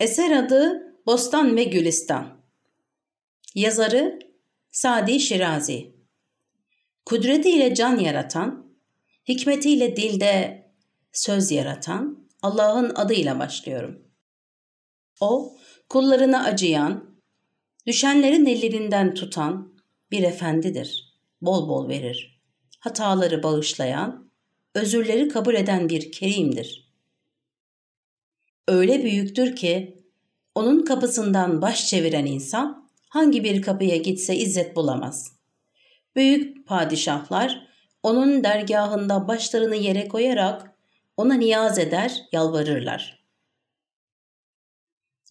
Eser adı Bostan ve Gülistan. Yazarı Sadi Şirazi. Kudretiyle can yaratan, hikmetiyle dilde söz yaratan Allah'ın adıyla başlıyorum. O, kullarına acıyan, düşenlerin ellerinden tutan bir efendidir. Bol bol verir. Hataları bağışlayan, özürleri kabul eden bir kerimdir. Öyle büyüktür ki onun kapısından baş çeviren insan hangi bir kapıya gitse izzet bulamaz. Büyük padişahlar onun dergahında başlarını yere koyarak ona niyaz eder, yalvarırlar.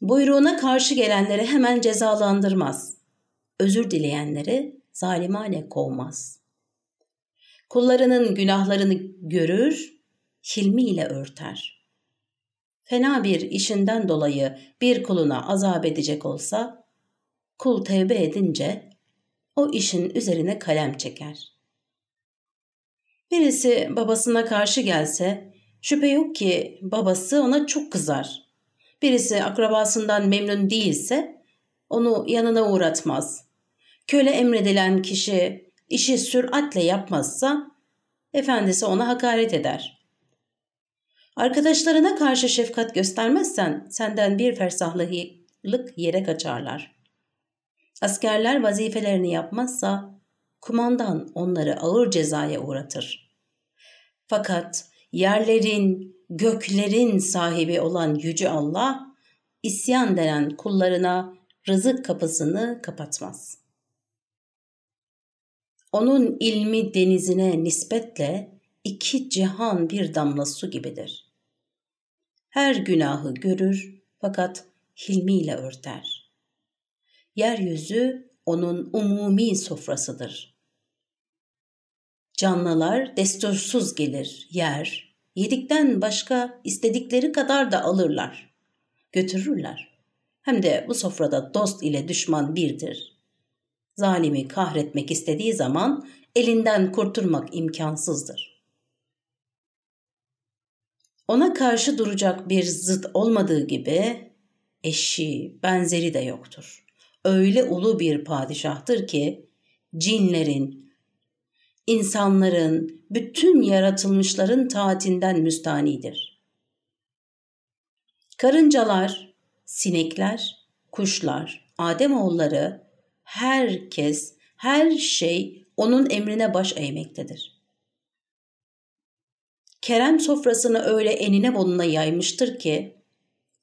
Buyruğuna karşı gelenleri hemen cezalandırmaz. Özür dileyenleri zalimane kovmaz. Kullarının günahlarını görür, hilmiyle örter.'' Fena bir işinden dolayı bir kuluna azap edecek olsa, kul tevbe edince o işin üzerine kalem çeker. Birisi babasına karşı gelse, şüphe yok ki babası ona çok kızar. Birisi akrabasından memnun değilse, onu yanına uğratmaz. Köle emredilen kişi işi süratle yapmazsa, efendisi ona hakaret eder. Arkadaşlarına karşı şefkat göstermezsen senden bir fersahlık yere kaçarlar. Askerler vazifelerini yapmazsa kumandan onları ağır cezaya uğratır. Fakat yerlerin, göklerin sahibi olan Yüce Allah isyan denen kullarına rızık kapısını kapatmaz. Onun ilmi denizine nispetle iki cihan bir damla su gibidir her günahı görür fakat hilmiyle örter. Yeryüzü onun umumi sofrasıdır. Canlılar destursuz gelir, yer, yedikten başka istedikleri kadar da alırlar, götürürler. Hem de bu sofrada dost ile düşman birdir. Zalimi kahretmek istediği zaman elinden kurtulmak imkansızdır. Ona karşı duracak bir zıt olmadığı gibi eşi, benzeri de yoktur. Öyle ulu bir padişahtır ki cinlerin, insanların, bütün yaratılmışların taatinden müstanidir. Karıncalar, sinekler, kuşlar, Ademoğulları, herkes, her şey onun emrine baş eğmektedir. Kerem sofrasını öyle enine bonuna yaymıştır ki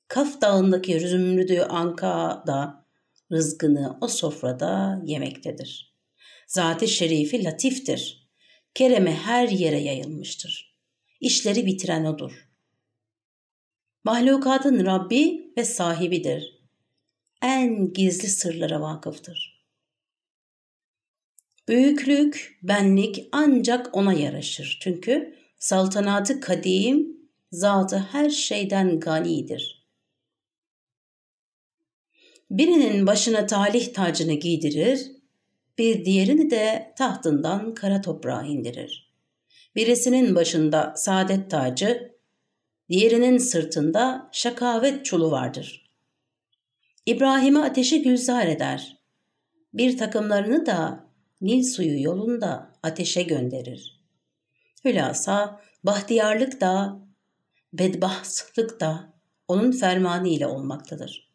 Kaf dağındaki zümrüdü anka da rızgını o sofrada yemektedir. Zati şerifi latiftir. Keremi her yere yayılmıştır. İşleri bitiren odur. Mahlukatın Rabbi ve sahibidir. En gizli sırlara vakıftır. Büyüklük, benlik ancak ona yaraşır. Çünkü saltanatı kadim, zatı her şeyden ganidir. Birinin başına talih tacını giydirir, bir diğerini de tahtından kara toprağa indirir. Birisinin başında saadet tacı, diğerinin sırtında şakavet çulu vardır. İbrahim'e ateşi gülzar eder. Bir takımlarını da Nil suyu yolunda ateşe gönderir. Hülasa bahtiyarlık da, bedbahtlık da onun fermanı ile olmaktadır.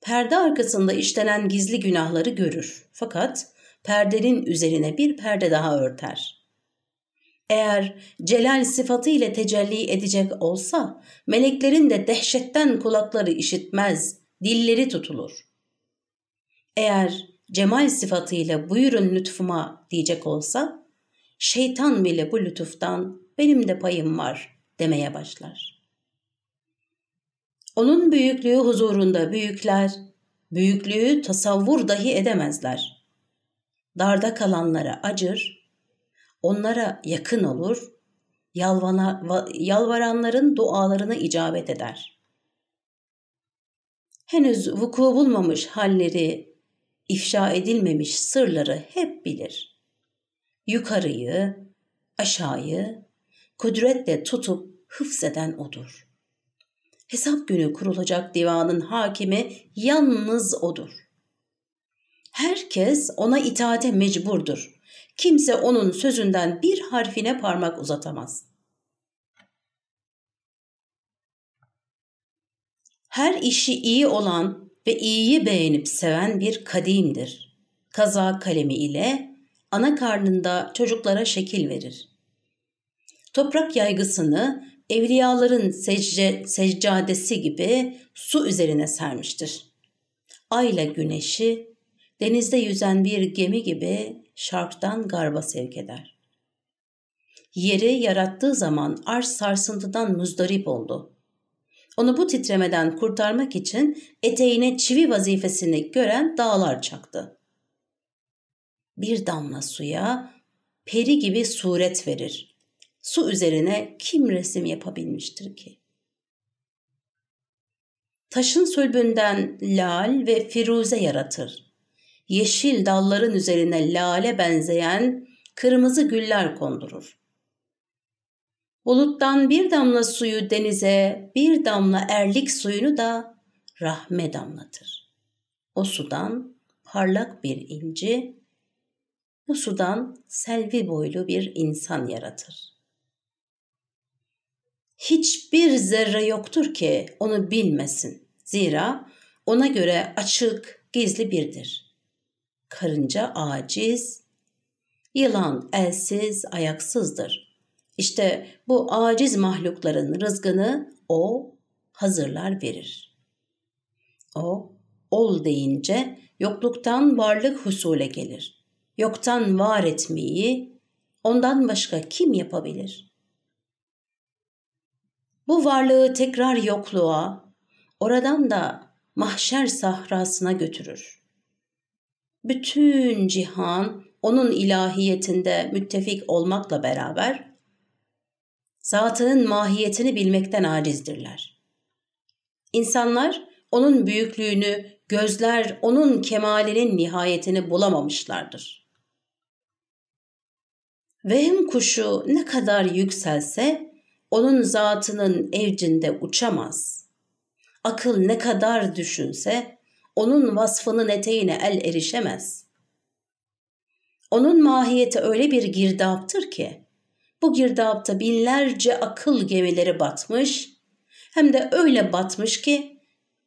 Perde arkasında işlenen gizli günahları görür fakat perdenin üzerine bir perde daha örter. Eğer celal sıfatı ile tecelli edecek olsa meleklerin de dehşetten kulakları işitmez, dilleri tutulur. Eğer cemal sıfatıyla buyurun lütfuma diyecek olsa şeytan bile bu lütuftan benim de payım var demeye başlar. Onun büyüklüğü huzurunda büyükler, büyüklüğü tasavvur dahi edemezler. Darda kalanlara acır, onlara yakın olur, yalvana, yalvaranların dualarına icabet eder. Henüz vuku bulmamış halleri, ifşa edilmemiş sırları hep bilir.'' Yukarıyı, aşağıyı kudretle tutup hıfzeden odur. Hesap günü kurulacak divanın hakimi yalnız odur. Herkes ona itaate mecburdur. Kimse onun sözünden bir harfine parmak uzatamaz. Her işi iyi olan ve iyiyi beğenip seven bir kadimdir. Kaza kalemi ile ana karnında çocuklara şekil verir. Toprak yaygısını evliyaların secde, seccadesi gibi su üzerine sermiştir. Ayla güneşi denizde yüzen bir gemi gibi şarktan garba sevk eder. Yeri yarattığı zaman arş sarsıntıdan muzdarip oldu. Onu bu titremeden kurtarmak için eteğine çivi vazifesini gören dağlar çaktı. Bir damla suya peri gibi suret verir. Su üzerine kim resim yapabilmiştir ki? Taşın sülbünden lal ve firuze yaratır. Yeşil dalların üzerine lale benzeyen kırmızı güller kondurur. Buluttan bir damla suyu denize, bir damla erlik suyunu da rahme damlatır. O sudan parlak bir inci, bu sudan selvi boylu bir insan yaratır. Hiçbir zerre yoktur ki onu bilmesin. Zira ona göre açık, gizli birdir. Karınca aciz, yılan elsiz, ayaksızdır. İşte bu aciz mahlukların rızgını o hazırlar verir. O ol deyince yokluktan varlık husule gelir. Yoktan var etmeyi ondan başka kim yapabilir? Bu varlığı tekrar yokluğa, oradan da mahşer sahrasına götürür. Bütün cihan onun ilahiyetinde müttefik olmakla beraber zatının mahiyetini bilmekten acizdirler. İnsanlar onun büyüklüğünü, gözler onun kemalinin nihayetini bulamamışlardır. Vehm kuşu ne kadar yükselse onun zatının evcinde uçamaz. Akıl ne kadar düşünse onun vasfının eteğine el erişemez. Onun mahiyeti öyle bir girdaptır ki bu girdapta binlerce akıl gemileri batmış hem de öyle batmış ki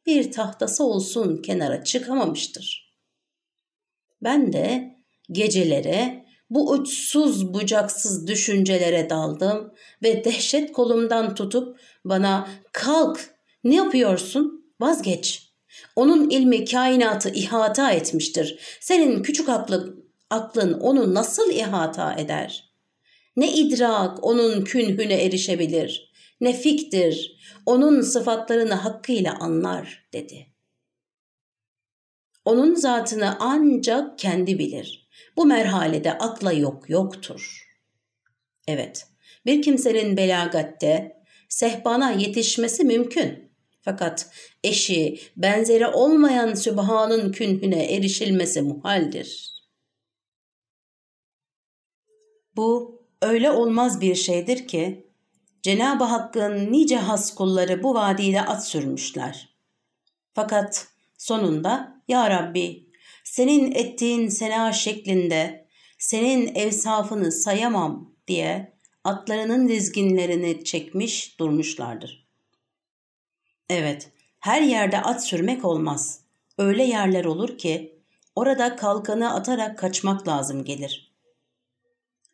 bir tahtası olsun kenara çıkamamıştır. Ben de gecelere bu uçsuz bucaksız düşüncelere daldım ve dehşet kolumdan tutup bana kalk ne yapıyorsun vazgeç. Onun ilmi kainatı ihata etmiştir. Senin küçük aklın, aklın onu nasıl ihata eder?'' Ne idrak onun künhüne erişebilir, ne fiktir, onun sıfatlarını hakkıyla anlar dedi. Onun zatını ancak kendi bilir. Bu merhalede akla yok yoktur. Evet, bir kimsenin belagatte, sehbana yetişmesi mümkün. Fakat eşi, benzeri olmayan Sübhan'ın künhüne erişilmesi muhaldir. Bu öyle olmaz bir şeydir ki Cenab-ı Hakk'ın nice has kulları bu vadide at sürmüşler. Fakat sonunda Ya Rabbi senin ettiğin sena şeklinde senin evsafını sayamam diye atlarının dizginlerini çekmiş durmuşlardır. Evet, her yerde at sürmek olmaz. Öyle yerler olur ki orada kalkanı atarak kaçmak lazım gelir.''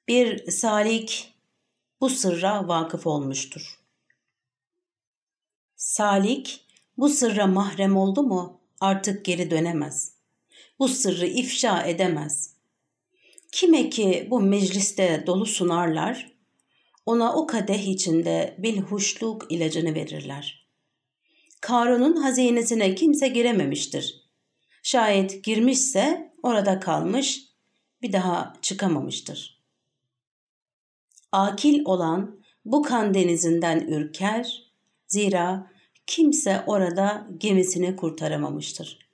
bir salik bu sırra vakıf olmuştur. Salik bu sırra mahrem oldu mu artık geri dönemez. Bu sırrı ifşa edemez. Kime ki bu mecliste dolu sunarlar, ona o kadeh içinde bilhuşluk ilacını verirler. Karun'un hazinesine kimse girememiştir. Şayet girmişse orada kalmış, bir daha çıkamamıştır.'' akil olan bu kan denizinden ürker, zira kimse orada gemisini kurtaramamıştır.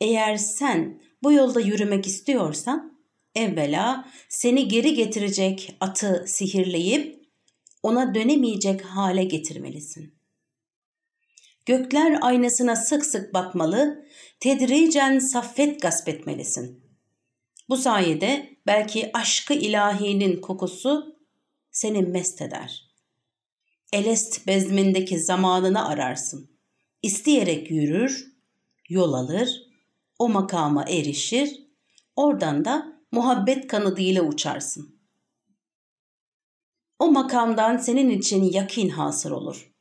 Eğer sen bu yolda yürümek istiyorsan, evvela seni geri getirecek atı sihirleyip ona dönemeyecek hale getirmelisin. Gökler aynasına sık sık bakmalı, tedricen saffet gasp etmelisin. Bu sayede belki aşkı ilahinin kokusu seni mest eder. Elest bezmindeki zamanını ararsın. İsteyerek yürür, yol alır, o makama erişir, oradan da muhabbet kanadıyla uçarsın. O makamdan senin için yakin hasır olur.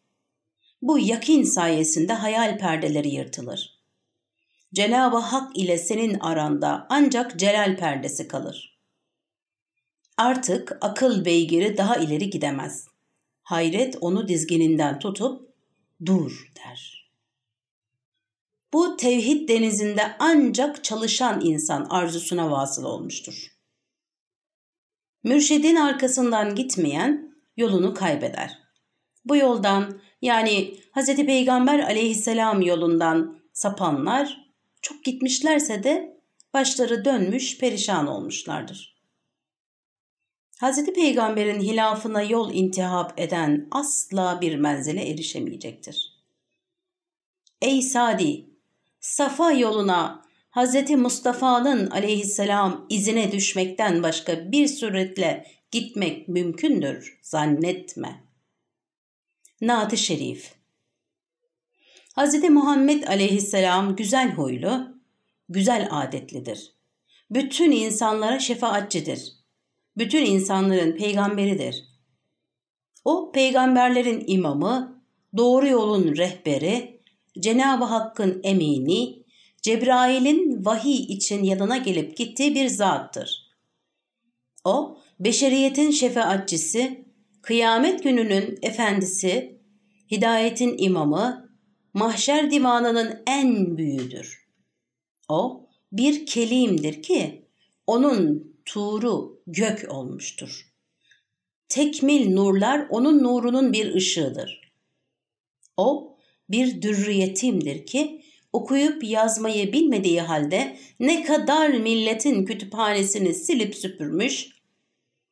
Bu yakin sayesinde hayal perdeleri yırtılır. Cenab-ı Hak ile senin aranda ancak celal perdesi kalır. Artık akıl beygiri daha ileri gidemez. Hayret onu dizgininden tutup dur der. Bu tevhid denizinde ancak çalışan insan arzusuna vasıl olmuştur. Mürşidin arkasından gitmeyen yolunu kaybeder. Bu yoldan yani Hz. Peygamber aleyhisselam yolundan sapanlar çok gitmişlerse de başları dönmüş perişan olmuşlardır. Hz. Peygamber'in hilafına yol intihap eden asla bir menzile erişemeyecektir. Ey Sadi! Safa yoluna Hz. Mustafa'nın aleyhisselam izine düşmekten başka bir suretle gitmek mümkündür zannetme. Naat-ı Şerif Hz. Muhammed aleyhisselam güzel huylu, güzel adetlidir. Bütün insanlara şefaatçidir. Bütün insanların peygamberidir. O peygamberlerin imamı, doğru yolun rehberi, Cenab-ı Hakk'ın emini, Cebrail'in vahiy için yanına gelip gittiği bir zattır. O, beşeriyetin şefaatçisi, kıyamet gününün efendisi, hidayetin imamı, mahşer divanının en büyüğüdür. O bir kelimdir ki onun tuğru gök olmuştur. Tekmil nurlar onun nurunun bir ışığıdır. O bir dürriyetimdir ki okuyup yazmayı bilmediği halde ne kadar milletin kütüphanesini silip süpürmüş,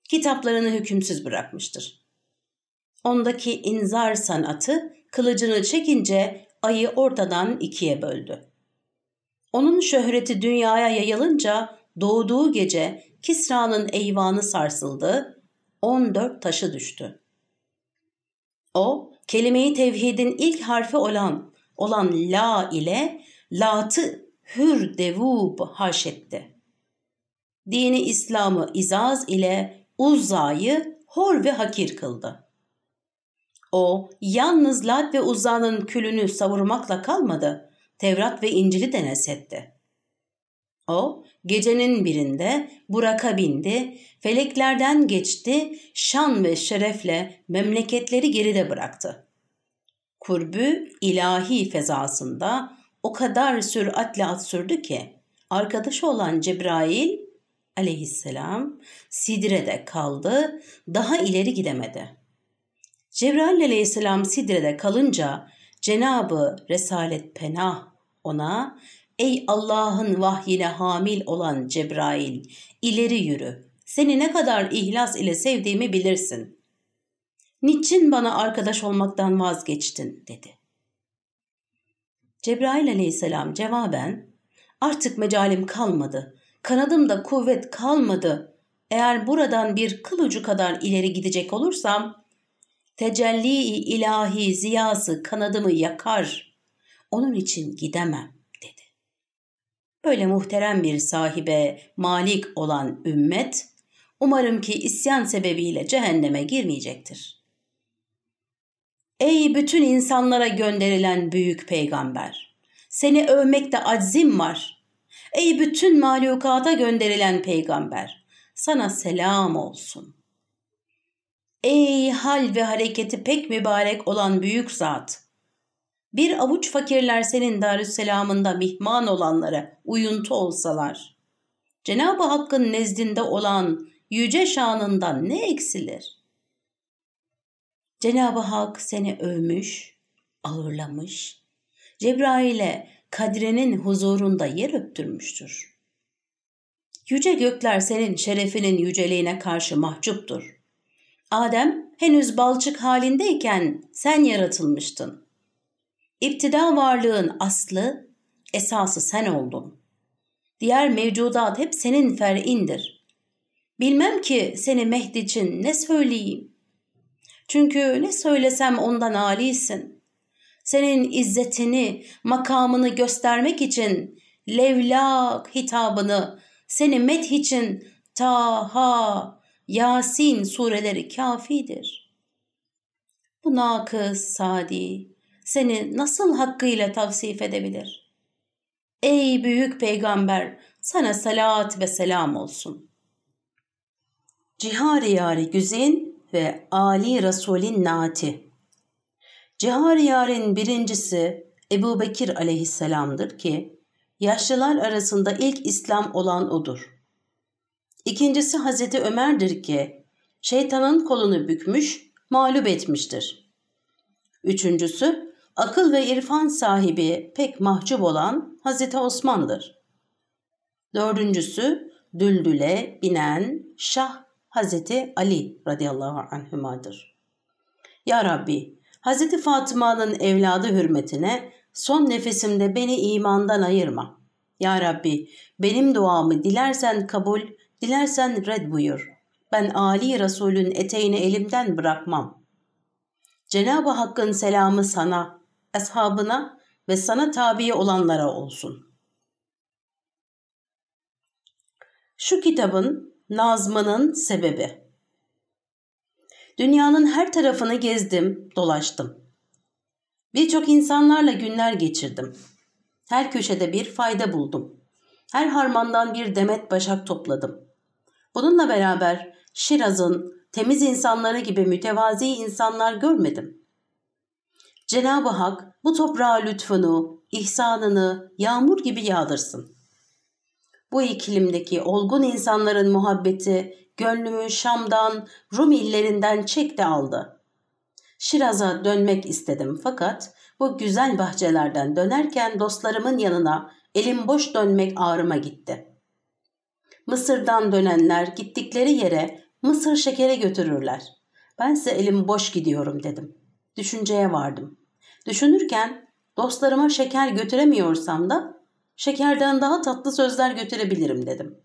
kitaplarını hükümsüz bırakmıştır. Ondaki inzar sanatı kılıcını çekince ayı ortadan ikiye böldü. Onun şöhreti dünyaya yayılınca doğduğu gece Kisra'nın eyvanı sarsıldı, 14 taşı düştü. O, kelime-i tevhidin ilk harfi olan, olan la ile latı hür devub haşetti. Dini İslam'ı izaz ile uzayı hor ve hakir kıldı. O yalnız Lat ve Uza'nın külünü savurmakla kalmadı. Tevrat ve İncil'i de nesetti. O gecenin birinde Burak'a bindi, feleklerden geçti, şan ve şerefle memleketleri geride bıraktı. Kurbü ilahi fezasında o kadar süratle at sürdü ki arkadaşı olan Cebrail aleyhisselam Sidre'de kaldı, daha ileri gidemedi. Cebrail aleyhisselam Sidre'de kalınca Cenabı Resalet Penah ona Ey Allah'ın vahyine hamil olan Cebrail ileri yürü. Seni ne kadar ihlas ile sevdiğimi bilirsin. Niçin bana arkadaş olmaktan vazgeçtin dedi. Cebrail aleyhisselam cevaben artık mecalim kalmadı. Kanadımda kuvvet kalmadı. Eğer buradan bir kıl ucu kadar ileri gidecek olursam tecelli ilahi ziyası kanadımı yakar. Onun için gidemem. Böyle muhterem bir sahibe malik olan ümmet umarım ki isyan sebebiyle cehenneme girmeyecektir. Ey bütün insanlara gönderilen büyük peygamber! Seni övmekte aczim var. Ey bütün mahlukata gönderilen peygamber! Sana selam olsun.'' Ey hal ve hareketi pek mübarek olan büyük zat! Bir avuç fakirler senin Darüsselam'ında mihman olanlara uyuntu olsalar, Cenab-ı Hakk'ın nezdinde olan yüce şanından ne eksilir? Cenab-ı Hak seni övmüş, ağırlamış, Cebrail'e kadrenin huzurunda yer öptürmüştür. Yüce gökler senin şerefinin yüceliğine karşı mahcuptur. Adem henüz balçık halindeyken sen yaratılmıştın. İptida varlığın aslı, esası sen oldun. Diğer mevcudat hep senin fer'indir. Bilmem ki seni Mehdi için ne söyleyeyim. Çünkü ne söylesem ondan alisin. Senin izzetini, makamını göstermek için levlak hitabını, seni meth için Taha, Yasin sureleri kafidir. Bu nakıs Sadi seni nasıl hakkıyla tavsif edebilir? Ey büyük peygamber sana salat ve selam olsun. Cihari yari güzin ve Ali Resul'in naati. Cihari yarın birincisi Ebu Bekir aleyhisselamdır ki yaşlılar arasında ilk İslam olan odur. İkincisi Hazreti Ömer'dir ki şeytanın kolunu bükmüş, mağlup etmiştir. Üçüncüsü akıl ve irfan sahibi pek mahcup olan Hazreti Osman'dır. Dördüncüsü düldüle binen Şah Hazreti Ali radıyallahu anhümadır. Ya Rabbi, Hazreti Fatıma'nın evladı hürmetine son nefesimde beni imandan ayırma. Ya Rabbi, benim duamı dilersen kabul, Dilersen red buyur. Ben Ali Resulün eteğini elimden bırakmam. Cenab-ı Hakk'ın selamı sana, ashabına ve sana tabi olanlara olsun. Şu kitabın nazmının sebebi. Dünyanın her tarafını gezdim, dolaştım. Birçok insanlarla günler geçirdim. Her köşede bir fayda buldum. Her harmandan bir demet başak topladım. Bununla beraber Şiraz'ın temiz insanları gibi mütevazi insanlar görmedim. Cenab-ı Hak bu toprağa lütfunu, ihsanını yağmur gibi yağdırsın. Bu iklimdeki olgun insanların muhabbeti gönlümü Şam'dan, Rum illerinden çekti aldı. Şiraz'a dönmek istedim fakat bu güzel bahçelerden dönerken dostlarımın yanına elim boş dönmek ağrıma gitti.'' Mısır'dan dönenler gittikleri yere mısır şekeri götürürler. Bense elim boş gidiyorum dedim. Düşünceye vardım. Düşünürken dostlarıma şeker götüremiyorsam da şekerden daha tatlı sözler götürebilirim dedim.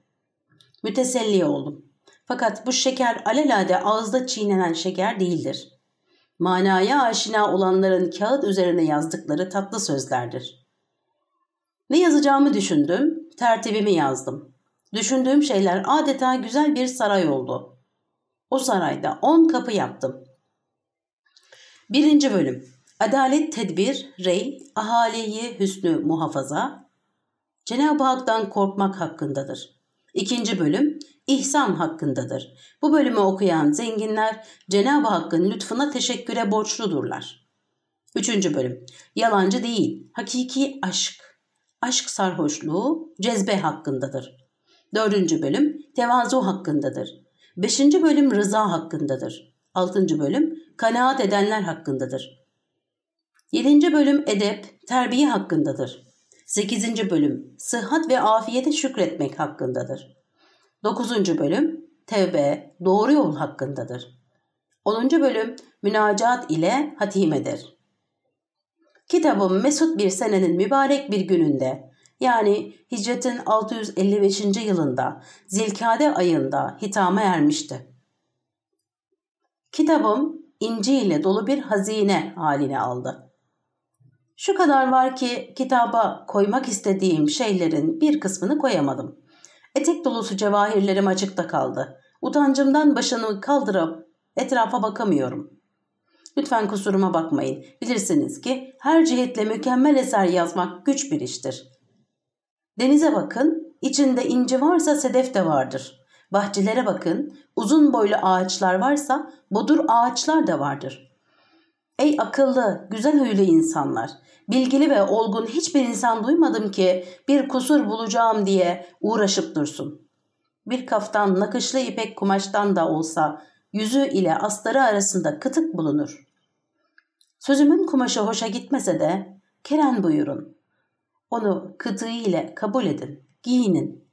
Müteselli oldum. Fakat bu şeker alelade ağızda çiğnenen şeker değildir. Manaya aşina olanların kağıt üzerine yazdıkları tatlı sözlerdir. Ne yazacağımı düşündüm, tertibimi yazdım. Düşündüğüm şeyler adeta güzel bir saray oldu. O sarayda on kapı yaptım. Birinci bölüm Adalet, tedbir, rey, ahaliyi hüsnü muhafaza, Cenab-ı Hak'tan korkmak hakkındadır. İkinci bölüm ihsan hakkındadır. Bu bölümü okuyan zenginler Cenab-ı Hakk'ın lütfuna teşekküre borçludurlar. Üçüncü bölüm yalancı değil, hakiki aşk. Aşk sarhoşluğu cezbe hakkındadır. Dördüncü bölüm tevazu hakkındadır. Beşinci bölüm rıza hakkındadır. Altıncı bölüm kanaat edenler hakkındadır. Yedinci bölüm edep, terbiye hakkındadır. Sekizinci bölüm sıhhat ve afiyete şükretmek hakkındadır. Dokuzuncu bölüm tevbe, doğru yol hakkındadır. Onuncu bölüm münacat ile hatimedir. Kitabım mesut bir senenin mübarek bir gününde yani hicretin 655. yılında Zilkade ayında hitama ermişti. Kitabım inci ile dolu bir hazine haline aldı. Şu kadar var ki kitaba koymak istediğim şeylerin bir kısmını koyamadım. Etek dolusu cevahirlerim açıkta kaldı. Utancımdan başını kaldırıp etrafa bakamıyorum. Lütfen kusuruma bakmayın. Bilirsiniz ki her cihetle mükemmel eser yazmak güç bir iştir. Denize bakın, içinde inci varsa sedef de vardır. Bahçelere bakın, uzun boylu ağaçlar varsa bodur ağaçlar da vardır. Ey akıllı, güzel huylu insanlar, bilgili ve olgun hiçbir insan duymadım ki bir kusur bulacağım diye uğraşıp dursun. Bir kaftan nakışlı ipek kumaştan da olsa yüzü ile astarı arasında kıtık bulunur. Sözümün kumaşı hoşa gitmese de keren buyurun. Onu kıtığı ile kabul edin, giyinin.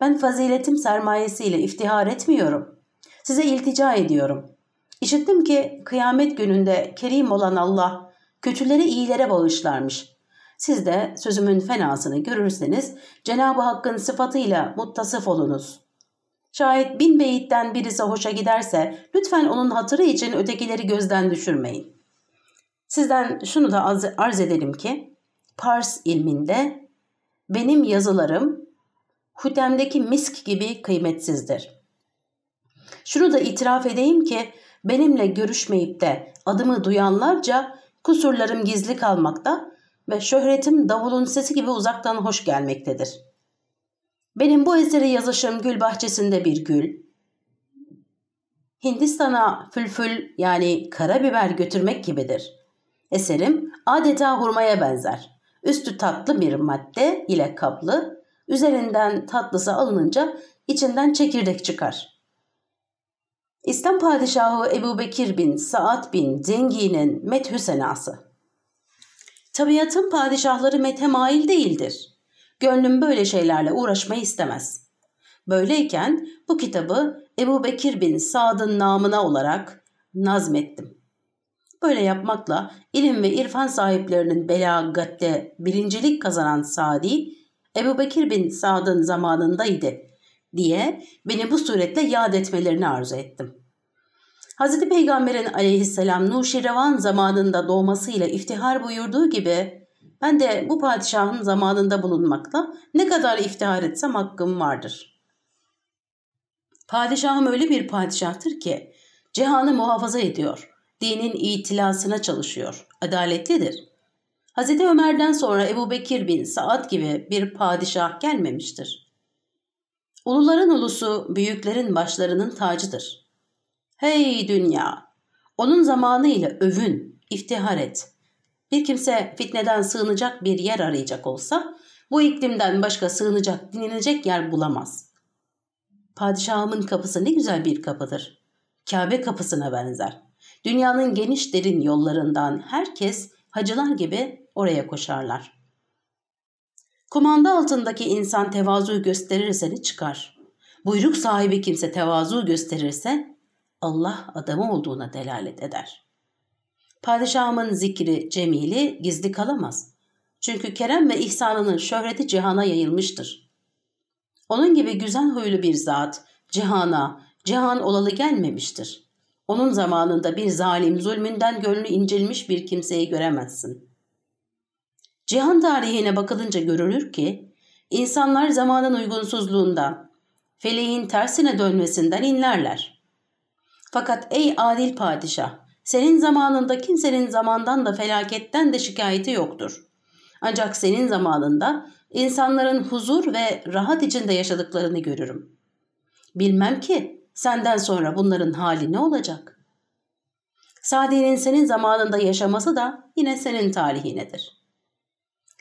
Ben faziletim sermayesiyle iftihar etmiyorum. Size iltica ediyorum. İşittim ki kıyamet gününde kerim olan Allah kötüleri iyilere bağışlarmış. Siz de sözümün fenasını görürseniz Cenab-ı Hakk'ın sıfatıyla muttasıf olunuz. Şayet bin beyitten birisi hoşa giderse lütfen onun hatırı için ötekileri gözden düşürmeyin. Sizden şunu da arz edelim ki Pars ilminde benim yazılarım Hutem'deki misk gibi kıymetsizdir. Şunu da itiraf edeyim ki benimle görüşmeyip de adımı duyanlarca kusurlarım gizli kalmakta ve şöhretim davulun sesi gibi uzaktan hoş gelmektedir. Benim bu eseri yazışım gül bahçesinde bir gül, Hindistan'a fülfül yani karabiber götürmek gibidir. Eserim adeta hurmaya benzer. Üstü tatlı bir madde ile kaplı, üzerinden tatlısı alınınca içinden çekirdek çıkar. İslam padişahı Ebu Bekir bin Saad bin Zengi'nin methü senası. Tabiatın padişahları methe mail değildir. Gönlüm böyle şeylerle uğraşmayı istemez. Böyleyken bu kitabı Ebu Bekir bin Saad'ın namına olarak nazmettim. Böyle yapmakla ilim ve irfan sahiplerinin belagatte birincilik kazanan Sadi, Ebu Bekir bin Saad'ın zamanındaydı diye beni bu suretle yad etmelerini arzu ettim. Hz. Peygamber'in aleyhisselam Nuşirevan zamanında doğmasıyla iftihar buyurduğu gibi ben de bu padişahın zamanında bulunmakla ne kadar iftihar etsem hakkım vardır. Padişahım öyle bir padişahtır ki cihanı muhafaza ediyor, dinin itilasına çalışıyor, adaletlidir. Hz. Ömer'den sonra Ebu Bekir bin Saad gibi bir padişah gelmemiştir. Uluların ulusu büyüklerin başlarının tacıdır.'' Hey dünya! Onun zamanıyla övün, iftihar et. Bir kimse fitneden sığınacak bir yer arayacak olsa bu iklimden başka sığınacak, dinlenecek yer bulamaz. Padişahımın kapısı ne güzel bir kapıdır. Kabe kapısına benzer. Dünyanın geniş derin yollarından herkes hacılar gibi oraya koşarlar. Kumanda altındaki insan tevazu gösterirse ne çıkar? Buyruk sahibi kimse tevazu gösterirse Allah adamı olduğuna delalet eder. Padişahımın zikri cemili gizli kalamaz. Çünkü kerem ve ihsanının şöhreti cihana yayılmıştır. Onun gibi güzel huylu bir zat cihana, cihan olalı gelmemiştir. Onun zamanında bir zalim zulmünden gönlü incelmiş bir kimseyi göremezsin. Cihan tarihine bakılınca görülür ki, insanlar zamanın uygunsuzluğundan, feleğin tersine dönmesinden inlerler. Fakat ey adil padişah, senin zamanında kimsenin zamandan da felaketten de şikayeti yoktur. Ancak senin zamanında insanların huzur ve rahat içinde yaşadıklarını görürüm. Bilmem ki senden sonra bunların hali ne olacak? Sadi'nin senin zamanında yaşaması da yine senin talihinedir.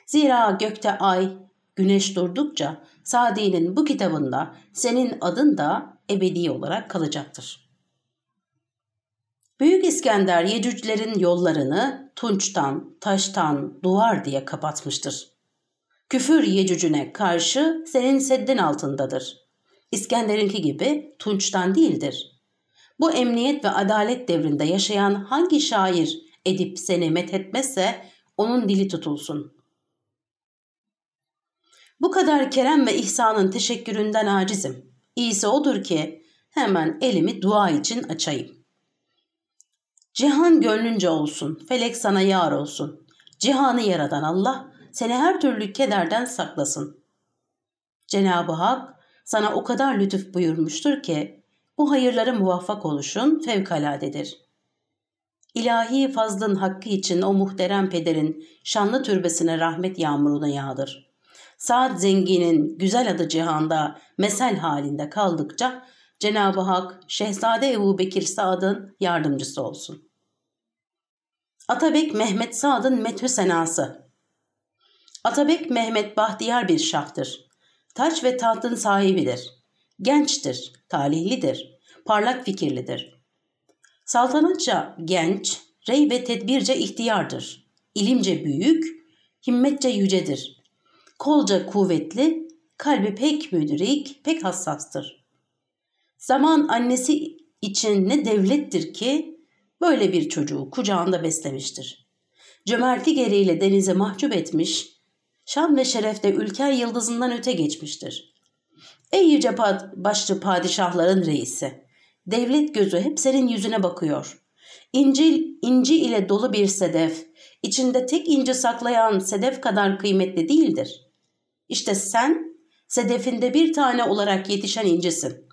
Zira gökte ay, güneş durdukça Sadi'nin bu kitabında senin adın da ebedi olarak kalacaktır.'' Büyük İskender Yecüclerin yollarını tunçtan, taştan, duvar diye kapatmıştır. Küfür Yecücüne karşı senin seddin altındadır. İskender'inki gibi tunçtan değildir. Bu emniyet ve adalet devrinde yaşayan hangi şair edip seni methetmezse onun dili tutulsun. Bu kadar kerem ve ihsanın teşekküründen acizim. İyisi odur ki hemen elimi dua için açayım. Cihan gönlünce olsun, felek sana yar olsun. Cihanı yaradan Allah seni her türlü kederden saklasın. Cenab-ı Hak sana o kadar lütuf buyurmuştur ki bu hayırlara muvaffak oluşun fevkaladedir. İlahi fazlın hakkı için o muhterem pederin şanlı türbesine rahmet yağmuruna yağdır. Saat zenginin güzel adı cihanda mesel halinde kaldıkça Cenab-ı Hak Şehzade Ebu Bekir Saad'ın yardımcısı olsun. Atabek Mehmet Saad'ın methü senası Atabek Mehmet bahtiyar bir şahtır. Taç ve tahtın sahibidir. Gençtir, talihlidir, parlak fikirlidir. Saltanatça genç, rey ve tedbirce ihtiyardır. İlimce büyük, himmetçe yücedir. Kolca kuvvetli, kalbi pek müdrik, pek hassastır. Zaman annesi için ne devlettir ki böyle bir çocuğu kucağında beslemiştir. cömerti gereğiyle denize mahcup etmiş, şan ve şerefte ülker yıldızından öte geçmiştir. Ey yüce başlı padişahların reisi, devlet gözü hep senin yüzüne bakıyor. İncil, inci ile dolu bir sedef, içinde tek inci saklayan sedef kadar kıymetli değildir. İşte sen, sedefinde bir tane olarak yetişen incisin.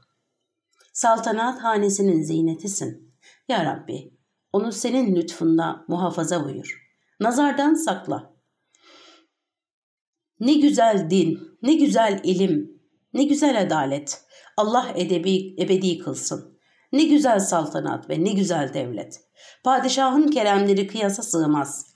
Saltanat hanesinin ziynetisin. Ya Rabbi, onu senin lütfunda muhafaza buyur. Nazardan sakla. Ne güzel din, ne güzel ilim, ne güzel adalet. Allah edebi, ebedi kılsın. Ne güzel saltanat ve ne güzel devlet. Padişahın keremleri kıyasa sığmaz.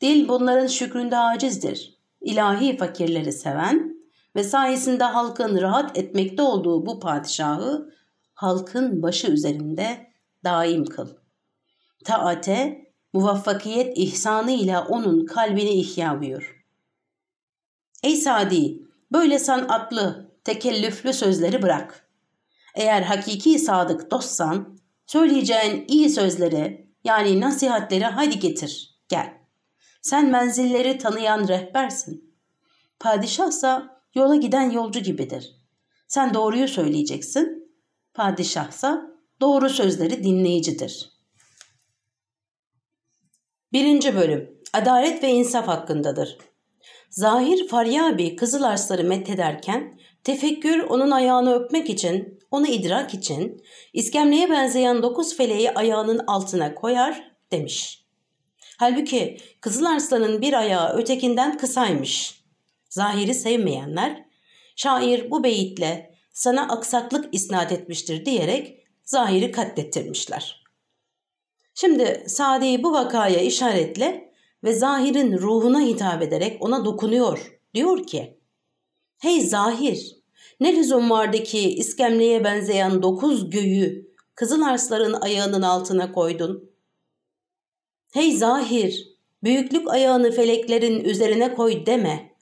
Dil bunların şükründe acizdir. İlahi fakirleri seven ve sayesinde halkın rahat etmekte olduğu bu padişahı halkın başı üzerinde daim kıl. Taate, muvaffakiyet ihsanı ile onun kalbini ihya buyur. Ey Sadi, böyle sanatlı, tekellüflü sözleri bırak. Eğer hakiki sadık dostsan, söyleyeceğin iyi sözleri yani nasihatleri hadi getir, gel. Sen menzilleri tanıyan rehbersin. Padişahsa yola giden yolcu gibidir. Sen doğruyu söyleyeceksin. Padişahsa doğru sözleri dinleyicidir. Birinci bölüm Adalet ve insaf hakkındadır. Zahir Faryabi Kızıl Arsları methederken tefekkür onun ayağını öpmek için, onu idrak için iskemleye benzeyen dokuz feleği ayağının altına koyar demiş. Halbuki Kızıl Arslan'ın bir ayağı ötekinden kısaymış. Zahiri sevmeyenler şair bu beyitle sana aksaklık isnat etmiştir diyerek Zahiri katlettirmişler. Şimdi Sadi bu vakaya işaretle ve Zahir'in ruhuna hitap ederek ona dokunuyor. Diyor ki, Hey Zahir, ne lüzum vardı ki iskemleye benzeyen dokuz göğü Kızıl Arsların ayağının altına koydun? Hey Zahir, büyüklük ayağını feleklerin üzerine koy deme.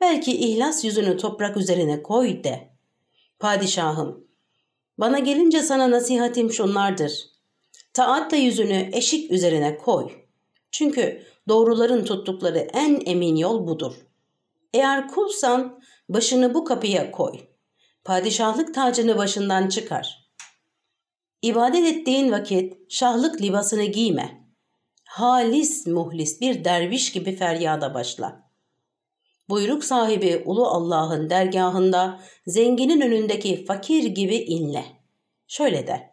Belki ihlas yüzünü toprak üzerine koy de. Padişahım, bana gelince sana nasihatim şunlardır. Taatla yüzünü eşik üzerine koy. Çünkü doğruların tuttukları en emin yol budur. Eğer kulsan başını bu kapıya koy. Padişahlık tacını başından çıkar. İbadet ettiğin vakit şahlık libasını giyme. Halis muhlis bir derviş gibi feryada başla. Buyruk sahibi Ulu Allah'ın dergahında zenginin önündeki fakir gibi inle. Şöyle de.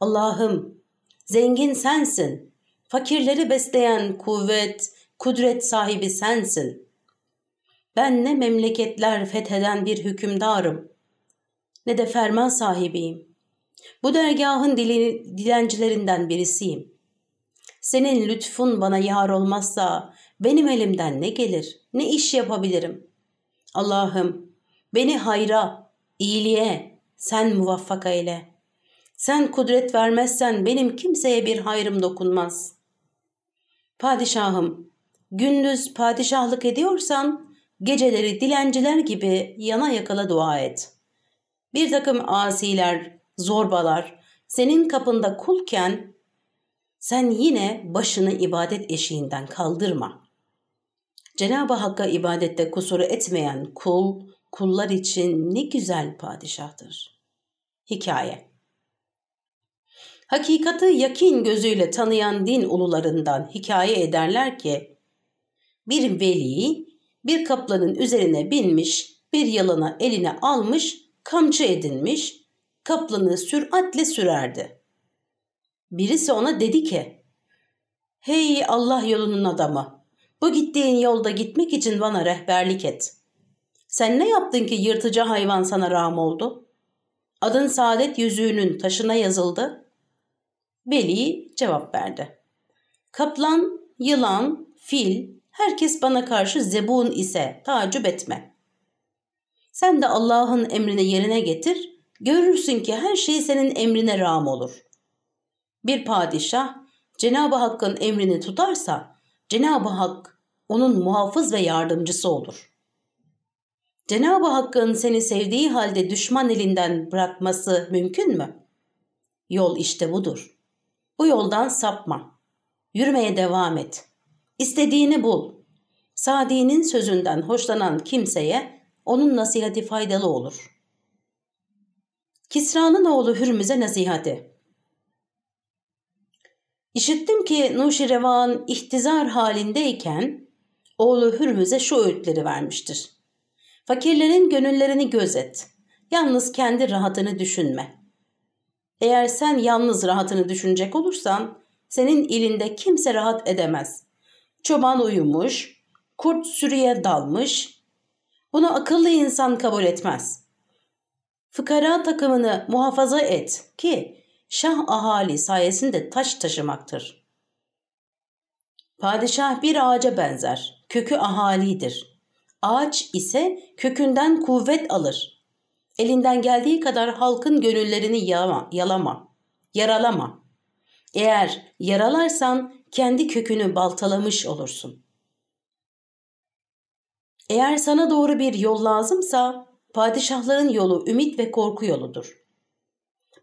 Allah'ım zengin sensin. Fakirleri besleyen kuvvet, kudret sahibi sensin. Ben ne memleketler fetheden bir hükümdarım ne de ferman sahibiyim. Bu dergahın dilencilerinden birisiyim. Senin lütfun bana yar olmazsa benim elimden ne gelir, ne iş yapabilirim? Allah'ım beni hayra, iyiliğe sen muvaffak eyle. Sen kudret vermezsen benim kimseye bir hayrım dokunmaz. Padişahım, gündüz padişahlık ediyorsan geceleri dilenciler gibi yana yakala dua et. Bir takım asiler, zorbalar senin kapında kulken sen yine başını ibadet eşiğinden kaldırma. Cenab-ı Hakk'a ibadette kusuru etmeyen kul, kullar için ne güzel padişahtır. Hikaye Hakikati yakin gözüyle tanıyan din ulularından hikaye ederler ki, bir veli bir kaplanın üzerine binmiş, bir yalana eline almış, kamçı edinmiş, kaplanı süratle sürerdi. Birisi ona dedi ki, Hey Allah yolunun adamı, bu gittiğin yolda gitmek için bana rehberlik et. Sen ne yaptın ki yırtıcı hayvan sana ram oldu? Adın saadet yüzüğünün taşına yazıldı. Veli cevap verdi. Kaplan, yılan, fil, herkes bana karşı zebun ise tacip etme. Sen de Allah'ın emrini yerine getir, görürsün ki her şey senin emrine ram olur. Bir padişah Cenab-ı Hakk'ın emrini tutarsa Cenab-ı Hak onun muhafız ve yardımcısı olur. Cenab-ı Hakk'ın seni sevdiği halde düşman elinden bırakması mümkün mü? Yol işte budur. Bu yoldan sapma. Yürümeye devam et. İstediğini bul. Sadi'nin sözünden hoşlanan kimseye onun nasihati faydalı olur. Kisra'nın oğlu Hürmüz'e nasihati. İşittim ki Nuşirevan ihtizar halindeyken oğlu Hürmüz'e şu öğütleri vermiştir. Fakirlerin gönüllerini gözet. Yalnız kendi rahatını düşünme. Eğer sen yalnız rahatını düşünecek olursan senin ilinde kimse rahat edemez. Çoban uyumuş, kurt sürüye dalmış. Bunu akıllı insan kabul etmez. Fıkara takımını muhafaza et ki şah ahali sayesinde taş taşımaktır. Padişah bir ağaca benzer, kökü ahalidir. Ağaç ise kökünden kuvvet alır. Elinden geldiği kadar halkın gönüllerini yalama, yalama, yaralama. Eğer yaralarsan kendi kökünü baltalamış olursun. Eğer sana doğru bir yol lazımsa padişahların yolu ümit ve korku yoludur.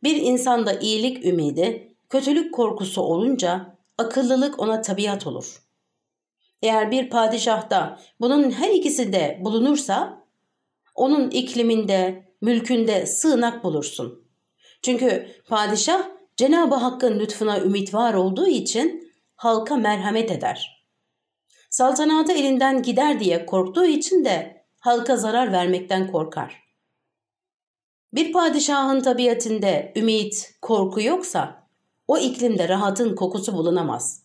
Bir insanda iyilik ümidi, kötülük korkusu olunca akıllılık ona tabiat olur. Eğer bir padişahta bunun her ikisi de bulunursa onun ikliminde, mülkünde sığınak bulursun. Çünkü padişah Cenab-ı Hakk'ın lütfuna ümit var olduğu için halka merhamet eder. Saltanatı elinden gider diye korktuğu için de halka zarar vermekten korkar. Bir padişahın tabiatinde ümit, korku yoksa o iklimde rahatın kokusu bulunamaz.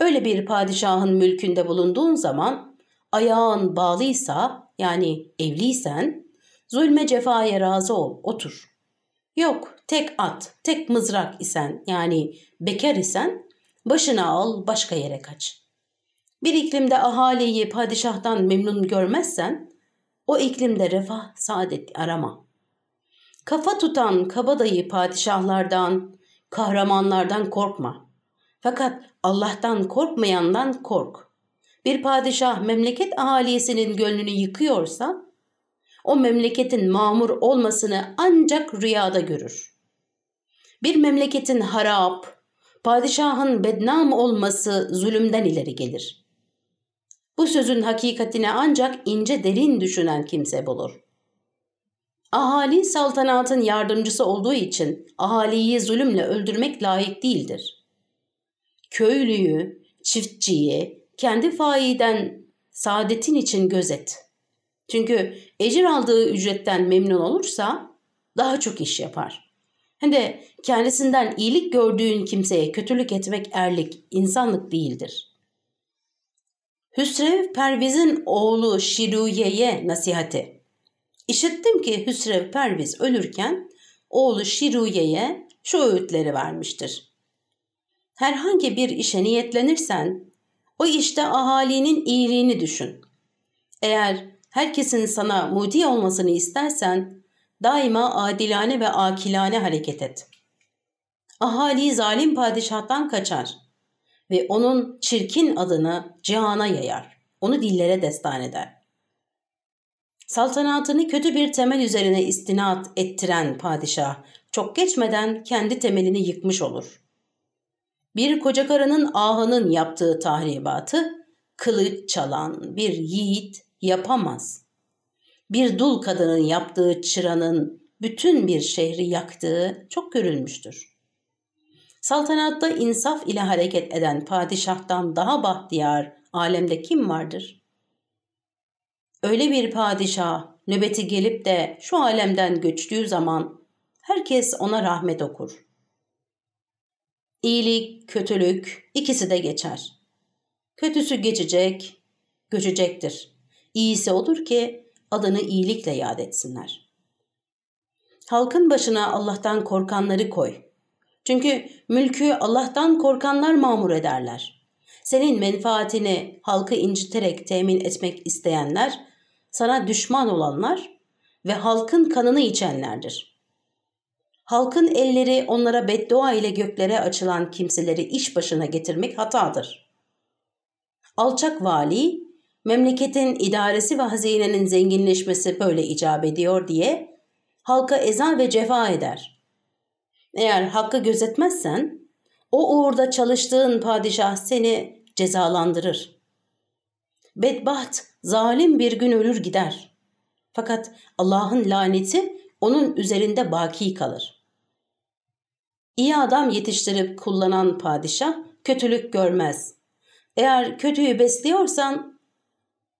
Öyle bir padişahın mülkünde bulunduğun zaman ayağın bağlıysa yani evliysen zulme cefaya razı ol, otur. Yok tek at, tek mızrak isen yani bekar isen başına al başka yere kaç. Bir iklimde ahaliyi padişahtan memnun görmezsen o iklimde refah saadet arama. Kafa tutan kabadayı padişahlardan, kahramanlardan korkma. Fakat Allah'tan korkmayandan kork. Bir padişah memleket ahalisinin gönlünü yıkıyorsa o memleketin mamur olmasını ancak rüyada görür. Bir memleketin harap, padişahın bednam olması zulümden ileri gelir. Bu sözün hakikatine ancak ince derin düşünen kimse bulur. Ahali saltanatın yardımcısı olduğu için ahaliyi zulümle öldürmek layık değildir. Köylüyü, çiftçiyi kendi faiden saadetin için gözet. Çünkü ecir aldığı ücretten memnun olursa daha çok iş yapar. Hem de kendisinden iyilik gördüğün kimseye kötülük etmek erlik, insanlık değildir. Hüsrev Perviz'in oğlu Şiruye'ye nasihati. İşittim ki Hüsrev Perviz ölürken oğlu Şiruye'ye şu öğütleri vermiştir. Herhangi bir işe niyetlenirsen o işte ahalinin iyiliğini düşün. Eğer herkesin sana mudi olmasını istersen daima adilane ve akilane hareket et. Ahali zalim padişahtan kaçar ve onun çirkin adını cihana yayar. Onu dillere destan eder. Saltanatını kötü bir temel üzerine istinat ettiren padişah çok geçmeden kendi temelini yıkmış olur. Bir koca karının ahının yaptığı tahribatı kılıç çalan bir yiğit yapamaz. Bir dul kadının yaptığı çıranın bütün bir şehri yaktığı çok görülmüştür. Saltanatta insaf ile hareket eden padişahtan daha bahtiyar alemde kim vardır? Öyle bir padişah nöbeti gelip de şu alemden göçtüğü zaman herkes ona rahmet okur. İyilik, kötülük ikisi de geçer. Kötüsü geçecek, göçecektir. İyisi odur ki adını iyilikle yad etsinler. Halkın başına Allah'tan korkanları koy. Çünkü mülkü Allah'tan korkanlar mamur ederler. Senin menfaatini halkı inciterek temin etmek isteyenler, sana düşman olanlar ve halkın kanını içenlerdir. Halkın elleri onlara beddua ile göklere açılan kimseleri iş başına getirmek hatadır. Alçak vali, memleketin idaresi ve hazinenin zenginleşmesi böyle icap ediyor diye halka ezan ve cefa eder. Eğer hakkı gözetmezsen o uğurda çalıştığın padişah seni cezalandırır. Bedbaht, zalim bir gün ölür gider. Fakat Allah'ın laneti onun üzerinde baki kalır. İyi adam yetiştirip kullanan padişah kötülük görmez. Eğer kötüyü besliyorsan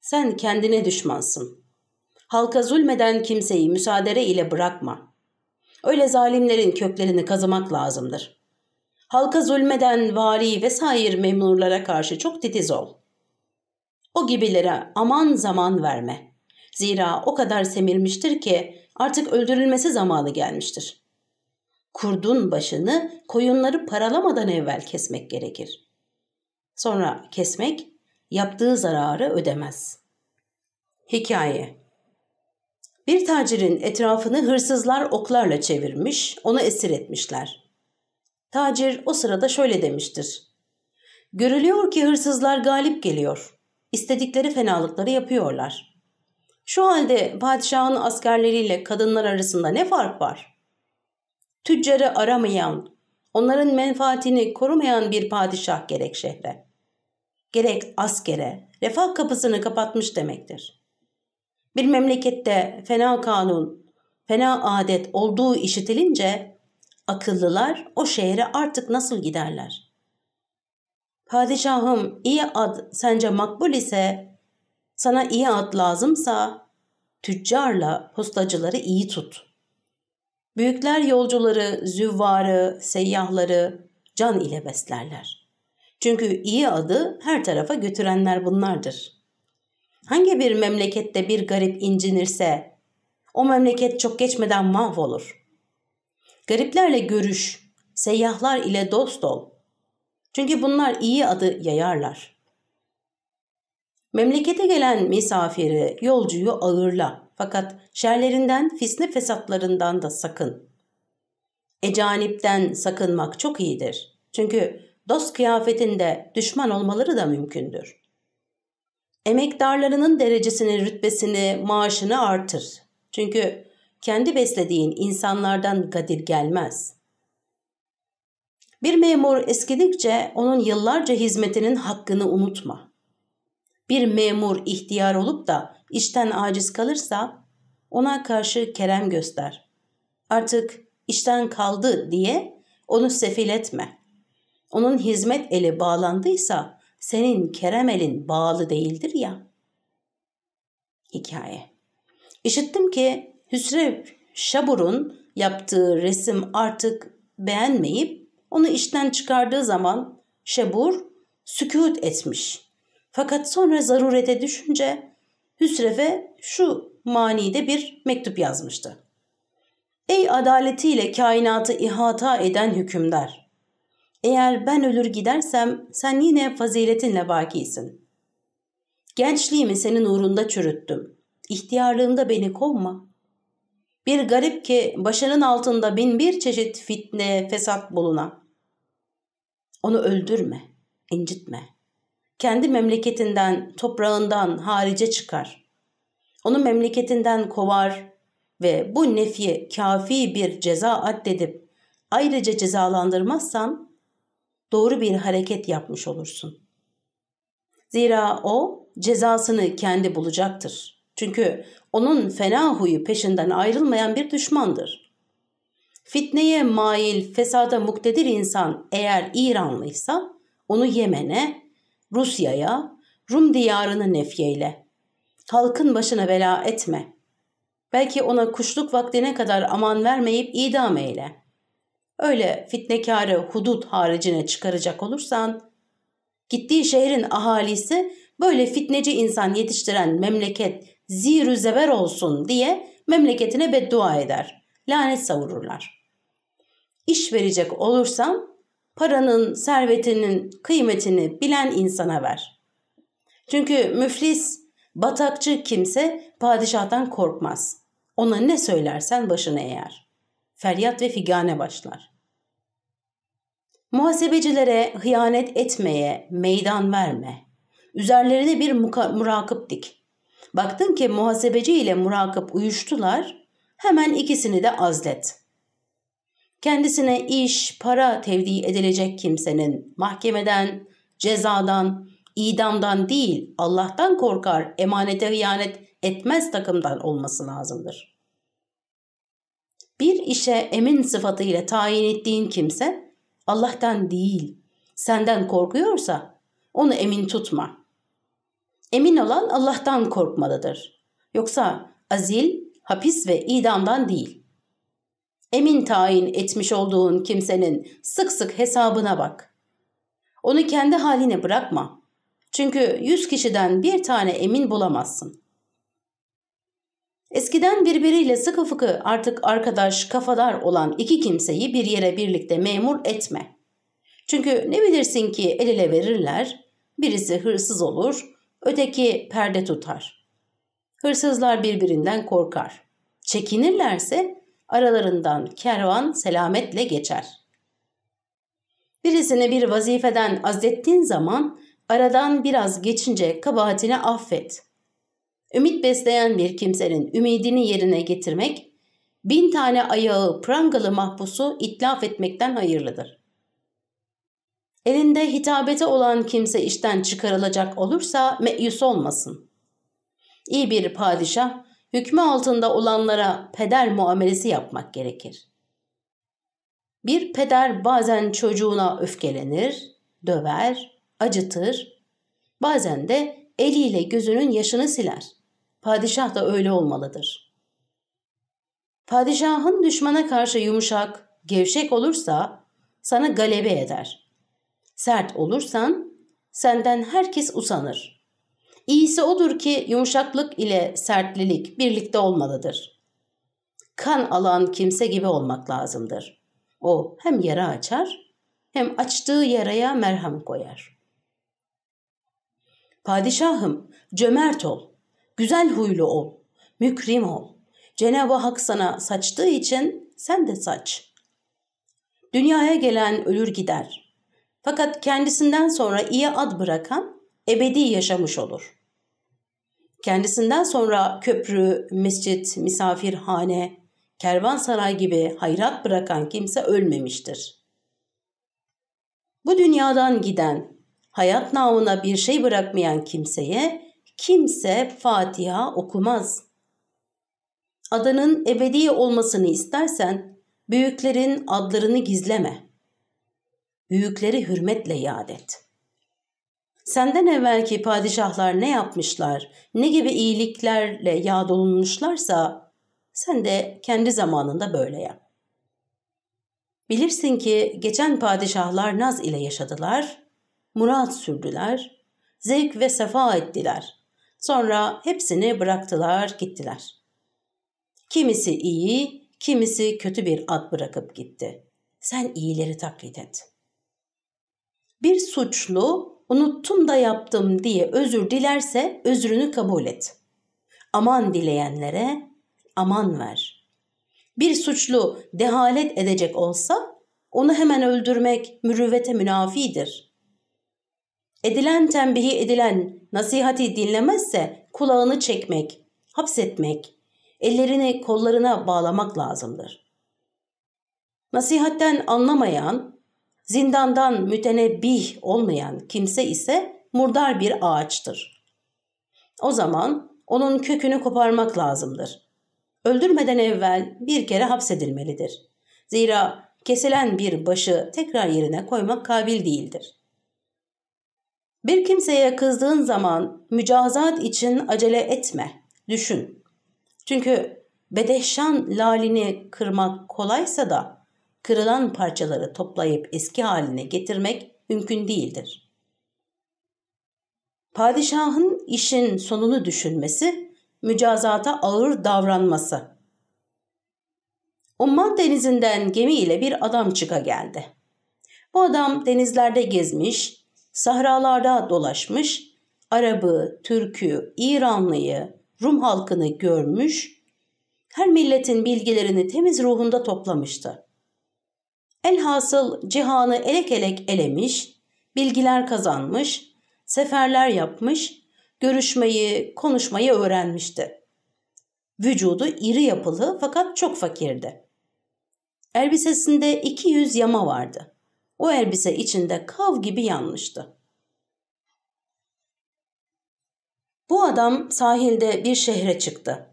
sen kendine düşmansın. Halka zulmeden kimseyi müsaade ile bırakma. Öyle zalimlerin köklerini kazımak lazımdır. Halka zulmeden vali vesaire memurlara karşı çok titiz ol. O gibilere aman zaman verme. Zira o kadar semirmiştir ki artık öldürülmesi zamanı gelmiştir. Kurdun başını koyunları paralamadan evvel kesmek gerekir. Sonra kesmek yaptığı zararı ödemez. Hikaye Bir tacirin etrafını hırsızlar oklarla çevirmiş, onu esir etmişler. Tacir o sırada şöyle demiştir. Görülüyor ki hırsızlar galip geliyor. İstedikleri fenalıkları yapıyorlar. Şu halde padişahın askerleriyle kadınlar arasında ne fark var? Tüccarı aramayan, onların menfaatini korumayan bir padişah gerek şehre. Gerek askere, refah kapısını kapatmış demektir. Bir memlekette fena kanun, fena adet olduğu işitilince akıllılar o şehre artık nasıl giderler? Padişahım iyi ad sence makbul ise, sana iyi ad lazımsa tüccarla postacıları iyi tut. Büyükler yolcuları, züvvarı, seyyahları can ile beslerler. Çünkü iyi adı her tarafa götürenler bunlardır. Hangi bir memlekette bir garip incinirse o memleket çok geçmeden mahvolur. Gariplerle görüş, seyyahlar ile dost ol. Çünkü bunlar iyi adı yayarlar. Memlekete gelen misafiri, yolcuyu ağırla. Fakat şerlerinden, fisne fesatlarından da sakın. Ecanipten sakınmak çok iyidir. Çünkü dost kıyafetinde düşman olmaları da mümkündür. Emektarlarının derecesini, rütbesini, maaşını artır. Çünkü kendi beslediğin insanlardan gadir gelmez. Bir memur eskidikçe onun yıllarca hizmetinin hakkını unutma. Bir memur ihtiyar olup da işten aciz kalırsa ona karşı kerem göster. Artık işten kaldı diye onu sefil etme. Onun hizmet eli bağlandıysa senin kerem elin bağlı değildir ya. Hikaye İşittim ki Hüsrev Şabur'un yaptığı resim artık beğenmeyip onu işten çıkardığı zaman Şabur sükut etmiş. Fakat sonra zarurete düşünce Hüsrev'e şu manide bir mektup yazmıştı. Ey adaletiyle kainatı ihata eden hükümdar! Eğer ben ölür gidersem sen yine faziletinle bakisin. Gençliğimi senin uğrunda çürüttüm. İhtiyarlığımda beni kovma. Bir garip ki başının altında bin bir çeşit fitne, fesat buluna. Onu öldürme, incitme. Kendi memleketinden, toprağından harice çıkar. Onu memleketinden kovar ve bu nefiye kafi bir ceza addedip ayrıca cezalandırmazsan doğru bir hareket yapmış olursun. Zira o cezasını kendi bulacaktır. Çünkü onun fena huyu peşinden ayrılmayan bir düşmandır. Fitneye mail, fesada muktedir insan eğer İranlıysa onu Yemen'e, Rusya'ya, Rum diyarını nefyeyle. Halkın başına bela etme. Belki ona kuşluk vaktine kadar aman vermeyip idam eyle. Öyle fitnekarı hudut haricine çıkaracak olursan, gittiği şehrin ahalisi böyle fitneci insan yetiştiren memleket zirü zeber olsun diye memleketine beddua eder. Lanet savururlar. İş verecek olursan paranın, servetinin kıymetini bilen insana ver. Çünkü müflis, batakçı kimse padişahtan korkmaz. Ona ne söylersen başını eğer. Feryat ve figane başlar. Muhasebecilere hıyanet etmeye meydan verme. Üzerlerine bir murakip dik. Baktın ki muhasebeci ile murakip uyuştular, hemen ikisini de azlet. Kendisine iş, para tevdi edilecek kimsenin mahkemeden cezadan, idamdan değil Allah'tan korkar, emanete hıyanet etmez takımdan olması lazımdır. Bir işe emin sıfatıyla tayin ettiğin kimse Allah'tan değil, senden korkuyorsa onu emin tutma. Emin olan Allah'tan korkmalıdır. Yoksa azil, hapis ve idamdan değil. Emin tayin etmiş olduğun kimsenin sık sık hesabına bak. Onu kendi haline bırakma. Çünkü yüz kişiden bir tane emin bulamazsın. Eskiden birbiriyle sıkı fıkı artık arkadaş, kafadar olan iki kimseyi bir yere birlikte memur etme. Çünkü ne bilirsin ki el ele verirler, birisi hırsız olur, öteki perde tutar. Hırsızlar birbirinden korkar. Çekinirlerse aralarından kervan selametle geçer. Birisini bir vazifeden azlettiğin zaman aradan biraz geçince kabahatini affet. Ümit besleyen bir kimsenin ümidini yerine getirmek, bin tane ayağı prangalı mahpusu itlaf etmekten hayırlıdır. Elinde hitabete olan kimse işten çıkarılacak olursa meyus olmasın. İyi bir padişah, hükmü altında olanlara peder muamelesi yapmak gerekir. Bir peder bazen çocuğuna öfkelenir, döver, acıtır, bazen de eliyle gözünün yaşını siler. Padişah da öyle olmalıdır. Padişahın düşmana karşı yumuşak, gevşek olursa sana galebe eder. Sert olursan senden herkes usanır. İyisi odur ki yumuşaklık ile sertlilik birlikte olmalıdır. Kan alan kimse gibi olmak lazımdır. O hem yara açar hem açtığı yaraya merhem koyar. Padişahım cömert ol, güzel huylu ol, mükrim ol. Cenab-ı Hak sana saçtığı için sen de saç. Dünyaya gelen ölür gider. Fakat kendisinden sonra iyi ad bırakan ebedi yaşamış olur. Kendisinden sonra köprü, mescit, misafirhane, kervansaray gibi hayrat bırakan kimse ölmemiştir. Bu dünyadan giden, hayat namına bir şey bırakmayan kimseye kimse Fatiha okumaz. Adının ebedi olmasını istersen büyüklerin adlarını gizleme. Büyükleri hürmetle yad et. Senden evvelki padişahlar ne yapmışlar, ne gibi iyiliklerle yad olunmuşlarsa sen de kendi zamanında böyle yap. Bilirsin ki geçen padişahlar naz ile yaşadılar, murat sürdüler, zevk ve sefa ettiler. Sonra hepsini bıraktılar gittiler. Kimisi iyi, kimisi kötü bir ad bırakıp gitti. Sen iyileri taklit et. Bir suçlu unuttum da yaptım diye özür dilerse özrünü kabul et. Aman dileyenlere aman ver. Bir suçlu dehalet edecek olsa onu hemen öldürmek mürüvvete münafidir. Edilen tembihi edilen nasihati dinlemezse kulağını çekmek, hapsetmek, ellerini kollarına bağlamak lazımdır. Nasihatten anlamayan, zindandan mütenebbih olmayan kimse ise murdar bir ağaçtır. O zaman onun kökünü koparmak lazımdır. Öldürmeden evvel bir kere hapsedilmelidir. Zira kesilen bir başı tekrar yerine koymak kabil değildir. Bir kimseye kızdığın zaman mücazat için acele etme, düşün. Çünkü bedehşan lalini kırmak kolaysa da kırılan parçaları toplayıp eski haline getirmek mümkün değildir. Padişahın işin sonunu düşünmesi, mücazata ağır davranması. Umman denizinden gemiyle bir adam çıka geldi. Bu adam denizlerde gezmiş, sahralarda dolaşmış, Arabı, Türk'ü, İranlıyı, Rum halkını görmüş, her milletin bilgilerini temiz ruhunda toplamıştı. Elhasıl cihanı elek elek elemiş, bilgiler kazanmış, seferler yapmış, görüşmeyi, konuşmayı öğrenmişti. Vücudu iri yapılı fakat çok fakirdi. Elbisesinde 200 yama vardı. O elbise içinde kav gibi yanmıştı. Bu adam sahilde bir şehre çıktı.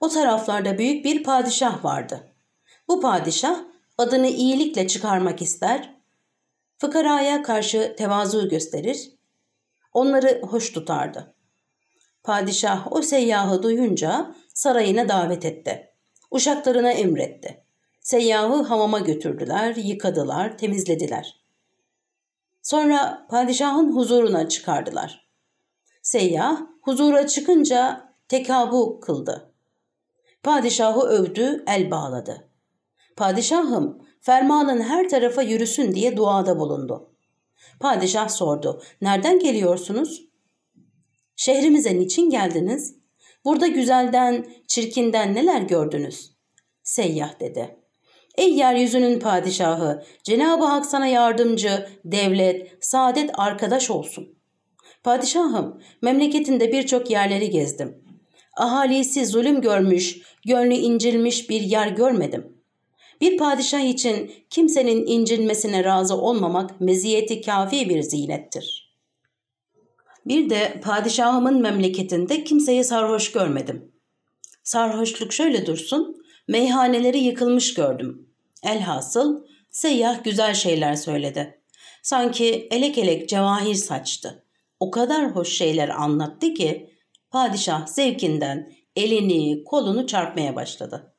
O taraflarda büyük bir padişah vardı. Bu padişah adını iyilikle çıkarmak ister, fıkaraya karşı tevazu gösterir, onları hoş tutardı. Padişah o seyyahı duyunca sarayına davet etti. Uşaklarına emretti. Seyyahı hamama götürdüler, yıkadılar, temizlediler. Sonra padişahın huzuruna çıkardılar. Seyyah huzura çıkınca tekabu kıldı. Padişahı övdü, el bağladı. Padişahım, fermanın her tarafa yürüsün diye duada bulundu. Padişah sordu, nereden geliyorsunuz? Şehrimize niçin geldiniz? Burada güzelden, çirkinden neler gördünüz? Seyyah dedi. Ey yeryüzünün padişahı, Cenab-ı Hak sana yardımcı, devlet, saadet arkadaş olsun. Padişahım, memleketinde birçok yerleri gezdim. Ahalisi zulüm görmüş, gönlü incilmiş bir yer görmedim. Bir padişah için kimsenin incilmesine razı olmamak meziyeti kafi bir zinettir. Bir de padişahımın memleketinde kimseye sarhoş görmedim. Sarhoşluk şöyle dursun, meyhaneleri yıkılmış gördüm. Elhasıl seyyah güzel şeyler söyledi. Sanki elek elek cevahir saçtı. O kadar hoş şeyler anlattı ki padişah zevkinden elini kolunu çarpmaya başladı.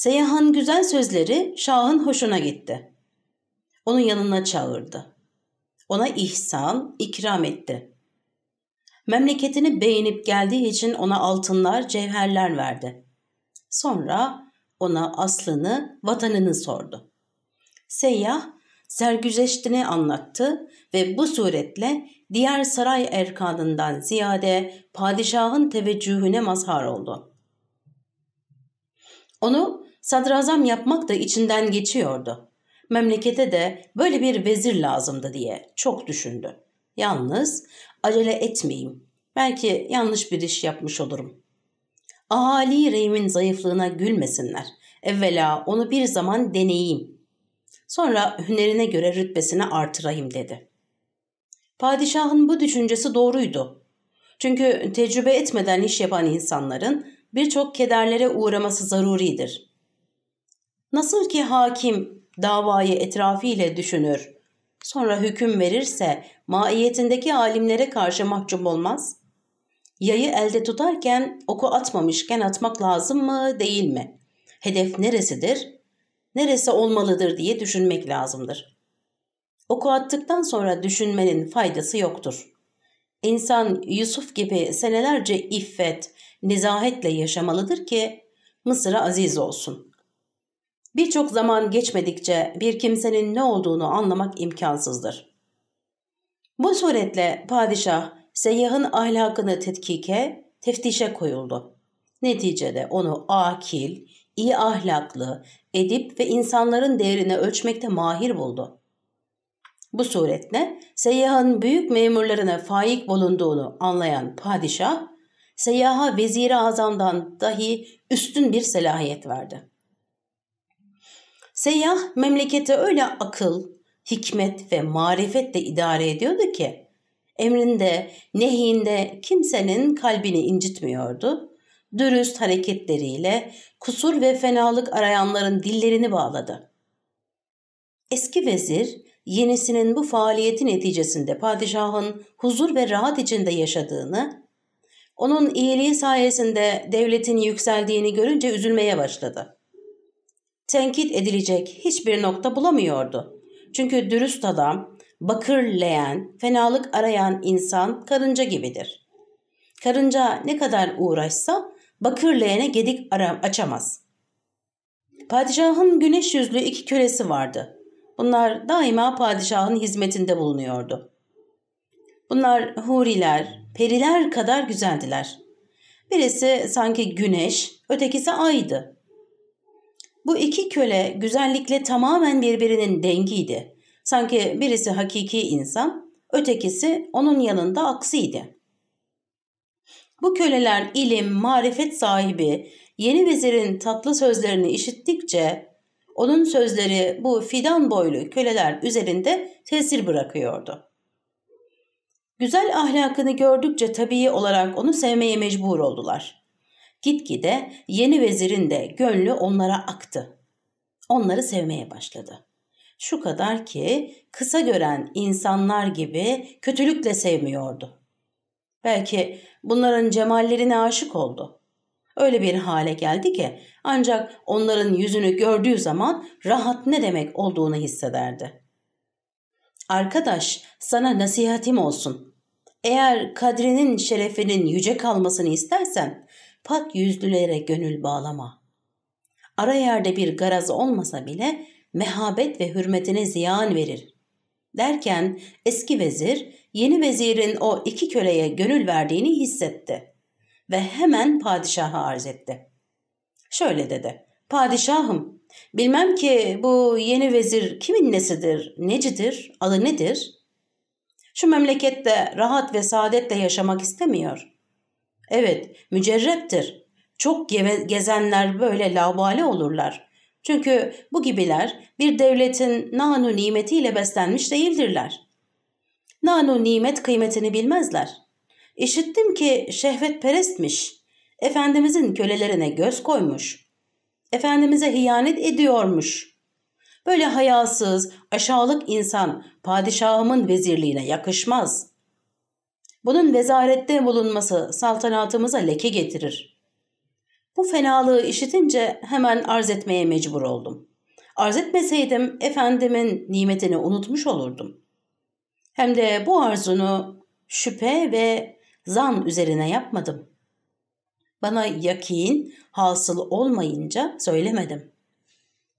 Seyyahın güzel sözleri Şah'ın hoşuna gitti. Onun yanına çağırdı. Ona ihsan, ikram etti. Memleketini beğenip geldiği için ona altınlar, cevherler verdi. Sonra ona aslını, vatanını sordu. Seyyah sergüzeştini anlattı ve bu suretle diğer saray erkanından ziyade padişahın teveccühüne mazhar oldu. Onu sadrazam yapmak da içinden geçiyordu. Memlekete de böyle bir vezir lazımdı diye çok düşündü. Yalnız acele etmeyeyim. Belki yanlış bir iş yapmış olurum. Ahali reyimin zayıflığına gülmesinler. Evvela onu bir zaman deneyeyim. Sonra hünerine göre rütbesini artırayım dedi. Padişahın bu düşüncesi doğruydu. Çünkü tecrübe etmeden iş yapan insanların birçok kederlere uğraması zaruridir. Nasıl ki hakim davayı etrafıyla düşünür, sonra hüküm verirse maiyetindeki alimlere karşı mahcup olmaz. Yayı elde tutarken oku atmamışken atmak lazım mı değil mi? Hedef neresidir? Neresi olmalıdır diye düşünmek lazımdır. Oku attıktan sonra düşünmenin faydası yoktur. İnsan Yusuf gibi senelerce iffet, nezahetle yaşamalıdır ki Mısır'a aziz olsun. Birçok zaman geçmedikçe bir kimsenin ne olduğunu anlamak imkansızdır. Bu suretle padişah seyyahın ahlakını tetkike, teftişe koyuldu. Neticede onu akil, iyi ahlaklı, edip ve insanların değerini ölçmekte mahir buldu. Bu suretle seyyahın büyük memurlarına faik bulunduğunu anlayan padişah, seyyaha vezir-i azamdan dahi üstün bir selahiyet verdi. Seyyah memleketi öyle akıl, hikmet ve marifetle idare ediyordu ki, emrinde, nehinde kimsenin kalbini incitmiyordu, dürüst hareketleriyle kusur ve fenalık arayanların dillerini bağladı. Eski vezir, yenisinin bu faaliyeti neticesinde padişahın huzur ve rahat içinde yaşadığını, onun iyiliği sayesinde devletin yükseldiğini görünce üzülmeye başladı. Tenkit edilecek hiçbir nokta bulamıyordu. Çünkü dürüst adam, bakır leğen, fenalık arayan insan karınca gibidir. Karınca ne kadar uğraşsa bakır leğene gedik açamaz. Padişahın güneş yüzlü iki kölesi vardı. Bunlar daima padişahın hizmetinde bulunuyordu. Bunlar huriler, periler kadar güzeldiler. Birisi sanki güneş, ötekisi aydı. Bu iki köle güzellikle tamamen birbirinin dengiydi. Sanki birisi hakiki insan, ötekisi onun yanında aksiydi. Bu köleler ilim, marifet sahibi, yeni vezirin tatlı sözlerini işittikçe onun sözleri bu fidan boylu köleler üzerinde tesir bırakıyordu. Güzel ahlakını gördükçe tabii olarak onu sevmeye mecbur oldular. Gitgide yeni vezirin de gönlü onlara aktı. Onları sevmeye başladı. Şu kadar ki kısa gören insanlar gibi kötülükle sevmiyordu. Belki bunların cemallerine aşık oldu. Öyle bir hale geldi ki ancak onların yüzünü gördüğü zaman rahat ne demek olduğunu hissederdi. Arkadaş sana nasihatim olsun. Eğer kadrinin şerefinin yüce kalmasını istersen pak yüzlülere gönül bağlama. Ara yerde bir garaz olmasa bile mehabet ve hürmetine ziyan verir. Derken eski vezir yeni vezirin o iki köleye gönül verdiğini hissetti ve hemen padişaha arz etti. Şöyle dedi, padişahım bilmem ki bu yeni vezir kimin nesidir, necidir, adı nedir? Şu memlekette rahat ve saadetle yaşamak istemiyor. Evet, mücerreptir. Çok gezenler böyle labale olurlar. Çünkü bu gibiler bir devletin nanu nimetiyle beslenmiş değildirler. Nanu nimet kıymetini bilmezler. İşittim ki şehvet perestmiş. Efendimizin kölelerine göz koymuş. Efendimiz'e hiyanet ediyormuş. Böyle hayasız, aşağılık insan padişahımın vezirliğine yakışmaz. Bunun vezarette bulunması saltanatımıza leke getirir. Bu fenalığı işitince hemen arz etmeye mecbur oldum. Arz etmeseydim efendimin nimetini unutmuş olurdum. Hem de bu arzunu şüphe ve zan üzerine yapmadım. Bana yakin hasıl olmayınca söylemedim.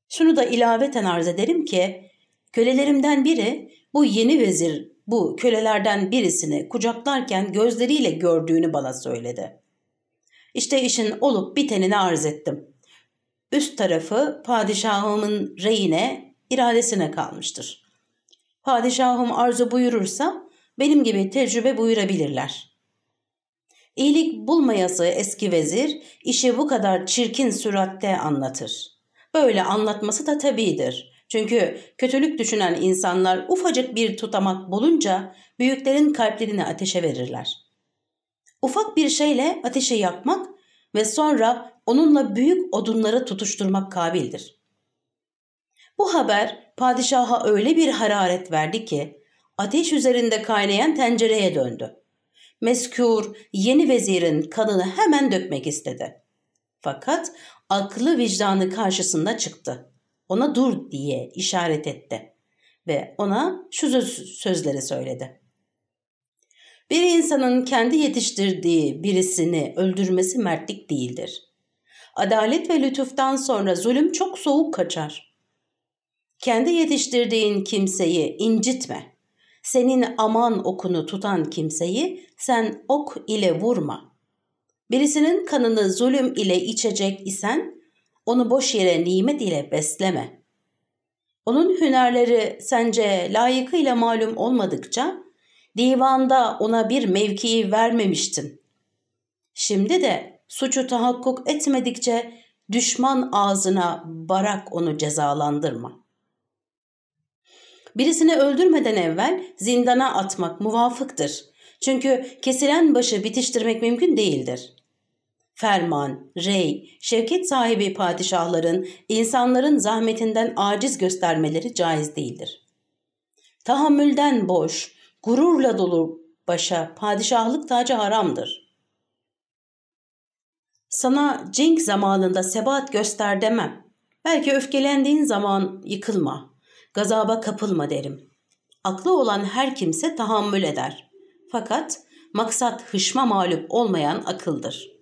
Şunu da ilaveten arz ederim ki kölelerimden biri bu yeni vezir bu kölelerden birisini kucaklarken gözleriyle gördüğünü bana söyledi. İşte işin olup bitenini arz ettim. Üst tarafı padişahımın reyine, iradesine kalmıştır. Padişahım arzu buyurursa benim gibi tecrübe buyurabilirler. İyilik bulmayası eski vezir işi bu kadar çirkin süratte anlatır. Böyle anlatması da tabidir. Çünkü kötülük düşünen insanlar ufacık bir tutamak bulunca büyüklerin kalplerini ateşe verirler. Ufak bir şeyle ateşi yakmak ve sonra onunla büyük odunları tutuşturmak kabildir. Bu haber padişaha öyle bir hararet verdi ki ateş üzerinde kaynayan tencereye döndü. Meskur yeni vezirin kanını hemen dökmek istedi. Fakat aklı vicdanı karşısında çıktı. Ona dur diye işaret etti ve ona şu sözleri söyledi. Bir insanın kendi yetiştirdiği birisini öldürmesi mertlik değildir. Adalet ve lütuftan sonra zulüm çok soğuk kaçar. Kendi yetiştirdiğin kimseyi incitme. Senin aman okunu tutan kimseyi sen ok ile vurma. Birisinin kanını zulüm ile içecek isen onu boş yere nimet ile besleme. Onun hünerleri sence layıkıyla malum olmadıkça divanda ona bir mevkii vermemiştin. Şimdi de suçu tahakkuk etmedikçe düşman ağzına barak onu cezalandırma. Birisini öldürmeden evvel zindana atmak muvafıktır. Çünkü kesilen başı bitiştirmek mümkün değildir. Ferman, rey, şevket sahibi padişahların insanların zahmetinden aciz göstermeleri caiz değildir. Tahammülden boş, gururla dolu başa padişahlık tacı haramdır. Sana cenk zamanında sebat göster demem. Belki öfkelendiğin zaman yıkılma, gazaba kapılma derim. Aklı olan her kimse tahammül eder. Fakat maksat hışma mağlup olmayan akıldır.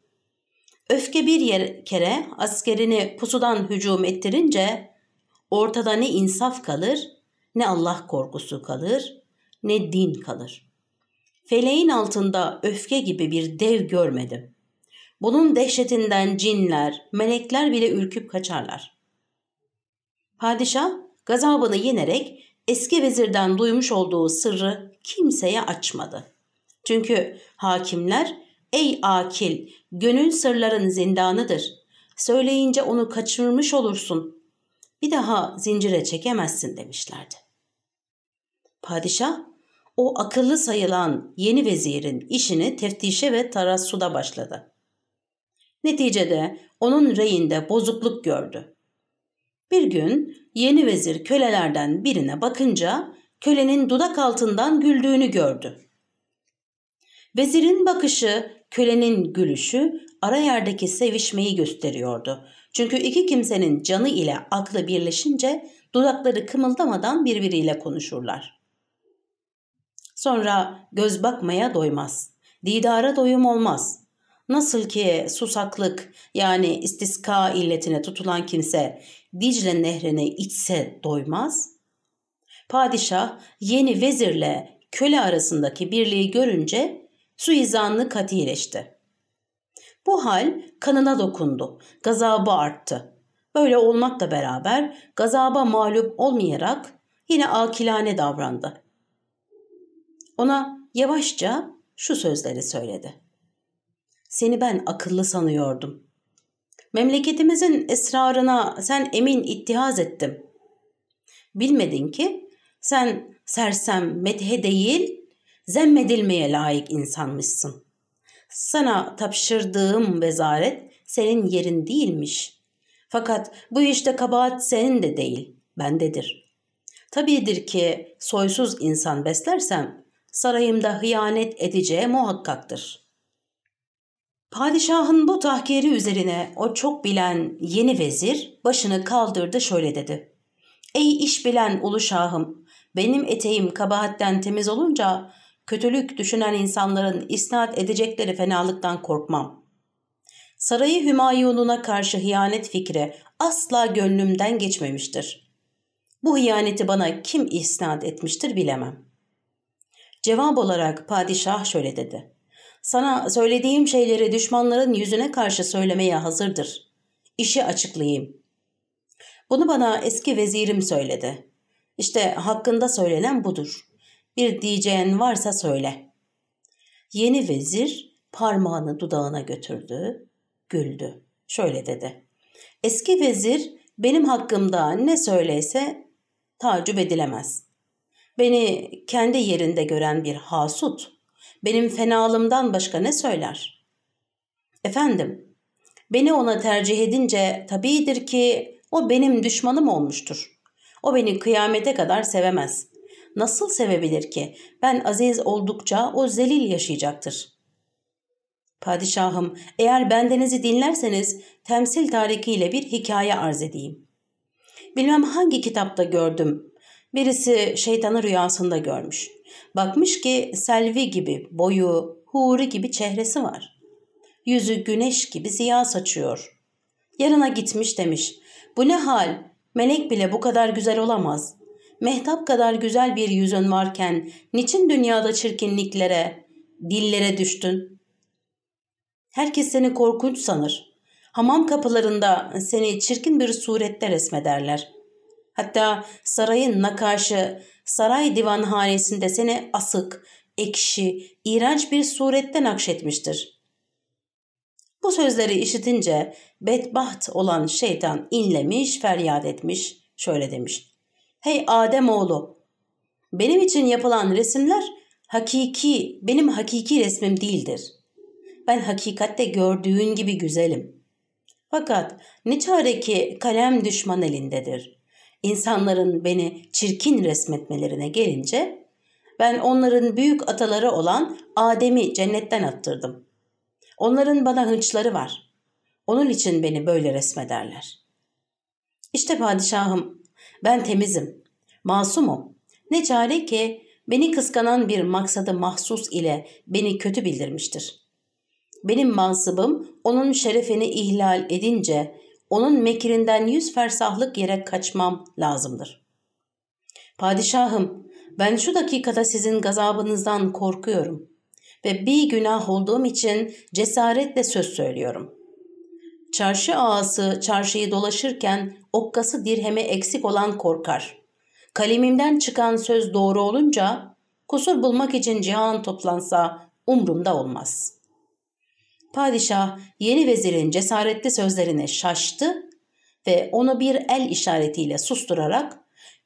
Öfke bir yer, kere askerini pusudan hücum ettirince ortada ne insaf kalır ne Allah korkusu kalır ne din kalır. Feleğin altında öfke gibi bir dev görmedim. Bunun dehşetinden cinler, melekler bile ürküp kaçarlar. Padişah gazabını yenerek eski vezirden duymuş olduğu sırrı kimseye açmadı. Çünkü hakimler ey akil gönül sırların zindanıdır. Söyleyince onu kaçırmış olursun. Bir daha zincire çekemezsin demişlerdi. Padişah o akıllı sayılan yeni vezirin işini teftişe ve tarassuda başladı. Neticede onun reyinde bozukluk gördü. Bir gün yeni vezir kölelerden birine bakınca kölenin dudak altından güldüğünü gördü. Vezirin bakışı, kölenin gülüşü ara yerdeki sevişmeyi gösteriyordu. Çünkü iki kimsenin canı ile aklı birleşince dudakları kımıldamadan birbiriyle konuşurlar. Sonra göz bakmaya doymaz. Didara doyum olmaz. Nasıl ki susaklık yani istiska illetine tutulan kimse Dicle nehrini içse doymaz. Padişah yeni vezirle köle arasındaki birliği görünce suizanlı katileşti. Bu hal kanına dokundu, gazabı arttı. Böyle olmakla beraber gazaba mağlup olmayarak yine akilane davrandı. Ona yavaşça şu sözleri söyledi. Seni ben akıllı sanıyordum. Memleketimizin esrarına sen emin ittihaz ettim. Bilmedin ki sen sersem medhe değil, zemmedilmeye layık insanmışsın. Sana tapşırdığım vezaret senin yerin değilmiş. Fakat bu işte kabahat senin de değil, bendedir. Tabidir ki soysuz insan beslersem sarayımda hıyanet edeceği muhakkaktır. Padişahın bu tahkiri üzerine o çok bilen yeni vezir başını kaldırdı şöyle dedi. Ey iş bilen ulu şahım, benim eteğim kabahatten temiz olunca kötülük düşünen insanların isnat edecekleri fenalıktan korkmam. Sarayı Hümayun'una karşı hıyanet fikri asla gönlümden geçmemiştir. Bu hıyaneti bana kim isnat etmiştir bilemem. Cevap olarak padişah şöyle dedi. Sana söylediğim şeyleri düşmanların yüzüne karşı söylemeye hazırdır. İşi açıklayayım. Bunu bana eski vezirim söyledi. İşte hakkında söylenen budur. Bir diyeceğin varsa söyle. Yeni vezir parmağını dudağına götürdü, güldü. Şöyle dedi. Eski vezir benim hakkımda ne söyleyse tacip edilemez. Beni kendi yerinde gören bir hasut benim fenalımdan başka ne söyler? Efendim, beni ona tercih edince tabidir ki o benim düşmanım olmuştur. O beni kıyamete kadar sevemez. Nasıl sevebilir ki? Ben aziz oldukça o zelil yaşayacaktır. Padişahım, eğer bendenizi dinlerseniz temsil tarikiyle bir hikaye arz edeyim. Bilmem hangi kitapta gördüm. Birisi şeytanı rüyasında görmüş. Bakmış ki Selvi gibi boyu, huri gibi çehresi var. Yüzü güneş gibi ziya saçıyor. Yanına gitmiş demiş. Bu ne hal? Melek bile bu kadar güzel olamaz. Mehtap kadar güzel bir yüzün varken niçin dünyada çirkinliklere, dillere düştün? Herkes seni korkunç sanır. Hamam kapılarında seni çirkin bir surette resmederler. Hatta sarayın nakaşı saray divanhanesinde seni asık, ekşi, iğrenç bir surette nakşetmiştir. Bu sözleri işitince bedbaht olan şeytan inlemiş, feryat etmiş, şöyle demiş. Hey Adem oğlu, benim için yapılan resimler hakiki, benim hakiki resmim değildir. Ben hakikatte gördüğün gibi güzelim. Fakat ne çare ki kalem düşman elindedir insanların beni çirkin resmetmelerine gelince ben onların büyük ataları olan Adem'i cennetten attırdım. Onların bana hınçları var. Onun için beni böyle resmederler. İşte padişahım, ben temizim, masumum. Ne çare ki beni kıskanan bir maksadı mahsus ile beni kötü bildirmiştir. Benim mansıbım onun şerefini ihlal edince onun mekrinden yüz fersahlık yere kaçmam lazımdır. Padişahım, ben şu dakikada sizin gazabınızdan korkuyorum ve bir günah olduğum için cesaretle söz söylüyorum. Çarşı ağası çarşıyı dolaşırken okkası dirheme eksik olan korkar. Kalemimden çıkan söz doğru olunca kusur bulmak için cihan toplansa umrumda olmaz.'' Padişah yeni vezirin cesaretli sözlerine şaştı ve onu bir el işaretiyle susturarak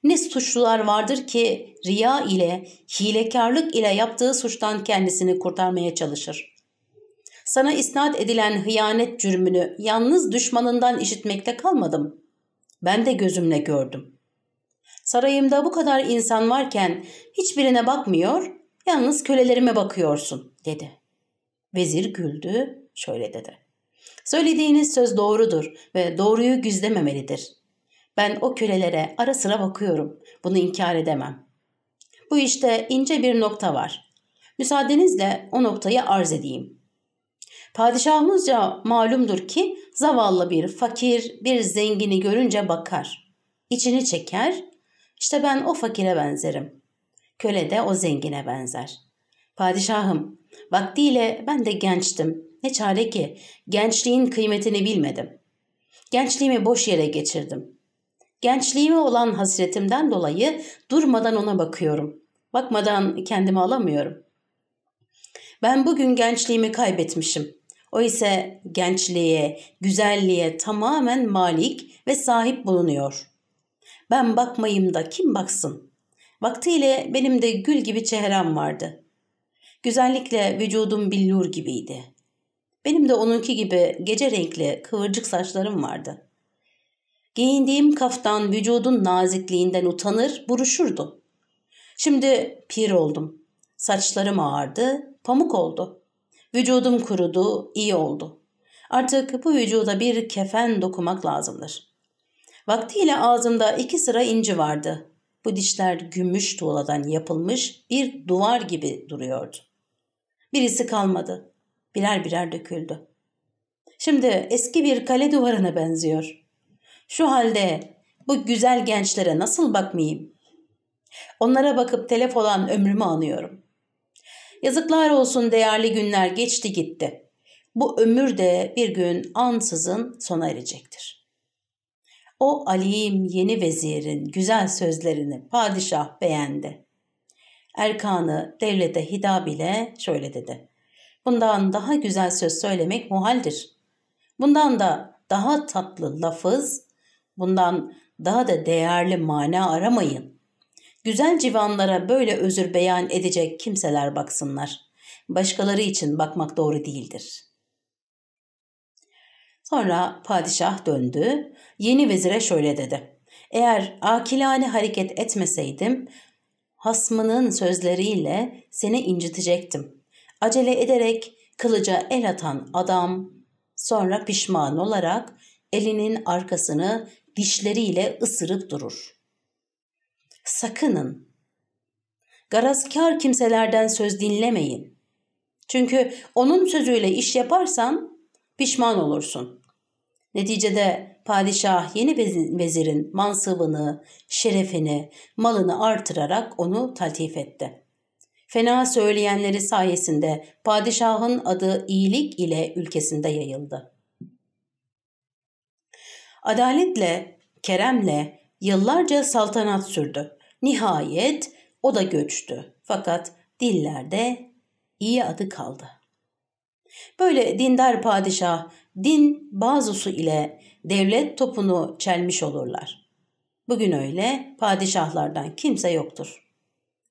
Ne suçlular vardır ki riya ile, hilekarlık ile yaptığı suçtan kendisini kurtarmaya çalışır. Sana isnat edilen hıyanet cürmünü yalnız düşmanından işitmekte kalmadım. Ben de gözümle gördüm. Sarayımda bu kadar insan varken hiçbirine bakmıyor, yalnız kölelerime bakıyorsun, dedi. Vezir güldü, şöyle dedi. Söylediğiniz söz doğrudur ve doğruyu gizlememelidir. Ben o kölelere ara sıra bakıyorum. Bunu inkar edemem. Bu işte ince bir nokta var. Müsaadenizle o noktayı arz edeyim. Padişahımızca malumdur ki zavallı bir fakir, bir zengini görünce bakar. İçini çeker. İşte ben o fakire benzerim. Köle de o zengine benzer. Padişahım, vaktiyle ben de gençtim. Ne çare ki gençliğin kıymetini bilmedim. Gençliğimi boş yere geçirdim. Gençliğime olan hasretimden dolayı durmadan ona bakıyorum. Bakmadan kendimi alamıyorum. Ben bugün gençliğimi kaybetmişim. O ise gençliğe, güzelliğe tamamen malik ve sahip bulunuyor. Ben bakmayayım da kim baksın? Vaktiyle benim de gül gibi çehrem vardı. Güzellikle vücudum billur gibiydi. Benim de onunki gibi gece renkli kıvırcık saçlarım vardı. Giyindiğim kaftan vücudun nazikliğinden utanır, buruşurdu. Şimdi pir oldum. Saçlarım ağardı, pamuk oldu. Vücudum kurudu, iyi oldu. Artık bu vücuda bir kefen dokumak lazımdır. Vaktiyle ağzımda iki sıra inci vardı. Bu dişler gümüş tuğladan yapılmış bir duvar gibi duruyordu. Birisi kalmadı birer birer döküldü. Şimdi eski bir kale duvarına benziyor. Şu halde bu güzel gençlere nasıl bakmayayım? Onlara bakıp telef olan ömrümü anıyorum. Yazıklar olsun değerli günler geçti gitti. Bu ömür de bir gün ansızın sona erecektir. O alim yeni vezirin güzel sözlerini padişah beğendi. Erkanı devlete hidab ile şöyle dedi. Bundan daha güzel söz söylemek muhaldir. Bundan da daha tatlı lafız, bundan daha da değerli mana aramayın. Güzel civanlara böyle özür beyan edecek kimseler baksınlar. Başkaları için bakmak doğru değildir. Sonra padişah döndü, yeni vezire şöyle dedi. Eğer akilane hareket etmeseydim, hasmının sözleriyle seni incitecektim. Acele ederek kılıca el atan adam sonra pişman olarak elinin arkasını dişleriyle ısırıp durur. Sakının. Garazkar kimselerden söz dinlemeyin. Çünkü onun sözüyle iş yaparsan pişman olursun. Neticede padişah yeni vezirin mansıbını, şerefini, malını artırarak onu taltif etti. Fena söyleyenleri sayesinde padişahın adı iyilik ile ülkesinde yayıldı. Adaletle, keremle yıllarca saltanat sürdü. Nihayet o da göçtü. Fakat dillerde iyi adı kaldı. Böyle dindar padişah din bazusu ile devlet topunu çelmiş olurlar. Bugün öyle padişahlardan kimse yoktur.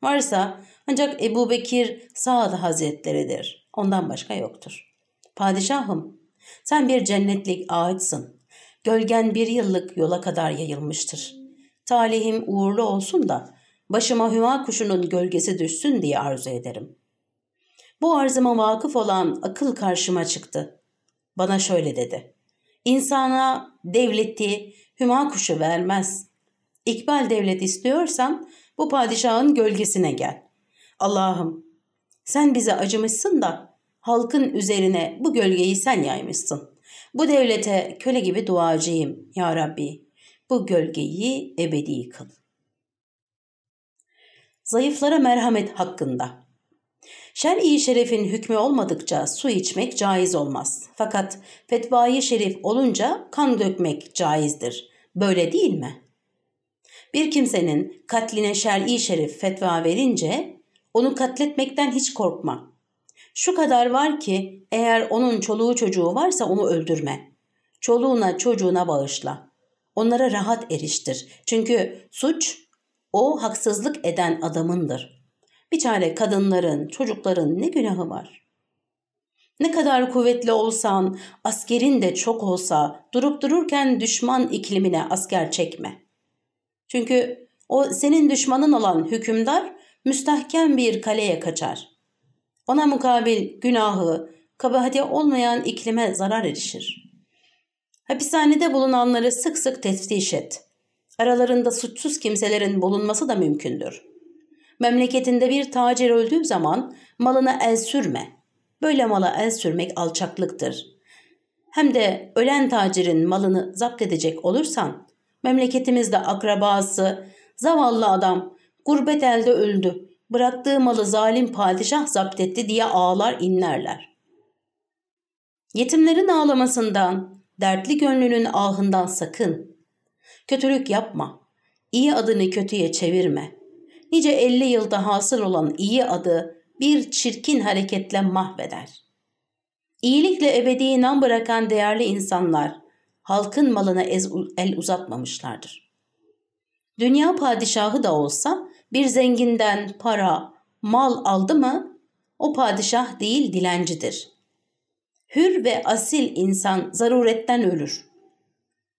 Varsa ancak Ebu Bekir Sa'd Hazretleridir. Ondan başka yoktur. Padişahım, sen bir cennetlik ağaçsın. Gölgen bir yıllık yola kadar yayılmıştır. Talihim uğurlu olsun da başıma hüma kuşunun gölgesi düşsün diye arzu ederim. Bu arzıma vakıf olan akıl karşıma çıktı. Bana şöyle dedi. İnsana devleti hüma kuşu vermez. İkbal devlet istiyorsan bu padişahın gölgesine gel. Allah'ım sen bize acımışsın da halkın üzerine bu gölgeyi sen yaymışsın. Bu devlete köle gibi duacıyım ya Rabbi. Bu gölgeyi ebedi kıl. Zayıflara merhamet hakkında. Şer'i şerefin hükmü olmadıkça su içmek caiz olmaz. Fakat fetvayı şerif olunca kan dökmek caizdir. Böyle değil mi? Bir kimsenin katline şer'i şerif fetva verince onu katletmekten hiç korkma. Şu kadar var ki eğer onun çoluğu çocuğu varsa onu öldürme. Çoluğuna çocuğuna bağışla. Onlara rahat eriştir. Çünkü suç O haksızlık eden adamındır. Bir çare kadınların, çocukların ne günahı var? Ne kadar kuvvetli olsan, askerin de çok olsa durup dururken düşman iklimine asker çekme. Çünkü o senin düşmanın olan hükümdar müstahkem bir kaleye kaçar. Ona mukabil günahı, kabahati olmayan iklime zarar erişir. Hapishanede bulunanları sık sık teftiş et. Aralarında suçsuz kimselerin bulunması da mümkündür. Memleketinde bir tacir öldüğü zaman malına el sürme. Böyle mala el sürmek alçaklıktır. Hem de ölen tacirin malını zapt edecek olursan, memleketimizde akrabası, zavallı adam, gurbet elde öldü, bıraktığı malı zalim padişah zapt etti diye ağlar inlerler. Yetimlerin ağlamasından, dertli gönlünün ahından sakın. Kötülük yapma, iyi adını kötüye çevirme. Nice elli yılda hasıl olan iyi adı bir çirkin hareketle mahveder. İyilikle ebedi nam bırakan değerli insanlar halkın malına el uzatmamışlardır. Dünya padişahı da olsa bir zenginden para, mal aldı mı o padişah değil dilencidir. Hür ve asil insan zaruretten ölür.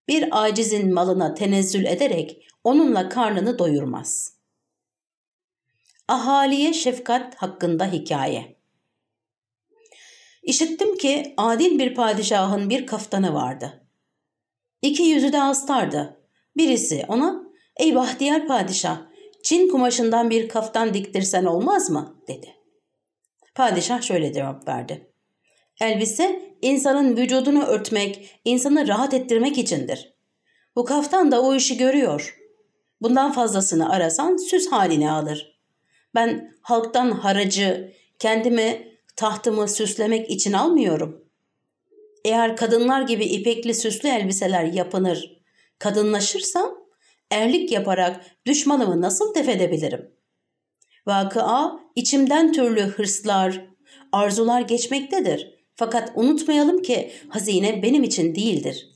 Bir acizin malına tenezzül ederek onunla karnını doyurmaz. Ahaliye şefkat hakkında hikaye. İşittim ki adil bir padişahın bir kaftanı vardı. İki yüzü de astardı. Birisi ona, ey bahtiyar padişah, Çin kumaşından bir kaftan diktirsen olmaz mı? dedi. Padişah şöyle cevap verdi. Elbise insanın vücudunu örtmek, insanı rahat ettirmek içindir. Bu kaftan da o işi görüyor. Bundan fazlasını arasan süs haline alır. Ben halktan haracı, kendimi, tahtımı süslemek için almıyorum. Eğer kadınlar gibi ipekli süslü elbiseler yapınır, kadınlaşırsam erlik yaparak düşmanımı nasıl defedebilirim? Vakıa içimden türlü hırslar, arzular geçmektedir. Fakat unutmayalım ki hazine benim için değildir.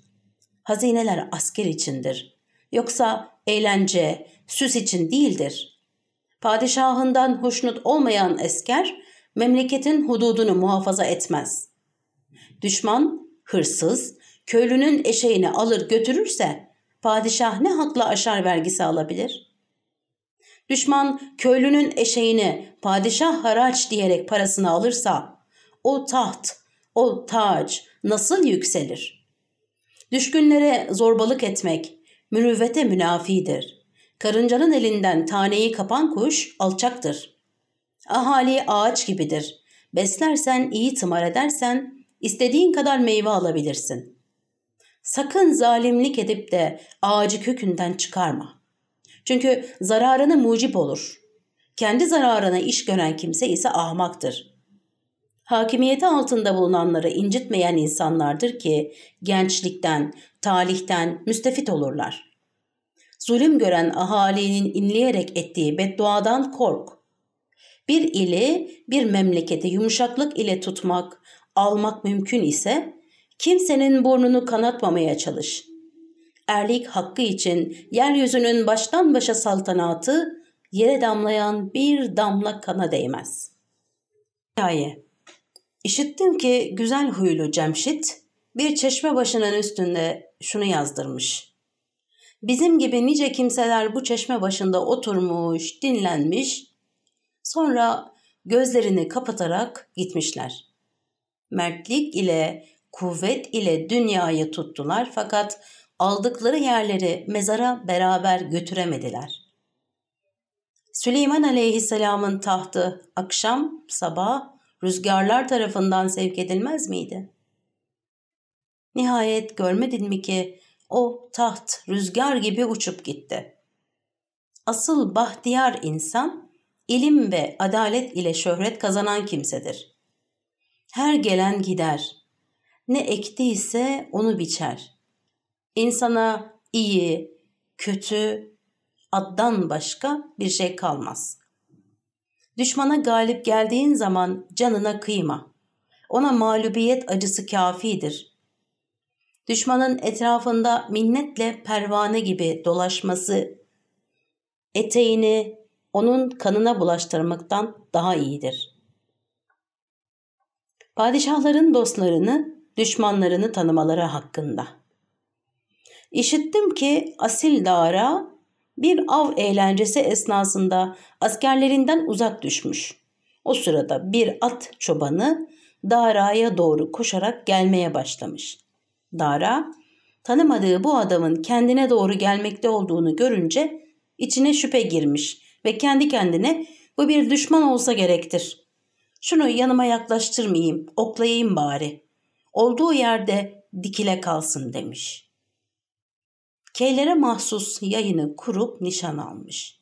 Hazineler asker içindir. Yoksa eğlence, süs için değildir. Padişahından hoşnut olmayan asker memleketin hududunu muhafaza etmez. Düşman, hırsız, köylünün eşeğini alır götürürse padişah ne hakla aşar vergisi alabilir? Düşman köylünün eşeğini padişah haraç diyerek parasını alırsa o taht, o taç nasıl yükselir? Düşkünlere zorbalık etmek mürüvvete münafidir. Karıncanın elinden taneyi kapan kuş alçaktır. Ahali ağaç gibidir. Beslersen iyi tımar edersen istediğin kadar meyve alabilirsin. Sakın zalimlik edip de ağacı kökünden çıkarma. Çünkü zararını mucip olur. Kendi zararına iş gören kimse ise ahmaktır. Hakimiyeti altında bulunanları incitmeyen insanlardır ki gençlikten, talihten müstefit olurlar. Zulüm gören ahalinin inleyerek ettiği bedduadan kork. Bir ili, bir memleketi yumuşaklık ile tutmak, almak mümkün ise kimsenin burnunu kanatmamaya çalış. Erlik hakkı için yeryüzünün baştan başa saltanatı yere damlayan bir damla kana değmez. Hikaye İşittim ki güzel huylu Cemşit bir çeşme başının üstünde şunu yazdırmış. Bizim gibi nice kimseler bu çeşme başında oturmuş, dinlenmiş, sonra gözlerini kapatarak gitmişler. Mertlik ile, kuvvet ile dünyayı tuttular fakat aldıkları yerleri mezara beraber götüremediler. Süleyman aleyhisselamın tahtı akşam, sabah rüzgarlar tarafından sevk edilmez miydi? Nihayet görmedin mi ki o taht rüzgar gibi uçup gitti. Asıl bahtiyar insan ilim ve adalet ile şöhret kazanan kimsedir. Her gelen gider. Ne ektiyse onu biçer. İnsana iyi, kötü, addan başka bir şey kalmaz. Düşmana galip geldiğin zaman canına kıyma. Ona mağlubiyet acısı kafidir. Düşmanın etrafında minnetle pervane gibi dolaşması eteğini onun kanına bulaştırmaktan daha iyidir. Padişahların dostlarını, düşmanlarını tanımaları hakkında. İşittim ki Asil Dara bir av eğlencesi esnasında askerlerinden uzak düşmüş. O sırada bir at çobanı Dara'ya doğru koşarak gelmeye başlamış. Dara, tanımadığı bu adamın kendine doğru gelmekte olduğunu görünce içine şüphe girmiş ve kendi kendine bu bir düşman olsa gerektir. Şunu yanıma yaklaştırmayayım, oklayayım bari. Olduğu yerde dikile kalsın demiş. Keylere mahsus yayını kurup nişan almış.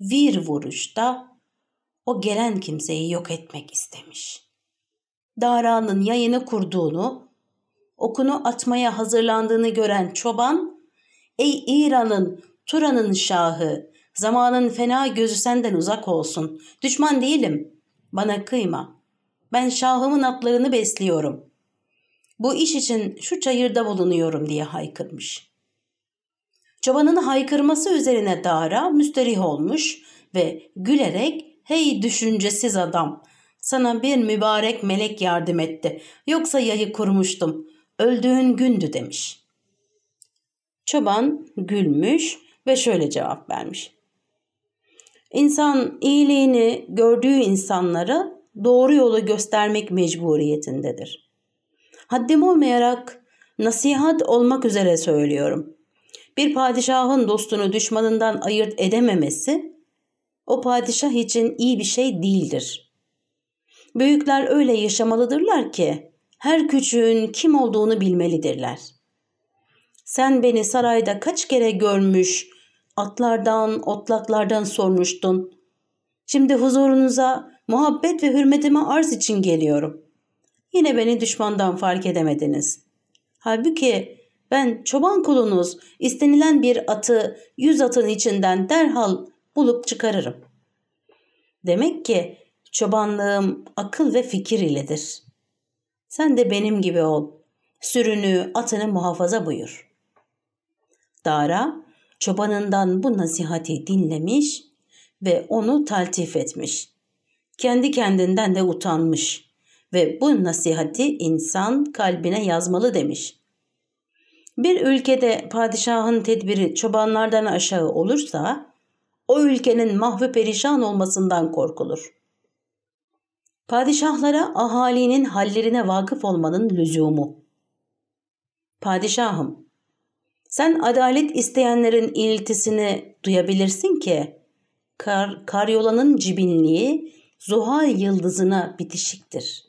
Bir vuruşta o gelen kimseyi yok etmek istemiş. Dara'nın yayını kurduğunu, okunu atmaya hazırlandığını gören çoban, ''Ey İran'ın, Turan'ın şahı, zamanın fena gözü senden uzak olsun. Düşman değilim, bana kıyma. Ben şahımın atlarını besliyorum. Bu iş için şu çayırda bulunuyorum.'' diye haykırmış. Çobanın haykırması üzerine Dara müsterih olmuş ve gülerek ''Hey düşüncesiz adam, sana bir mübarek melek yardım etti. Yoksa yayı kurmuştum. Öldüğün gündü demiş. Çoban gülmüş ve şöyle cevap vermiş. İnsan iyiliğini gördüğü insanlara doğru yolu göstermek mecburiyetindedir. Haddim olmayarak nasihat olmak üzere söylüyorum. Bir padişahın dostunu düşmanından ayırt edememesi o padişah için iyi bir şey değildir. Büyükler öyle yaşamalıdırlar ki her küçüğün kim olduğunu bilmelidirler. Sen beni sarayda kaç kere görmüş, atlardan, otlaklardan sormuştun. Şimdi huzurunuza muhabbet ve hürmetime arz için geliyorum. Yine beni düşmandan fark edemediniz. Halbuki ben çoban kulunuz, istenilen bir atı yüz atın içinden derhal bulup çıkarırım. Demek ki Çobanlığım akıl ve fikir iledir. Sen de benim gibi ol. Sürünü, atını muhafaza buyur. Dara, çobanından bu nasihati dinlemiş ve onu taltif etmiş. Kendi kendinden de utanmış ve bu nasihati insan kalbine yazmalı demiş. Bir ülkede padişahın tedbiri çobanlardan aşağı olursa o ülkenin mahvü perişan olmasından korkulur. Padişahlara ahalinin hallerine vakıf olmanın lüzumu. Padişahım, sen adalet isteyenlerin iltisini duyabilirsin ki, kar, karyolanın cibinliği Zuhal yıldızına bitişiktir.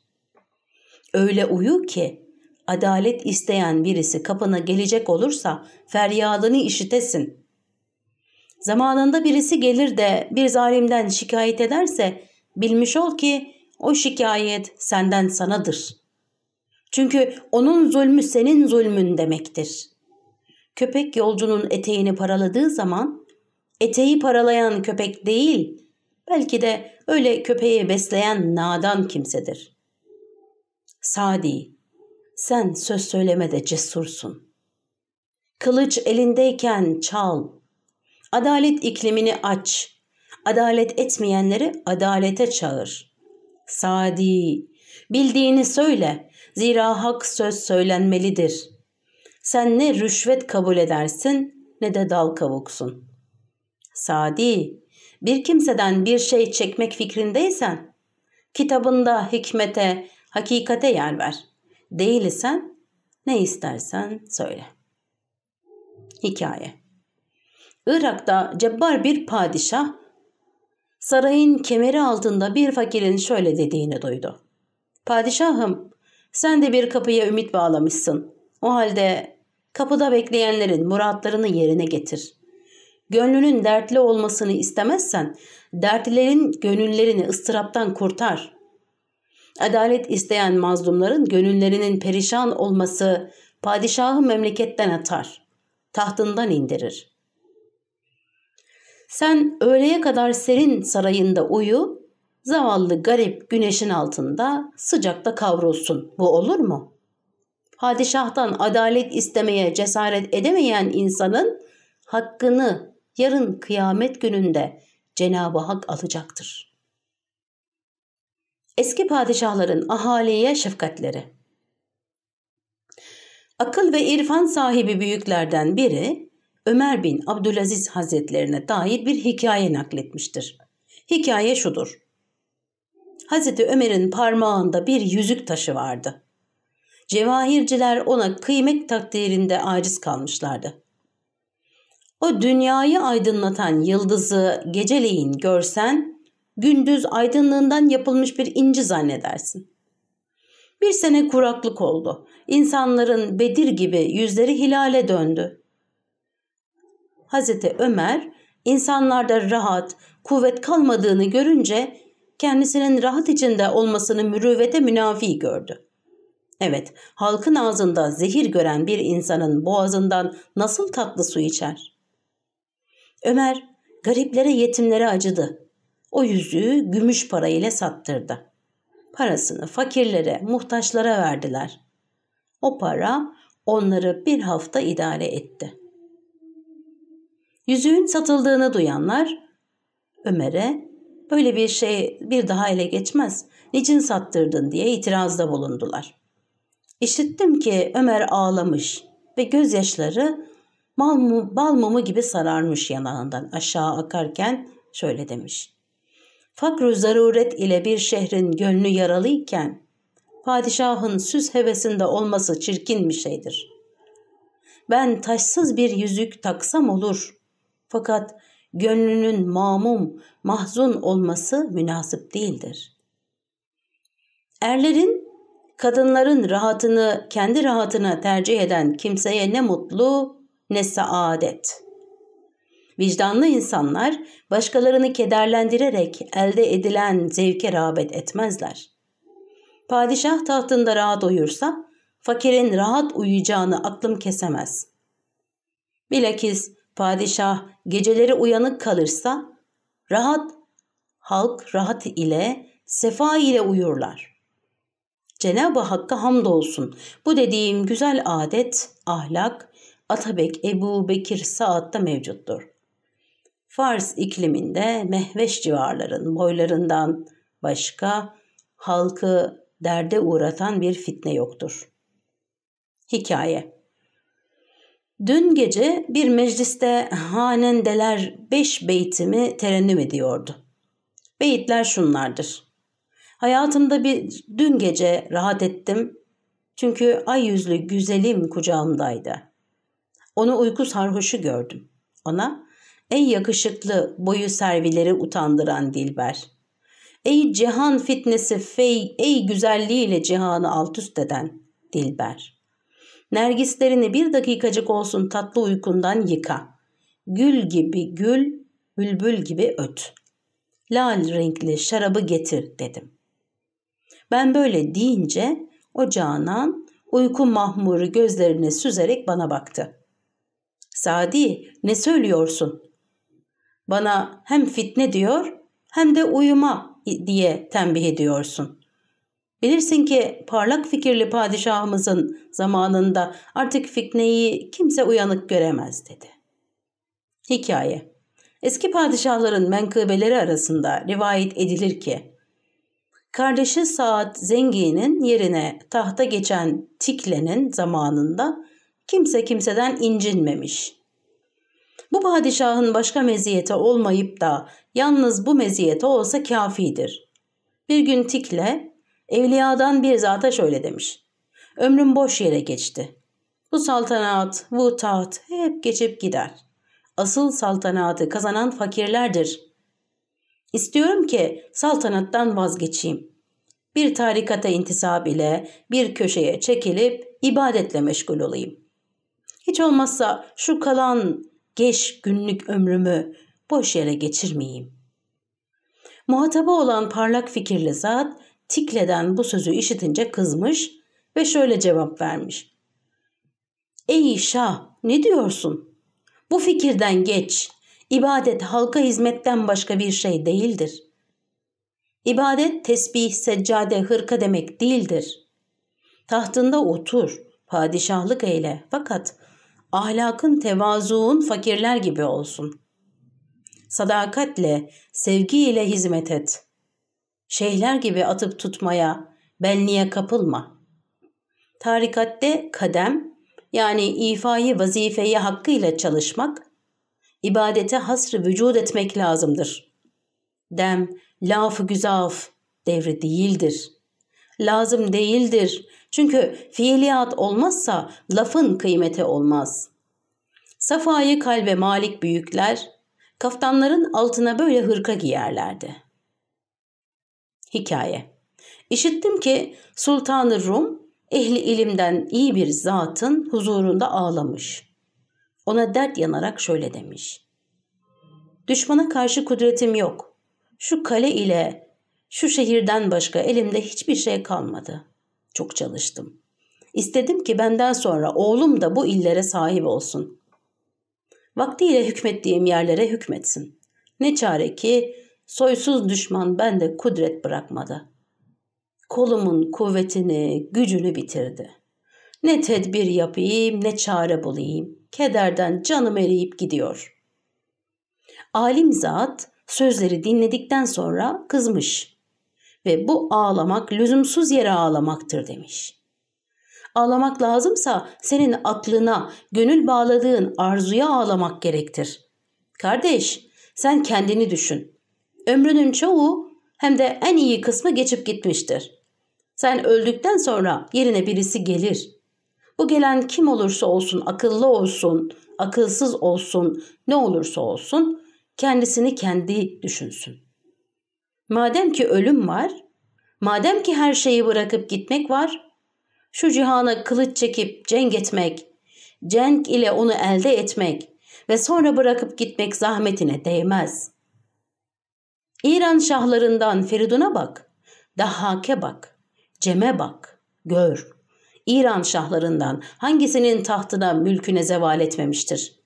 Öyle uyu ki, adalet isteyen birisi kapına gelecek olursa feryadını işitesin. Zamanında birisi gelir de bir zalimden şikayet ederse bilmiş ol ki o şikayet senden sanadır. Çünkü onun zulmü senin zulmün demektir. Köpek yolcunun eteğini paraladığı zaman eteği paralayan köpek değil, belki de öyle köpeği besleyen nadan kimsedir. Sadi, sen söz söylemede cesursun. Kılıç elindeyken çal. Adalet iklimini aç. Adalet etmeyenleri adalete çağır. Sadi, bildiğini söyle. Zira hak söz söylenmelidir. Sen ne rüşvet kabul edersin ne de dal kavuksun. Sadi, bir kimseden bir şey çekmek fikrindeysen, kitabında hikmete, hakikate yer ver. Değilsen ne istersen söyle. Hikaye Irak'ta cebbar bir padişah sarayın kemeri altında bir fakirin şöyle dediğini duydu. Padişahım, sen de bir kapıya ümit bağlamışsın. O halde kapıda bekleyenlerin muratlarını yerine getir. Gönlünün dertli olmasını istemezsen, dertlilerin gönüllerini ıstıraptan kurtar. Adalet isteyen mazlumların gönüllerinin perişan olması padişahı memleketten atar, tahtından indirir.'' Sen öğleye kadar serin sarayında uyu, zavallı garip güneşin altında sıcakta kavrulsun. Bu olur mu? Padişahtan adalet istemeye cesaret edemeyen insanın hakkını yarın kıyamet gününde Cenab-ı Hak alacaktır. Eski padişahların ahaliye şefkatleri Akıl ve irfan sahibi büyüklerden biri Ömer bin Abdülaziz Hazretlerine dair bir hikaye nakletmiştir. Hikaye şudur. Hazreti Ömer'in parmağında bir yüzük taşı vardı. Cevahirciler ona kıymet takdirinde aciz kalmışlardı. O dünyayı aydınlatan yıldızı geceleyin görsen, gündüz aydınlığından yapılmış bir inci zannedersin. Bir sene kuraklık oldu. İnsanların Bedir gibi yüzleri hilale döndü. Hazreti Ömer insanlarda rahat, kuvvet kalmadığını görünce kendisinin rahat içinde olmasını mürüvvete münafi gördü. Evet, halkın ağzında zehir gören bir insanın boğazından nasıl tatlı su içer? Ömer, gariplere yetimlere acıdı. O yüzüğü gümüş para ile sattırdı. Parasını fakirlere, muhtaçlara verdiler. O para onları bir hafta idare etti. Yüzüğün satıldığını duyanlar Ömer'e böyle bir şey bir daha ele geçmez. Niçin sattırdın diye itirazda bulundular. İşittim ki Ömer ağlamış ve gözyaşları bal, bal mumu gibi sararmış yanağından aşağı akarken şöyle demiş. Fakru zaruret ile bir şehrin gönlü yaralıyken padişahın süs hevesinde olması çirkin bir şeydir. Ben taşsız bir yüzük taksam olur. Fakat gönlünün mamum, mahzun olması münasip değildir. Erlerin, kadınların rahatını kendi rahatına tercih eden kimseye ne mutlu ne saadet. Vicdanlı insanlar başkalarını kederlendirerek elde edilen zevke rağbet etmezler. Padişah tahtında rahat uyursa, fakirin rahat uyuyacağını aklım kesemez. Bilakis padişah geceleri uyanık kalırsa, rahat, halk rahat ile, sefa ile uyurlar. Cenab-ı Hakk'a hamdolsun. Bu dediğim güzel adet, ahlak, Atabek Ebu Bekir Saad'da mevcuttur. Fars ikliminde Mehveş civarların boylarından başka halkı derde uğratan bir fitne yoktur. Hikaye Dün gece bir mecliste hanendeler beş beytimi terennüm ediyordu. Beyitler şunlardır. Hayatımda bir dün gece rahat ettim. Çünkü ay yüzlü güzelim kucağımdaydı. Onu uyku sarhoşu gördüm. Ona ey yakışıklı boyu servileri utandıran Dilber. Ey cihan fitnesi fey, ey güzelliğiyle cihanı alt üst eden Dilber. Nergislerini bir dakikacık olsun tatlı uykundan yıka. Gül gibi gül, bülbül gibi öt. Lal renkli şarabı getir dedim. Ben böyle deyince o canan uyku mahmuru gözlerini süzerek bana baktı. Sadi ne söylüyorsun? Bana hem fitne diyor hem de uyuma diye tembih ediyorsun. Bilirsin ki parlak fikirli padişahımızın zamanında artık fitneyi kimse uyanık göremez dedi. Hikaye Eski padişahların menkıbeleri arasında rivayet edilir ki, kardeşi Saad Zengi'nin yerine tahta geçen Tikle'nin zamanında kimse kimseden incinmemiş. Bu padişahın başka meziyeti olmayıp da yalnız bu meziyeti olsa kafidir. Bir gün Tikle evliyadan bir zata şöyle demiş. Ömrüm boş yere geçti. Bu saltanat, bu taht hep geçip gider. Asıl saltanatı kazanan fakirlerdir. İstiyorum ki saltanattan vazgeçeyim. Bir tarikata intisap ile bir köşeye çekilip ibadetle meşgul olayım. Hiç olmazsa şu kalan geç günlük ömrümü boş yere geçirmeyeyim. Muhatabı olan parlak fikirli zat Tikle'den bu sözü işitince kızmış ve şöyle cevap vermiş. Ey Şah ne diyorsun? Bu fikirden geç. İbadet halka hizmetten başka bir şey değildir. İbadet tesbih, seccade, hırka demek değildir. Tahtında otur, padişahlık eyle fakat ahlakın tevazuun fakirler gibi olsun. sadakatle, sevgiyle hizmet et. Şeyhler gibi atıp tutmaya, benliğe kapılma. Tarikatte kadem, yani ifayı vazifeyi hakkıyla çalışmak, ibadete hasrı vücud etmek lazımdır. Dem, lafı güzaf devri değildir. Lazım değildir. Çünkü fiiliyat olmazsa lafın kıymeti olmaz. Safayı kalbe malik büyükler, kaftanların altına böyle hırka giyerlerdi. Hikaye İşittim ki Sultanı Rum ehli ilimden iyi bir zatın huzurunda ağlamış. Ona dert yanarak şöyle demiş. Düşmana karşı kudretim yok. Şu kale ile şu şehirden başka elimde hiçbir şey kalmadı. Çok çalıştım. İstedim ki benden sonra oğlum da bu illere sahip olsun. Vaktiyle hükmettiğim yerlere hükmetsin. Ne çare ki soysuz düşman bende kudret bırakmadı. Kolumun kuvvetini, gücünü bitirdi. Ne tedbir yapayım, ne çare bulayım. Kederden canım eriyip gidiyor. Alim zat sözleri dinledikten sonra kızmış ve bu ağlamak lüzumsuz yere ağlamaktır demiş. Ağlamak lazımsa senin aklına, gönül bağladığın arzuya ağlamak gerektir. Kardeş, sen kendini düşün. Ömrünün çoğu hem de en iyi kısmı geçip gitmiştir. Sen öldükten sonra yerine birisi gelir. Bu gelen kim olursa olsun, akıllı olsun, akılsız olsun, ne olursa olsun kendisini kendi düşünsün. Madem ki ölüm var, madem ki her şeyi bırakıp gitmek var, şu cihana kılıç çekip cenk etmek, cenk ile onu elde etmek ve sonra bırakıp gitmek zahmetine değmez. İran şahlarından Feridun'a bak, Dahhak'e bak, Cem'e bak, gör. İran şahlarından hangisinin tahtına mülküne zeval etmemiştir?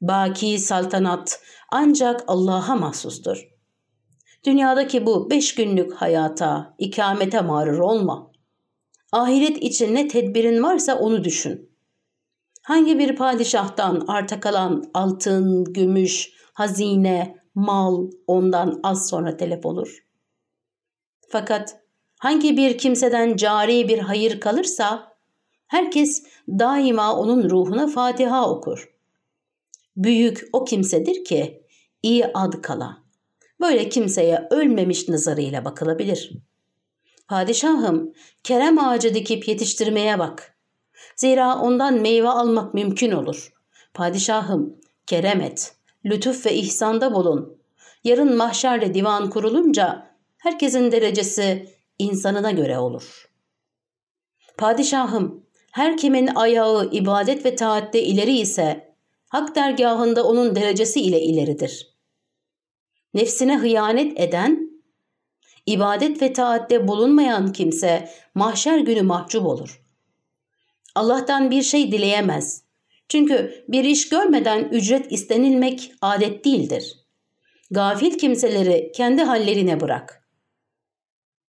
Baki saltanat ancak Allah'a mahsustur. Dünyadaki bu beş günlük hayata, ikamete mağrur olma. Ahiret için ne tedbirin varsa onu düşün. Hangi bir padişahtan arta kalan altın, gümüş, hazine, mal ondan az sonra telef olur? Fakat hangi bir kimseden cari bir hayır kalırsa herkes daima onun ruhuna Fatiha okur. Büyük o kimsedir ki iyi ad kala. Böyle kimseye ölmemiş nazarıyla bakılabilir. Padişahım, kerem ağacı dikip yetiştirmeye bak. Zira ondan meyve almak mümkün olur. Padişahım, kerem et, lütuf ve ihsanda bulun. Yarın mahşerde divan kurulunca herkesin derecesi insanına göre olur. Padişahım, her kimin ayağı ibadet ve taatte ileri ise hak dergahında onun derecesi ile ileridir. Nefsine hıyanet eden, ibadet ve taatte bulunmayan kimse mahşer günü mahcup olur. Allah'tan bir şey dileyemez. Çünkü bir iş görmeden ücret istenilmek adet değildir. Gafil kimseleri kendi hallerine bırak.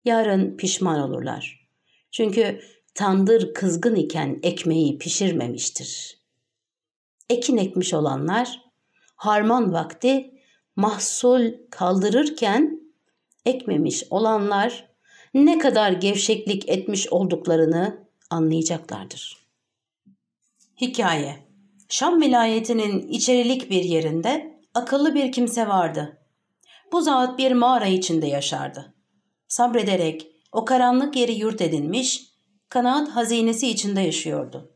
Yarın pişman olurlar. Çünkü tandır kızgın iken ekmeği pişirmemiştir.'' ekin ekmiş olanlar harman vakti mahsul kaldırırken ekmemiş olanlar ne kadar gevşeklik etmiş olduklarını anlayacaklardır. Hikaye Şam vilayetinin içerilik bir yerinde akıllı bir kimse vardı. Bu zat bir mağara içinde yaşardı. Sabrederek o karanlık yeri yurt edinmiş, kanaat hazinesi içinde yaşıyordu.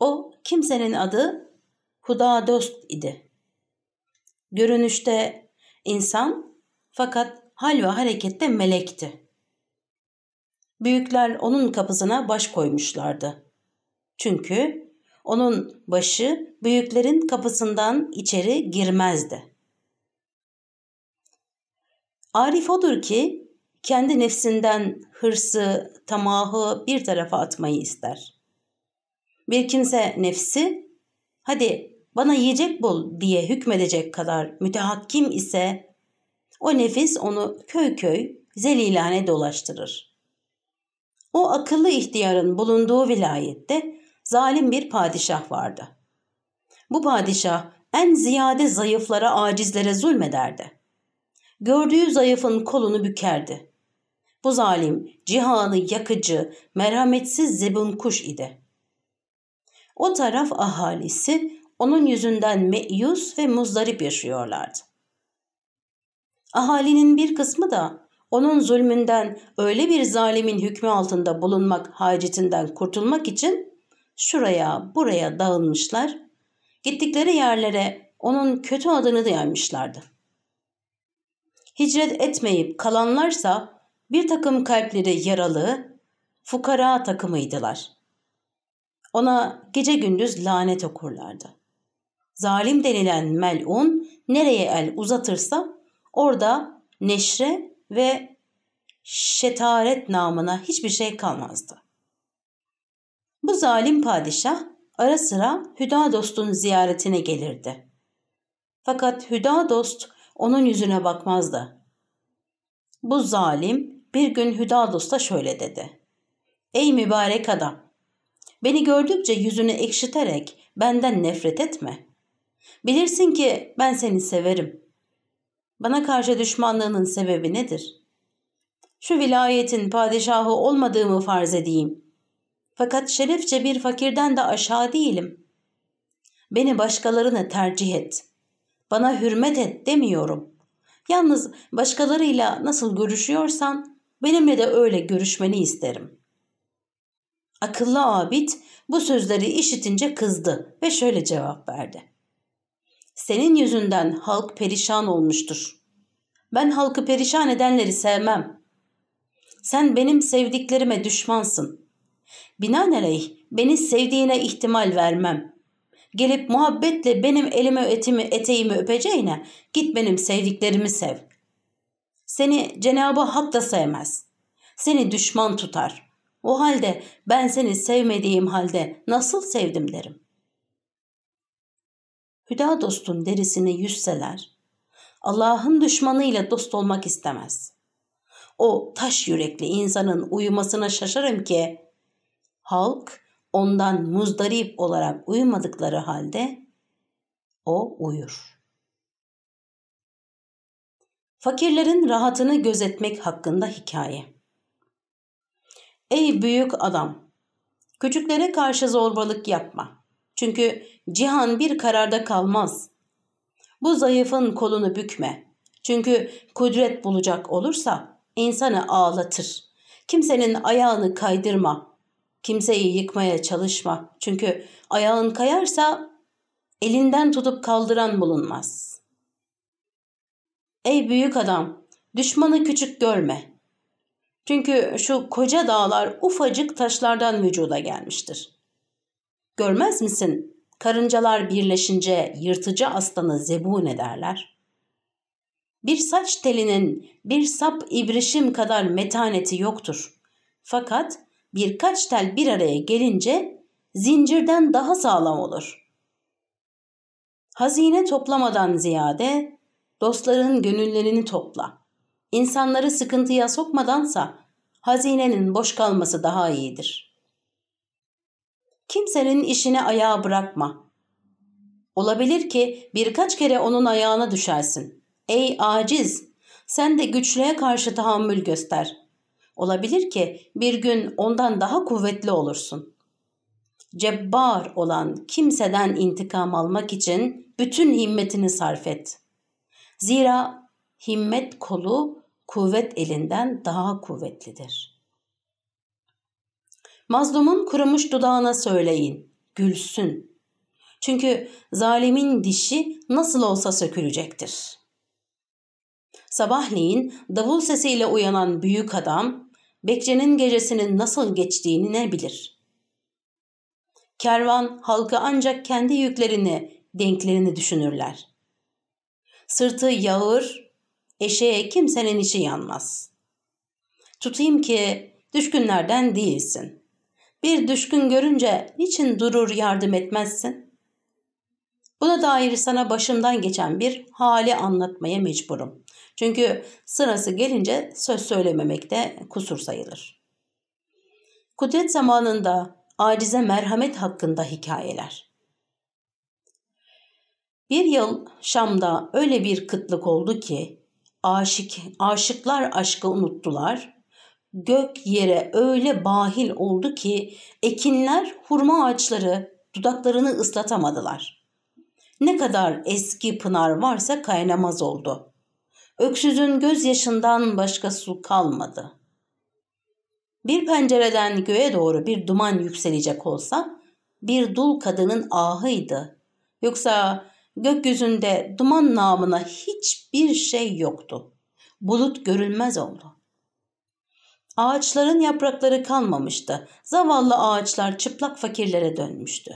O kimsenin adı Hudadost idi. Görünüşte insan fakat hal ve harekette melekti. Büyükler onun kapısına baş koymuşlardı. Çünkü onun başı büyüklerin kapısından içeri girmezdi. Arif odur ki kendi nefsinden hırsı, tamahı bir tarafa atmayı ister. Bir kimse nefsi hadi bana yiyecek bul diye hükmedecek kadar mütehakkim ise o nefis onu köy köy zelilane dolaştırır. O akıllı ihtiyarın bulunduğu vilayette zalim bir padişah vardı. Bu padişah en ziyade zayıflara, acizlere zulmederdi. Gördüğü zayıfın kolunu bükerdi. Bu zalim, cihanı yakıcı, merhametsiz zebun kuş idi. O taraf ahalisi onun yüzünden meyus ve muzdarip yaşıyorlardı. Ahalinin bir kısmı da onun zulmünden öyle bir zalimin hükmü altında bulunmak hacetinden kurtulmak için şuraya buraya dağılmışlar, gittikleri yerlere onun kötü adını dayanmışlardı. Hicret etmeyip kalanlarsa bir takım kalpleri yaralı, fukara takımıydılar. Ona gece gündüz lanet okurlardı. Zalim denilen melun nereye el uzatırsa orada neşre ve şetaret namına hiçbir şey kalmazdı. Bu zalim padişah ara sıra Hüda dostun ziyaretine gelirdi. Fakat Hüda dost onun yüzüne bakmazdı. Bu zalim bir gün Hüda dosta şöyle dedi. Ey mübarek adam! Beni gördükçe yüzünü ekşiterek benden nefret etme. Bilirsin ki ben seni severim. Bana karşı düşmanlığının sebebi nedir? Şu vilayetin padişahı olmadığımı farz edeyim. Fakat şerefçe bir fakirden de aşağı değilim. Beni başkalarına tercih et. Bana hürmet et demiyorum. Yalnız başkalarıyla nasıl görüşüyorsan benimle de öyle görüşmeni isterim. Akıllı abid bu sözleri işitince kızdı ve şöyle cevap verdi. Senin yüzünden halk perişan olmuştur. Ben halkı perişan edenleri sevmem. Sen benim sevdiklerime düşmansın. Binaenaleyh beni sevdiğine ihtimal vermem. Gelip muhabbetle benim elimi etimi eteğimi öpeceğine git benim sevdiklerimi sev. Seni Cenabı Hak da sevmez. Seni düşman tutar. O halde ben seni sevmediğim halde nasıl sevdim derim. Hüda dostun derisini yüzseler, Allah'ın düşmanıyla dost olmak istemez. O taş yürekli insanın uyumasına şaşarım ki, halk ondan muzdarip olarak uyumadıkları halde o uyur. Fakirlerin rahatını gözetmek hakkında hikaye. Ey büyük adam! Küçüklere karşı zorbalık yapma. Çünkü cihan bir kararda kalmaz. Bu zayıfın kolunu bükme. Çünkü kudret bulacak olursa insanı ağlatır. Kimsenin ayağını kaydırma. Kimseyi yıkmaya çalışma. Çünkü ayağın kayarsa elinden tutup kaldıran bulunmaz. Ey büyük adam, düşmanı küçük görme. Çünkü şu koca dağlar ufacık taşlardan vücuda gelmiştir. Görmez misin? Karıncalar birleşince yırtıcı aslanı zebun ederler. Bir saç telinin bir sap ibrişim kadar metaneti yoktur. Fakat birkaç tel bir araya gelince zincirden daha sağlam olur. Hazine toplamadan ziyade dostların gönüllerini topla. İnsanları sıkıntıya sokmadansa hazinenin boş kalması daha iyidir. Kimsenin işini ayağa bırakma. Olabilir ki birkaç kere onun ayağına düşersin. Ey aciz, sen de güçlüğe karşı tahammül göster. Olabilir ki bir gün ondan daha kuvvetli olursun. Cebbar olan kimseden intikam almak için bütün himmetini sarf et. Zira himmet kolu kuvvet elinden daha kuvvetlidir. Mazlumun kurumuş dudağına söyleyin, gülsün. Çünkü zalimin dişi nasıl olsa sökülecektir. Sabahleyin davul sesiyle uyanan büyük adam, bekçinin gecesinin nasıl geçtiğini ne bilir? Kervan halkı ancak kendi yüklerini, denklerini düşünürler. Sırtı yağır, Eşeğe kimsenin içi yanmaz. Tutayım ki düşkünlerden değilsin. Bir düşkün görünce niçin durur yardım etmezsin? Buna dair sana başımdan geçen bir hali anlatmaya mecburum. Çünkü sırası gelince söz söylememekte kusur sayılır. Kudret zamanında acize merhamet hakkında hikayeler. Bir yıl Şam'da öyle bir kıtlık oldu ki aşık, aşıklar aşkı unuttular. Gök yere öyle bahil oldu ki ekinler hurma ağaçları dudaklarını ıslatamadılar. Ne kadar eski pınar varsa kaynamaz oldu. Öksüzün gözyaşından başka su kalmadı. Bir pencereden göğe doğru bir duman yükselecek olsa bir dul kadının ahıydı. Yoksa gökyüzünde duman namına hiçbir şey yoktu. Bulut görülmez oldu. Ağaçların yaprakları kalmamıştı. Zavallı ağaçlar çıplak fakirlere dönmüştü.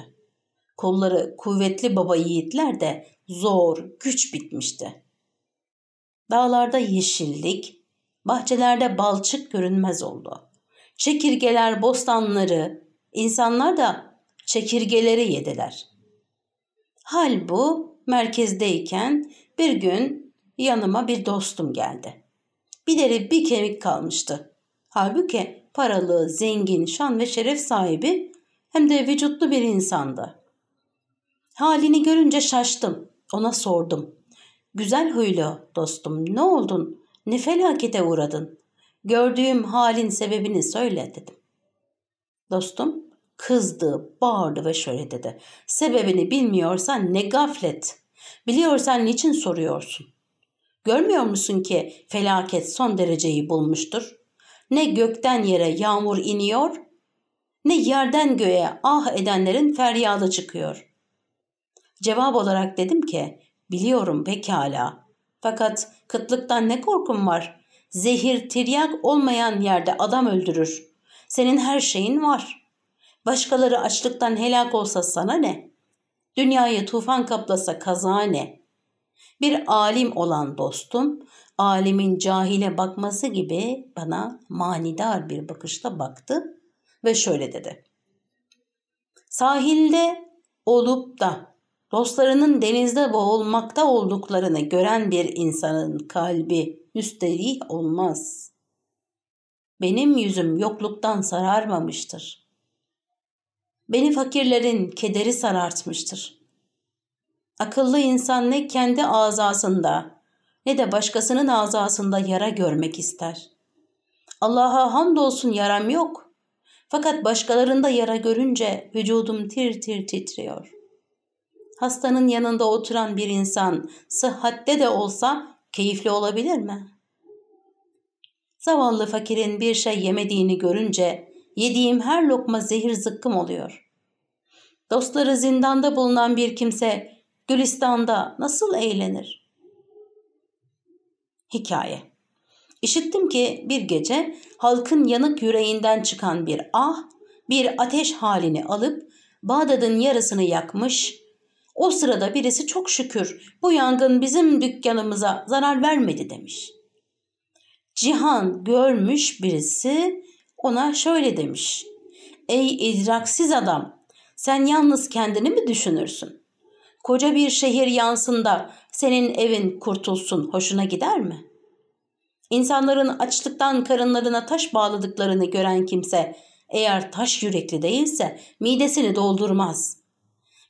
Kolları kuvvetli baba yiğitler de zor, güç bitmişti. Dağlarda yeşillik, bahçelerde balçık görünmez oldu. Çekirgeler bostanları, insanlar da çekirgeleri yediler. Hal bu merkezdeyken bir gün yanıma bir dostum geldi. Bir deri bir kemik kalmıştı. Halbuki paralı, zengin, şan ve şeref sahibi hem de vücutlu bir insandı. Halini görünce şaştım. Ona sordum. Güzel huylu dostum ne oldun? Ne felakete uğradın? Gördüğüm halin sebebini söyle dedim. Dostum kızdı, bağırdı ve şöyle dedi. Sebebini bilmiyorsan ne gaflet. Biliyorsan niçin soruyorsun? Görmüyor musun ki felaket son dereceyi bulmuştur? Ne gökten yere yağmur iniyor, ne yerden göğe ah edenlerin feryadı çıkıyor. Cevap olarak dedim ki, biliyorum pekala. Fakat kıtlıktan ne korkum var? Zehir tiryak olmayan yerde adam öldürür. Senin her şeyin var. Başkaları açlıktan helak olsa sana ne? Dünyayı tufan kaplasa kaza ne? Bir alim olan dostum, alimin cahile bakması gibi bana manidar bir bakışla baktı ve şöyle dedi. Sahilde olup da dostlarının denizde boğulmakta olduklarını gören bir insanın kalbi müsterih olmaz. Benim yüzüm yokluktan sararmamıştır. Beni fakirlerin kederi sarartmıştır. Akıllı insan ne kendi azasında ne de başkasının azasında yara görmek ister. Allah'a hamdolsun yaram yok. Fakat başkalarında yara görünce vücudum tir tir titriyor. Hastanın yanında oturan bir insan sıhhatte de olsa keyifli olabilir mi? Zavallı fakirin bir şey yemediğini görünce yediğim her lokma zehir zıkkım oluyor. Dostları zindanda bulunan bir kimse Gülistan'da nasıl eğlenir? Hikaye İşittim ki bir gece halkın yanık yüreğinden çıkan bir ah, bir ateş halini alıp Bağdat'ın yarısını yakmış. O sırada birisi çok şükür bu yangın bizim dükkanımıza zarar vermedi demiş. Cihan görmüş birisi ona şöyle demiş. Ey idraksiz adam sen yalnız kendini mi düşünürsün? Koca bir şehir yansın da senin evin kurtulsun hoşuna gider mi? İnsanların açlıktan karınlarına taş bağladıklarını gören kimse eğer taş yürekli değilse midesini doldurmaz.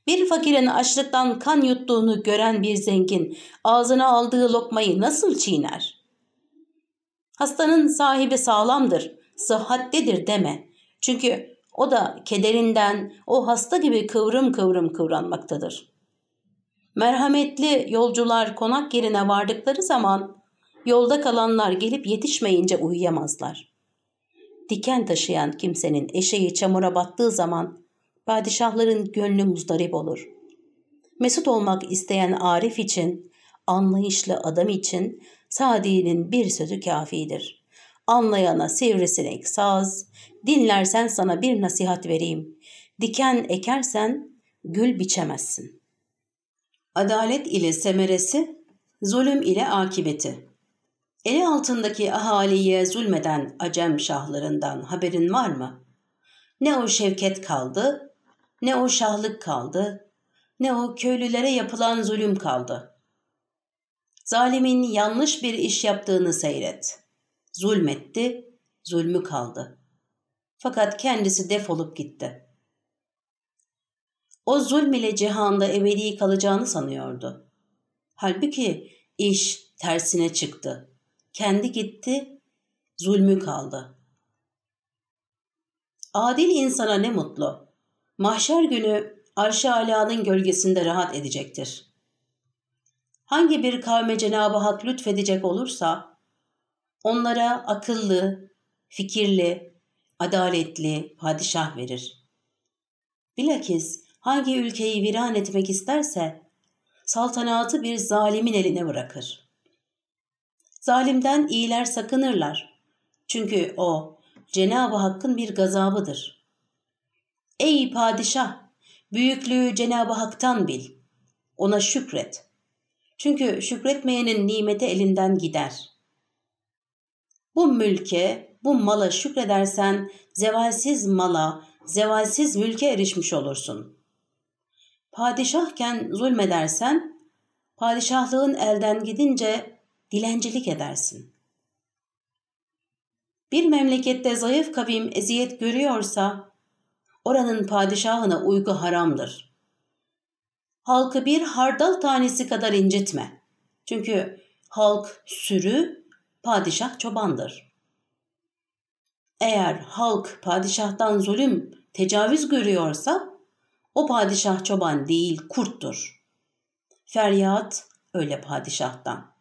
Bir fakirin açlıktan kan yuttuğunu gören bir zengin ağzına aldığı lokmayı nasıl çiğner? Hastanın sahibi sağlamdır, sıhhattedir deme. Çünkü o da kederinden o hasta gibi kıvrım kıvrım kıvranmaktadır. Merhametli yolcular konak yerine vardıkları zaman yolda kalanlar gelip yetişmeyince uyuyamazlar. Diken taşıyan kimsenin eşeği çamura battığı zaman padişahların gönlü muzdarip olur. Mesut olmak isteyen Arif için, anlayışlı adam için Sadi'nin bir sözü kafidir. Anlayana sivrisinek saz, dinlersen sana bir nasihat vereyim. Diken ekersen gül biçemezsin. Adalet ile semeresi, zulüm ile akibeti. Eli altındaki ahaliye zulmeden Acem şahlarından haberin var mı? Ne o şevket kaldı, ne o şahlık kaldı, ne o köylülere yapılan zulüm kaldı. Zalimin yanlış bir iş yaptığını seyret. Zulmetti, zulmü kaldı. Fakat kendisi defolup gitti. O zulm ile cihanda ebedi kalacağını sanıyordu. Halbuki iş tersine çıktı. Kendi gitti, zulmü kaldı. Adil insana ne mutlu. Mahşer günü arş-ı alanın gölgesinde rahat edecektir. Hangi bir kavme Cenab-ı Hak lütfedecek olursa, onlara akıllı, fikirli, adaletli padişah verir. Bilakis hangi ülkeyi viran etmek isterse, saltanatı bir zalimin eline bırakır. Zalimden iyiler sakınırlar. Çünkü o Cenab-ı Hakk'ın bir gazabıdır. Ey padişah! Büyüklüğü Cenab-ı Hak'tan bil. Ona şükret. Çünkü şükretmeyenin nimeti elinden gider. Bu mülke, bu mala şükredersen zevalsiz mala, zevalsiz mülke erişmiş olursun. Padişahken zulmedersen, padişahlığın elden gidince dilencilik edersin. Bir memlekette zayıf kavim eziyet görüyorsa, oranın padişahına uygu haramdır. Halkı bir hardal tanesi kadar incitme. Çünkü halk sürü, padişah çobandır. Eğer halk padişahtan zulüm, tecavüz görüyorsa, o padişah çoban değil kurttur. Feryat öyle padişahtan.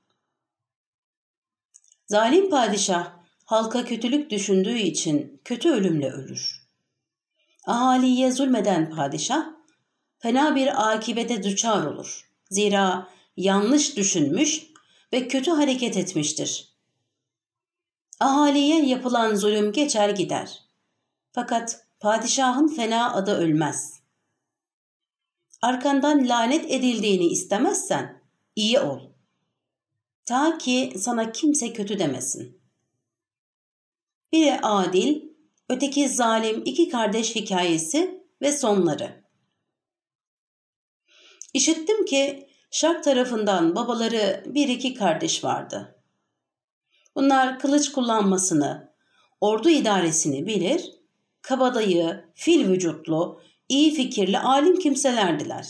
Zalim padişah halka kötülük düşündüğü için kötü ölümle ölür. Ahaliye zulmeden padişah fena bir akibete düçar olur. Zira yanlış düşünmüş ve kötü hareket etmiştir. Ahaliye yapılan zulüm geçer gider. Fakat padişahın fena adı ölmez. Arkandan lanet edildiğini istemezsen iyi ol. Ta ki sana kimse kötü demesin. Biri adil, öteki zalim iki kardeş hikayesi ve sonları. İşittim ki Şark tarafından babaları bir iki kardeş vardı. Bunlar kılıç kullanmasını, ordu idaresini bilir, kabadayı, fil vücutlu, iyi fikirli alim kimselerdiler.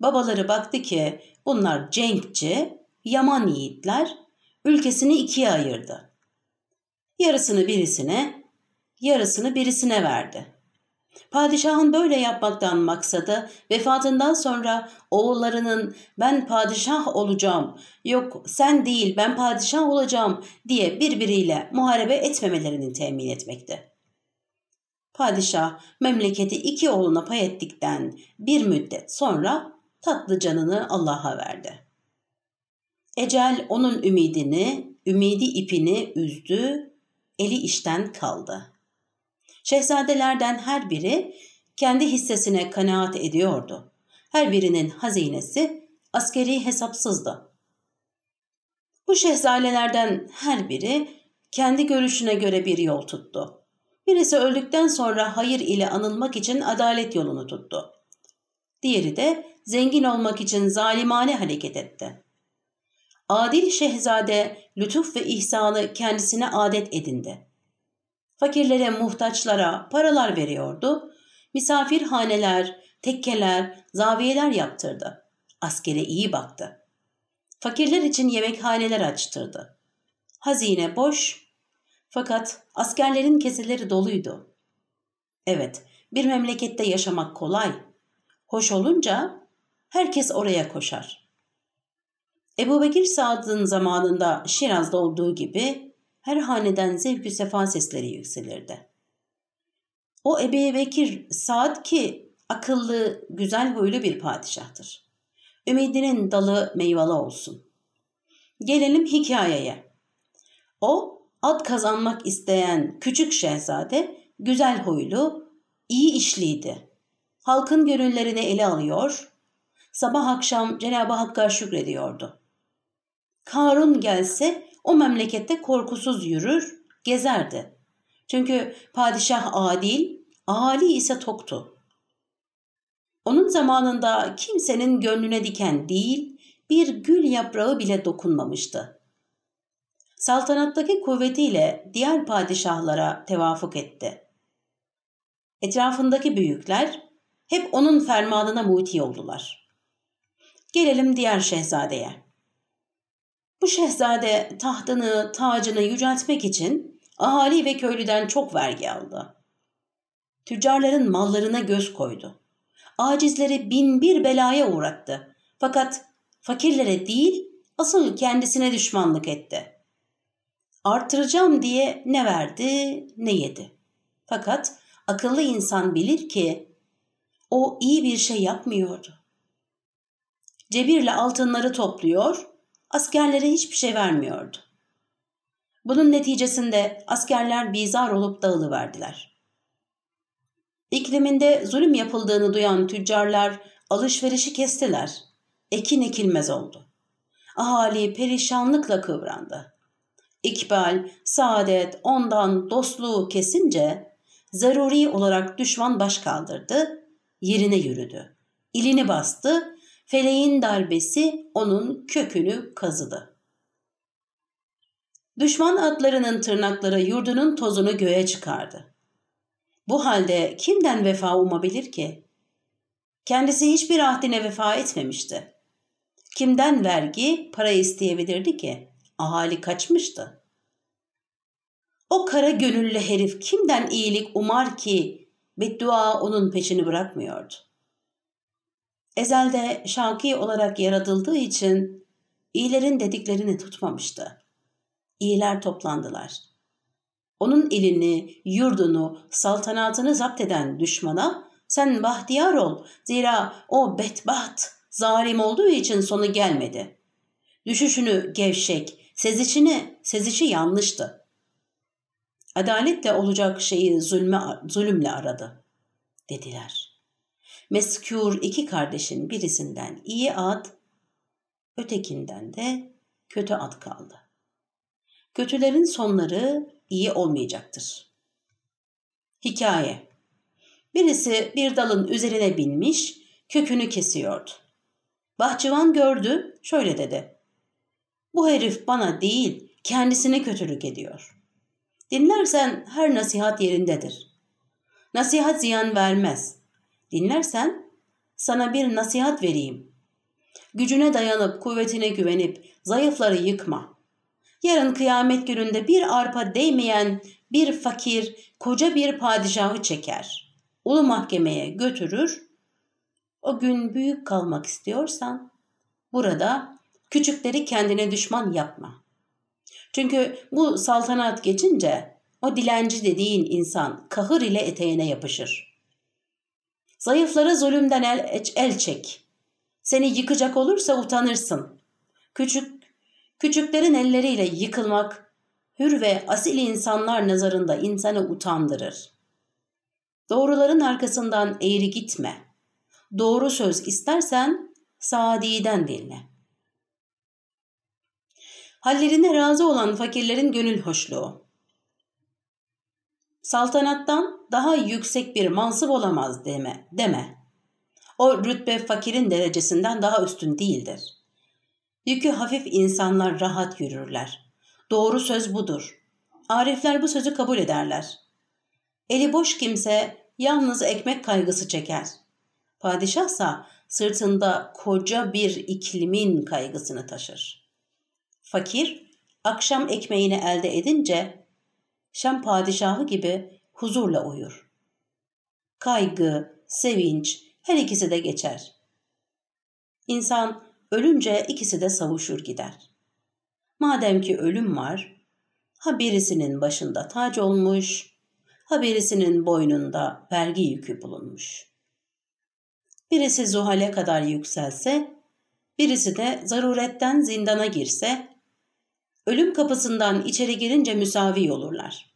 Babaları baktı ki bunlar cenkçi, yaman yiğitler, ülkesini ikiye ayırdı. Yarısını birisine, yarısını birisine verdi. Padişahın böyle yapmaktan maksadı vefatından sonra oğullarının ben padişah olacağım, yok sen değil ben padişah olacağım diye birbiriyle muharebe etmemelerini temin etmekti. Padişah memleketi iki oğluna pay ettikten bir müddet sonra tatlı canını Allah'a verdi. Ecel onun ümidini, ümidi ipini üzdü, eli işten kaldı. Şehzadelerden her biri kendi hissesine kanaat ediyordu. Her birinin hazinesi askeri hesapsızdı. Bu şehzadelerden her biri kendi görüşüne göre bir yol tuttu. Birisi öldükten sonra hayır ile anılmak için adalet yolunu tuttu. Diğeri de zengin olmak için zalimane hareket etti. Adil şehzade lütuf ve ihsanı kendisine adet edindi. Fakirlere, muhtaçlara paralar veriyordu. Misafirhaneler, tekkeler, zaviyeler yaptırdı. Askere iyi baktı. Fakirler için yemekhaneler açtırdı. Hazine boş fakat askerlerin keseleri doluydu. Evet, bir memlekette yaşamak kolay. Hoş olunca herkes oraya koşar. Ebu Bekir Saad'ın zamanında Şiraz'da olduğu gibi her haneden zevkü sefa sesleri yükselirdi. O Ebu Bekir Saad ki akıllı, güzel huylu bir padişahtır. Ümidinin dalı meyvalı olsun. Gelelim hikayeye. O ad kazanmak isteyen küçük şehzade güzel huylu, iyi işliydi. Halkın gönüllerini ele alıyor, sabah akşam Cenab-ı Hakk'a şükrediyordu. Karun gelse o memlekette korkusuz yürür, gezerdi. Çünkü padişah adil, Ali ise toktu. Onun zamanında kimsenin gönlüne diken değil, bir gül yaprağı bile dokunmamıştı. Saltanattaki kuvvetiyle diğer padişahlara tevafuk etti. Etrafındaki büyükler Hep onun fermanına muti oldular. Gelelim diğer şehzadeye. Bu şehzade tahtını, tacını yüceltmek için ahali ve köylüden çok vergi aldı. Tüccarların mallarına göz koydu. Acizleri bin bir belaya uğrattı. Fakat fakirlere değil, asıl kendisine düşmanlık etti. Artıracağım diye ne verdi ne yedi. Fakat akıllı insan bilir ki o iyi bir şey yapmıyordu. Cebirle altınları topluyor, askerlere hiçbir şey vermiyordu. Bunun neticesinde askerler bizar olup dağılıverdiler. İkliminde zulüm yapıldığını duyan tüccarlar alışverişi kestiler. Ekin ekilmez oldu. Ahali perişanlıkla kıvrandı. İkbal, saadet ondan dostluğu kesince zaruri olarak düşman baş kaldırdı, yerine yürüdü. İlini bastı, feleğin darbesi onun kökünü kazıdı. Düşman atlarının tırnakları yurdunun tozunu göğe çıkardı. Bu halde kimden vefa umabilir ki? Kendisi hiçbir ahdine vefa etmemişti. Kimden vergi, para isteyebilirdi ki? Ahali kaçmıştı. O kara gönüllü herif kimden iyilik umar ki beddua onun peşini bırakmıyordu. Ezelde Şaki olarak yaratıldığı için iyilerin dediklerini tutmamıştı. İyiler toplandılar. Onun ilini, yurdunu, saltanatını zapt eden düşmana sen bahtiyar ol. Zira o bedbaht, zalim olduğu için sonu gelmedi. Düşüşünü gevşek, sezişini, sezişi yanlıştı. Adaletle olacak şeyi zulme, zulümle aradı, dediler. Meskûr iki kardeşin birisinden iyi ad, ötekinden de kötü ad kaldı. Kötülerin sonları iyi olmayacaktır. Hikaye Birisi bir dalın üzerine binmiş, kökünü kesiyordu. Bahçıvan gördü, şöyle dedi. Bu herif bana değil, kendisine kötülük ediyor. Dinlersen her nasihat yerindedir. Nasihat ziyan vermez. Dinlersen sana bir nasihat vereyim. Gücüne dayanıp kuvvetine güvenip zayıfları yıkma. Yarın kıyamet gününde bir arpa değmeyen bir fakir koca bir padişahı çeker. Ulu mahkemeye götürür. O gün büyük kalmak istiyorsan burada küçükleri kendine düşman yapma. Çünkü bu saltanat geçince o dilenci dediğin insan kahır ile eteğine yapışır. Zayıfları zulümden el, el çek. Seni yıkacak olursa utanırsın. Küçük Küçüklerin elleriyle yıkılmak, hür ve asil insanlar nazarında insanı utandırır. Doğruların arkasından eğri gitme. Doğru söz istersen Sadi'den dinle. Hallerine razı olan fakirlerin gönül hoşluğu. Saltanattan daha yüksek bir mansıp olamaz deme, deme. O rütbe fakirin derecesinden daha üstün değildir. Yükü hafif insanlar rahat yürürler. Doğru söz budur. Arifler bu sözü kabul ederler. Eli boş kimse yalnız ekmek kaygısı çeker. Padişahsa sırtında koca bir iklimin kaygısını taşır. Fakir akşam ekmeğini elde edince Şam padişahı gibi huzurla uyur. Kaygı, sevinç her ikisi de geçer. İnsan Ölünce ikisi de savuşur gider. Madem ki ölüm var, ha birisinin başında tac olmuş, ha birisinin boynunda vergi yükü bulunmuş. Birisi zuhale kadar yükselse, birisi de zaruretten zindana girse, ölüm kapısından içeri girince müsavi olurlar.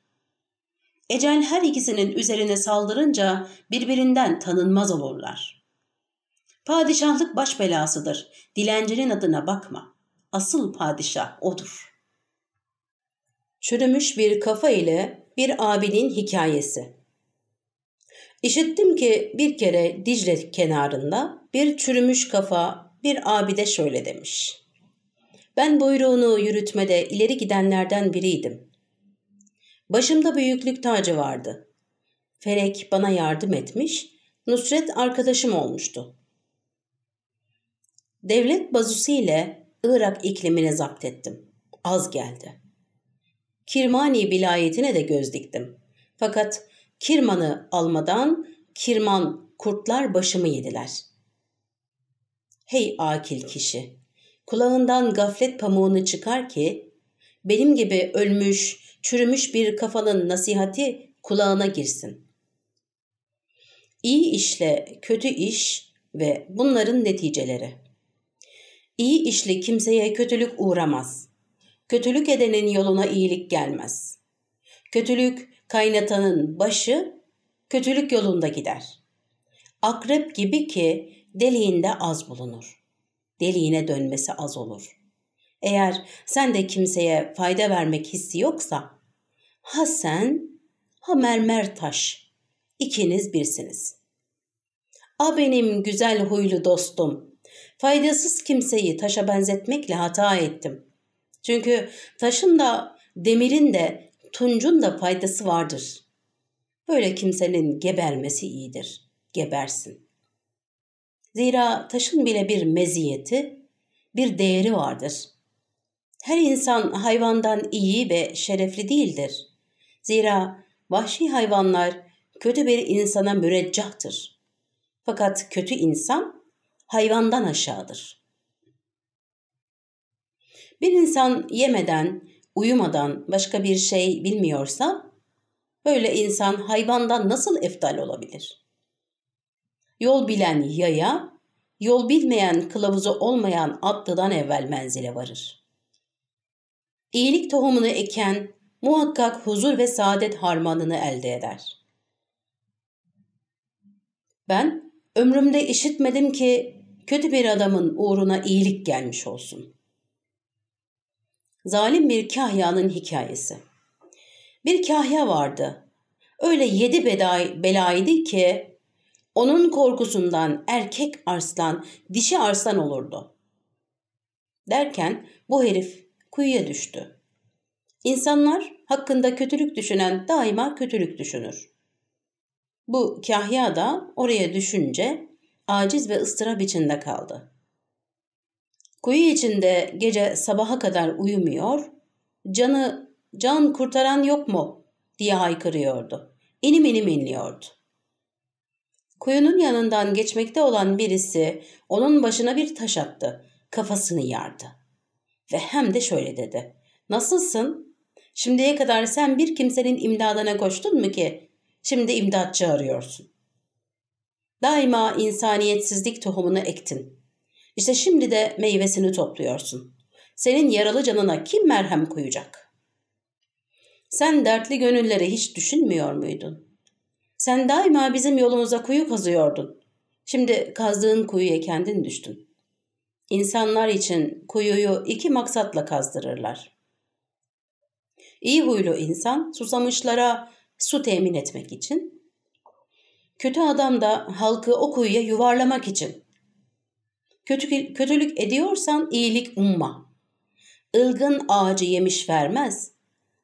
Ecel her ikisinin üzerine saldırınca birbirinden tanınmaz olurlar.'' Padişahlık baş belasıdır. Dilencinin adına bakma. Asıl padişah odur. Çürümüş bir kafa ile bir abinin hikayesi. İşittim ki bir kere Dicle kenarında bir çürümüş kafa bir abide şöyle demiş. Ben buyruğunu yürütmede ileri gidenlerden biriydim. Başımda büyüklük tacı vardı. Felek bana yardım etmiş, Nusret arkadaşım olmuştu. Devlet bazusu ile Irak iklimini zapt ettim. Az geldi. Kirmani vilayetine de göz diktim. Fakat Kirman'ı almadan Kirman kurtlar başımı yediler. Hey akil kişi! Kulağından gaflet pamuğunu çıkar ki benim gibi ölmüş, çürümüş bir kafanın nasihati kulağına girsin. İyi işle kötü iş ve bunların neticeleri. İyi işli kimseye kötülük uğramaz. Kötülük edenin yoluna iyilik gelmez. Kötülük kaynatanın başı kötülük yolunda gider. Akrep gibi ki deliğinde az bulunur. Deliğine dönmesi az olur. Eğer sen de kimseye fayda vermek hissi yoksa, ha sen ha mermer taş, ikiniz birsiniz. A benim güzel huylu dostum, faydasız kimseyi taşa benzetmekle hata ettim. Çünkü taşın da demirin de tuncun da faydası vardır. Böyle kimsenin gebermesi iyidir. Gebersin. Zira taşın bile bir meziyeti, bir değeri vardır. Her insan hayvandan iyi ve şerefli değildir. Zira vahşi hayvanlar kötü bir insana müreccahtır. Fakat kötü insan hayvandan aşağıdır. Bir insan yemeden, uyumadan başka bir şey bilmiyorsa, böyle insan hayvandan nasıl eftal olabilir? Yol bilen yaya, yol bilmeyen kılavuzu olmayan atlıdan evvel menzile varır. İyilik tohumunu eken muhakkak huzur ve saadet harmanını elde eder. Ben ömrümde işitmedim ki kötü bir adamın uğruna iyilik gelmiş olsun. Zalim bir kahyanın hikayesi. Bir kahya vardı. Öyle yedi belaydı ki onun korkusundan erkek arslan dişi arslan olurdu. Derken bu herif kuyuya düştü. İnsanlar hakkında kötülük düşünen daima kötülük düşünür. Bu kahya da oraya düşünce aciz ve ıstırap içinde kaldı. Kuyu içinde gece sabaha kadar uyumuyor, canı can kurtaran yok mu diye haykırıyordu. İnim inim inliyordu. Kuyunun yanından geçmekte olan birisi onun başına bir taş attı, kafasını yardı. Ve hem de şöyle dedi. Nasılsın? Şimdiye kadar sen bir kimsenin imdadına koştun mu ki şimdi imdatçı arıyorsun? Daima insaniyetsizlik tohumunu ektin. İşte şimdi de meyvesini topluyorsun. Senin yaralı canına kim merhem koyacak? Sen dertli gönülleri hiç düşünmüyor muydun? Sen daima bizim yolumuza kuyu kazıyordun. Şimdi kazdığın kuyuya kendin düştün. İnsanlar için kuyuyu iki maksatla kazdırırlar. İyi huylu insan susamışlara su temin etmek için, kötü adam da halkı o kuyuya yuvarlamak için. Kötü, kötülük ediyorsan iyilik umma. Ilgın ağacı yemiş vermez.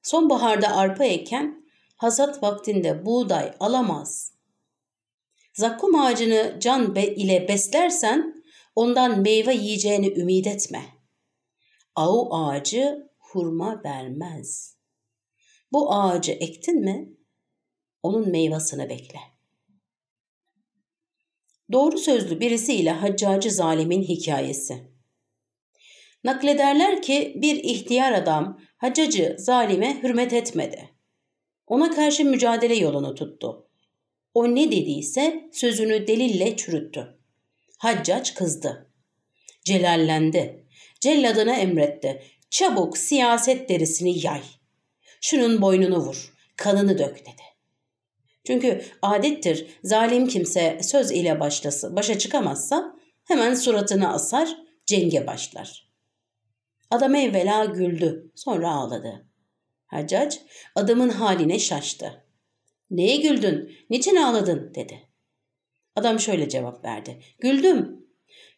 Sonbaharda arpa eken hasat vaktinde buğday alamaz. Zakkum ağacını can be ile beslersen ondan meyve yiyeceğini ümit etme. Avu ağacı hurma vermez. Bu ağacı ektin mi onun meyvasını bekle. Doğru sözlü birisiyle haccacı zalimin hikayesi. Naklederler ki bir ihtiyar adam haccacı zalime hürmet etmedi. Ona karşı mücadele yolunu tuttu. O ne dediyse sözünü delille çürüttü. Haccac kızdı. Celallendi. Celladına emretti. Çabuk siyaset derisini yay. Şunun boynunu vur, kanını dök dedi. Çünkü adettir zalim kimse söz ile başlası, başa çıkamazsa hemen suratını asar, cenge başlar. Adam evvela güldü, sonra ağladı. Haccac adamın haline şaştı. Neye güldün, niçin ağladın dedi. Adam şöyle cevap verdi. Güldüm.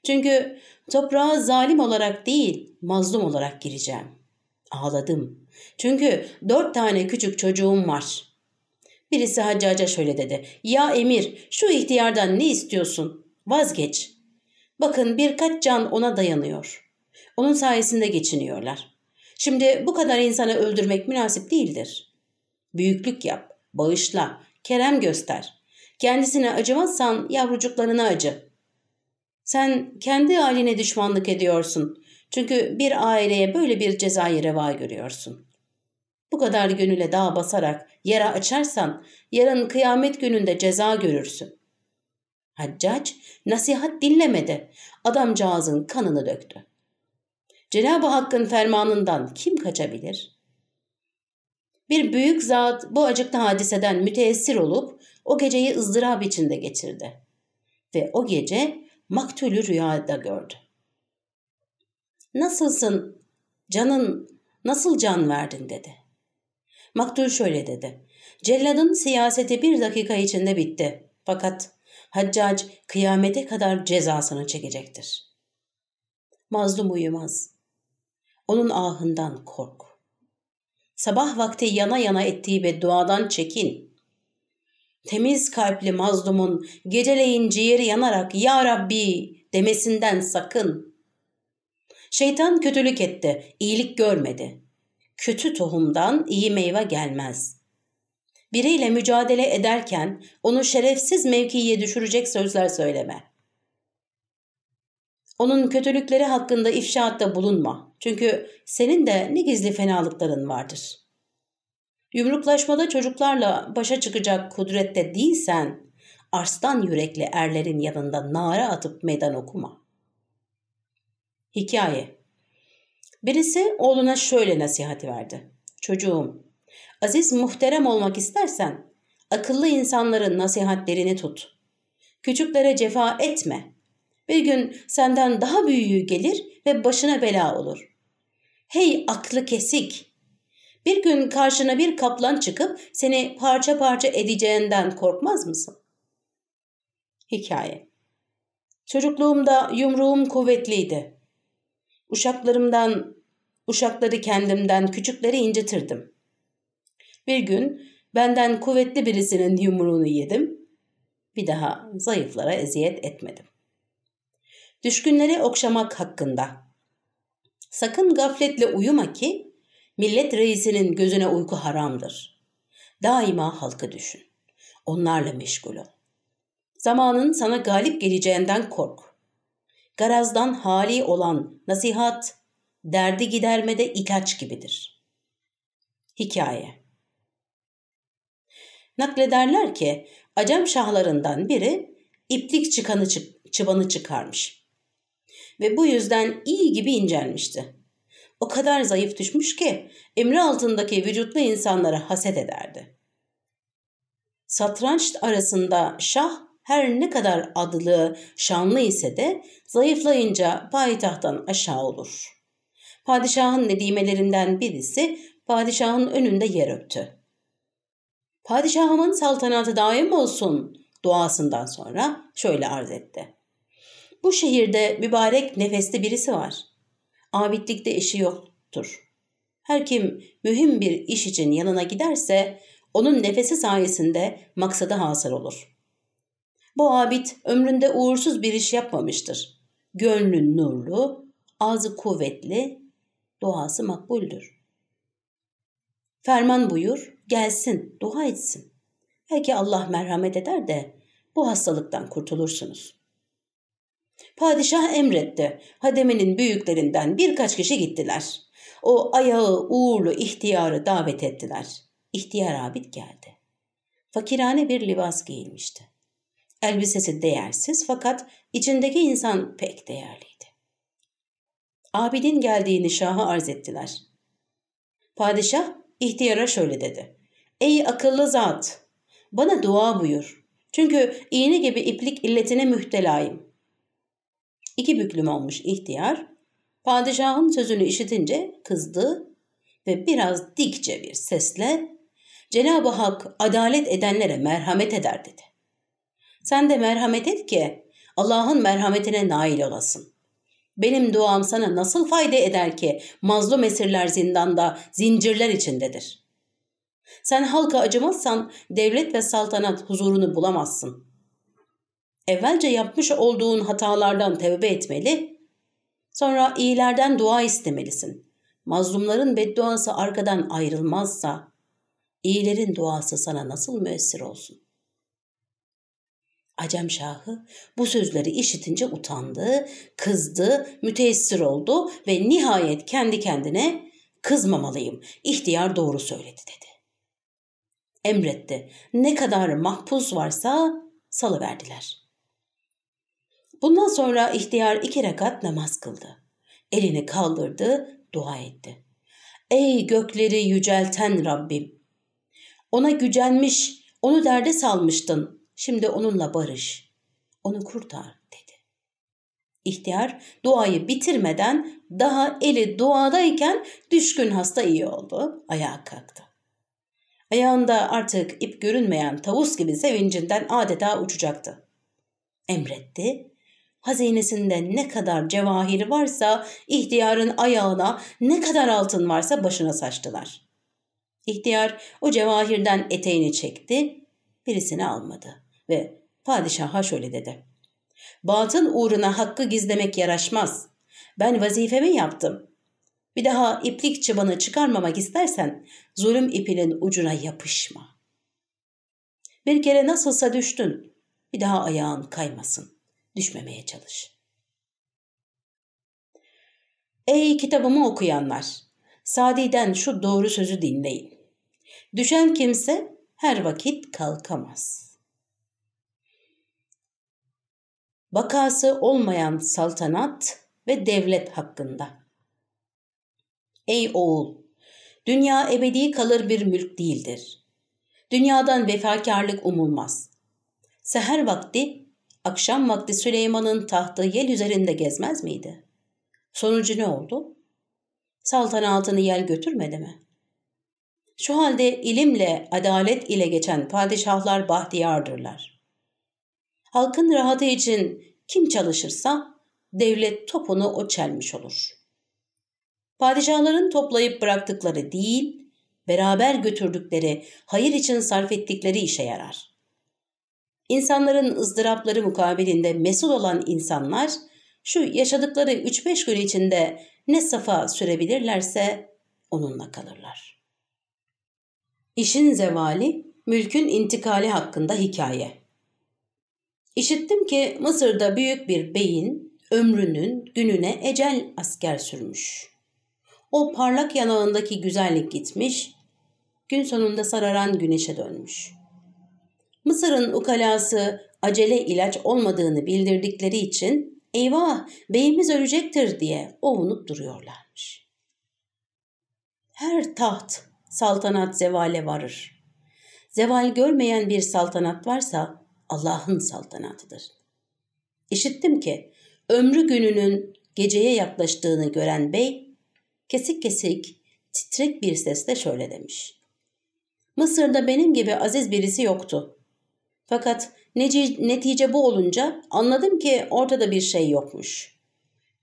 Çünkü toprağa zalim olarak değil, mazlum olarak gireceğim. Ağladım. Çünkü dört tane küçük çocuğum var. Birisi haccaca şöyle dedi. Ya emir şu ihtiyardan ne istiyorsun? Vazgeç. Bakın birkaç can ona dayanıyor. Onun sayesinde geçiniyorlar. Şimdi bu kadar insanı öldürmek münasip değildir. Büyüklük yap, bağışla, kerem göster. Kendisine acımazsan yavrucuklarına acı. Sen kendi haline düşmanlık ediyorsun. Çünkü bir aileye böyle bir cezayı reva görüyorsun. Bu kadar gönüle dağ basarak yara açarsan yarın kıyamet gününde ceza görürsün. Haccac nasihat dinlemedi. Adamcağızın kanını döktü. Cenab-ı Hakk'ın fermanından kim kaçabilir? Bir büyük zat bu acıklı hadiseden müteessir olup o geceyi ızdırap içinde geçirdi. Ve o gece maktulü rüyada gördü. Nasılsın? Canın nasıl can verdin dedi. Maktul şöyle dedi. Celladın siyaseti bir dakika içinde bitti. Fakat Haccac kıyamete kadar cezasını çekecektir. Mazlum uyumaz. Onun ahından kork. Sabah vakti yana yana ettiği bedduadan çekin. Temiz kalpli mazlumun geceleyin ciğeri yanarak Ya Rabbi demesinden sakın. Şeytan kötülük etti, iyilik görmedi. Kötü tohumdan iyi meyve gelmez. Biriyle mücadele ederken onu şerefsiz mevkiye düşürecek sözler söyleme. Onun kötülükleri hakkında ifşaatta bulunma. Çünkü senin de ne gizli fenalıkların vardır. Yumruklaşmada çocuklarla başa çıkacak kudrette değilsen, arslan yürekli erlerin yanında nara atıp meydan okuma. Hikaye Birisi oğluna şöyle nasihati verdi. Çocuğum, aziz muhterem olmak istersen akıllı insanların nasihatlerini tut. Küçüklere cefa etme. Bir gün senden daha büyüğü gelir ve başına bela olur. Hey aklı kesik! Bir gün karşına bir kaplan çıkıp seni parça parça edeceğinden korkmaz mısın? Hikaye Çocukluğumda yumruğum kuvvetliydi. Uşaklarımdan, uşakları kendimden, küçükleri incitirdim. Bir gün benden kuvvetli birisinin yumruğunu yedim. Bir daha zayıflara eziyet etmedim. Düşkünleri okşamak hakkında. Sakın gafletle uyuma ki millet reisinin gözüne uyku haramdır. Daima halkı düşün. Onlarla meşgul ol. Zamanın sana galip geleceğinden kork. Garazdan hali olan nasihat, derdi gidermede ilaç gibidir. Hikaye Naklederler ki Acem şahlarından biri iplik çıkanı çıbanı çıkarmış. Ve bu yüzden iyi gibi incelmişti. O kadar zayıf düşmüş ki emri altındaki vücutlu insanlara haset ederdi. Satranç arasında şah her ne kadar adlı, şanlı ise de zayıflayınca payitahttan aşağı olur. Padişahın nedimelerinden birisi padişahın önünde yer öptü. Padişahımın saltanatı daim olsun duasından sonra şöyle arz etti. Bu şehirde mübarek nefesli birisi var. Abidlikte eşi yoktur. Her kim mühim bir iş için yanına giderse onun nefesi sayesinde maksadı hasıl olur. Bu abid ömründe uğursuz bir iş yapmamıştır. Gönlün nurlu, ağzı kuvvetli, duası makbuldür. Ferman buyur, gelsin, dua etsin. Belki Allah merhamet eder de bu hastalıktan kurtulursunuz. Padişah emretti. Hademenin büyüklerinden birkaç kişi gittiler. O ayağı uğurlu ihtiyarı davet ettiler. İhtiyar abid geldi. Fakirane bir libas giyilmişti. Elbisesi değersiz fakat içindeki insan pek değerliydi. Abidin geldiğini şaha arz ettiler. Padişah ihtiyara şöyle dedi. Ey akıllı zat! Bana dua buyur. Çünkü iğne gibi iplik illetine mühtelayım. İki büklüm olmuş ihtiyar, padişahın sözünü işitince kızdı ve biraz dikçe bir sesle Cenab-ı Hak adalet edenlere merhamet eder dedi. Sen de merhamet et ki Allah'ın merhametine nail olasın. Benim duam sana nasıl fayda eder ki mazlum esirler zindanda, zincirler içindedir. Sen halka acımazsan devlet ve saltanat huzurunu bulamazsın. Evvelce yapmış olduğun hatalardan tevbe etmeli, sonra iyilerden dua istemelisin. Mazlumların bedduası arkadan ayrılmazsa, iyilerin duası sana nasıl müessir olsun? Acem Şahı bu sözleri işitince utandı, kızdı, müteessir oldu ve nihayet kendi kendine kızmamalıyım, ihtiyar doğru söyledi dedi. Emretti. Ne kadar mahpus varsa salıverdiler. Bundan sonra ihtiyar iki rekat namaz kıldı. Elini kaldırdı, dua etti. Ey gökleri yücelten Rabbim! Ona gücenmiş, onu derde salmıştın. Şimdi onunla barış. Onu kurtar dedi. İhtiyar duayı bitirmeden daha eli duadayken düşkün hasta iyi oldu. Ayağa kalktı. Ayağında artık ip görünmeyen tavus gibi sevincinden adeta uçacaktı. Emretti. Hazinesinde ne kadar cevahiri varsa ihtiyarın ayağına ne kadar altın varsa başına saçtılar. İhtiyar o cevahirden eteğini çekti, birisini almadı ve padişaha şöyle dedi. Batın uğruna hakkı gizlemek yaraşmaz. Ben vazifemi yaptım. Bir daha iplik çıbanı çıkarmamak istersen zulüm ipinin ucuna yapışma. Bir kere nasılsa düştün. Bir daha ayağın kaymasın. Düşmemeye çalış. Ey kitabımı okuyanlar! Sadi'den şu doğru sözü dinleyin. Düşen kimse her vakit kalkamaz. Vakası olmayan saltanat ve devlet hakkında. Ey oğul! Dünya ebedi kalır bir mülk değildir. Dünyadan vefakarlık umulmaz. Seher vakti, akşam vakti Süleyman'ın tahtı yel üzerinde gezmez miydi? Sonucu ne oldu? Saltanatını yel götürmedi mi? Şu halde ilimle, adalet ile geçen padişahlar bahtiyardırlar. Halkın rahatı için kim çalışırsa devlet topunu o çelmiş olur.'' Padişahların toplayıp bıraktıkları değil, beraber götürdükleri, hayır için sarf ettikleri işe yarar. İnsanların ızdırapları mukabilinde mesul olan insanlar, şu yaşadıkları 3-5 gün içinde ne safa sürebilirlerse onunla kalırlar. İşin zevali, mülkün intikali hakkında hikaye. İşittim ki Mısır'da büyük bir beyin ömrünün gününe ecel asker sürmüş. O parlak yanağındaki güzellik gitmiş, gün sonunda sararan güneşe dönmüş. Mısır'ın ukalası acele ilaç olmadığını bildirdikleri için eyvah beyimiz ölecektir diye ovunup duruyorlarmış. Her taht saltanat zevale varır. Zeval görmeyen bir saltanat varsa Allah'ın saltanatıdır. İşittim ki ömrü gününün geceye yaklaştığını gören bey kesik kesik, titrek bir sesle şöyle demiş. Mısır'da benim gibi aziz birisi yoktu. Fakat netice bu olunca anladım ki ortada bir şey yokmuş.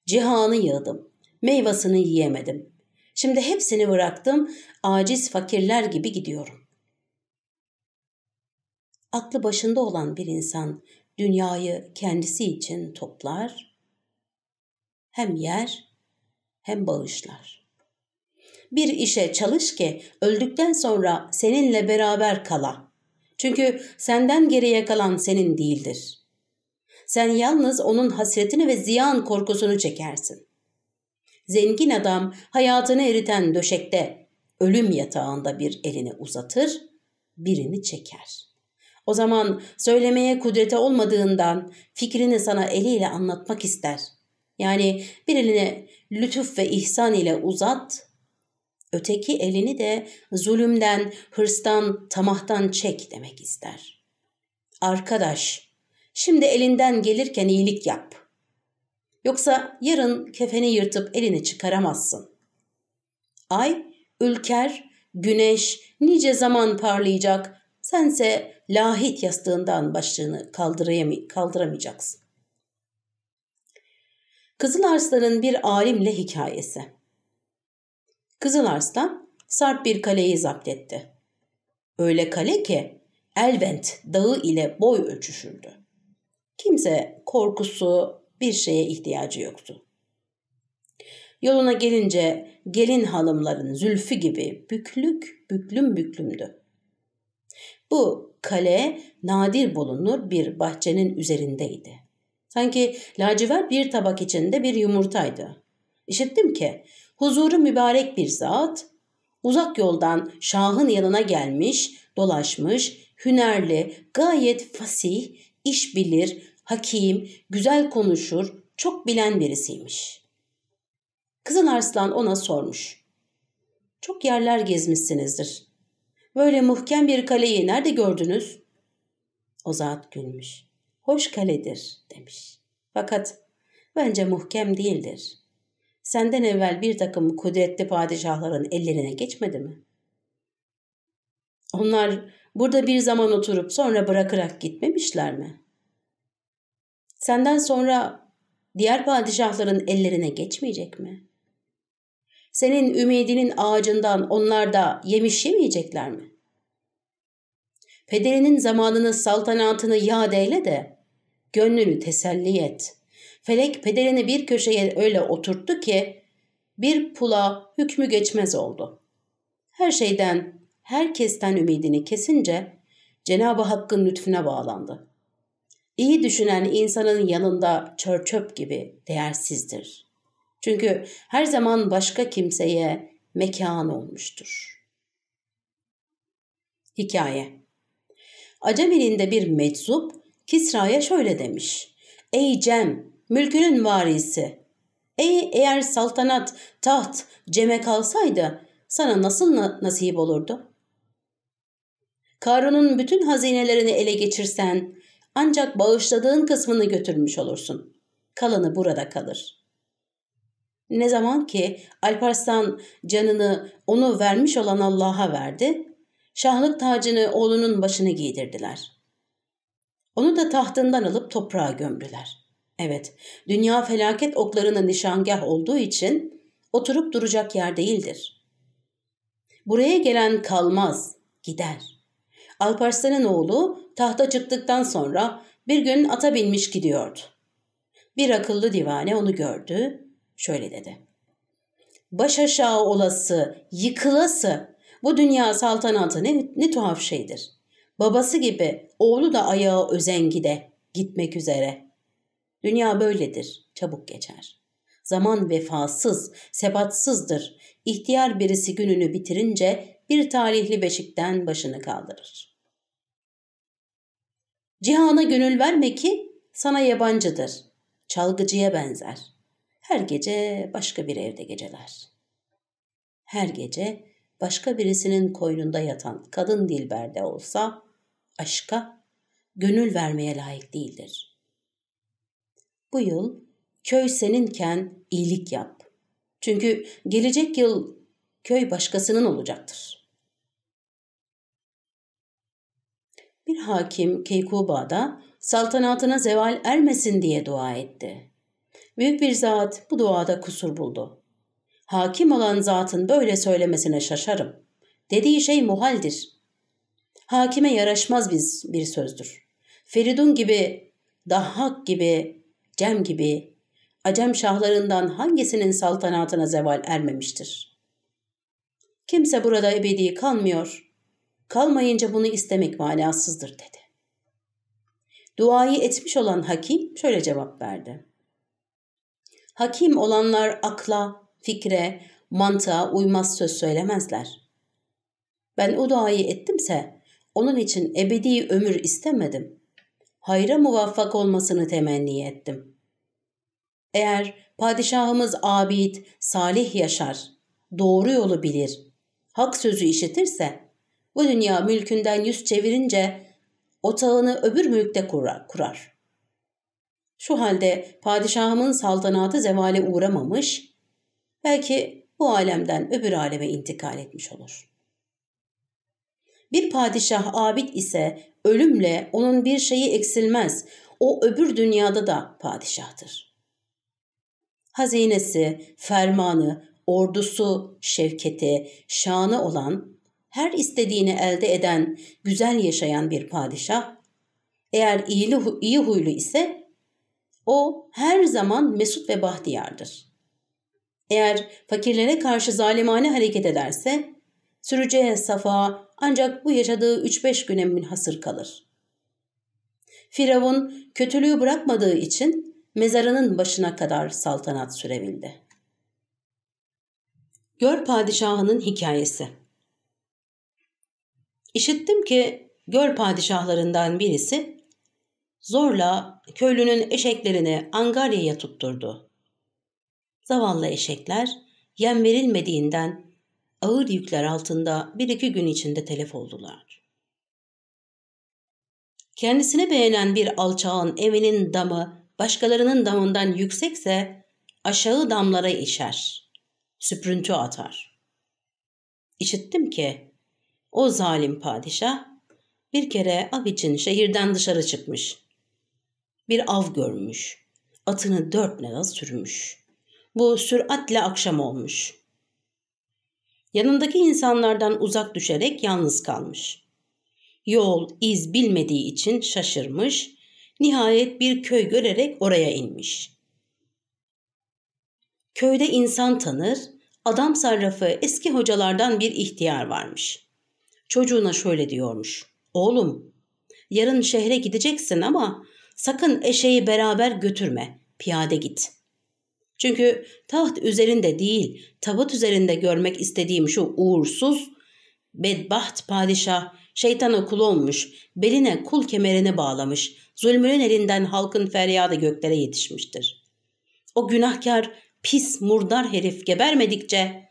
Cihanı yığdım, meyvasını yiyemedim. Şimdi hepsini bıraktım, aciz fakirler gibi gidiyorum. Aklı başında olan bir insan dünyayı kendisi için toplar, hem yer hem bağışlar bir işe çalış ki öldükten sonra seninle beraber kala. Çünkü senden geriye kalan senin değildir. Sen yalnız onun hasretini ve ziyan korkusunu çekersin. Zengin adam hayatını eriten döşekte ölüm yatağında bir elini uzatır, birini çeker. O zaman söylemeye kudreti olmadığından fikrini sana eliyle anlatmak ister. Yani bir elini lütuf ve ihsan ile uzat, Öteki elini de zulümden, hırstan, tamahtan çek demek ister. Arkadaş, şimdi elinden gelirken iyilik yap. Yoksa yarın kefeni yırtıp elini çıkaramazsın. Ay, ülker, güneş nice zaman parlayacak, sense lahit yastığından başlığını kaldıramayacaksın. Kızıl Arslan'ın bir alimle hikayesi. Kızıl Arslan sarp bir kaleyi zapt etti. Öyle kale ki Elvent dağı ile boy ölçüşürdü. Kimse korkusu bir şeye ihtiyacı yoktu. Yoluna gelince gelin hanımların zülfü gibi büklük büklüm büklümdü. Bu kale nadir bulunur bir bahçenin üzerindeydi. Sanki lacivert bir tabak içinde bir yumurtaydı. İşittim ki huzuru mübarek bir zat uzak yoldan Şah'ın yanına gelmiş, dolaşmış, hünerli, gayet fasih, iş bilir, hakim, güzel konuşur, çok bilen birisiymiş. Kızıl Arslan ona sormuş. Çok yerler gezmişsinizdir. Böyle muhkem bir kaleyi nerede gördünüz? O zat gülmüş. Hoş kaledir demiş. Fakat bence muhkem değildir. Senden evvel bir takım kudretli padişahların ellerine geçmedi mi? Onlar burada bir zaman oturup sonra bırakarak gitmemişler mi? Senden sonra diğer padişahların ellerine geçmeyecek mi? Senin ümidinin ağacından onlar da yemiş yemeyecekler mi? Pederinin zamanını saltanatını yad eyle de gönlünü teselli et. Felek pederini bir köşeye öyle oturttu ki bir pula hükmü geçmez oldu. Her şeyden, herkesten ümidini kesince Cenab-ı Hakk'ın lütfüne bağlandı. İyi düşünen insanın yanında çör çöp gibi değersizdir. Çünkü her zaman başka kimseye mekan olmuştur. Hikaye Acem ilinde bir meczup Kisra'ya şöyle demiş. Ey Cem, mülkünün varisi. Ey eğer saltanat, taht Cem'e kalsaydı sana nasıl na- nasip olurdu? Karun'un bütün hazinelerini ele geçirsen ancak bağışladığın kısmını götürmüş olursun. Kalanı burada kalır. Ne zaman ki Alparslan canını onu vermiş olan Allah'a verdi, şahlık tacını oğlunun başını giydirdiler. Onu da tahtından alıp toprağa gömdüler. Evet, dünya felaket oklarının nişangah olduğu için oturup duracak yer değildir. Buraya gelen kalmaz, gider. Alparslan'ın oğlu tahta çıktıktan sonra bir gün ata binmiş gidiyordu. Bir akıllı divane onu gördü, şöyle dedi. Baş aşağı olası, yıkılası, bu dünya saltanatı ne, ne tuhaf şeydir. Babası gibi oğlu da ayağı özengide gitmek üzere. Dünya böyledir, çabuk geçer. Zaman vefasız, sebatsızdır. İhtiyar birisi gününü bitirince bir talihli beşikten başını kaldırır. Cihana gönül verme ki sana yabancıdır. Çalgıcıya benzer. Her gece başka bir evde geceler. Her gece başka birisinin koynunda yatan kadın dilberde olsa aşka gönül vermeye layık değildir. Bu yıl köy seninken iyilik yap. Çünkü gelecek yıl köy başkasının olacaktır. Bir hakim Keykuba'da saltanatına zeval ermesin diye dua etti. Büyük bir zat bu duada kusur buldu. Hakim olan zatın böyle söylemesine şaşarım. Dediği şey muhaldir. Hakime yaraşmaz bir, bir sözdür. Feridun gibi, Dahhak gibi, Cem gibi, Acem şahlarından hangisinin saltanatına zeval ermemiştir? Kimse burada ebedi kalmıyor. Kalmayınca bunu istemek manasızdır dedi. Duayı etmiş olan hakim şöyle cevap verdi. Hakim olanlar akla, fikre, mantığa uymaz söz söylemezler. Ben o duayı ettimse onun için ebedi ömür istemedim. Hayra muvaffak olmasını temenni ettim. Eğer padişahımız abid, salih yaşar, doğru yolu bilir, hak sözü işitirse, bu dünya mülkünden yüz çevirince otağını öbür mülkte kurar. Şu halde padişahımın saltanatı zevale uğramamış, belki bu alemden öbür aleme intikal etmiş olur. Bir padişah abid ise ölümle onun bir şeyi eksilmez. O öbür dünyada da padişahtır. Hazinesi, fermanı, ordusu, şevketi, şanı olan her istediğini elde eden, güzel yaşayan bir padişah, eğer iyi, iyi huylu ise o her zaman mesut ve bahtiyardır. Eğer fakirlere karşı zalimane hareket ederse süreceği safa ancak bu yaşadığı 3-5 güne münhasır kalır. Firavun kötülüğü bırakmadığı için mezarının başına kadar saltanat sürebildi. Gör padişahının hikayesi. İşittim ki göl padişahlarından birisi zorla köylünün eşeklerini Angarya'ya tutturdu. Zavallı eşekler yem verilmediğinden ağır yükler altında bir iki gün içinde telef oldular. Kendisini beğenen bir alçağın evinin damı başkalarının damından yüksekse aşağı damlara işer, süprüntü atar. İşittim ki o zalim padişah bir kere av için şehirden dışarı çıkmış. Bir av görmüş. Atını dört nala sürmüş. Bu süratle akşam olmuş. Yanındaki insanlardan uzak düşerek yalnız kalmış. Yol, iz bilmediği için şaşırmış. Nihayet bir köy görerek oraya inmiş. Köyde insan tanır, adam sarrafı eski hocalardan bir ihtiyar varmış. Çocuğuna şöyle diyormuş. Oğlum, yarın şehre gideceksin ama sakın eşeği beraber götürme, piyade git. Çünkü taht üzerinde değil, tabut üzerinde görmek istediğim şu uğursuz, bedbaht padişah şeytana kul olmuş, beline kul kemerini bağlamış, zulmünün elinden halkın feryadı göklere yetişmiştir. O günahkar, pis, murdar herif gebermedikçe,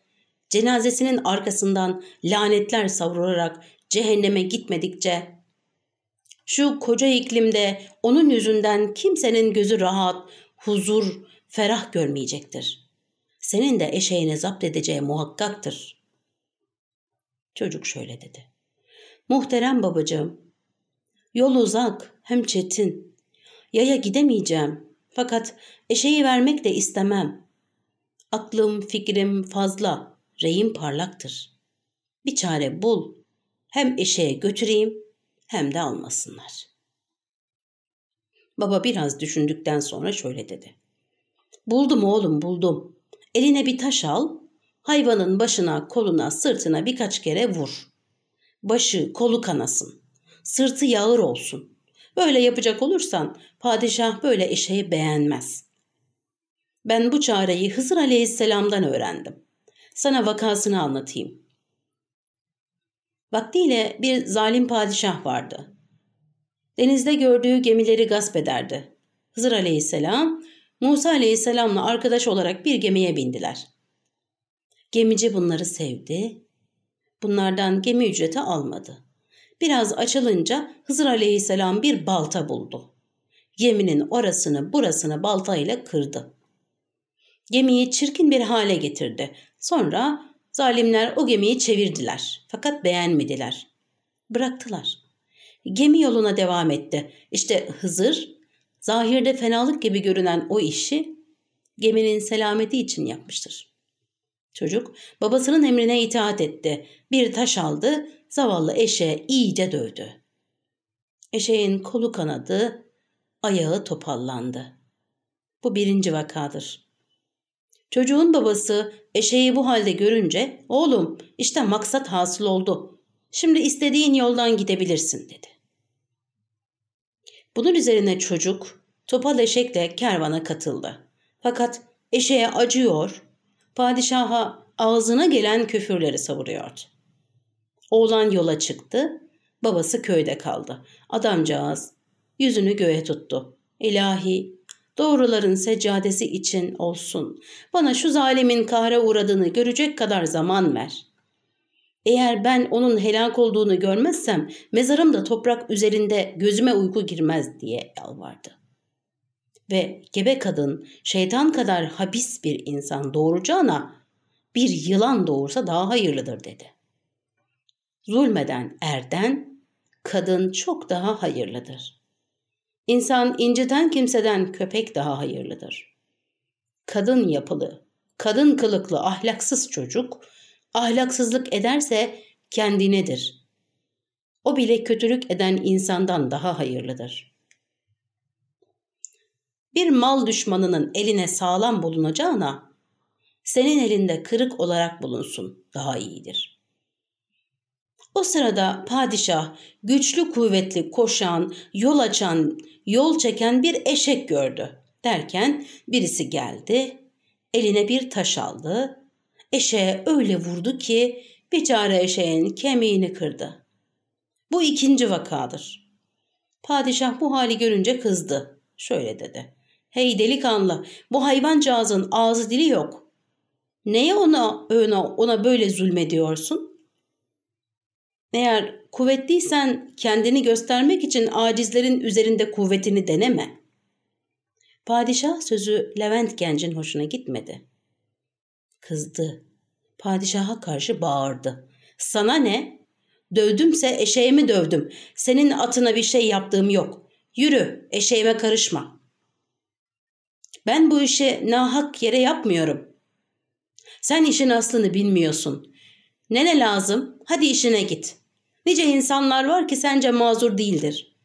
cenazesinin arkasından lanetler savrularak cehenneme gitmedikçe, şu koca iklimde onun yüzünden kimsenin gözü rahat, huzur, ferah görmeyecektir. Senin de eşeğini zapt edeceği muhakkaktır. Çocuk şöyle dedi. Muhterem babacığım, yol uzak hem çetin. Yaya gidemeyeceğim fakat eşeği vermek de istemem. Aklım, fikrim fazla, reyim parlaktır. Bir çare bul, hem eşeğe götüreyim hem de almasınlar. Baba biraz düşündükten sonra şöyle dedi. Buldum oğlum buldum. Eline bir taş al, hayvanın başına, koluna, sırtına birkaç kere vur. Başı, kolu kanasın. Sırtı yağır olsun. Böyle yapacak olursan padişah böyle eşeği beğenmez. Ben bu çareyi Hızır Aleyhisselam'dan öğrendim. Sana vakasını anlatayım. Vaktiyle bir zalim padişah vardı. Denizde gördüğü gemileri gasp ederdi. Hızır Aleyhisselam Musa Aleyhisselam'la arkadaş olarak bir gemiye bindiler. Gemici bunları sevdi. Bunlardan gemi ücreti almadı. Biraz açılınca Hızır Aleyhisselam bir balta buldu. Geminin orasını burasını baltayla kırdı. Gemiyi çirkin bir hale getirdi. Sonra zalimler o gemiyi çevirdiler. Fakat beğenmediler. Bıraktılar. Gemi yoluna devam etti. İşte Hızır zahirde fenalık gibi görünen o işi geminin selameti için yapmıştır. Çocuk babasının emrine itaat etti. Bir taş aldı, zavallı eşeğe iyice dövdü. Eşeğin kolu kanadı, ayağı topallandı. Bu birinci vakadır. Çocuğun babası eşeği bu halde görünce oğlum işte maksat hasıl oldu. Şimdi istediğin yoldan gidebilirsin dedi. Bunun üzerine çocuk topal eşekle kervana katıldı. Fakat eşeğe acıyor, padişaha ağzına gelen küfürleri savuruyordu. Oğlan yola çıktı, babası köyde kaldı. Adamcağız yüzünü göğe tuttu. İlahi, doğruların seccadesi için olsun. Bana şu zalimin kahre uğradığını görecek kadar zaman ver. Eğer ben onun helak olduğunu görmezsem mezarım da toprak üzerinde gözüme uyku girmez diye yalvardı. Ve gebe kadın şeytan kadar habis bir insan doğuracağına bir yılan doğursa daha hayırlıdır dedi. Zulmeden erden, kadın çok daha hayırlıdır. İnsan inciten kimseden köpek daha hayırlıdır. Kadın yapılı, kadın kılıklı ahlaksız çocuk, ahlaksızlık ederse kendinedir. O bile kötülük eden insandan daha hayırlıdır. Bir mal düşmanının eline sağlam bulunacağına, senin elinde kırık olarak bulunsun daha iyidir. O sırada padişah güçlü kuvvetli koşan, yol açan, yol çeken bir eşek gördü. Derken birisi geldi, eline bir taş aldı, eşeğe öyle vurdu ki biçare eşeğin kemiğini kırdı. Bu ikinci vakadır. Padişah bu hali görünce kızdı. Şöyle dedi. Hey delikanlı bu hayvancağızın ağzı dili yok. Neye ona, ona, ona böyle zulmediyorsun? Eğer kuvvetliysen kendini göstermek için acizlerin üzerinde kuvvetini deneme. Padişah sözü Levent Genc'in hoşuna gitmedi. Kızdı. Padişaha karşı bağırdı. Sana ne? Dövdümse eşeğimi dövdüm. Senin atına bir şey yaptığım yok. Yürü, eşeğime karışma. Ben bu işi nahak yere yapmıyorum. Sen işin aslını bilmiyorsun. Ne ne lazım? Hadi işine git. Nice insanlar var ki sence mazur değildir.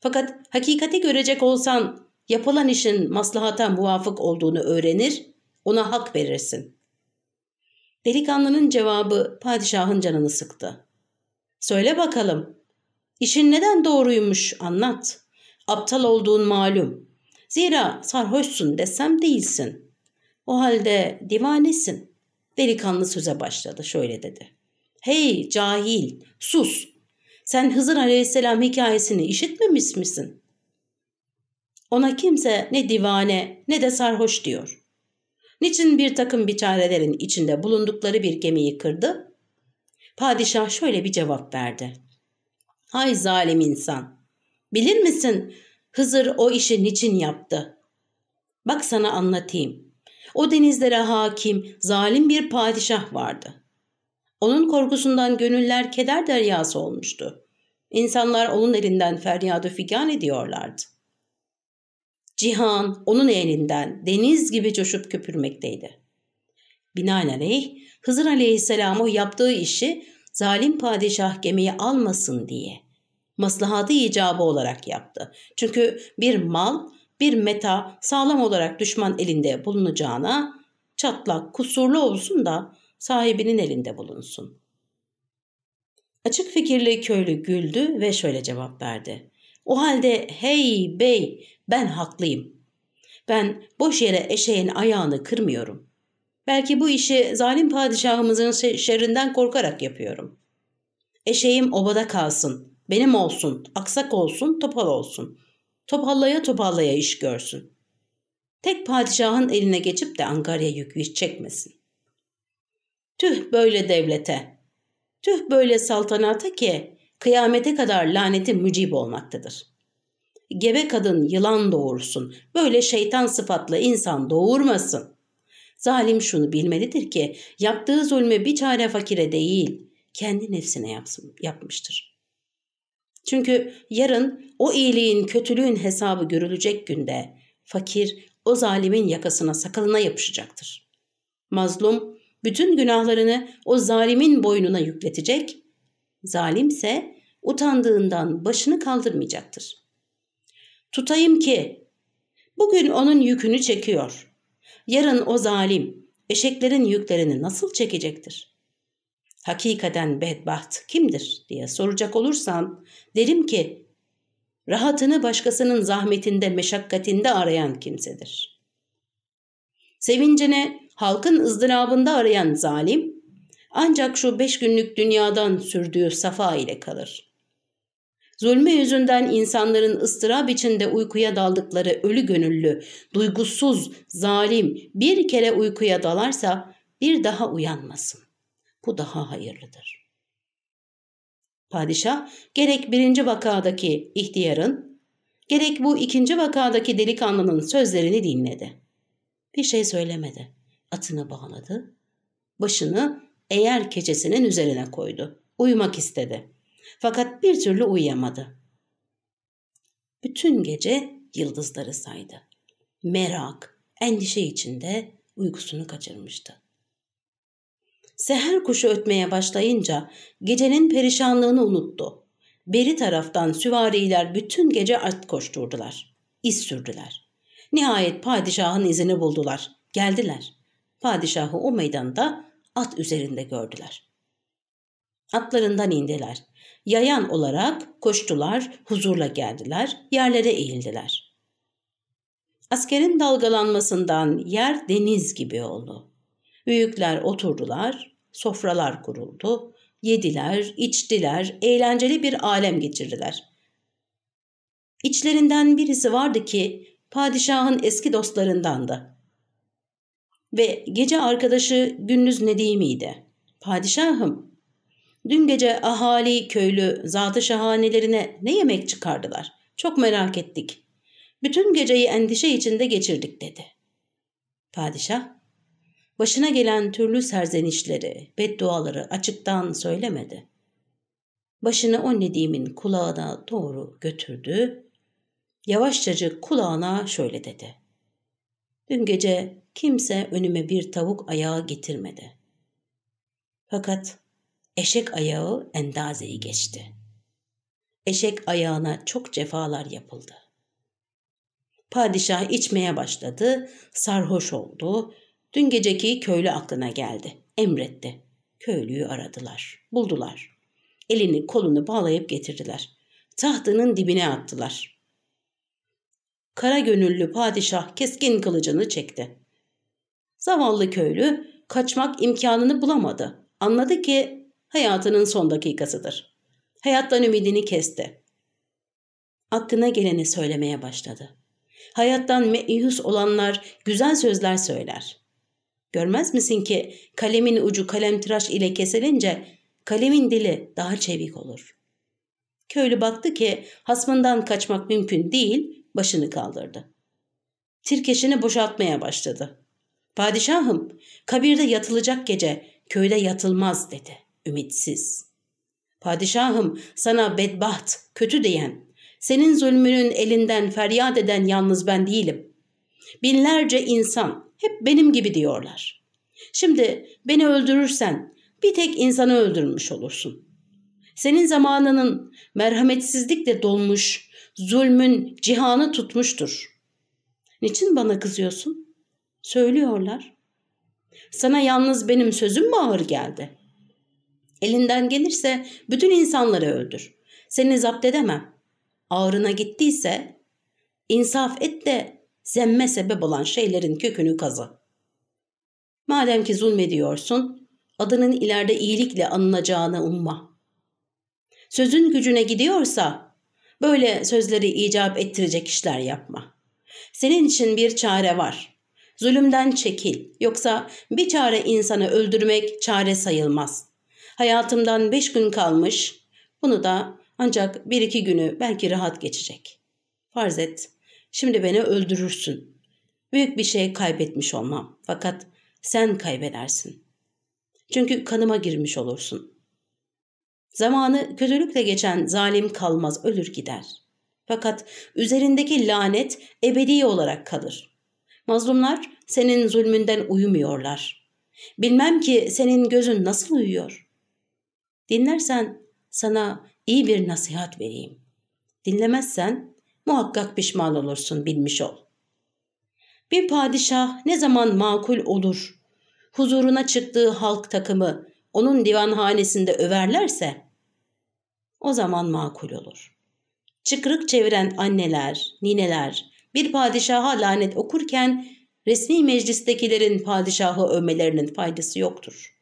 Fakat hakikati görecek olsan yapılan işin maslahata muvafık olduğunu öğrenir, ona hak verirsin. Delikanlının cevabı padişahın canını sıktı. Söyle bakalım, işin neden doğruymuş anlat. Aptal olduğun malum. Zira sarhoşsun desem değilsin. O halde divanesin. Delikanlı söze başladı şöyle dedi. Hey cahil sus. Sen Hızır Aleyhisselam hikayesini işitmemiş misin? Ona kimse ne divane ne de sarhoş diyor. Niçin bir takım biçarelerin içinde bulundukları bir gemiyi kırdı? Padişah şöyle bir cevap verdi. Hay zalim insan! Bilir misin Hızır o işi niçin yaptı? Bak sana anlatayım. O denizlere hakim, zalim bir padişah vardı. Onun korkusundan gönüller keder deryası olmuştu. İnsanlar onun elinden feryadı figan ediyorlardı. Cihan onun elinden deniz gibi coşup köpürmekteydi. Binaenaleyh Hızır Aleyhisselam o yaptığı işi zalim padişah gemiye almasın diye maslahatı icabı olarak yaptı. Çünkü bir mal, bir meta sağlam olarak düşman elinde bulunacağına çatlak, kusurlu olsun da sahibinin elinde bulunsun. Açık fikirli köylü güldü ve şöyle cevap verdi. O halde hey bey ben haklıyım. Ben boş yere eşeğin ayağını kırmıyorum. Belki bu işi zalim padişahımızın şerrinden korkarak yapıyorum. Eşeğim obada kalsın, benim olsun, aksak olsun, topal olsun. Topallaya topallaya iş görsün. Tek padişahın eline geçip de Angarya yükü çekmesin. Tüh böyle devlete, tüh böyle saltanata ki kıyamete kadar laneti mücib olmaktadır. Gebe kadın yılan doğursun, böyle şeytan sıfatlı insan doğurmasın. Zalim şunu bilmelidir ki yaptığı zulmü bir çare fakire değil, kendi nefsine yapsın, yapmıştır. Çünkü yarın o iyiliğin kötülüğün hesabı görülecek günde fakir o zalimin yakasına sakalına yapışacaktır. Mazlum bütün günahlarını o zalimin boynuna yükletecek, zalimse utandığından başını kaldırmayacaktır. Tutayım ki bugün onun yükünü çekiyor. Yarın o zalim eşeklerin yüklerini nasıl çekecektir? Hakikaten bedbaht kimdir diye soracak olursan derim ki rahatını başkasının zahmetinde meşakkatinde arayan kimsedir. Sevincini halkın ızdırabında arayan zalim ancak şu beş günlük dünyadan sürdüğü safa ile kalır. Zulmü yüzünden insanların ıstırap içinde uykuya daldıkları ölü gönüllü, duygusuz, zalim bir kere uykuya dalarsa bir daha uyanmasın. Bu daha hayırlıdır. Padişah gerek birinci vakadaki ihtiyarın, gerek bu ikinci vakadaki delikanlının sözlerini dinledi. Bir şey söylemedi atını bağladı. Başını eğer keçesinin üzerine koydu. Uyumak istedi. Fakat bir türlü uyuyamadı. Bütün gece yıldızları saydı. Merak, endişe içinde uykusunu kaçırmıştı. Seher kuşu ötmeye başlayınca gecenin perişanlığını unuttu. Beri taraftan süvariler bütün gece at koşturdular. İz sürdüler. Nihayet padişahın izini buldular. Geldiler. Padişahı o meydanda at üzerinde gördüler. Atlarından indiler. Yayan olarak koştular, huzurla geldiler, yerlere eğildiler. Askerin dalgalanmasından yer deniz gibi oldu. Büyükler oturdular, sofralar kuruldu, yediler, içtiler, eğlenceli bir alem geçirdiler. İçlerinden birisi vardı ki padişahın eski dostlarındandı. Ve gece arkadaşı Gündüz Nedim'iydi. Padişahım, dün gece ahali köylü zatı şahanelerine ne yemek çıkardılar? Çok merak ettik. Bütün geceyi endişe içinde geçirdik dedi. Padişah, başına gelen türlü serzenişleri, bedduaları açıktan söylemedi. Başını o Nedim'in kulağına doğru götürdü. Yavaşçacık kulağına şöyle dedi. Dün gece kimse önüme bir tavuk ayağı getirmedi. Fakat eşek ayağı endazeyi geçti. Eşek ayağına çok cefalar yapıldı. Padişah içmeye başladı, sarhoş oldu. Dün geceki köylü aklına geldi. Emretti. Köylüyü aradılar, buldular. Elini kolunu bağlayıp getirdiler. Tahtının dibine attılar. Kara gönüllü padişah keskin kılıcını çekti. Zavallı köylü kaçmak imkanını bulamadı. Anladı ki hayatının son dakikasıdır. Hayattan ümidini kesti. Aklına geleni söylemeye başladı. Hayattan meyhus olanlar güzel sözler söyler. Görmez misin ki kalemin ucu kalemtıraş ile kesilince kalemin dili daha çevik olur. Köylü baktı ki hasmından kaçmak mümkün değil, başını kaldırdı. Tirkeşini boşaltmaya başladı. Padişahım, kabirde yatılacak gece köyde yatılmaz dedi, ümitsiz. Padişahım, sana bedbaht, kötü diyen, senin zulmünün elinden feryat eden yalnız ben değilim. Binlerce insan hep benim gibi diyorlar. Şimdi beni öldürürsen bir tek insanı öldürmüş olursun. Senin zamanının merhametsizlikle dolmuş, zulmün cihanı tutmuştur. Niçin bana kızıyorsun? Söylüyorlar. Sana yalnız benim sözüm mü ağır geldi? Elinden gelirse bütün insanları öldür. Seni zapt edemem ağrına gittiyse insaf et de zemme sebep olan şeylerin kökünü kazı. Madem ki zulmediyorsun, adının ileride iyilikle anılacağını umma. Sözün gücüne gidiyorsa böyle sözleri icap ettirecek işler yapma. Senin için bir çare var. Zulümden çekil. Yoksa bir çare insanı öldürmek çare sayılmaz. Hayatımdan beş gün kalmış. Bunu da ancak bir iki günü belki rahat geçecek. Farz et, şimdi beni öldürürsün. Büyük bir şey kaybetmiş olmam. Fakat sen kaybedersin. Çünkü kanıma girmiş olursun. Zamanı kötülükle geçen zalim kalmaz, ölür gider. Fakat üzerindeki lanet ebedi olarak kalır. Mazlumlar senin zulmünden uyumuyorlar. Bilmem ki senin gözün nasıl uyuyor. Dinlersen sana iyi bir nasihat vereyim. Dinlemezsen muhakkak pişman olursun bilmiş ol. Bir padişah ne zaman makul olur, huzuruna çıktığı halk takımı onun divanhanesinde överlerse o zaman makul olur. Çıkrık çeviren anneler, nineler bir padişaha lanet okurken resmi meclistekilerin padişahı övmelerinin faydası yoktur.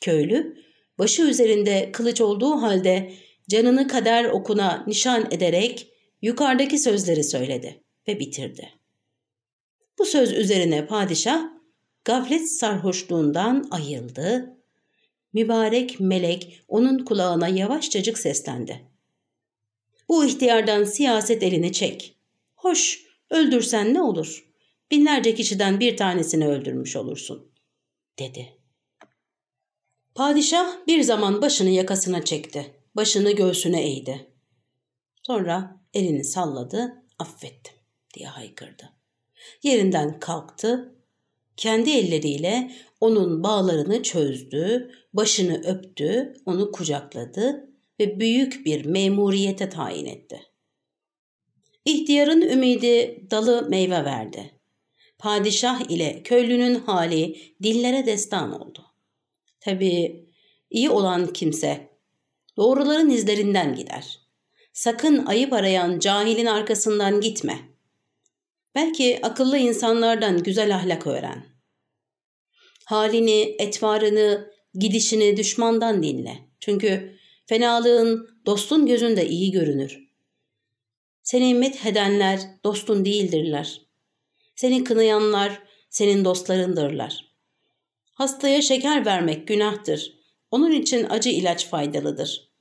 Köylü başı üzerinde kılıç olduğu halde canını kader okuna nişan ederek yukarıdaki sözleri söyledi ve bitirdi. Bu söz üzerine padişah gaflet sarhoşluğundan ayıldı. Mübarek melek onun kulağına yavaşçacık seslendi. Bu ihtiyardan siyaset elini çek. Hoş, öldürsen ne olur? Binlerce kişiden bir tanesini öldürmüş olursun, dedi. Padişah bir zaman başını yakasına çekti. Başını göğsüne eğdi. Sonra elini salladı, affettim diye haykırdı. Yerinden kalktı, Kendi elleriyle onun bağlarını çözdü, başını öptü, onu kucakladı ve büyük bir memuriyete tayin etti. İhtiyarın ümidi dalı meyve verdi. Padişah ile köylünün hali dillere destan oldu. Tabii iyi olan kimse doğruların izlerinden gider. Sakın ayıp arayan cahilin arkasından gitme. Belki akıllı insanlardan güzel ahlak öğren. Halini, etvarını, gidişini düşmandan dinle. Çünkü fenalığın dostun gözünde iyi görünür. Seni methedenler dostun değildirler. Seni kınayanlar senin dostlarındırlar. Hastaya şeker vermek günahtır. Onun için acı ilaç faydalıdır.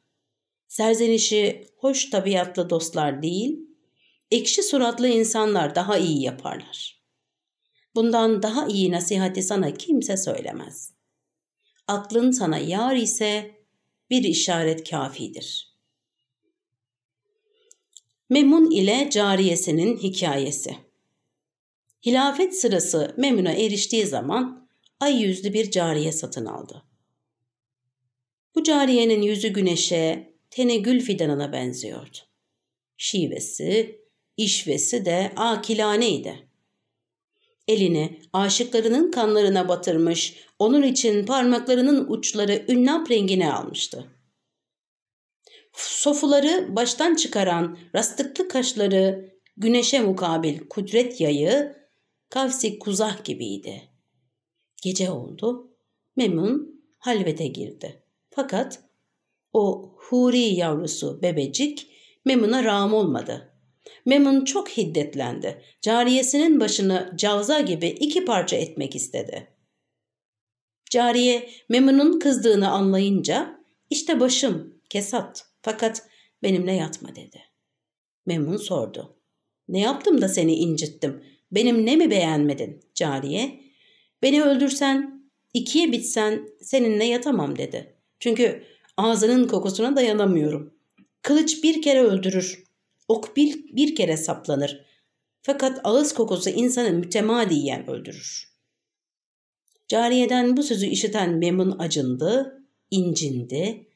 Serzenişi hoş tabiatlı dostlar değil, ekşi suratlı insanlar daha iyi yaparlar. Bundan daha iyi nasihati sana kimse söylemez. Aklın sana yar ise bir işaret kafidir. Memun ile cariyesinin hikayesi Hilafet sırası Memun'a eriştiği zaman ay yüzlü bir cariye satın aldı. Bu cariyenin yüzü güneşe, teni gül fidanına benziyordu. Şivesi, işvesi de akilaneydi. Elini aşıklarının kanlarına batırmış, onun için parmaklarının uçları ünnap rengine almıştı. Sofuları baştan çıkaran rastıklı kaşları, güneşe mukabil kudret yayı, kavsi kuzah gibiydi. Gece oldu, Memun halvete girdi. Fakat o huri yavrusu bebecik Memun'a rağm olmadı. Memun çok hiddetlendi. Cariyesinin başını cavza gibi iki parça etmek istedi. Cariye Memun'un kızdığını anlayınca işte başım kesat fakat benimle yatma dedi. Memun sordu. Ne yaptım da seni incittim? Benim ne mi beğenmedin cariye? Beni öldürsen, ikiye bitsen seninle yatamam dedi. Çünkü ağzının kokusuna dayanamıyorum. Kılıç bir kere öldürür. Ok bir, bir kere saplanır. Fakat ağız kokusu insanı mütemadiyen öldürür. Cariyeden bu sözü işiten Memun acındı, incindi.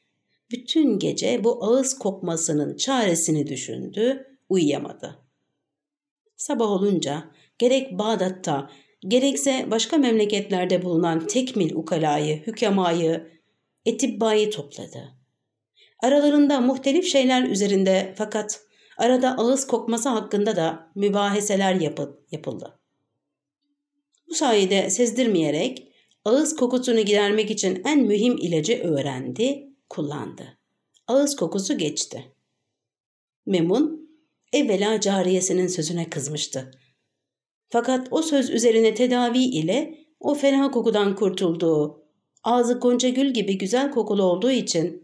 Bütün gece bu ağız kokmasının çaresini düşündü, uyuyamadı. Sabah olunca gerek Bağdat'ta gerekse başka memleketlerde bulunan tekmil ukalayı, hükemayı, etibbayı topladı. Aralarında muhtelif şeyler üzerinde fakat arada ağız kokması hakkında da mübaheseler yapı, yapıldı. Bu sayede sezdirmeyerek ağız kokusunu gidermek için en mühim ilacı öğrendi, kullandı. Ağız kokusu geçti. Memun evvela cariyesinin sözüne kızmıştı. Fakat o söz üzerine tedavi ile o fena kokudan kurtulduğu, ağzı gonca gül gibi güzel kokulu olduğu için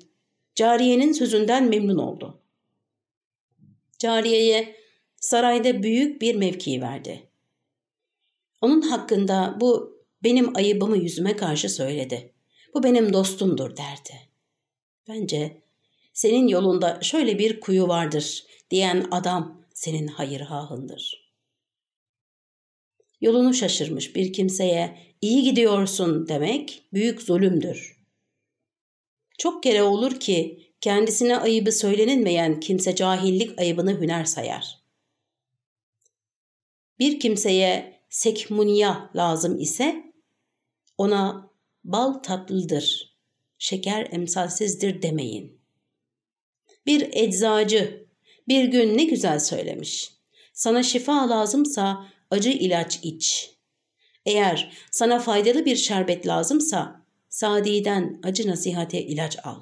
cariyenin sözünden memnun oldu. Cariyeye sarayda büyük bir mevki verdi. Onun hakkında bu benim ayıbımı yüzüme karşı söyledi. Bu benim dostumdur derdi. Bence senin yolunda şöyle bir kuyu vardır diyen adam senin hayırhahındır.'' Yolunu şaşırmış bir kimseye iyi gidiyorsun demek büyük zulümdür. Çok kere olur ki kendisine ayıbı söylenilmeyen kimse cahillik ayıbını hüner sayar. Bir kimseye sekmunya lazım ise ona bal tatlıdır, şeker emsalsizdir demeyin. Bir eczacı bir gün ne güzel söylemiş. Sana şifa lazımsa acı ilaç iç. Eğer sana faydalı bir şerbet lazımsa Sadi'den acı nasihate ilaç al.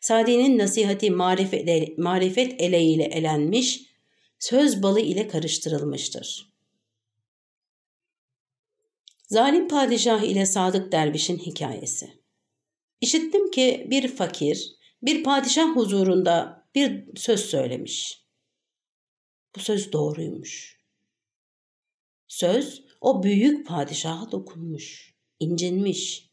Sadi'nin nasihati marifet, ele, marifet eleğiyle elenmiş, söz balı ile karıştırılmıştır. Zalim padişah ile sadık dervişin hikayesi. İşittim ki bir fakir bir padişah huzurunda bir söz söylemiş. Bu söz doğruymuş. Söz o büyük padişaha dokunmuş, incinmiş.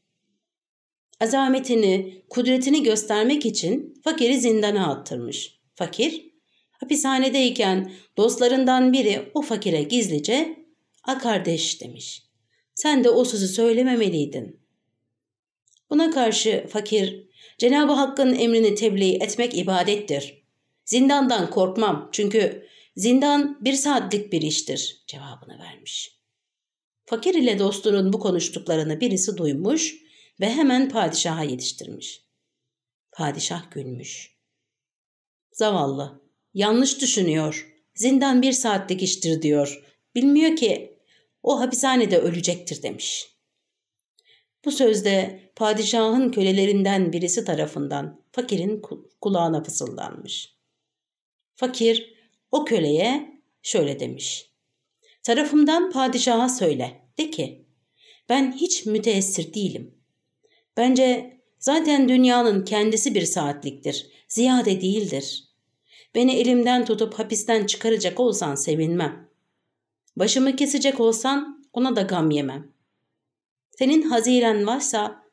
Azametini, kudretini göstermek için fakiri zindana attırmış. Fakir, hapishanedeyken dostlarından biri o fakire gizlice "A kardeş" demiş. Sen de o sözü söylememeliydin. Buna karşı fakir, Cenab-ı Hakk'ın emrini tebliğ etmek ibadettir. Zindandan korkmam çünkü zindan bir saatlik bir iştir cevabını vermiş. Fakir ile dostunun bu konuştuklarını birisi duymuş ve hemen padişaha yetiştirmiş. Padişah gülmüş. Zavallı, yanlış düşünüyor. Zindan bir saatlik iştir diyor. Bilmiyor ki o hapishanede ölecektir demiş. Bu sözde padişahın kölelerinden birisi tarafından fakirin kulağına fısıldanmış. Fakir o köleye şöyle demiş. Tarafımdan padişaha söyle. De ki ben hiç müteessir değilim. Bence zaten dünyanın kendisi bir saatliktir. Ziyade değildir. Beni elimden tutup hapisten çıkaracak olsan sevinmem. Başımı kesecek olsan ona da gam yemem. Senin haziren varsa,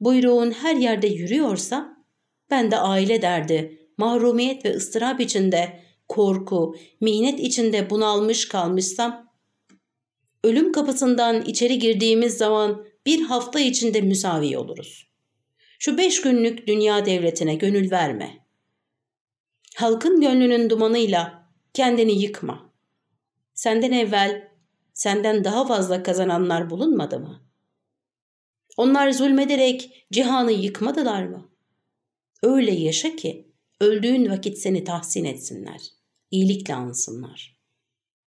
buyruğun her yerde yürüyorsa, ben de aile derdi, mahrumiyet ve ıstırap içinde, korku, mihnet içinde bunalmış kalmışsam, ölüm kapısından içeri girdiğimiz zaman bir hafta içinde müsavi oluruz. Şu beş günlük dünya devletine gönül verme. Halkın gönlünün dumanıyla kendini yıkma. Senden evvel senden daha fazla kazananlar bulunmadı mı? Onlar zulmederek cihanı yıkmadılar mı? Öyle yaşa ki öldüğün vakit seni tahsin etsinler, iyilikle ansınlar.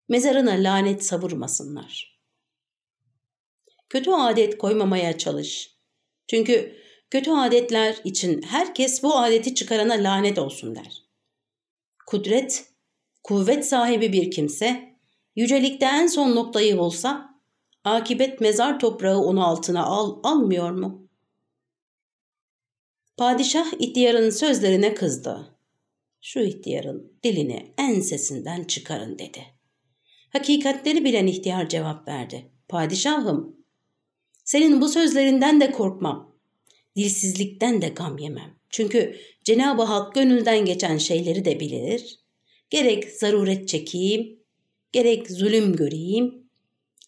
Mezarına lanet savurmasınlar. Kötü adet koymamaya çalış. Çünkü kötü adetler için herkes bu adeti çıkarana lanet olsun der. Kudret, kuvvet sahibi bir kimse, yücelikte en son noktayı bulsa Akibet mezar toprağı onu altına al, almıyor mu? Padişah ihtiyarın sözlerine kızdı. Şu ihtiyarın dilini ensesinden çıkarın dedi. Hakikatleri bilen ihtiyar cevap verdi. Padişahım, senin bu sözlerinden de korkmam. Dilsizlikten de gam yemem. Çünkü Cenab-ı Hak gönülden geçen şeyleri de bilir. Gerek zaruret çekeyim, gerek zulüm göreyim,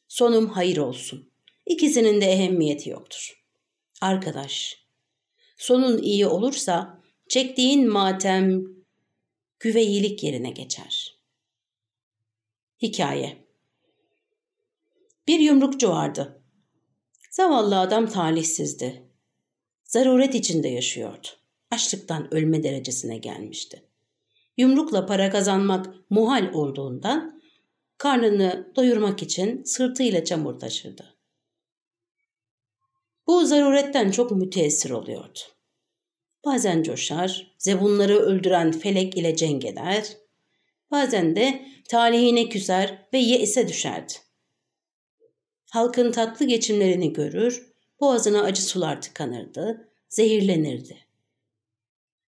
sonum hayır olsun. İkisinin de ehemmiyeti yoktur. Arkadaş, sonun iyi olursa çektiğin matem güveyilik yerine geçer. Hikaye Bir yumrukçu vardı. Zavallı adam talihsizdi. Zaruret içinde yaşıyordu. Açlıktan ölme derecesine gelmişti. Yumrukla para kazanmak muhal olduğundan karnını doyurmak için sırtıyla çamur taşırdı. Bu zaruretten çok müteessir oluyordu. Bazen coşar, zebunları öldüren felek ile cenk eder, bazen de talihine küser ve yeise düşerdi. Halkın tatlı geçimlerini görür, boğazına acı sular tıkanırdı, zehirlenirdi.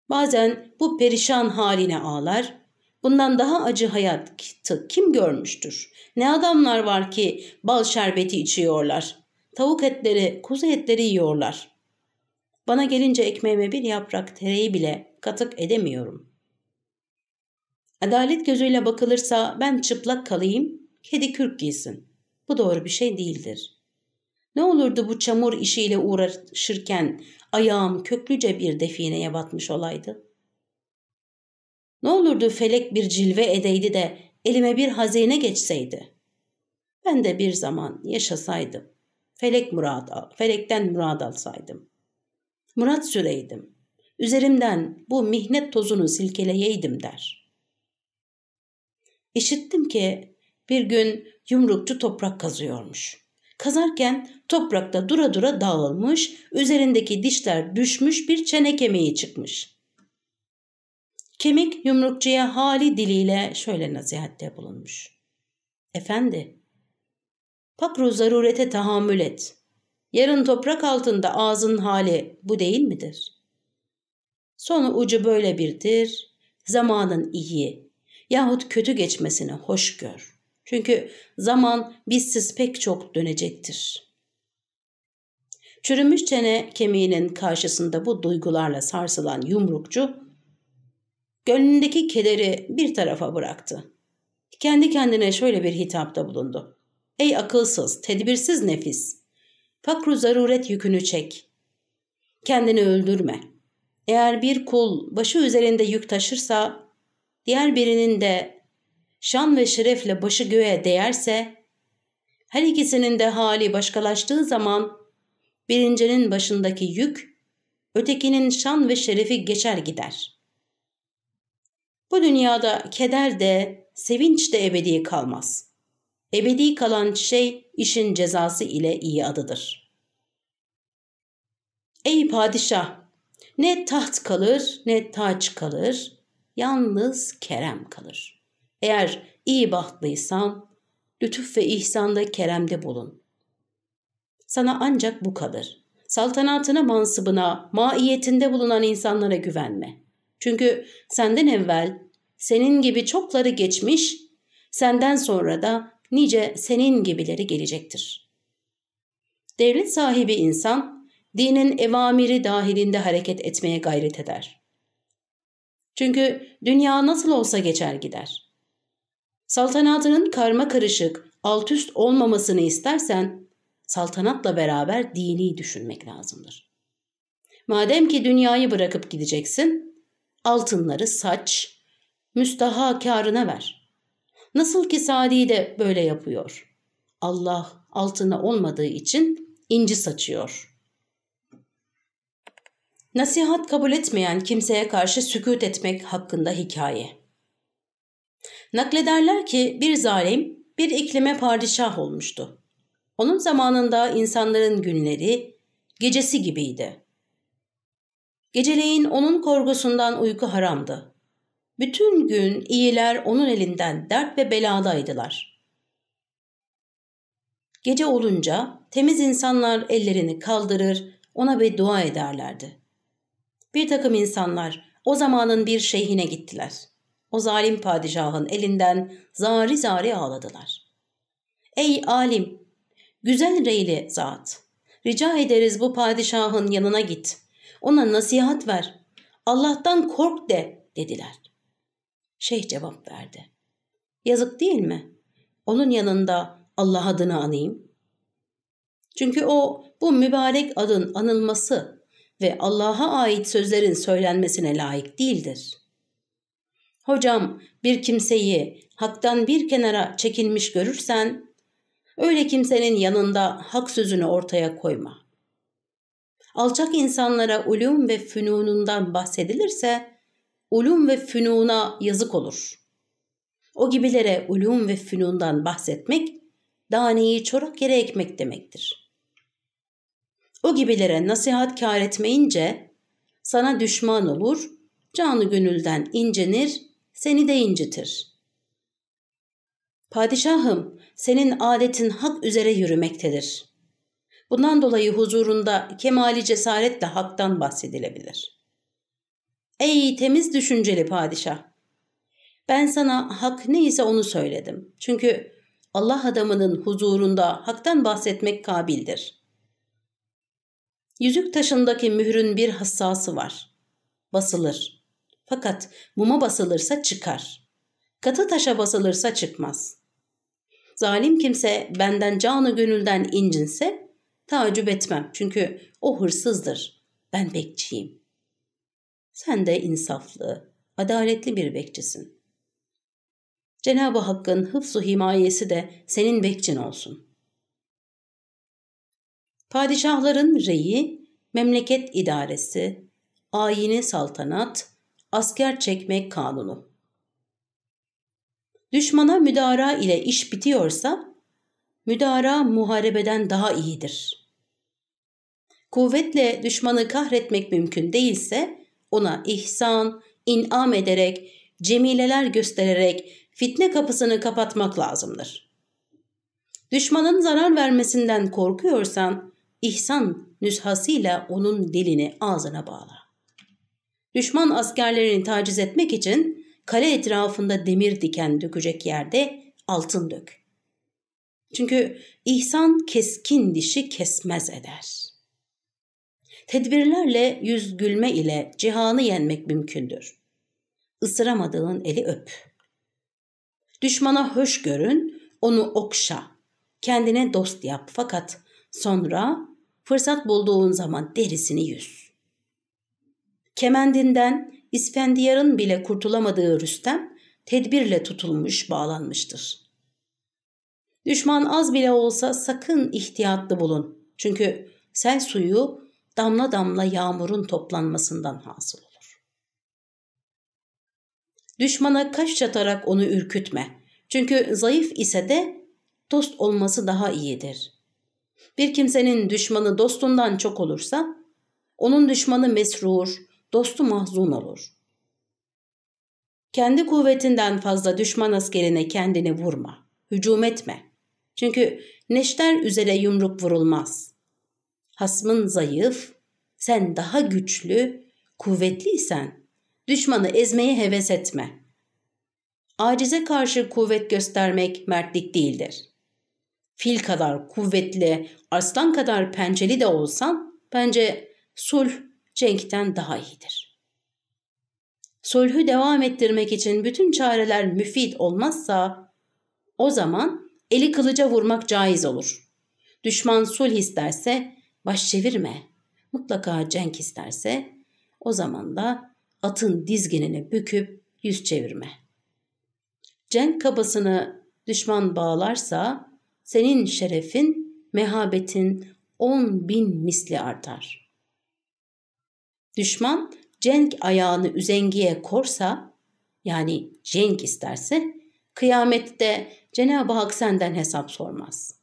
Bazen bu perişan haline ağlar, Bundan daha acı hayatı kim görmüştür? Ne adamlar var ki bal şerbeti içiyorlar. Tavuk etleri, kuzu etleri yiyorlar. Bana gelince ekmeğime bir yaprak tereyi bile katık edemiyorum. Adalet gözüyle bakılırsa ben çıplak kalayım, kedi kürk giysin. Bu doğru bir şey değildir. Ne olurdu bu çamur işiyle uğraşırken ayağım köklüce bir defineye batmış olaydı?'' Ne olurdu felek bir cilve edeydi de elime bir hazine geçseydi. Ben de bir zaman yaşasaydım. Felek murad, felekten murad alsaydım. Murat süreydim. Üzerimden bu mihnet tozunu silkeleyeydim der. İşittim ki bir gün yumrukçu toprak kazıyormuş. Kazarken toprakta dura dura dağılmış, üzerindeki dişler düşmüş bir çene kemiği çıkmış. Kemik yumrukçuya hali diliyle şöyle nasihatte bulunmuş. Efendi, pakru zarurete tahammül et. Yarın toprak altında ağzın hali bu değil midir? Sonu ucu böyle birdir, zamanın iyi yahut kötü geçmesini hoş gör. Çünkü zaman bizsiz pek çok dönecektir. Çürümüş çene kemiğinin karşısında bu duygularla sarsılan yumrukçu Gönlündeki kederi bir tarafa bıraktı. Kendi kendine şöyle bir hitapta bulundu. Ey akılsız, tedbirsiz nefis! Fakru zaruret yükünü çek. Kendini öldürme. Eğer bir kul başı üzerinde yük taşırsa, diğer birinin de şan ve şerefle başı göğe değerse, her ikisinin de hali başkalaştığı zaman birincinin başındaki yük, ötekinin şan ve şerefi geçer gider. Bu dünyada keder de, sevinç de ebedi kalmaz. Ebedi kalan şey işin cezası ile iyi adıdır. Ey padişah! Ne taht kalır ne taç kalır, yalnız kerem kalır. Eğer iyi bahtlıysan, lütuf ve ihsanda keremde bulun. Sana ancak bu kalır. Saltanatına, mansıbına, maiyetinde bulunan insanlara güvenme. Çünkü senden evvel senin gibi çokları geçmiş, senden sonra da nice senin gibileri gelecektir. Devlet sahibi insan, dinin evamiri dahilinde hareket etmeye gayret eder. Çünkü dünya nasıl olsa geçer gider. Saltanatının karma karışık, alt üst olmamasını istersen, saltanatla beraber dini düşünmek lazımdır. Madem ki dünyayı bırakıp gideceksin, altınları saç, müstaha karına ver. Nasıl ki Sadi de böyle yapıyor. Allah altına olmadığı için inci saçıyor. Nasihat kabul etmeyen kimseye karşı sükut etmek hakkında hikaye. Naklederler ki bir zalim bir iklime padişah olmuştu. Onun zamanında insanların günleri gecesi gibiydi. Geceleyin onun korkusundan uyku haramdı. Bütün gün iyiler onun elinden dert ve beladaydılar. Gece olunca temiz insanlar ellerini kaldırır, ona bir dua ederlerdi. Bir takım insanlar o zamanın bir şeyhine gittiler. O zalim padişahın elinden zari zari ağladılar. Ey alim, güzel reyli zat, rica ederiz bu padişahın yanına git. Ona nasihat ver. Allah'tan kork de dediler. Şeyh cevap verdi. Yazık değil mi? Onun yanında Allah adını anayım. Çünkü o bu mübarek adın anılması ve Allah'a ait sözlerin söylenmesine layık değildir. Hocam bir kimseyi haktan bir kenara çekilmiş görürsen, öyle kimsenin yanında hak sözünü ortaya koyma. Alçak insanlara ulum ve fünunundan bahsedilirse, ulum ve fünuna yazık olur. O gibilere ulum ve fünundan bahsetmek, daneyi çorak yere ekmek demektir. O gibilere nasihat kar etmeyince, sana düşman olur, canı gönülden incenir, seni de incitir. Padişahım, senin adetin hak üzere yürümektedir. Bundan dolayı huzurunda kemali cesaretle haktan bahsedilebilir. Ey temiz düşünceli padişah! Ben sana hak neyse onu söyledim. Çünkü Allah adamının huzurunda haktan bahsetmek kabildir. Yüzük taşındaki mührün bir hassası var. Basılır. Fakat muma basılırsa çıkar. Katı taşa basılırsa çıkmaz. Zalim kimse benden canı gönülden incinse tacip etmem. Çünkü o hırsızdır. Ben bekçiyim. Sen de insaflı, adaletli bir bekçisin. Cenab-ı Hakk'ın hıfzu himayesi de senin bekçin olsun. Padişahların reyi, memleket idaresi, ayini saltanat, asker çekmek kanunu. Düşmana müdara ile iş bitiyorsa, müdara muharebeden daha iyidir. Kuvvetle düşmanı kahretmek mümkün değilse, ona ihsan, inam ederek, cemileler göstererek fitne kapısını kapatmak lazımdır. Düşmanın zarar vermesinden korkuyorsan, ihsan nüshasıyla onun dilini ağzına bağla. Düşman askerlerini taciz etmek için kale etrafında demir diken dökecek yerde altın dök. Çünkü ihsan keskin dişi kesmez eder. Tedbirlerle yüz gülme ile cihanı yenmek mümkündür. Isıramadığın eli öp. Düşmana hoş görün, onu okşa. Kendine dost yap fakat sonra fırsat bulduğun zaman derisini yüz. Kemendinden İspendiyar'ın bile kurtulamadığı Rüstem tedbirle tutulmuş bağlanmıştır. Düşman az bile olsa sakın ihtiyatlı bulun. Çünkü sel suyu damla damla yağmurun toplanmasından hasıl olur. Düşmana kaş çatarak onu ürkütme. Çünkü zayıf ise de dost olması daha iyidir. Bir kimsenin düşmanı dostundan çok olursa, onun düşmanı mesrur, dostu mahzun olur. Kendi kuvvetinden fazla düşman askerine kendini vurma, hücum etme. Çünkü neşter üzere yumruk vurulmaz. Hasmın zayıf, sen daha güçlü, kuvvetliysen düşmanı ezmeye heves etme. Acize karşı kuvvet göstermek mertlik değildir. Fil kadar kuvvetli, aslan kadar pençeli de olsan bence sulh cenkten daha iyidir. Sulhü devam ettirmek için bütün çareler müfit olmazsa o zaman eli kılıca vurmak caiz olur. Düşman sulh isterse baş çevirme. Mutlaka cenk isterse o zaman da atın dizginini büküp yüz çevirme. Cenk kabasını düşman bağlarsa senin şerefin, mehabetin on bin misli artar. Düşman cenk ayağını üzengiye korsa, yani cenk isterse, kıyamette Cenab-ı Hak senden hesap sormaz.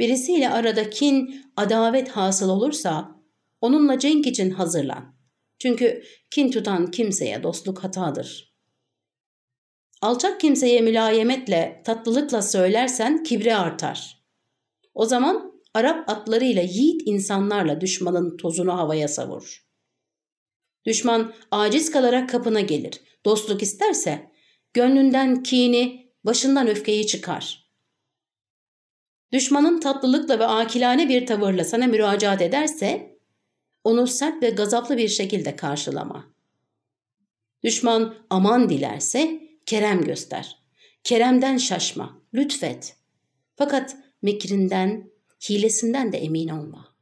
Birisiyle arada kin, adavet hasıl olursa, onunla cenk için hazırlan. Çünkü kin tutan kimseye dostluk hatadır. Alçak kimseye mülayemetle, tatlılıkla söylersen kibri artar. O zaman Arap atlarıyla yiğit insanlarla düşmanın tozunu havaya savur. Düşman aciz kalarak kapına gelir. Dostluk isterse gönlünden kini, başından öfkeyi çıkar. Düşmanın tatlılıkla ve akilane bir tavırla sana müracaat ederse onu sert ve gazaplı bir şekilde karşılama. Düşman aman dilerse kerem göster. Keremden şaşma, lütfet. Fakat mekrinden, hilesinden de emin olma.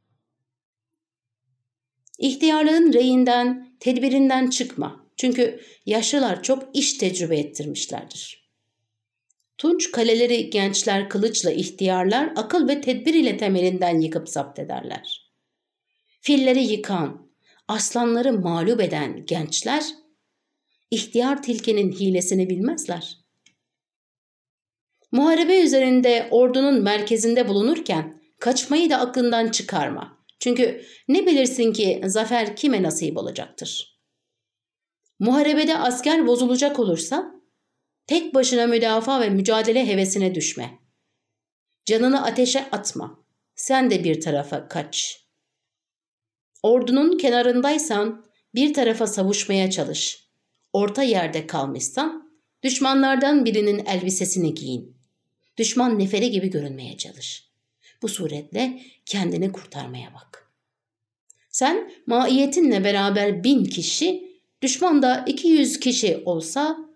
İhtiyarlığın reyinden, tedbirinden çıkma. Çünkü yaşlılar çok iş tecrübe ettirmişlerdir. Tunç kaleleri gençler kılıçla ihtiyarlar akıl ve tedbir ile temelinden yıkıp zapt ederler. Filleri yıkan, aslanları mağlup eden gençler ihtiyar tilkinin hilesini bilmezler. Muharebe üzerinde ordunun merkezinde bulunurken kaçmayı da aklından çıkarma. Çünkü ne bilirsin ki zafer kime nasip olacaktır. Muharebede asker bozulacak olursa tek başına müdafaa ve mücadele hevesine düşme. Canını ateşe atma. Sen de bir tarafa kaç. Ordunun kenarındaysan bir tarafa savuşmaya çalış. Orta yerde kalmışsan düşmanlardan birinin elbisesini giyin. Düşman neferi gibi görünmeye çalış. Bu suretle kendini kurtarmaya bak. Sen maiyetinle beraber bin kişi, düşman da iki yüz kişi olsa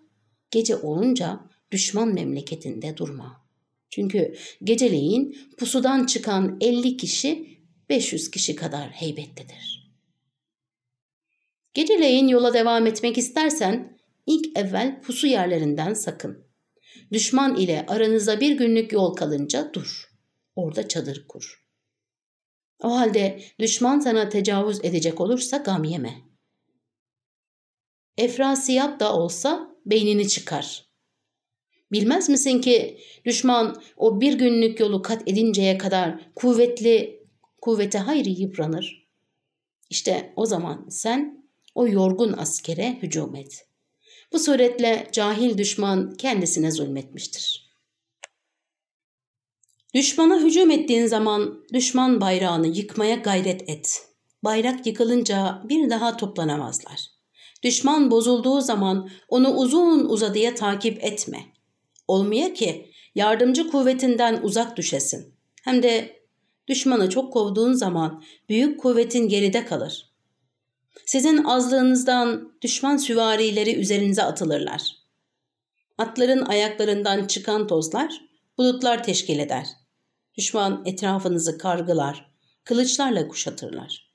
gece olunca düşman memleketinde durma. Çünkü geceleyin pusudan çıkan elli kişi beş yüz kişi kadar heybetlidir. Geceleyin yola devam etmek istersen ilk evvel pusu yerlerinden sakın. Düşman ile aranızda bir günlük yol kalınca dur. Orada çadır kur. O halde düşman sana tecavüz edecek olursa gam yeme. Efrasiyat da olsa beynini çıkar. Bilmez misin ki düşman o bir günlük yolu kat edinceye kadar kuvvetli, kuvvete hayri yıpranır. İşte o zaman sen o yorgun askere hücum et. Bu suretle cahil düşman kendisine zulmetmiştir. Düşmana hücum ettiğin zaman düşman bayrağını yıkmaya gayret et. Bayrak yıkılınca bir daha toplanamazlar. Düşman bozulduğu zaman onu uzun uzadıya takip etme. Olmaya ki yardımcı kuvvetinden uzak düşesin. Hem de düşmanı çok kovduğun zaman büyük kuvvetin geride kalır. Sizin azlığınızdan düşman süvarileri üzerinize atılırlar. Atların ayaklarından çıkan tozlar bulutlar teşkil eder. Düşman etrafınızı kargılar. kılıçlarla kuşatırlar.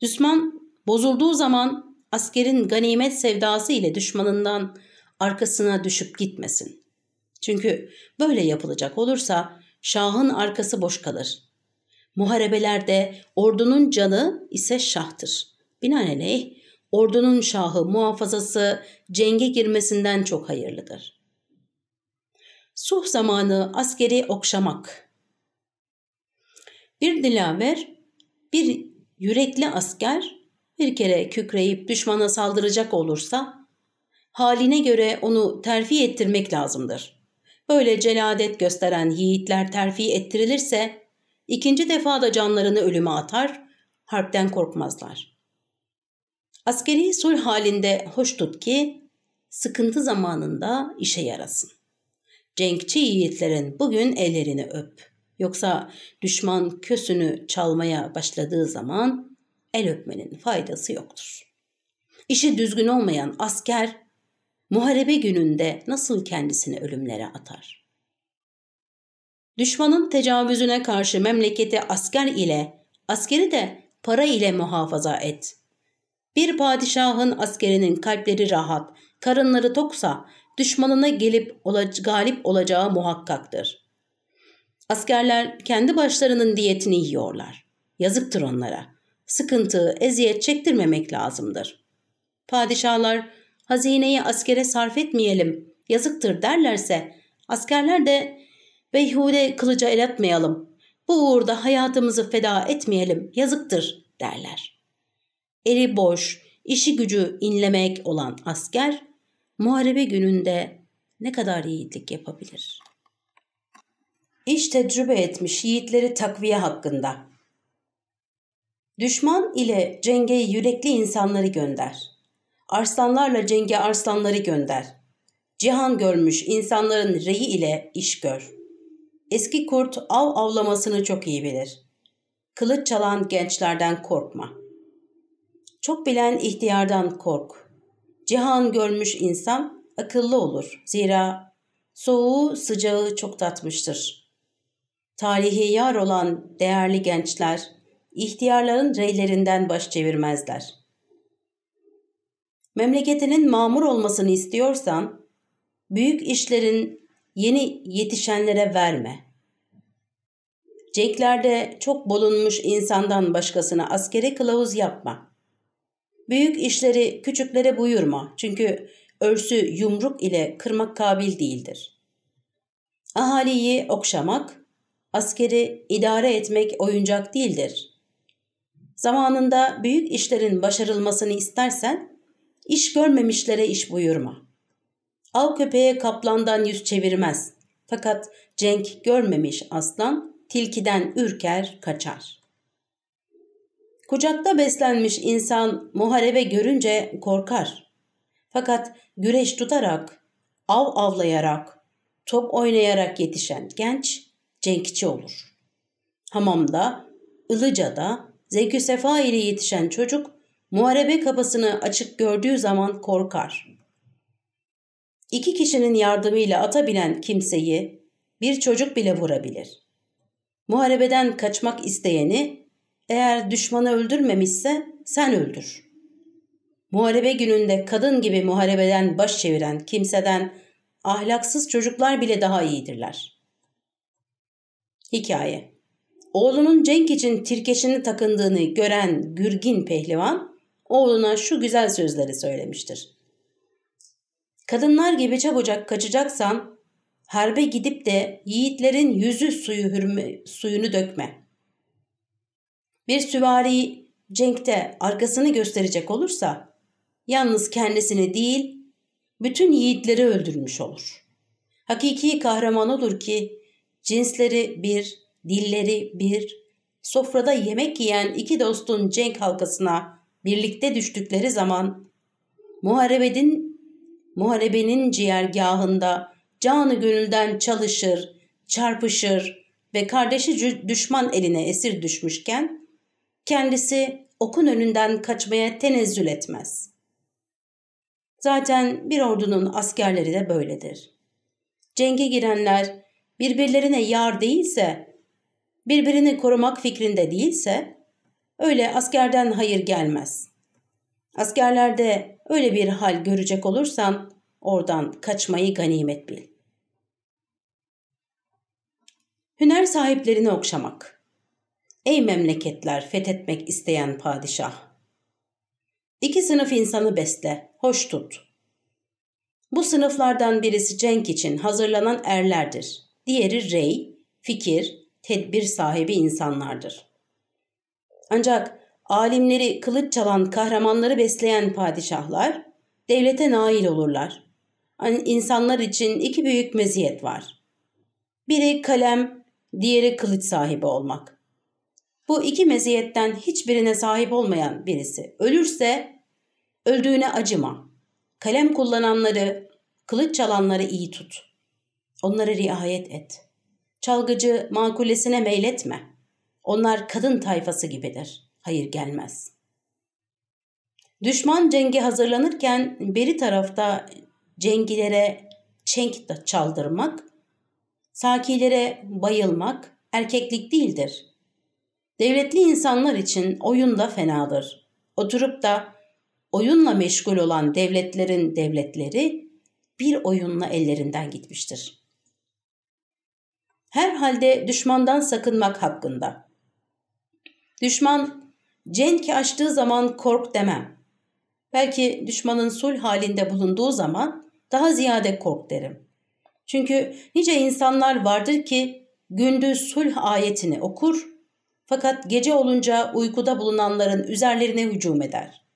Düşman bozulduğu zaman askerin ganimet sevdası ile düşmanından arkasına düşüp gitmesin. Çünkü böyle yapılacak olursa şahın arkası boş kalır. Muharebelerde ordunun canı ise şahtır. Binaenaleyh ordunun şahı muhafazası cenge girmesinden çok hayırlıdır. Suh zamanı askeri okşamak. Bir dilaver, bir yürekli asker bir kere kükreyip düşmana saldıracak olursa haline göre onu terfi ettirmek lazımdır. Böyle celadet gösteren yiğitler terfi ettirilirse ikinci defa da canlarını ölüme atar, harpten korkmazlar. Askeri sulh halinde hoş tut ki sıkıntı zamanında işe yarasın. Cenkçi yiğitlerin bugün ellerini öp. Yoksa düşman kösünü çalmaya başladığı zaman el öpmenin faydası yoktur. İşi düzgün olmayan asker muharebe gününde nasıl kendisini ölümlere atar? Düşmanın tecavüzüne karşı memleketi asker ile, askeri de para ile muhafaza et. Bir padişahın askerinin kalpleri rahat, karınları toksa düşmanına gelip galip olacağı muhakkaktır. Askerler kendi başlarının diyetini yiyorlar. Yazıktır onlara. Sıkıntı, eziyet çektirmemek lazımdır. Padişahlar hazineyi askere sarf etmeyelim, yazıktır derlerse askerler de beyhude kılıca el atmayalım, bu uğurda hayatımızı feda etmeyelim, yazıktır derler. Eli boş, işi gücü inlemek olan asker muharebe gününde ne kadar yiğitlik yapabilir? İş tecrübe etmiş yiğitleri takviye hakkında. Düşman ile cenge yürekli insanları gönder. Arslanlarla cenge arslanları gönder. Cihan görmüş insanların reyi ile iş gör. Eski kurt av avlamasını çok iyi bilir. Kılıç çalan gençlerden korkma. Çok bilen ihtiyardan kork. Cihan görmüş insan akıllı olur. Zira soğuğu sıcağı çok tatmıştır. Tarihi yar olan değerli gençler, ihtiyarların reylerinden baş çevirmezler. Memleketinin mamur olmasını istiyorsan, büyük işlerin yeni yetişenlere verme. Cenklerde çok bulunmuş insandan başkasına askeri kılavuz yapma. Büyük işleri küçüklere buyurma çünkü örsü yumruk ile kırmak kabil değildir. Ahaliyi okşamak, askeri idare etmek oyuncak değildir. Zamanında büyük işlerin başarılmasını istersen, iş görmemişlere iş buyurma. Av köpeğe kaplandan yüz çevirmez. Fakat cenk görmemiş aslan, tilkiden ürker, kaçar. Kucakta beslenmiş insan muharebe görünce korkar. Fakat güreş tutarak, av avlayarak, top oynayarak yetişen genç cenkçi olur. Hamamda, Ilıca'da zevkü sefa ile yetişen çocuk muharebe kapısını açık gördüğü zaman korkar. İki kişinin yardımıyla ata binen kimseyi bir çocuk bile vurabilir. Muharebeden kaçmak isteyeni eğer düşmanı öldürmemişse sen öldür. Muharebe gününde kadın gibi muharebeden baş çeviren kimseden ahlaksız çocuklar bile daha iyidirler. Hikaye Oğlunun Cenk için tirkeşini takındığını gören Gürgin pehlivan oğluna şu güzel sözleri söylemiştir. Kadınlar gibi çabucak kaçacaksan harbe gidip de yiğitlerin yüzü suyu hürme, suyunu dökme. Bir süvari cenkte arkasını gösterecek olursa yalnız kendisini değil bütün yiğitleri öldürmüş olur. Hakiki kahraman olur ki cinsleri bir, dilleri bir, sofrada yemek yiyen iki dostun cenk halkasına birlikte düştükleri zaman muharebenin, muharebenin ciğergahında canı gönülden çalışır, çarpışır ve kardeşi düşman eline esir düşmüşken kendisi okun önünden kaçmaya tenezzül etmez. Zaten bir ordunun askerleri de böyledir. Cenge girenler birbirlerine yar değilse birbirini korumak fikrinde değilse öyle askerden hayır gelmez. Askerlerde öyle bir hal görecek olursan oradan kaçmayı ganimet bil. Hüner sahiplerini okşamak. Ey memleketler fethetmek isteyen padişah! İki sınıf insanı besle, hoş tut. Bu sınıflardan birisi cenk için hazırlanan erlerdir. Diğeri rey, fikir, tedbir sahibi insanlardır. Ancak alimleri kılıç çalan kahramanları besleyen padişahlar devlete nail olurlar. İnsanlar için iki büyük meziyet var. Biri kalem, diğeri kılıç sahibi olmak. Bu iki meziyetten hiçbirine sahip olmayan birisi ölürse öldüğüne acıma. Kalem kullananları, kılıç çalanları iyi tut. Onlara riayet et. Çalgıcı makulesine meyletme. Onlar kadın tayfası gibidir. Hayır gelmez. Düşman cengi hazırlanırken beri tarafta cengilere çenk çaldırmak, sakilere bayılmak erkeklik değildir. Devletli insanlar için oyun da fenadır. Oturup da oyunla meşgul olan devletlerin devletleri bir oyunla ellerinden gitmiştir. Herhalde düşmandan sakınmak hakkında. Düşman cenk açtığı zaman kork demem. Belki düşmanın sulh halinde bulunduğu zaman daha ziyade kork derim. Çünkü nice insanlar vardır ki gündüz sulh ayetini okur fakat gece olunca uykuda bulunanların üzerlerine hücum eder.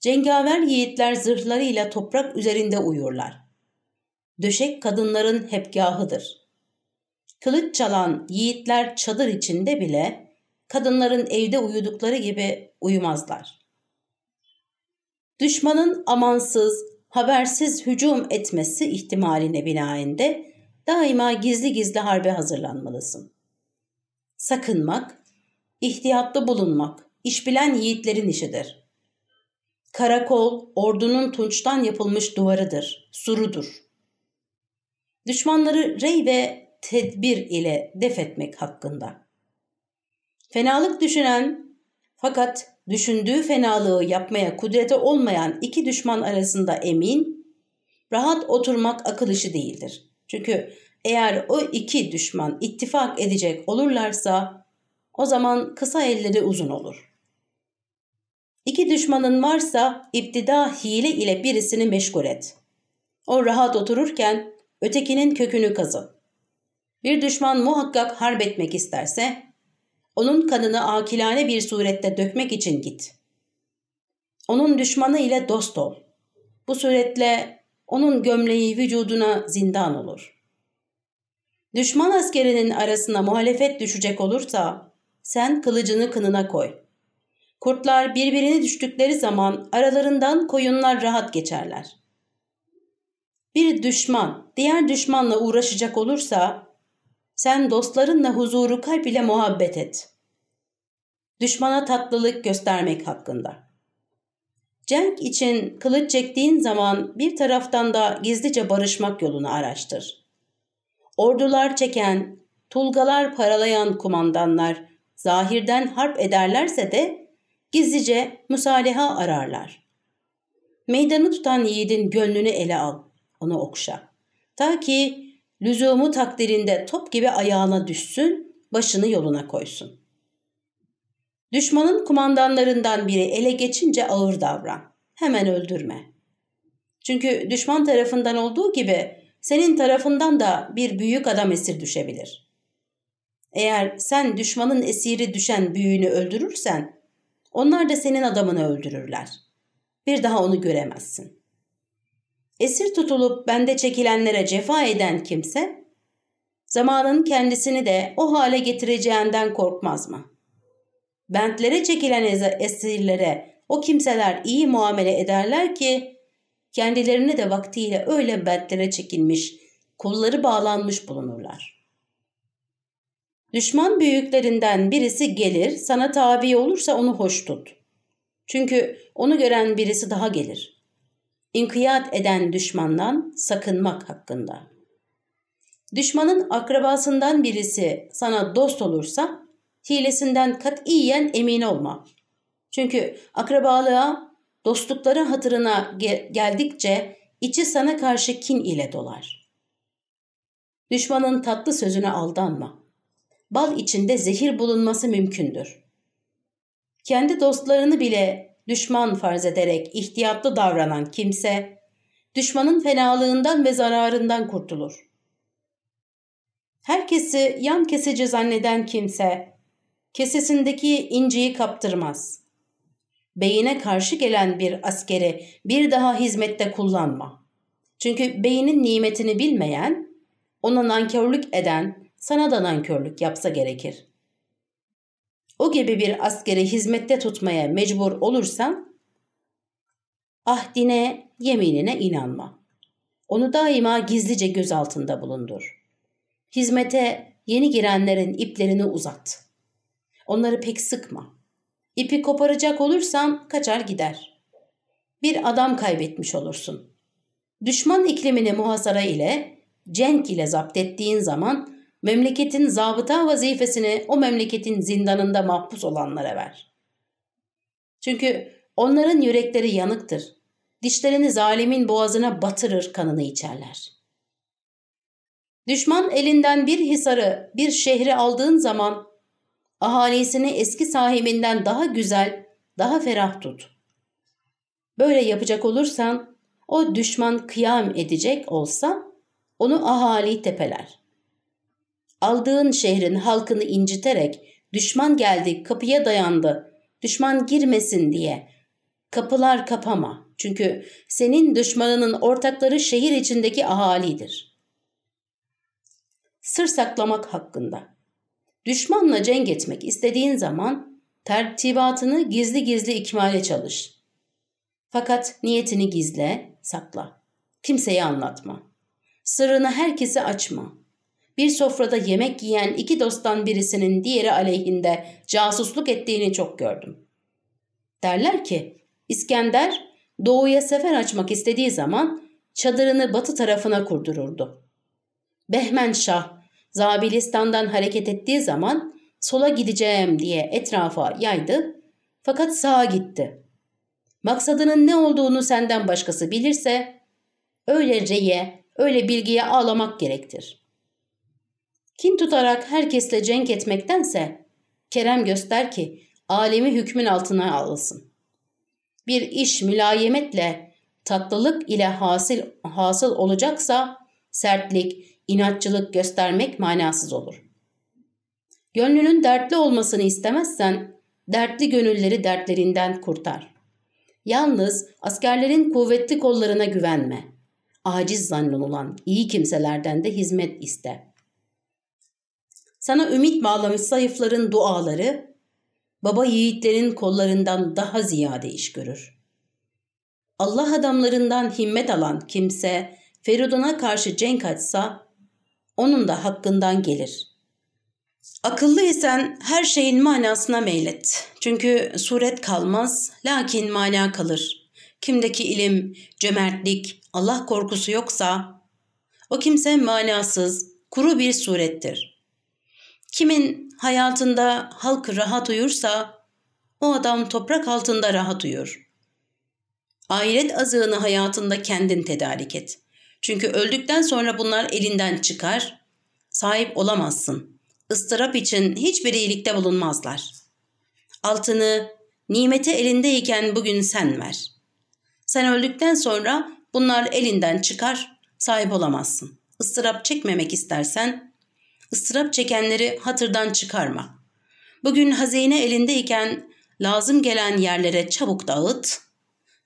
Cengaver yiğitler zırhlarıyla toprak üzerinde uyurlar. Döşek kadınların hepgahıdır. Kılıç çalan yiğitler çadır içinde bile kadınların evde uyudukları gibi uyumazlar. Düşmanın amansız, habersiz hücum etmesi ihtimaline binaende daima gizli gizli harbe hazırlanmalısın. Sakınmak, ihtiyatlı bulunmak, iş bilen yiğitlerin işidir. Karakol, ordunun tunçtan yapılmış duvarıdır, surudur. Düşmanları rey ve tedbir ile def etmek hakkında. Fenalık düşünen fakat düşündüğü fenalığı yapmaya kudreti olmayan iki düşman arasında emin, rahat oturmak akıl işi değildir. Çünkü eğer o iki düşman ittifak edecek olurlarsa o zaman kısa elleri uzun olur. İki düşmanın varsa iptida hile ile birisini meşgul et. O rahat otururken ötekinin kökünü kazı. Bir düşman muhakkak harp etmek isterse onun kanını akilane bir surette dökmek için git. Onun düşmanı ile dost ol. Bu suretle onun gömleği vücuduna zindan olur. Düşman askerinin arasına muhalefet düşecek olursa sen kılıcını kınına koy. Kurtlar birbirini düştükleri zaman aralarından koyunlar rahat geçerler. Bir düşman diğer düşmanla uğraşacak olursa sen dostlarınla huzuru kalp ile muhabbet et. Düşmana tatlılık göstermek hakkında. Cenk için kılıç çektiğin zaman bir taraftan da gizlice barışmak yolunu araştır. Ordular çeken, tulgalar paralayan kumandanlar zahirden harp ederlerse de gizlice musaleha ararlar. Meydanı tutan yiğidin gönlünü ele al, onu okşa. Ta ki lüzumu takdirinde top gibi ayağına düşsün, başını yoluna koysun. Düşmanın kumandanlarından biri ele geçince ağır davran. Hemen öldürme. Çünkü düşman tarafından olduğu gibi senin tarafından da bir büyük adam esir düşebilir. Eğer sen düşmanın esiri düşen büyüğünü öldürürsen, onlar da senin adamını öldürürler. Bir daha onu göremezsin. Esir tutulup bende çekilenlere cefa eden kimse, zamanın kendisini de o hale getireceğinden korkmaz mı? Bentlere çekilen esirlere o kimseler iyi muamele ederler ki, kendilerini de vaktiyle öyle bentlere çekilmiş, kolları bağlanmış bulunurlar. Düşman büyüklerinden birisi gelir, sana tabi olursa onu hoş tut. Çünkü onu gören birisi daha gelir. İnkiyat eden düşmandan sakınmak hakkında. Düşmanın akrabasından birisi sana dost olursa hilesinden katiyen emin olma. Çünkü akrabalığa, dostlukları hatırına ge geldikçe içi sana karşı kin ile dolar. Düşmanın tatlı sözüne aldanma. Bal içinde zehir bulunması mümkündür. Kendi dostlarını bile düşman farz ederek ihtiyatlı davranan kimse, düşmanın fenalığından ve zararından kurtulur. Herkesi yan kesici zanneden kimse, kesesindeki inciyi kaptırmaz. Beyine karşı gelen bir askeri bir daha hizmette kullanma. Çünkü beynin nimetini bilmeyen, ona nankörlük eden sana da nankörlük yapsa gerekir. O gibi bir askeri hizmette tutmaya mecbur olursan, ahdine, yeminine inanma. Onu daima gizlice göz altında bulundur. Hizmete yeni girenlerin iplerini uzat. Onları pek sıkma. İpi koparacak olursan kaçar gider. Bir adam kaybetmiş olursun. Düşman iklimini muhasara ile, cenk ile zapt ettiğin zaman memleketin zabıta vazifesini o memleketin zindanında mahpus olanlara ver. Çünkü onların yürekleri yanıktır. Dişlerini zalimin boğazına batırır kanını içerler. Düşman elinden bir hisarı, bir şehri aldığın zaman ahalisini eski sahibinden daha güzel, daha ferah tut. Böyle yapacak olursan o düşman kıyam edecek olsa onu ahali tepeler. Aldığın şehrin halkını inciterek düşman geldi kapıya dayandı düşman girmesin diye kapılar kapama. Çünkü senin düşmanının ortakları şehir içindeki ahalidir. Sır saklamak hakkında. Düşmanla cenk etmek istediğin zaman tertibatını gizli gizli ikmale çalış. Fakat niyetini gizle, sakla. Kimseye anlatma. Sırrını herkese açma. Bir sofrada yemek yiyen iki dosttan birisinin diğeri aleyhinde casusluk ettiğini çok gördüm. Derler ki İskender doğuya sefer açmak istediği zaman çadırını batı tarafına kurdururdu. Behmen Şah Zabilistan'dan hareket ettiği zaman sola gideceğim diye etrafa yaydı fakat sağa gitti. Maksadının ne olduğunu senden başkası bilirse öyle reye, öyle bilgiye ağlamak gerektir. Kin tutarak herkesle cenk etmektense kerem göster ki alemi hükmün altına alsın. Bir iş mülayemetle, tatlılık ile hasıl, hasıl olacaksa sertlik, inatçılık göstermek manasız olur. Gönlünün dertli olmasını istemezsen dertli gönülleri dertlerinden kurtar. Yalnız askerlerin kuvvetli kollarına güvenme. Aciz zannolulan iyi kimselerden de hizmet iste. Sana ümit bağlamış zayıfların duaları, baba yiğitlerin kollarından daha ziyade iş görür. Allah adamlarından himmet alan kimse Feridun'a karşı cenk açsa onun da hakkından gelir. Akıllı isen her şeyin manasına meylet. Çünkü suret kalmaz, lakin mana kalır. Kimdeki ilim, cömertlik, Allah korkusu yoksa, o kimse manasız, kuru bir surettir. Kimin hayatında halk rahat uyursa, o adam toprak altında rahat uyur. Ahiret azığını hayatında kendin tedarik et.'' Çünkü öldükten sonra bunlar elinden çıkar, sahip olamazsın. Istırap için hiçbir iyilikte bulunmazlar. Altını, nimeti elindeyken bugün sen ver. Sen öldükten sonra bunlar elinden çıkar, sahip olamazsın. Istırap çekmemek istersen, ıstırap çekenleri hatırdan çıkarma. Bugün hazine elindeyken lazım gelen yerlere çabuk dağıt,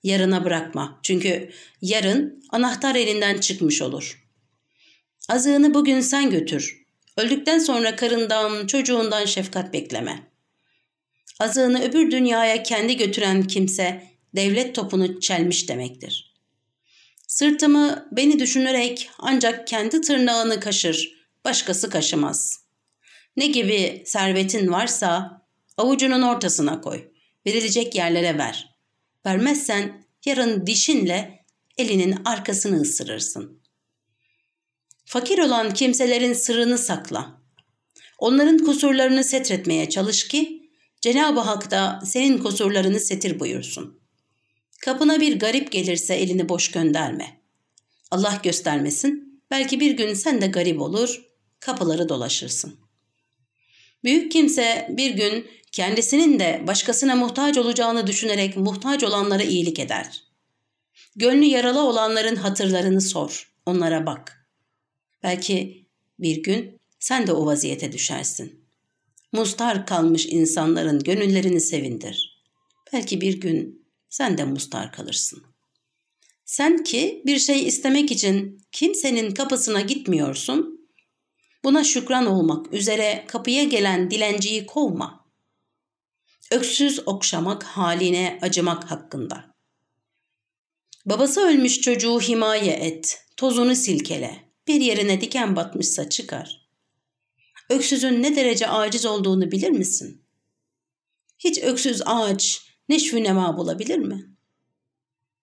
yarına bırakma. Çünkü yarın anahtar elinden çıkmış olur. Azığını bugün sen götür. Öldükten sonra karından, çocuğundan şefkat bekleme. Azığını öbür dünyaya kendi götüren kimse devlet topunu çelmiş demektir. Sırtımı beni düşünerek ancak kendi tırnağını kaşır, başkası kaşımaz. Ne gibi servetin varsa avucunun ortasına koy, verilecek yerlere ver. Vermezsen yarın dişinle elinin arkasını ısırırsın. Fakir olan kimselerin sırrını sakla. Onların kusurlarını setretmeye çalış ki Cenab-ı Hak da senin kusurlarını setir buyursun. Kapına bir garip gelirse elini boş gönderme. Allah göstermesin, belki bir gün sen de garip olur, kapıları dolaşırsın. Büyük kimse bir gün kendisinin de başkasına muhtaç olacağını düşünerek muhtaç olanlara iyilik eder. Gönlü yaralı olanların hatırlarını sor, onlara bak. Belki bir gün sen de o vaziyete düşersin. Mustar kalmış insanların gönüllerini sevindir. Belki bir gün sen de mustar kalırsın. Sen ki bir şey istemek için kimsenin kapısına gitmiyorsun, buna şükran olmak üzere kapıya gelen dilenciyi kovma. Öksüz okşamak haline acımak hakkında. Babası ölmüş çocuğu himaye et, tozunu silkele, bir yerine diken batmışsa çıkar. Öksüzün ne derece aciz olduğunu bilir misin? Hiç öksüz ağaç neşvü nema bulabilir mi?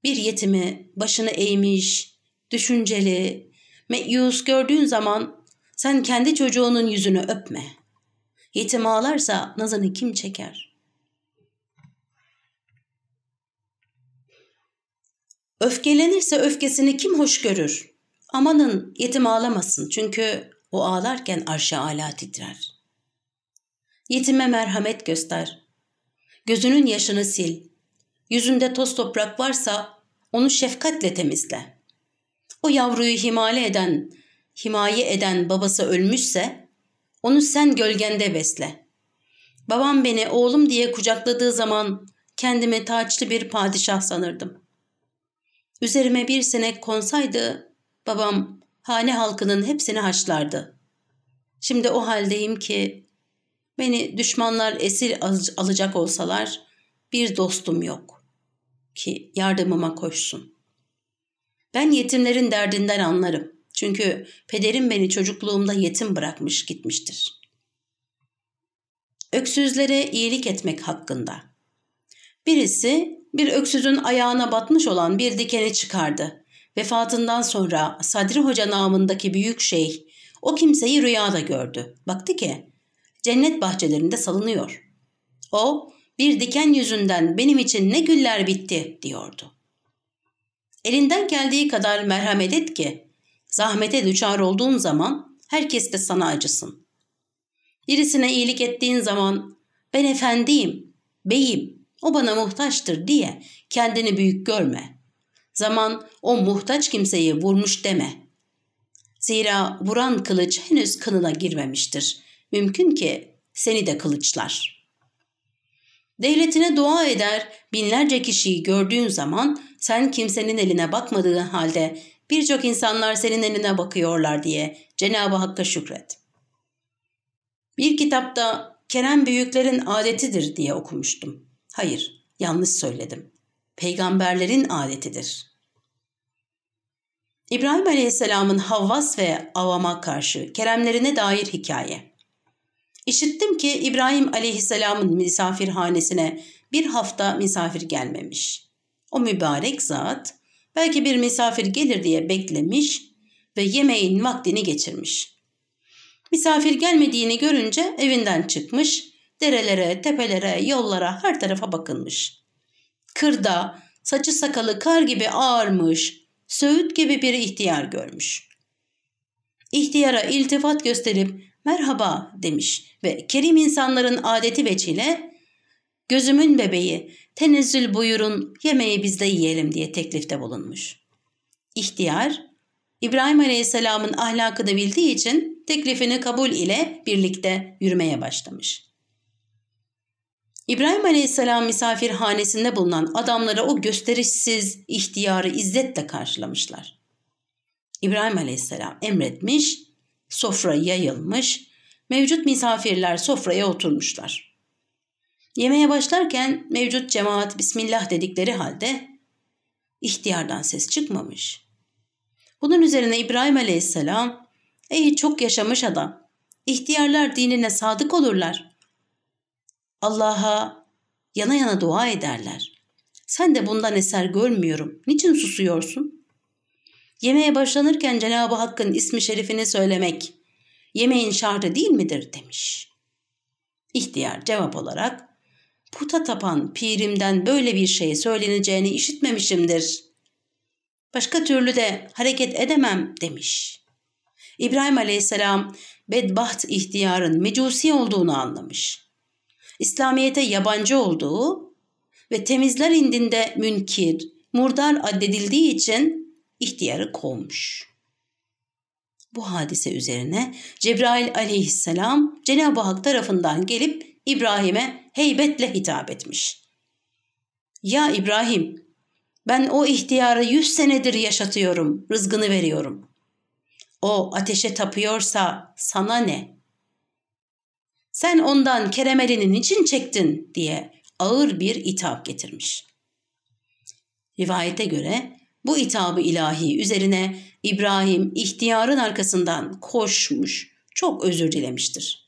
Bir yetimi başını eğmiş, düşünceli, meyus gördüğün zaman sen kendi çocuğunun yüzünü öpme. Yetim ağlarsa nazını kim çeker? Öfkelenirse öfkesini kim hoş görür? Amanın yetim ağlamasın çünkü o ağlarken arşa ala titrer. Yetime merhamet göster. Gözünün yaşını sil. Yüzünde toz toprak varsa onu şefkatle temizle. O yavruyu himale eden, himaye eden babası ölmüşse onu sen gölgende besle. Babam beni oğlum diye kucakladığı zaman kendimi taçlı bir padişah sanırdım. Üzerime bir sinek konsaydı babam hane halkının hepsini haşlardı. Şimdi o haldeyim ki beni düşmanlar esir alacak olsalar bir dostum yok ki yardımıma koşsun. Ben yetimlerin derdinden anlarım. Çünkü pederim beni çocukluğumda yetim bırakmış gitmiştir. Öksüzlere iyilik etmek hakkında. Birisi bir öksüzün ayağına batmış olan bir dikeni çıkardı Vefatından sonra Sadri Hoca namındaki büyük şeyh o kimseyi rüyada gördü. Baktı ki cennet bahçelerinde salınıyor. O bir diken yüzünden benim için ne güller bitti diyordu. Elinden geldiği kadar merhamet et ki zahmete düçar olduğun zaman herkes de sana acısın. Birisine iyilik ettiğin zaman ben efendiyim, beyim, o bana muhtaçtır diye kendini büyük görme. Zaman o muhtaç kimseyi vurmuş deme. Zira vuran kılıç henüz kınına girmemiştir. Mümkün ki seni de kılıçlar. Devletine dua eder, binlerce kişiyi gördüğün zaman sen kimsenin eline bakmadığın halde birçok insanlar senin eline bakıyorlar diye Cenab-ı Hakk'a şükret. Bir kitapta Kerem büyüklerin adetidir diye okumuştum. Hayır, yanlış söyledim. Peygamberlerin adetidir. İbrahim Aleyhisselam'ın Havvas ve Avam'a karşı keremlerine dair hikaye. İşittim ki İbrahim Aleyhisselam'ın misafirhanesine bir hafta misafir gelmemiş. O mübarek zat belki bir misafir gelir diye beklemiş ve yemeğin vaktini geçirmiş. Misafir gelmediğini görünce evinden çıkmış, derelere, tepelere, yollara, her tarafa bakılmış. Kırda, saçı sakalı kar gibi ağarmış, Söğüt gibi bir ihtiyar görmüş. İhtiyara iltifat gösterip merhaba demiş ve kerim insanların adeti veçile gözümün bebeği tenezzül buyurun yemeği biz de yiyelim diye teklifte bulunmuş. İhtiyar İbrahim Aleyhisselam'ın ahlakını bildiği için teklifini kabul ile birlikte yürümeye başlamış. İbrahim Aleyhisselam misafirhanesinde bulunan adamları o gösterişsiz ihtiyarı izzetle karşılamışlar. İbrahim Aleyhisselam emretmiş, sofra yayılmış, mevcut misafirler sofraya oturmuşlar. Yemeğe başlarken mevcut cemaat Bismillah dedikleri halde ihtiyardan ses çıkmamış. Bunun üzerine İbrahim Aleyhisselam, ''Ey çok yaşamış adam, ihtiyarlar dinine sadık olurlar. Allah'a yana yana dua ederler. Sen de bundan eser görmüyorum. Niçin susuyorsun? Yemeğe başlanırken Cenab-ı Hakk'ın ismi şerifini söylemek yemeğin şartı değil midir demiş. İhtiyar cevap olarak puta tapan pirimden böyle bir şey söyleneceğini işitmemişimdir. Başka türlü de hareket edemem demiş. İbrahim aleyhisselam bedbaht ihtiyarın mecusi olduğunu anlamış. İslamiyet'e yabancı olduğu ve temizler indinde münkir, murdar addedildiği için ihtiyarı kovmuş. Bu hadise üzerine Cebrail aleyhisselam Cenab-ı Hak tarafından gelip İbrahim'e heybetle hitap etmiş. Ya İbrahim, ben o ihtiyarı yüz senedir yaşatıyorum, rızgını veriyorum. O ateşe tapıyorsa sana ne? Sen ondan keremelinin için çektin diye ağır bir itap getirmiş. Rivayete göre bu itabı ilahi üzerine İbrahim ihtiyarın arkasından koşmuş, çok özür dilemiştir.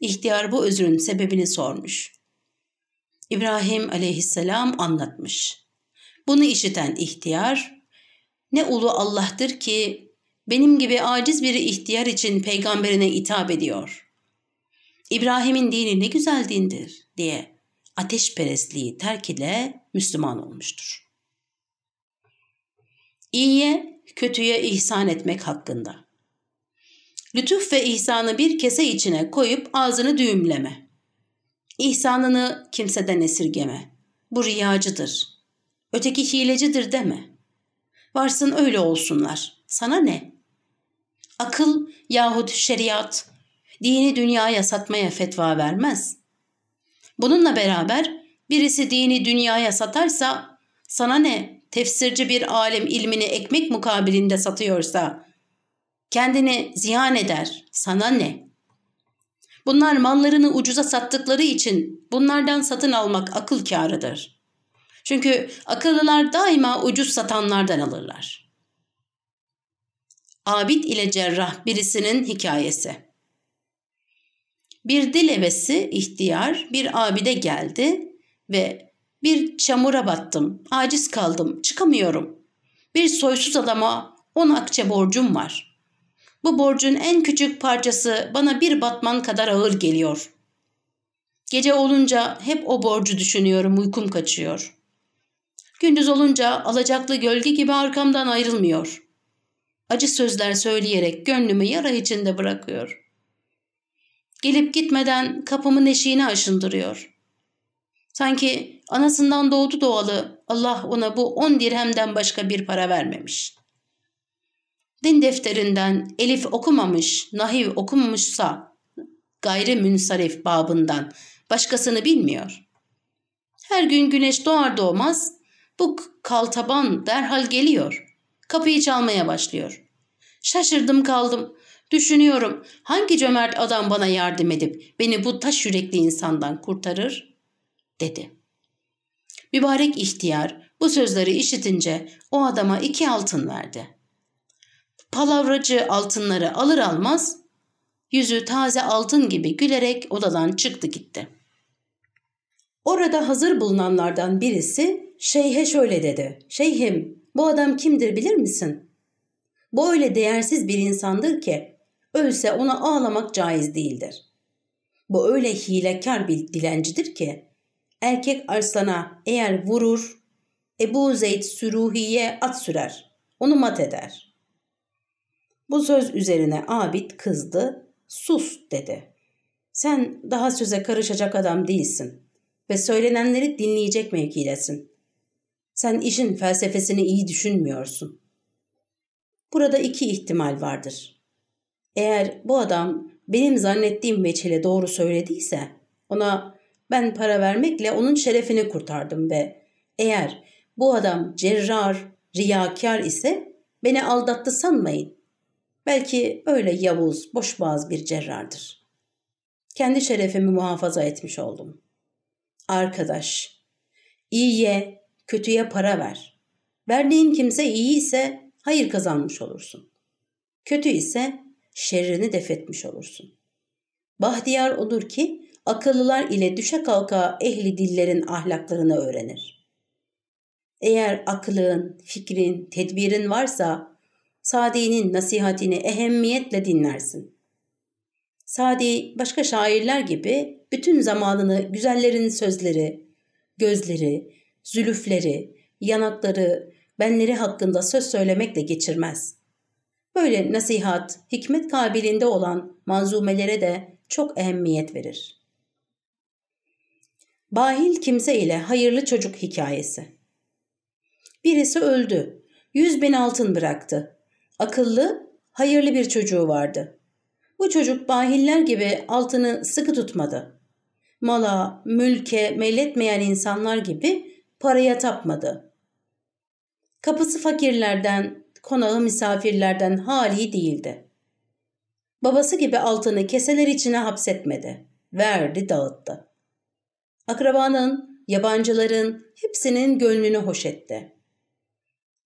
İhtiyar bu özrün sebebini sormuş. İbrahim aleyhisselam anlatmış. Bunu işiten ihtiyar, ne ulu Allah'tır ki benim gibi aciz bir ihtiyar için peygamberine hitap ediyor. İbrahim'in dini ne güzel dindir diye ateşperestliği terk ile Müslüman olmuştur. İyiye, kötüye ihsan etmek hakkında. Lütuf ve ihsanı bir kese içine koyup ağzını düğümleme. İhsanını kimseden esirgeme. Bu riyacıdır. Öteki hilecidir deme. Varsın öyle olsunlar. Sana ne? Akıl yahut şeriat dini dünyaya satmaya fetva vermez. Bununla beraber birisi dini dünyaya satarsa sana ne tefsirci bir alim ilmini ekmek mukabilinde satıyorsa kendini ziyan eder sana ne? Bunlar mallarını ucuza sattıkları için bunlardan satın almak akıl kârıdır. Çünkü akıllılar daima ucuz satanlardan alırlar. Abid ile cerrah birisinin hikayesi. Bir dil evesi ihtiyar bir abide geldi ve bir çamura battım, aciz kaldım, çıkamıyorum. Bir soysuz adama on akçe borcum var. Bu borcun en küçük parçası bana bir batman kadar ağır geliyor. Gece olunca hep o borcu düşünüyorum, uykum kaçıyor. Gündüz olunca alacaklı gölge gibi arkamdan ayrılmıyor. Acı sözler söyleyerek gönlümü yara içinde bırakıyor. Gelip gitmeden kapımın eşiğini aşındırıyor. Sanki anasından doğdu doğalı Allah ona bu on dirhemden başka bir para vermemiş. Din defterinden elif okumamış, nahiv okumamışsa gayri münsarif babından başkasını bilmiyor. Her gün güneş doğar doğmaz bu kaltaban derhal geliyor. Kapıyı çalmaya başlıyor. Şaşırdım kaldım. Düşünüyorum hangi cömert adam bana yardım edip beni bu taş yürekli insandan kurtarır? dedi. Mübarek ihtiyar bu sözleri işitince o adama iki altın verdi. Palavracı altınları alır almaz yüzü taze altın gibi gülerek odadan çıktı gitti. Orada hazır bulunanlardan birisi şeyhe şöyle dedi. Şeyhim bu adam kimdir bilir misin? Bu öyle değersiz bir insandır ki ölse ona ağlamak caiz değildir. Bu öyle hilekar bir dilencidir ki erkek arslana eğer vurur Ebu Zeyd Süruhi'ye at sürer, onu mat eder. Bu söz üzerine abid kızdı, sus dedi. Sen daha söze karışacak adam değilsin ve söylenenleri dinleyecek mevkidesin. Sen işin felsefesini iyi düşünmüyorsun. Burada iki ihtimal vardır. Eğer bu adam benim zannettiğim veçile doğru söylediyse ona ben para vermekle onun şerefini kurtardım ve eğer bu adam cerrar, riyakar ise beni aldattı sanmayın. Belki öyle yavuz, boşboğaz bir cerrardır. Kendi şerefimi muhafaza etmiş oldum. Arkadaş, iyiye, kötüye para ver. Verdiğin kimse iyi ise hayır kazanmış olursun. Kötü ise şerrini defetmiş olursun. Bahtiyar odur ki akıllılar ile düşe kalka ehli dillerin ahlaklarını öğrenir. Eğer aklın, fikrin, tedbirin varsa Sadi'nin nasihatini ehemmiyetle dinlersin. Sadi başka şairler gibi bütün zamanını güzellerin sözleri, gözleri, zülüfleri, yanakları, benleri hakkında söz söylemekle geçirmez. Böyle nasihat, hikmet kabiliğinde olan manzumelere de çok ehemmiyet verir. Bahil kimse ile hayırlı çocuk hikayesi. Birisi öldü. Yüz bin altın bıraktı. Akıllı, hayırlı bir çocuğu vardı. Bu çocuk bahiller gibi altını sıkı tutmadı. Mala, mülke meyletmeyen insanlar gibi paraya tapmadı. Kapısı fakirlerden, konağı misafirlerden hali değildi. Babası gibi altını keseler içine hapsetmedi. Verdi dağıttı. Akrabanın, yabancıların hepsinin gönlünü hoş etti.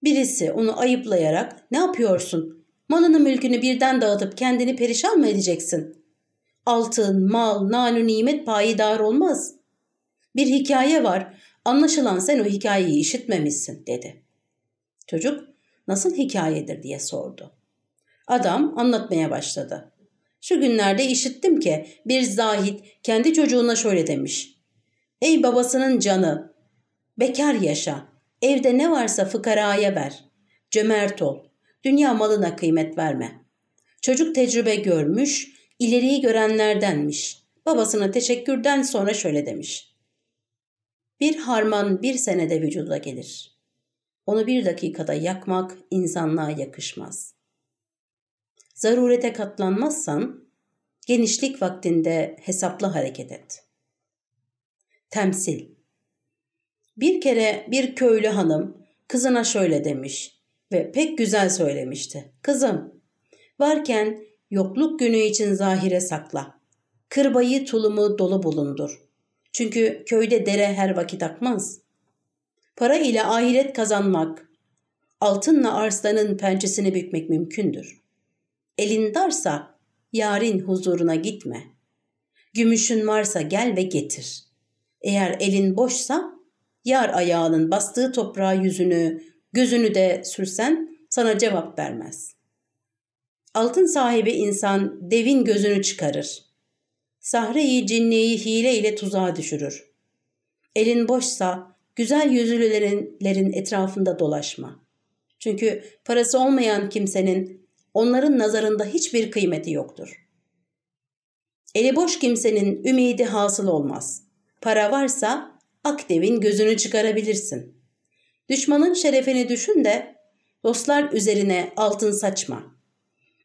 Birisi onu ayıplayarak ne yapıyorsun? Malını mülkünü birden dağıtıp kendini perişan mı edeceksin? Altın, mal, nalu nimet payidar olmaz. Bir hikaye var. Anlaşılan sen o hikayeyi işitmemişsin dedi. Çocuk nasıl hikayedir diye sordu. Adam anlatmaya başladı. Şu günlerde işittim ki bir zahit kendi çocuğuna şöyle demiş. Ey babasının canı, bekar yaşa, evde ne varsa fıkaraya ver, cömert ol, dünya malına kıymet verme. Çocuk tecrübe görmüş, ileriyi görenlerdenmiş. Babasına teşekkürden sonra şöyle demiş. Bir harman bir senede vücuda gelir. Onu bir dakikada yakmak insanlığa yakışmaz. Zarurete katlanmazsan genişlik vaktinde hesaplı hareket et. Temsil Bir kere bir köylü hanım kızına şöyle demiş ve pek güzel söylemişti. Kızım, varken yokluk günü için zahire sakla. Kırbayı tulumu dolu bulundur. Çünkü köyde dere her vakit akmaz. Para ile ahiret kazanmak, altınla arslanın pençesini bükmek mümkündür. Elin darsa yarın huzuruna gitme. Gümüşün varsa gel ve getir. Eğer elin boşsa yar ayağının bastığı toprağa yüzünü, gözünü de sürsen sana cevap vermez. Altın sahibi insan devin gözünü çıkarır. Sahreyi cinneyi hile ile tuzağa düşürür. Elin boşsa güzel yüzlülerin etrafında dolaşma. Çünkü parası olmayan kimsenin onların nazarında hiçbir kıymeti yoktur. Eli boş kimsenin ümidi hasıl olmaz. Para varsa Akdev'in gözünü çıkarabilirsin. Düşmanın şerefini düşün de dostlar üzerine altın saçma.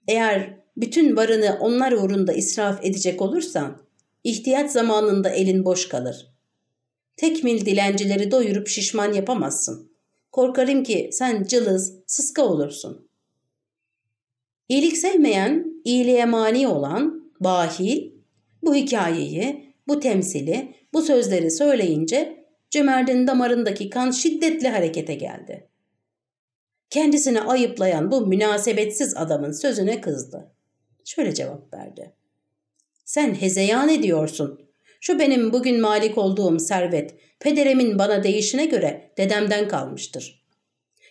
Eğer bütün varını onlar uğrunda israf edecek olursan ihtiyaç zamanında elin boş kalır. Tekmil dilencileri doyurup şişman yapamazsın. Korkarım ki sen cılız, sıska olursun. İyilik sevmeyen, iyiliğe mani olan, bahil, bu hikayeyi, bu temsili, bu sözleri söyleyince Cömert'in damarındaki kan şiddetli harekete geldi. Kendisini ayıplayan bu münasebetsiz adamın sözüne kızdı. Şöyle cevap verdi. Sen hezeyan ediyorsun. Şu benim bugün malik olduğum servet, pederimin bana değişine göre dedemden kalmıştır.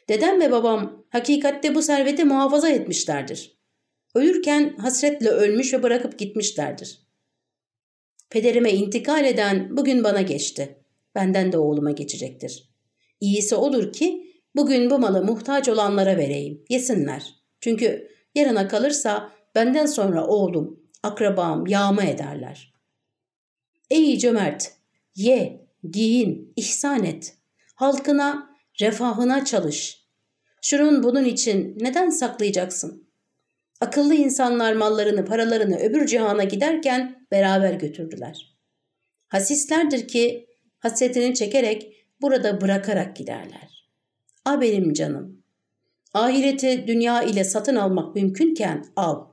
Dedem ve babam hakikatte bu serveti muhafaza etmişlerdir. Ölürken hasretle ölmüş ve bırakıp gitmişlerdir. Pederime intikal eden bugün bana geçti. Benden de oğluma geçecektir. İyisi olur ki bugün bu malı muhtaç olanlara vereyim, yesinler. Çünkü yarına kalırsa benden sonra oğlum, akrabam yağma ederler. Ey cömert, ye, giyin, ihsan et. Halkına, refahına çalış. Şunun bunun için neden saklayacaksın? Akıllı insanlar mallarını, paralarını öbür cihana giderken beraber götürdüler. Hasislerdir ki hasretini çekerek burada bırakarak giderler. A benim canım, ahireti dünya ile satın almak mümkünken al.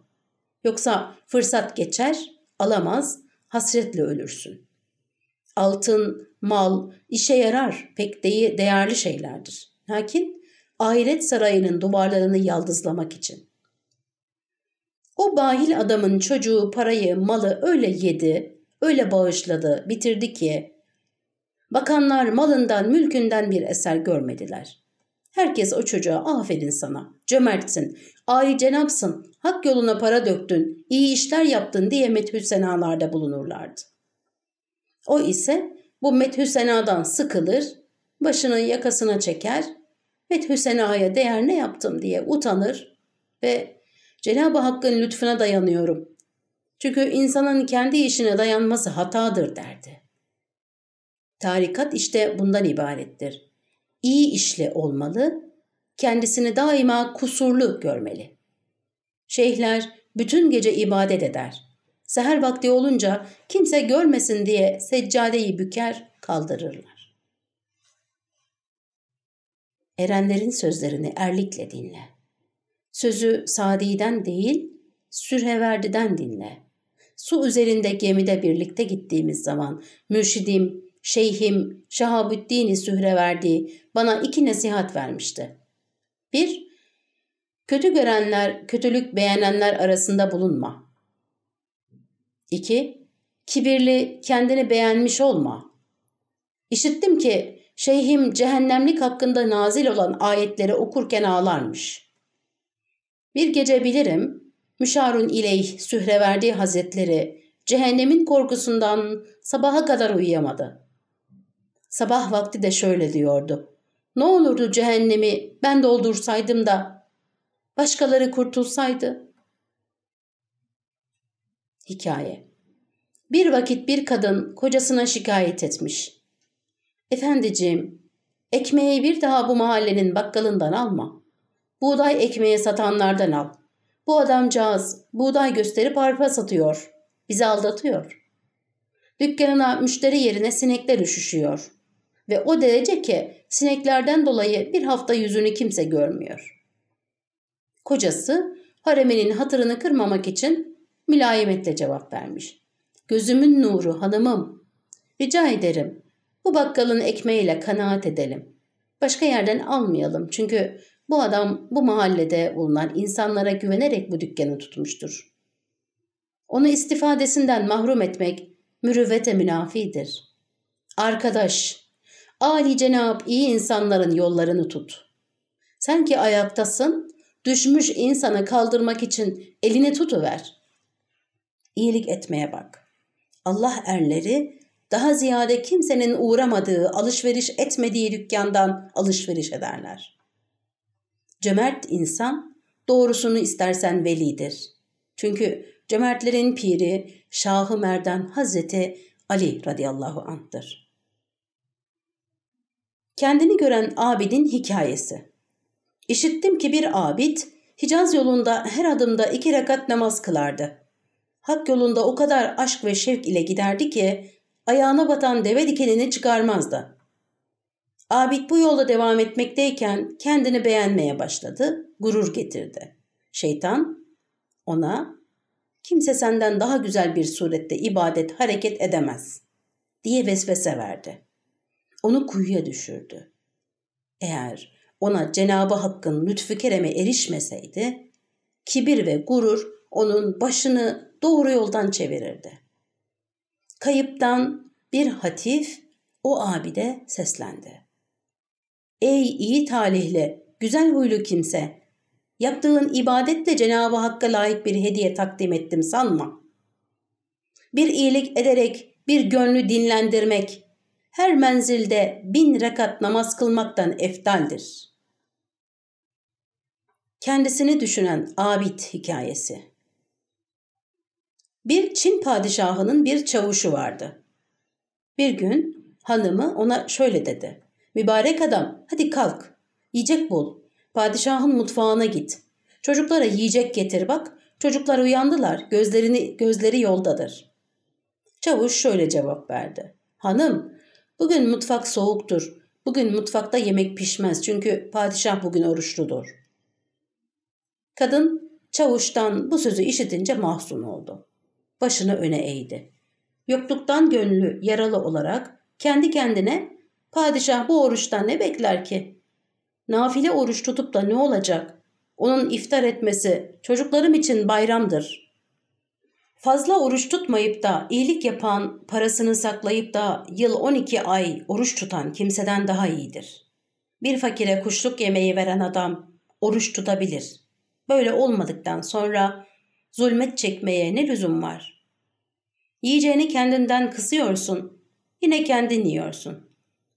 Yoksa fırsat geçer, alamaz, hasretle ölürsün. Altın, mal, işe yarar, pek de değerli şeylerdir. Lakin ahiret sarayının duvarlarını yaldızlamak için. O bahil adamın çocuğu parayı, malı öyle yedi, öyle bağışladı, bitirdi ki bakanlar malından, mülkünden bir eser görmediler. Herkes o çocuğa aferin sana, cömertsin, âli cenapsın, hak yoluna para döktün, iyi işler yaptın diye methü senalarda bulunurlardı. O ise bu methü senadan sıkılır, başını yakasına çeker, methü senaya değer ne yaptım diye utanır ve Cenab-ı Hakk'ın lütfuna dayanıyorum. Çünkü insanın kendi işine dayanması hatadır derdi. Tarikat işte bundan ibarettir iyi işli olmalı, kendisini daima kusurlu görmeli. Şeyhler bütün gece ibadet eder. Seher vakti olunca kimse görmesin diye seccadeyi büker, kaldırırlar. Erenlerin sözlerini erlikle dinle. Sözü Sadi'den değil, Sürheverdiden dinle. Su üzerinde gemide birlikte gittiğimiz zaman mürşidim, şeyhim Şahabüddin Sühreverdi bana iki nasihat vermişti. Bir, kötü görenler, kötülük beğenenler arasında bulunma. İki, kibirli, kendini beğenmiş olma. İşittim ki şeyhim cehennemlik hakkında nazil olan ayetleri okurken ağlarmış. Bir gece bilirim, Müşarun İleyh Sühreverdi Hazretleri cehennemin korkusundan sabaha kadar uyuyamadı. Sabah vakti de şöyle diyordu. Ne olurdu cehennemi ben doldursaydım da başkaları kurtulsaydı. Hikaye Bir vakit bir kadın kocasına şikayet etmiş. Efendiciğim, ekmeği bir daha bu mahallenin bakkalından alma. Buğday ekmeği satanlardan al. Bu adamcağız buğday gösterip arpa satıyor. Bizi aldatıyor. Dükkanına müşteri yerine sinekler üşüşüyor. Ve o derece ki sineklerden dolayı bir hafta yüzünü kimse görmüyor. Kocası hareminin hatırını kırmamak için mülayimetle cevap vermiş. Gözümün nuru hanımım. Rica ederim bu bakkalın ekmeğiyle kanaat edelim. Başka yerden almayalım çünkü bu adam bu mahallede bulunan insanlara güvenerek bu dükkanı tutmuştur. Onu istifadesinden mahrum etmek mürüvvete münafidir. Arkadaş, Ali Cenab iyi insanların yollarını tut. Sen ki ayaktasın, düşmüş insanı kaldırmak için elini tutuver. İyilik etmeye bak. Allah erleri daha ziyade kimsenin uğramadığı, alışveriş etmediği dükkandan alışveriş ederler. Cömert insan doğrusunu istersen velidir. Çünkü cömertlerin piri Şahı Merdan Hazreti Ali radıyallahu anh'tır. Kendini gören abidin hikayesi. İşittim ki bir abid Hicaz yolunda her adımda iki rekat namaz kılardı. Hak yolunda o kadar aşk ve şevk ile giderdi ki ayağına batan deve dikenini çıkarmazdı. Abid bu yolda devam etmekteyken kendini beğenmeye başladı, gurur getirdi. Şeytan ona kimse senden daha güzel bir surette ibadet hareket edemez diye vesvese verdi onu kuyuya düşürdü. Eğer ona Cenabı Hakk'ın lütfü kereme erişmeseydi, kibir ve gurur onun başını doğru yoldan çevirirdi. Kayıptan bir hatif o abide seslendi. Ey iyi talihli, güzel huylu kimse, yaptığın ibadetle Cenab-ı Hakk'a layık bir hediye takdim ettim sanma. Bir iyilik ederek bir gönlü dinlendirmek, her menzilde bin rekat namaz kılmaktan eftaldir. Kendisini düşünen abid hikayesi. Bir Çin padişahının bir çavuşu vardı. Bir gün hanımı ona şöyle dedi. Mübarek adam hadi kalk, yiyecek bul, padişahın mutfağına git. Çocuklara yiyecek getir bak, çocuklar uyandılar, gözlerini gözleri yoldadır. Çavuş şöyle cevap verdi. Hanım, Bugün mutfak soğuktur. Bugün mutfakta yemek pişmez çünkü padişah bugün oruçludur. Kadın çavuştan bu sözü işitince mahzun oldu. Başını öne eğdi. Yokluktan gönlü yaralı olarak kendi kendine padişah bu oruçtan ne bekler ki? Nafile oruç tutup da ne olacak? Onun iftar etmesi çocuklarım için bayramdır Fazla oruç tutmayıp da iyilik yapan, parasını saklayıp da yıl 12 ay oruç tutan kimseden daha iyidir. Bir fakire kuşluk yemeği veren adam oruç tutabilir. Böyle olmadıktan sonra zulmet çekmeye ne lüzum var? Yiyeceğini kendinden kısıyorsun, yine kendin yiyorsun.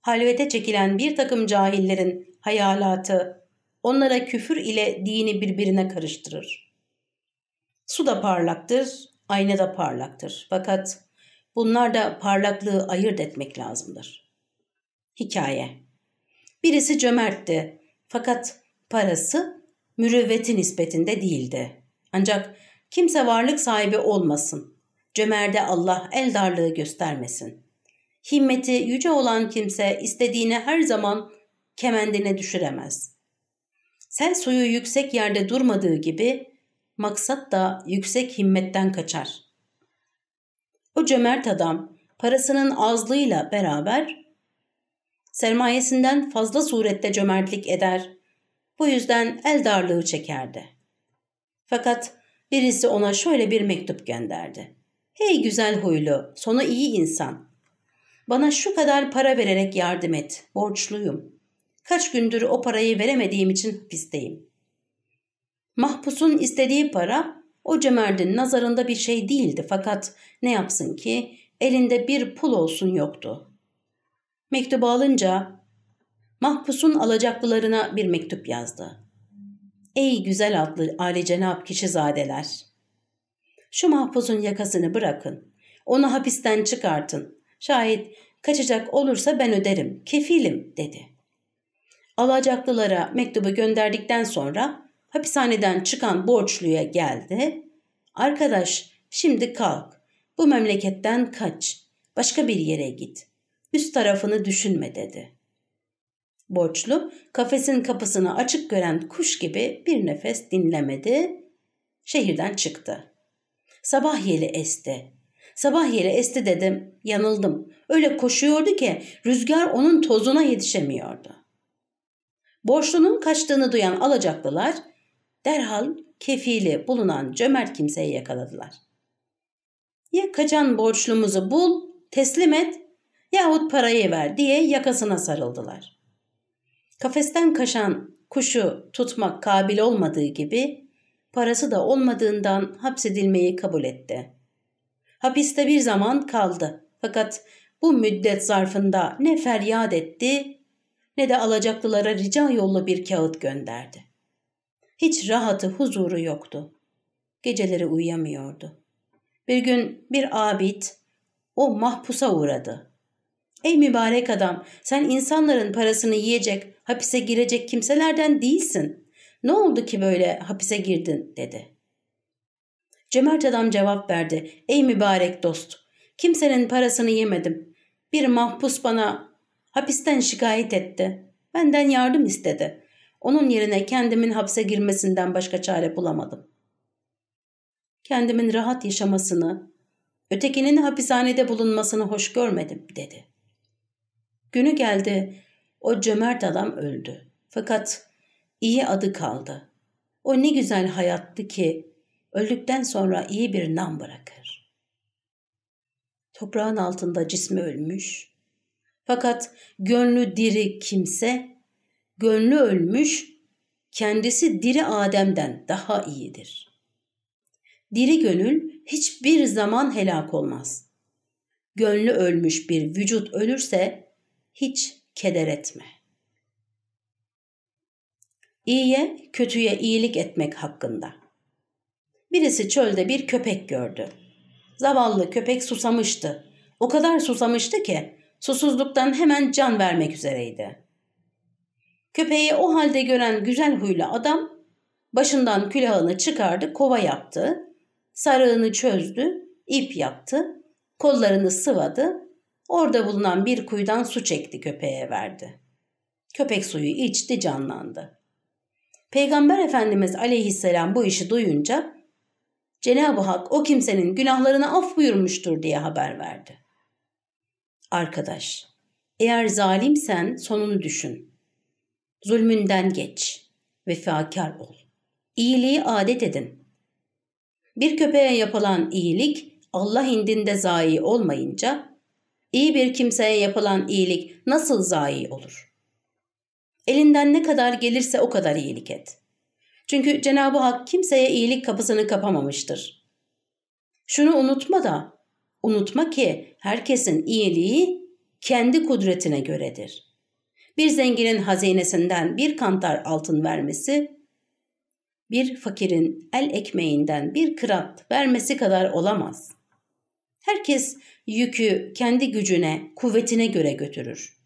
Halvete çekilen bir takım cahillerin hayalatı, onlara küfür ile dini birbirine karıştırır. Su da parlaktır, ayna da parlaktır. Fakat bunlar da parlaklığı ayırt etmek lazımdır. Hikaye Birisi cömertti fakat parası mürüvveti nispetinde değildi. Ancak kimse varlık sahibi olmasın. Cömerde Allah el darlığı göstermesin. Himmeti yüce olan kimse istediğini her zaman kemendine düşüremez. Sel suyu yüksek yerde durmadığı gibi maksat da yüksek himmetten kaçar. O cömert adam parasının azlığıyla beraber sermayesinden fazla surette cömertlik eder. Bu yüzden el darlığı çekerdi. Fakat birisi ona şöyle bir mektup gönderdi. Hey güzel huylu, sonu iyi insan. Bana şu kadar para vererek yardım et, borçluyum. Kaç gündür o parayı veremediğim için hapisteyim. Mahpusun istediği para o cömertin nazarında bir şey değildi fakat ne yapsın ki elinde bir pul olsun yoktu. Mektubu alınca mahpusun alacaklılarına bir mektup yazdı. Ey güzel adlı Ali Cenab kişizadeler! Şu mahpusun yakasını bırakın. Onu hapisten çıkartın. Şayet kaçacak olursa ben öderim, kefilim dedi. Alacaklılara mektubu gönderdikten sonra hapishaneden çıkan borçluya geldi. Arkadaş şimdi kalk, bu memleketten kaç, başka bir yere git, üst tarafını düşünme dedi. Borçlu kafesin kapısını açık gören kuş gibi bir nefes dinlemedi, şehirden çıktı. Sabah yeli esti. Sabah yeli esti dedim, yanıldım. Öyle koşuyordu ki rüzgar onun tozuna yetişemiyordu. Borçlunun kaçtığını duyan alacaklılar derhal kefili bulunan cömert kimseyi yakaladılar. Ya kaçan borçlumuzu bul, teslim et yahut parayı ver diye yakasına sarıldılar. Kafesten kaçan kuşu tutmak kabil olmadığı gibi parası da olmadığından hapsedilmeyi kabul etti. Hapiste bir zaman kaldı fakat bu müddet zarfında ne feryat etti ne de alacaklılara rica yolla bir kağıt gönderdi. Hiç rahatı, huzuru yoktu. Geceleri uyuyamıyordu. Bir gün bir abid o mahpusa uğradı. Ey mübarek adam sen insanların parasını yiyecek, hapise girecek kimselerden değilsin. Ne oldu ki böyle hapise girdin dedi. Cömert adam cevap verdi. Ey mübarek dost kimsenin parasını yemedim. Bir mahpus bana hapisten şikayet etti. Benden yardım istedi. Onun yerine kendimin hapse girmesinden başka çare bulamadım. Kendimin rahat yaşamasını, ötekinin hapishanede bulunmasını hoş görmedim dedi. Günü geldi, o cömert adam öldü. Fakat iyi adı kaldı. O ne güzel hayattı ki öldükten sonra iyi bir nam bırakır. Toprağın altında cismi ölmüş. Fakat gönlü diri kimse gönlü ölmüş, kendisi diri Adem'den daha iyidir. Diri gönül hiçbir zaman helak olmaz. Gönlü ölmüş bir vücut ölürse hiç keder etme. İyiye, kötüye iyilik etmek hakkında. Birisi çölde bir köpek gördü. Zavallı köpek susamıştı. O kadar susamıştı ki susuzluktan hemen can vermek üzereydi. Köpeği o halde gören güzel huylu adam başından külahını çıkardı, kova yaptı, sarığını çözdü, ip yaptı, kollarını sıvadı, orada bulunan bir kuyudan su çekti köpeğe verdi. Köpek suyu içti canlandı. Peygamber Efendimiz aleyhisselam bu işi duyunca Cenab-ı Hak o kimsenin günahlarını af buyurmuştur diye haber verdi. Arkadaş, eğer zalimsen sonunu düşün. Zulmünden geç, vefakar ol. İyiliği adet edin. Bir köpeğe yapılan iyilik Allah indinde zayi olmayınca iyi bir kimseye yapılan iyilik nasıl zayi olur? Elinden ne kadar gelirse o kadar iyilik et. Çünkü Cenab-ı Hak kimseye iyilik kapısını kapamamıştır. Şunu unutma da, unutma ki herkesin iyiliği kendi kudretine göredir. Bir zenginin hazinesinden bir kantar altın vermesi, bir fakirin el ekmeğinden bir kırat vermesi kadar olamaz. Herkes yükü kendi gücüne, kuvvetine göre götürür.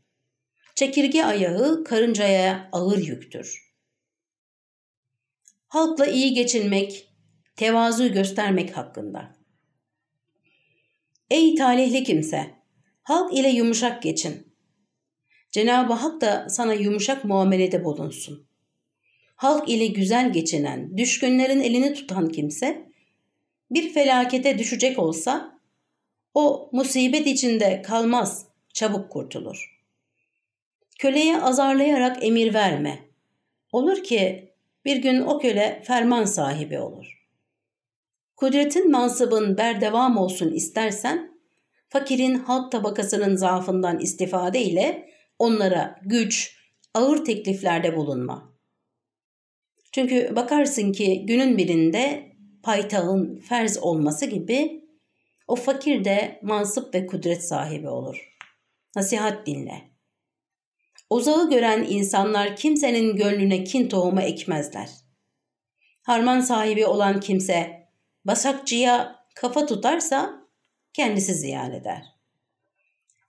Çekirge ayağı karıncaya ağır yüktür. Halkla iyi geçinmek, tevazu göstermek hakkında. Ey talihli kimse! Halk ile yumuşak geçin. Cenab-ı Hak da sana yumuşak muamelede bulunsun. Halk ile güzel geçinen, düşkünlerin elini tutan kimse, bir felakete düşecek olsa, o musibet içinde kalmaz, çabuk kurtulur. Köleye azarlayarak emir verme. Olur ki bir gün o köle ferman sahibi olur. Kudretin mansıbın berdevam olsun istersen, fakirin halk tabakasının zaafından istifade ile onlara güç, ağır tekliflerde bulunma. Çünkü bakarsın ki günün birinde paytağın ferz olması gibi o fakir de mansıp ve kudret sahibi olur. Nasihat dinle. Uzağı gören insanlar kimsenin gönlüne kin tohumu ekmezler. Harman sahibi olan kimse basakçıya kafa tutarsa kendisi ziyan eder.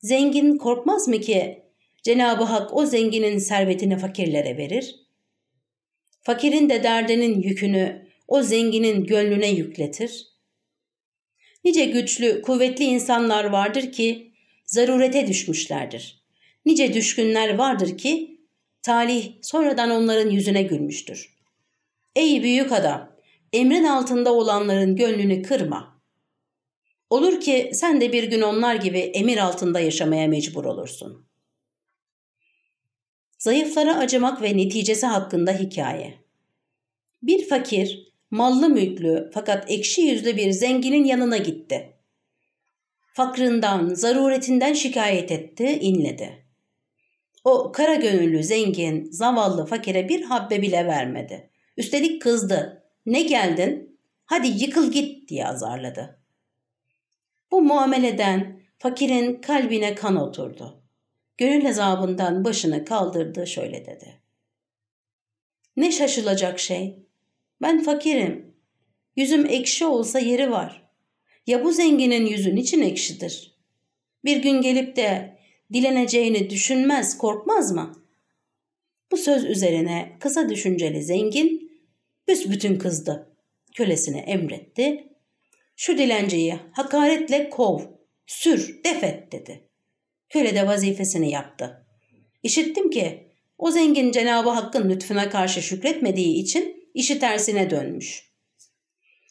Zengin korkmaz mı ki Cenab-ı Hak o zenginin servetini fakirlere verir? Fakirin de derdinin yükünü o zenginin gönlüne yükletir. Nice güçlü, kuvvetli insanlar vardır ki zarurete düşmüşlerdir. Nice düşkünler vardır ki talih sonradan onların yüzüne gülmüştür. Ey büyük adam, emrin altında olanların gönlünü kırma. Olur ki sen de bir gün onlar gibi emir altında yaşamaya mecbur olursun. Zayıflara acımak ve neticesi hakkında hikaye. Bir fakir, mallı mülklü fakat ekşi yüzlü bir zenginin yanına gitti. Fakrından, zaruretinden şikayet etti, inledi. O kara gönüllü zengin, zavallı fakire bir habbe bile vermedi. Üstelik kızdı. Ne geldin? Hadi yıkıl git diye azarladı. Bu muameleden fakirin kalbine kan oturdu. Gönül azabından başını kaldırdı şöyle dedi. Ne şaşılacak şey. Ben fakirim. Yüzüm ekşi olsa yeri var. Ya bu zenginin yüzün için ekşidir? Bir gün gelip de dileneceğini düşünmez, korkmaz mı? Bu söz üzerine kısa düşünceli zengin büsbütün kızdı. Kölesine emretti. Şu dilenciyi hakaretle kov, sür, defet dedi. Köle de vazifesini yaptı. İşittim ki o zengin Cenabı Hakk'ın lütfuna karşı şükretmediği için işi tersine dönmüş.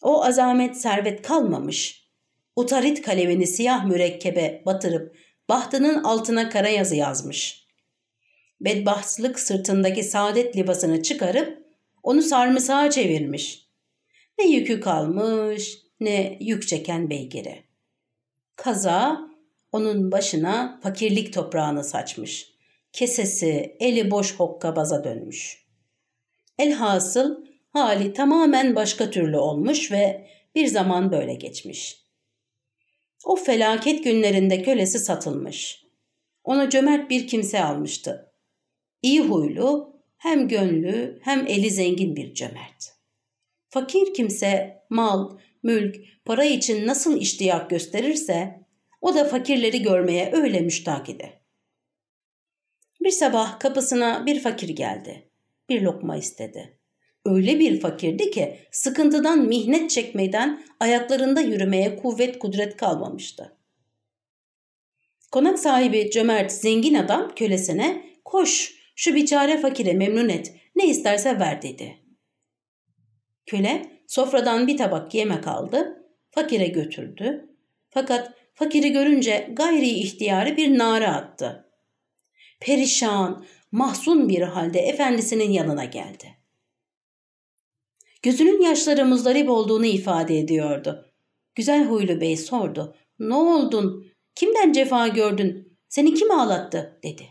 O azamet servet kalmamış. Utarit kalemini siyah mürekkebe batırıp bahtının altına kara yazı yazmış. Bedbahtlık sırtındaki saadet libasını çıkarıp onu sarımsağa çevirmiş. Ne yükü kalmış ne yük çeken beygiri. Kaza onun başına fakirlik toprağını saçmış. Kesesi eli boş hokkabaza dönmüş. Elhasıl hali tamamen başka türlü olmuş ve bir zaman böyle geçmiş. O felaket günlerinde kölesi satılmış. Ona cömert bir kimse almıştı. İyi huylu, hem gönlü hem eli zengin bir cömert. Fakir kimse mal, mülk, para için nasıl iştiyak gösterirse o da fakirleri görmeye öyle müştak idi. Bir sabah kapısına bir fakir geldi. Bir lokma istedi. Öyle bir fakirdi ki sıkıntıdan mihnet çekmeden ayaklarında yürümeye kuvvet kudret kalmamıştı. Konak sahibi cömert zengin adam kölesine koş şu biçare fakire memnun et ne isterse ver dedi. Köle sofradan bir tabak yemek aldı fakire götürdü. Fakat fakiri görünce gayri ihtiyarı bir nara attı. Perişan, mahzun bir halde efendisinin yanına geldi. Gözünün yaşları muzdarip olduğunu ifade ediyordu. Güzel huylu bey sordu. Ne oldun? Kimden cefa gördün? Seni kim ağlattı? dedi.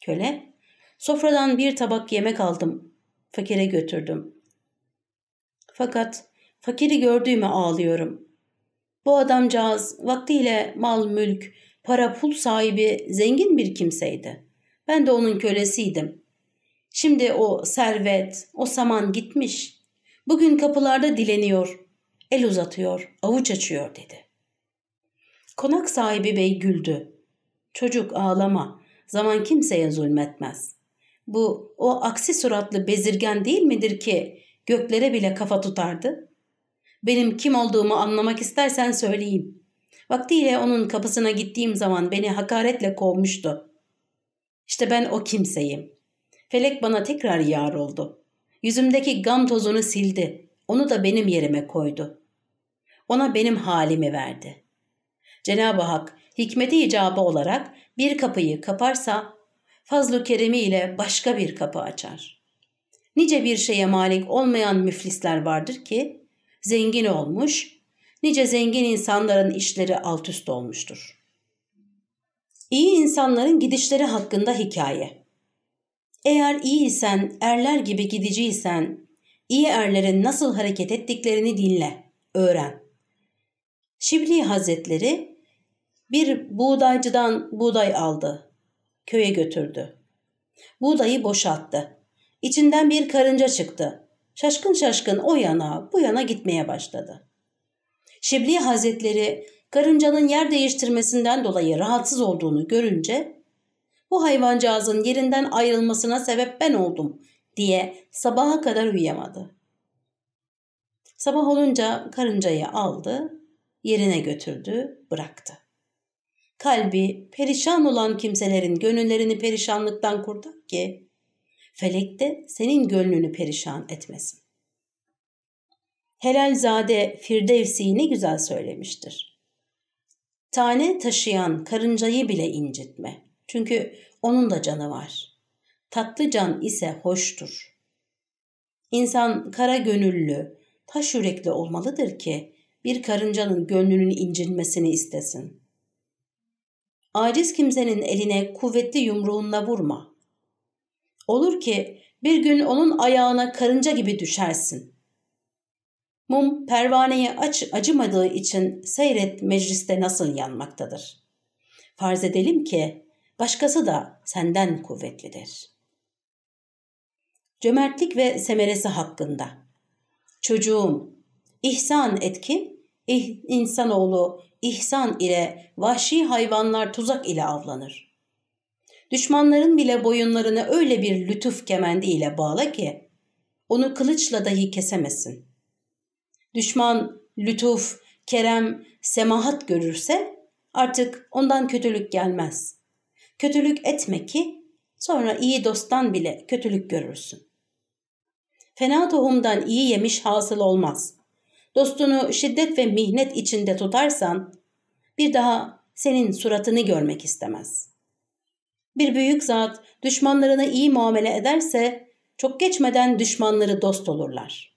Köle, Sofradan bir tabak yemek aldım. Fakire götürdüm. Fakat fakiri gördüğüme ağlıyorum. Bu adamcağız vaktiyle mal mülk, para pul sahibi zengin bir kimseydi. Ben de onun kölesiydim. Şimdi o servet, o saman gitmiş. Bugün kapılarda dileniyor, el uzatıyor, avuç açıyor dedi. Konak sahibi bey güldü. Çocuk ağlama, zaman kimseye zulmetmez. Bu o aksi suratlı bezirgen değil midir ki göklere bile kafa tutardı? Benim kim olduğumu anlamak istersen söyleyeyim. Vaktiyle onun kapısına gittiğim zaman beni hakaretle kovmuştu. İşte ben o kimseyim. Felek bana tekrar yar oldu. Yüzümdeki gam tozunu sildi. Onu da benim yerime koydu. Ona benim halimi verdi. Cenab-ı Hak hikmeti icabı olarak bir kapıyı kaparsa fazlu keremi ile başka bir kapı açar. Nice bir şeye malik olmayan müflisler vardır ki zengin olmuş, nice zengin insanların işleri alt üst olmuştur. İyi insanların gidişleri hakkında hikaye. Eğer iyi isen, erler gibi gidiciysen, iyi erlerin nasıl hareket ettiklerini dinle, öğren. Şibli Hazretleri bir buğdaycıdan buğday aldı. Köye götürdü. Buğdayı boşalttı. İçinden bir karınca çıktı. Şaşkın şaşkın o yana bu yana gitmeye başladı. Şibli Hazretleri karıncanın yer değiştirmesinden dolayı rahatsız olduğunu görünce bu hayvancağızın yerinden ayrılmasına sebep ben oldum diye sabaha kadar uyuyamadı. Sabah olunca karıncayı aldı, yerine götürdü, bıraktı. Kalbi perişan olan kimselerin gönüllerini perişanlıktan kurtar ki felek de senin gönlünü perişan etmesin. Helalzade Firdevsi ne güzel söylemiştir. Tane taşıyan karıncayı bile incitme. Çünkü onun da canı var. Tatlı can ise hoştur. İnsan kara gönüllü, taş yürekli olmalıdır ki bir karıncanın gönlünün incinmesini istesin. Aciz kimsenin eline kuvvetli yumruğunla vurma. Olur ki bir gün onun ayağına karınca gibi düşersin. Mum pervaneye aç acımadığı için seyret mecliste nasıl yanmaktadır. Farz edelim ki başkası da senden kuvvetlidir. Cömertlik ve semeresi hakkında. Çocuğum, ihsan etkin, ih, insanoğlu ihsan ile vahşi hayvanlar tuzak ile avlanır. Düşmanların bile boyunlarını öyle bir lütuf kemendi ile bağla ki onu kılıçla dahi kesemesin. Düşman lütuf, kerem, semahat görürse artık ondan kötülük gelmez. Kötülük etme ki sonra iyi dosttan bile kötülük görürsün. Fena tohumdan iyi yemiş hasıl olmaz. Dostunu şiddet ve mihnet içinde tutarsan bir daha senin suratını görmek istemez. Bir büyük zat düşmanlarına iyi muamele ederse çok geçmeden düşmanları dost olurlar.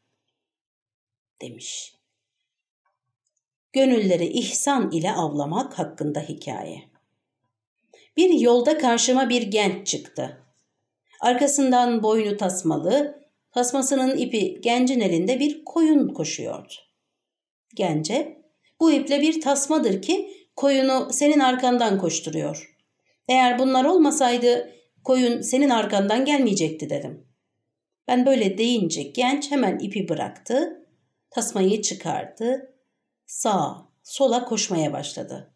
Demiş. Gönülleri ihsan ile avlamak hakkında hikaye. Bir yolda karşıma bir genç çıktı. Arkasından boynu tasmalı, tasmasının ipi gencin elinde bir koyun koşuyordu. Gence, bu iple bir tasmadır ki koyunu senin arkandan koşturuyor. Eğer bunlar olmasaydı koyun senin arkandan gelmeyecekti dedim. Ben böyle deyince genç hemen ipi bıraktı, tasmayı çıkardı, sağa, sola koşmaya başladı.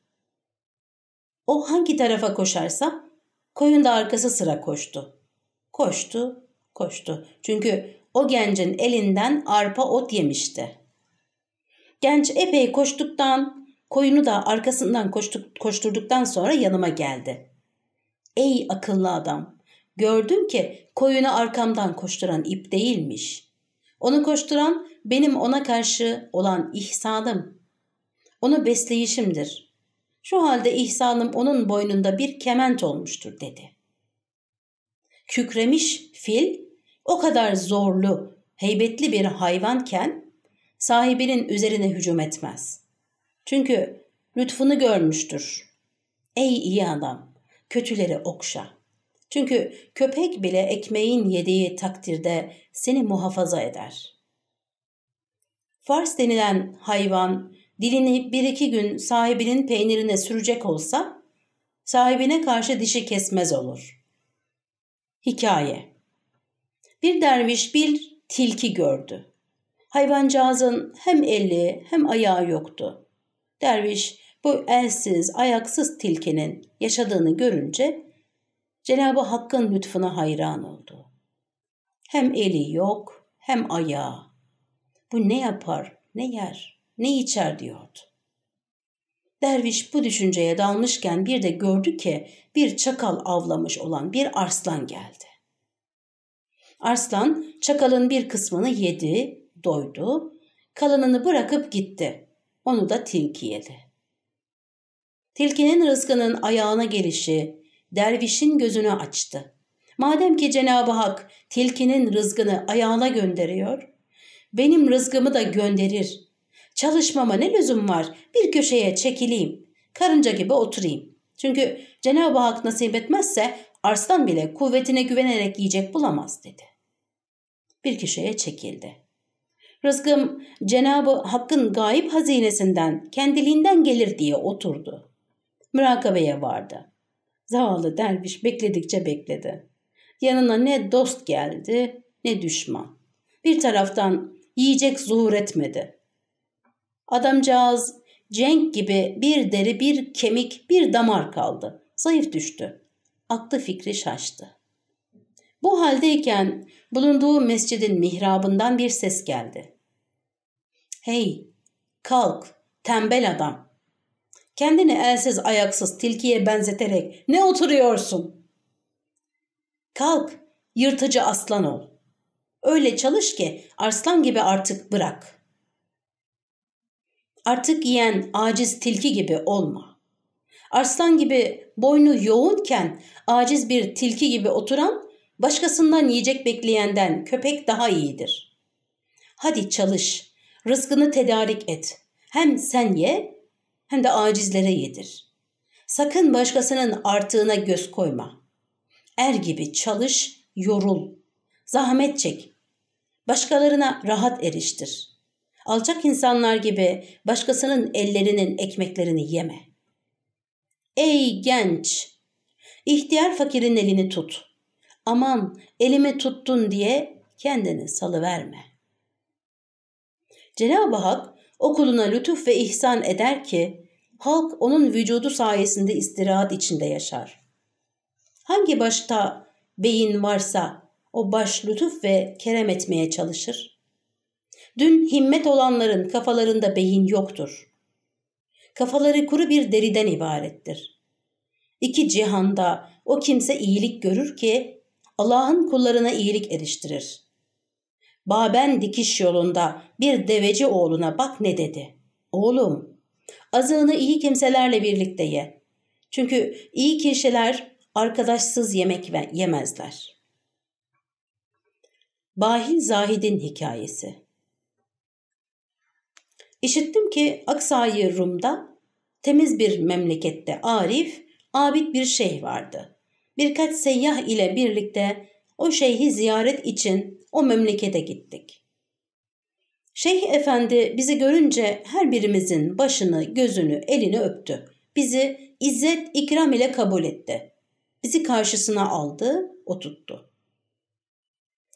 O hangi tarafa koşarsa koyun da arkası sıra koştu. Koştu, koştu. Çünkü o gencin elinden arpa ot yemişti. Genç epey koştuktan, koyunu da arkasından koştuk, koşturduktan sonra yanıma geldi. Ey akıllı adam, gördüm ki koyunu arkamdan koşturan ip değilmiş. Onu koşturan benim ona karşı olan ihsanım. Onu besleyişimdir. Şu halde ihsanım onun boynunda bir kement olmuştur dedi. Kükremiş fil o kadar zorlu, heybetli bir hayvanken sahibinin üzerine hücum etmez. Çünkü lütfunu görmüştür. Ey iyi adam, kötüleri okşa. Çünkü köpek bile ekmeğin yediği takdirde seni muhafaza eder. Fars denilen hayvan dilini bir iki gün sahibinin peynirine sürecek olsa sahibine karşı dişi kesmez olur. Hikaye Bir derviş bir tilki gördü. Hayvancağızın hem eli hem ayağı yoktu. Derviş bu elsiz, ayaksız tilkinin yaşadığını görünce Cenab-ı Hakk'ın lütfuna hayran oldu. Hem eli yok hem ayağı. Bu ne yapar, ne yer, ne içer diyordu. Derviş bu düşünceye dalmışken bir de gördü ki bir çakal avlamış olan bir arslan geldi. Arslan çakalın bir kısmını yedi, doydu, kalanını bırakıp gitti. Onu da tilki yedi. Tilkinin rızkının ayağına gelişi dervişin gözünü açtı. Madem ki Cenab-ı Hak tilkinin rızkını ayağına gönderiyor, benim rızkımı da gönderir. Çalışmama ne lüzum var? Bir köşeye çekileyim, karınca gibi oturayım. Çünkü Cenab-ı Hak nasip etmezse arslan bile kuvvetine güvenerek yiyecek bulamaz dedi. Bir köşeye çekildi. Rızkım Cenab-ı Hakk'ın gayip hazinesinden, kendiliğinden gelir diye oturdu. Mürakabeye vardı. Zavallı derviş bekledikçe bekledi. Yanına ne dost geldi ne düşman. Bir taraftan yiyecek zuhur etmedi. Adamcağız cenk gibi bir deri bir kemik bir damar kaldı. Zayıf düştü. Aklı fikri şaştı. Bu haldeyken bulunduğu mescidin mihrabından bir ses geldi. Hey, kalk, tembel adam. Kendini elsiz ayaksız tilkiye benzeterek ne oturuyorsun? Kalk, yırtıcı aslan ol. Öyle çalış ki arslan gibi artık bırak. Artık yiyen aciz tilki gibi olma. Arslan gibi boynu yoğunken aciz bir tilki gibi oturan başkasından yiyecek bekleyenden köpek daha iyidir. Hadi çalış, rızkını tedarik et. Hem sen ye hem de acizlere yedir. Sakın başkasının artığına göz koyma. Er gibi çalış, yorul, zahmet çek. Başkalarına rahat eriştir. Alçak insanlar gibi başkasının ellerinin ekmeklerini yeme. Ey genç! İhtiyar fakirin elini tut. Aman elimi tuttun diye kendini salıverme. Cenab-ı Hak okuluna lütuf ve ihsan eder ki halk onun vücudu sayesinde istirahat içinde yaşar. Hangi başta beyin varsa o baş lütuf ve kerem etmeye çalışır. Dün himmet olanların kafalarında beyin yoktur. Kafaları kuru bir deriden ibarettir. İki cihanda o kimse iyilik görür ki Allah'ın kullarına iyilik eriştirir. Baben dikiş yolunda bir deveci oğluna bak ne dedi. Oğlum, azığını iyi kimselerle birlikte ye. Çünkü iyi kişiler arkadaşsız yemek yemezler. Bahil Zahid'in hikayesi İşittim ki Aksayı Rum'da temiz bir memlekette Arif, abid bir şeyh vardı. Birkaç seyyah ile birlikte o şeyhi ziyaret için o memlekete gittik. Şeyh efendi bizi görünce her birimizin başını, gözünü, elini öptü. Bizi izzet, ikram ile kabul etti. Bizi karşısına aldı, oturttu.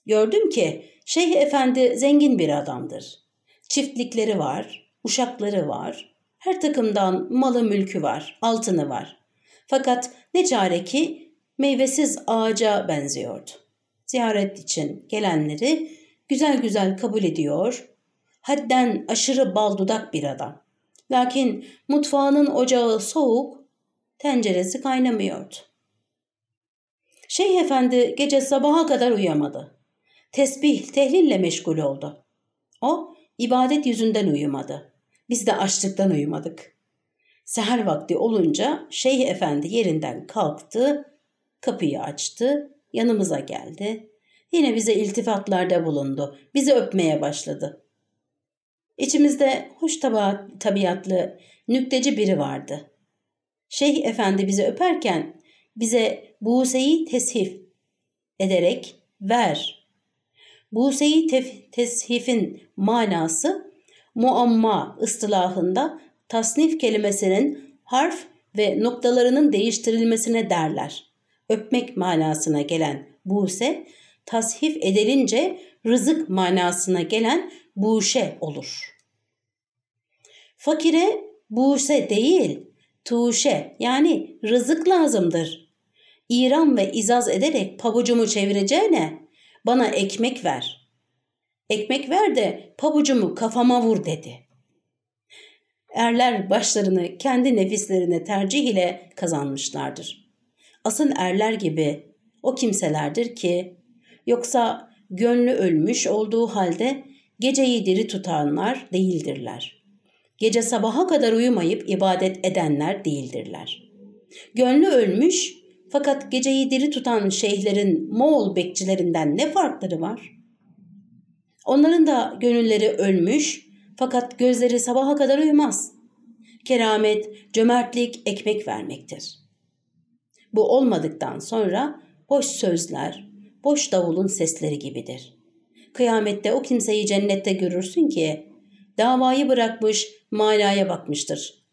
Gördüm ki Şeyh efendi zengin bir adamdır. Çiftlikleri var, uşakları var, her takımdan malı mülkü var, altını var. Fakat ne çare ki meyvesiz ağaca benziyordu. Ziyaret için gelenleri güzel güzel kabul ediyor, hadden aşırı bal dudak bir adam. Lakin mutfağının ocağı soğuk, tenceresi kaynamıyordu. Şeyh efendi gece sabaha kadar uyuyamadı. Tesbih, tehlille meşgul oldu. O ibadet yüzünden uyumadı. Biz de açlıktan uyumadık. Seher vakti olunca Şeyh efendi yerinden kalktı, kapıyı açtı, yanımıza geldi. Yine bize iltifatlarda bulundu. Bizi öpmeye başladı. İçimizde hoş tabiat, tabiatlı, nükteci biri vardı. Şeyh efendi bizi öperken bize Buse'yi teshif ederek ver. Buse'yi teshifin manası muamma ıstılahında tasnif kelimesinin harf ve noktalarının değiştirilmesine derler. Öpmek manasına gelen buse, tashif edilince rızık manasına gelen buşe olur. Fakire buse değil, tuşe yani rızık lazımdır. İran ve izaz ederek pabucumu çevireceğine bana ekmek ver. Ekmek ver de pabucumu kafama vur dedi. Erler başlarını kendi nefislerine tercih ile kazanmışlardır. Asıl erler gibi o kimselerdir ki yoksa gönlü ölmüş olduğu halde geceyi diri tutanlar değildirler. Gece sabaha kadar uyumayıp ibadet edenler değildirler. Gönlü ölmüş fakat geceyi diri tutan şeyhlerin Moğol bekçilerinden ne farkları var? Onların da gönülleri ölmüş fakat gözleri sabaha kadar uyumaz. Keramet, cömertlik, ekmek vermektir. Bu olmadıktan sonra boş sözler, boş davulun sesleri gibidir. Kıyamette o kimseyi cennette görürsün ki davayı bırakmış manaya bakmıştır.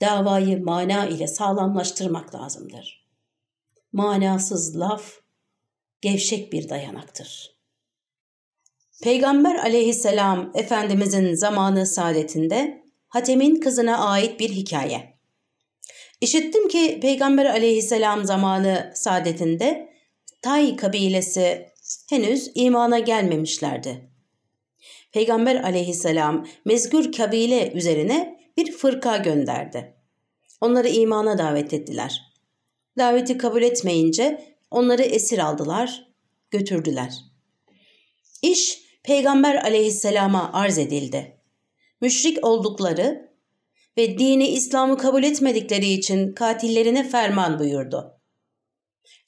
Davayı mana ile sağlamlaştırmak lazımdır. Manasız laf gevşek bir dayanaktır. Peygamber aleyhisselam Efendimizin zamanı saadetinde Hatem'in kızına ait bir hikaye. İşittim ki Peygamber aleyhisselam zamanı saadetinde Tay kabilesi henüz imana gelmemişlerdi. Peygamber aleyhisselam mezgür kabile üzerine bir fırka gönderdi. Onları imana davet ettiler. Daveti kabul etmeyince onları esir aldılar, götürdüler. İş Peygamber aleyhisselama arz edildi. Müşrik oldukları ve dini İslam'ı kabul etmedikleri için katillerine ferman buyurdu.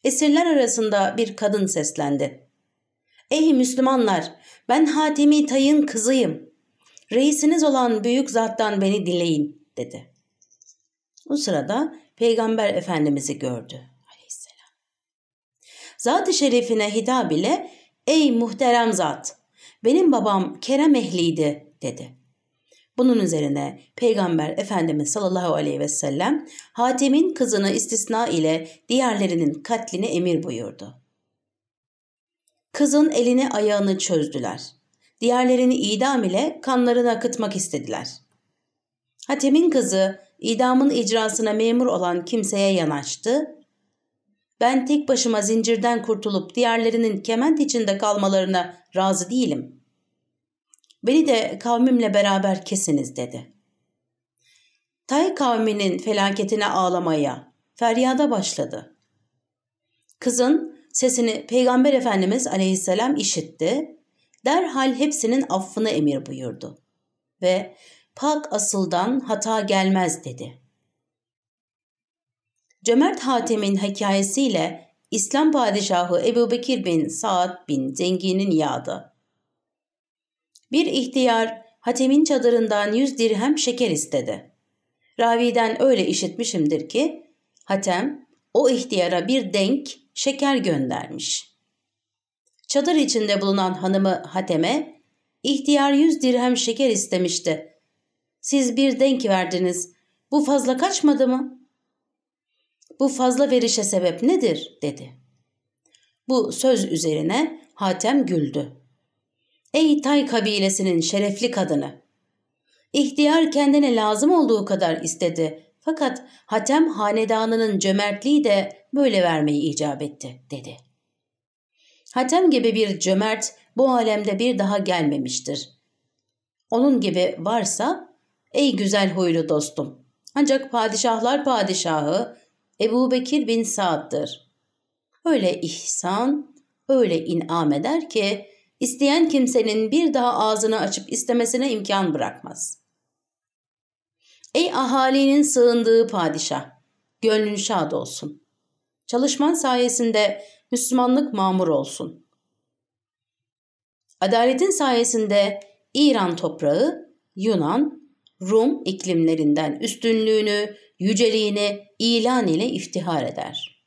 Esirler arasında bir kadın seslendi. Ey Müslümanlar ben Hatemi Tay'ın kızıyım. Reisiniz olan büyük zattan beni dileyin dedi. O sırada Peygamber Efendimiz'i gördü aleyhisselam. Zat-ı şerifine hitap ile ey muhterem zat benim babam Kerem ehliydi dedi. Bunun üzerine Peygamber Efendimiz sallallahu aleyhi ve sellem Hatem'in kızını istisna ile diğerlerinin katlini emir buyurdu. Kızın elini ayağını çözdüler. Diğerlerini idam ile kanlarını akıtmak istediler. Hatem'in kızı idamın icrasına memur olan kimseye yanaştı. Ben tek başıma zincirden kurtulup diğerlerinin kement içinde kalmalarına razı değilim. Beni de kavmimle beraber kesiniz dedi. Tay kavminin felaketine ağlamaya, feryada başladı. Kızın sesini Peygamber Efendimiz aleyhisselam işitti. Derhal hepsinin affını emir buyurdu. Ve pak asıldan hata gelmez dedi. Cömert Hatem'in hikayesiyle İslam padişahı Ebu Bekir bin Saad bin Zengin'in yadı. Bir ihtiyar Hatem'in çadırından yüz dirhem şeker istedi. Raviden öyle işitmişimdir ki Hatem o ihtiyara bir denk şeker göndermiş. Çadır içinde bulunan hanımı Hatem'e ihtiyar yüz dirhem şeker istemişti. Siz bir denk verdiniz. Bu fazla kaçmadı mı? Bu fazla verişe sebep nedir? dedi. Bu söz üzerine Hatem güldü. Ey Tay kabilesinin şerefli kadını! İhtiyar kendine lazım olduğu kadar istedi. Fakat Hatem hanedanının cömertliği de böyle vermeyi icap etti, dedi. Hatem gibi bir cömert bu alemde bir daha gelmemiştir. Onun gibi varsa, ey güzel huylu dostum, ancak padişahlar padişahı Ebu Bekir bin Saad'dır. Öyle ihsan, öyle inam eder ki isteyen kimsenin bir daha ağzını açıp istemesine imkan bırakmaz. Ey ahalinin sığındığı padişah, gönlün şad olsun. Çalışman sayesinde Müslümanlık mamur olsun. Adaletin sayesinde İran toprağı, Yunan, Rum iklimlerinden üstünlüğünü, yüceliğini ilan ile iftihar eder.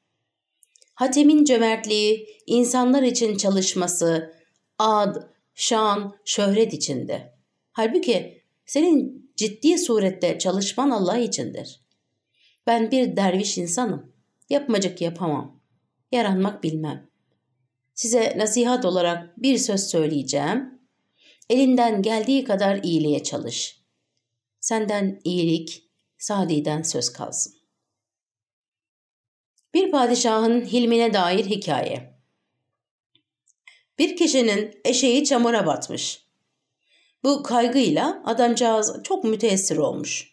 Hatem'in cömertliği, insanlar için çalışması, ad, şan, şöhret içinde. Halbuki senin ciddi surette çalışman Allah içindir. Ben bir derviş insanım. Yapmacık yapamam. Yaranmak bilmem. Size nasihat olarak bir söz söyleyeceğim. Elinden geldiği kadar iyiliğe çalış. Senden iyilik, sadiden söz kalsın. Bir padişahın hilmine dair hikaye. Bir kişinin eşeği çamura batmış. Bu kaygıyla adamcağız çok müteessir olmuş.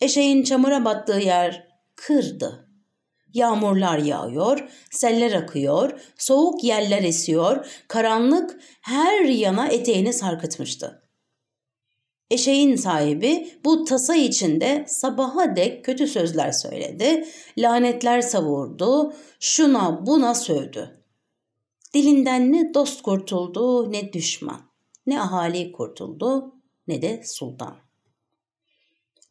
Eşeğin çamura battığı yer kırdı. Yağmurlar yağıyor, seller akıyor, soğuk yerler esiyor, karanlık her yana eteğini sarkıtmıştı. Eşeğin sahibi bu tasa içinde sabaha dek kötü sözler söyledi, lanetler savurdu, şuna buna sövdü. Dilinden ne dost kurtuldu ne düşman, ne ahali kurtuldu ne de sultan.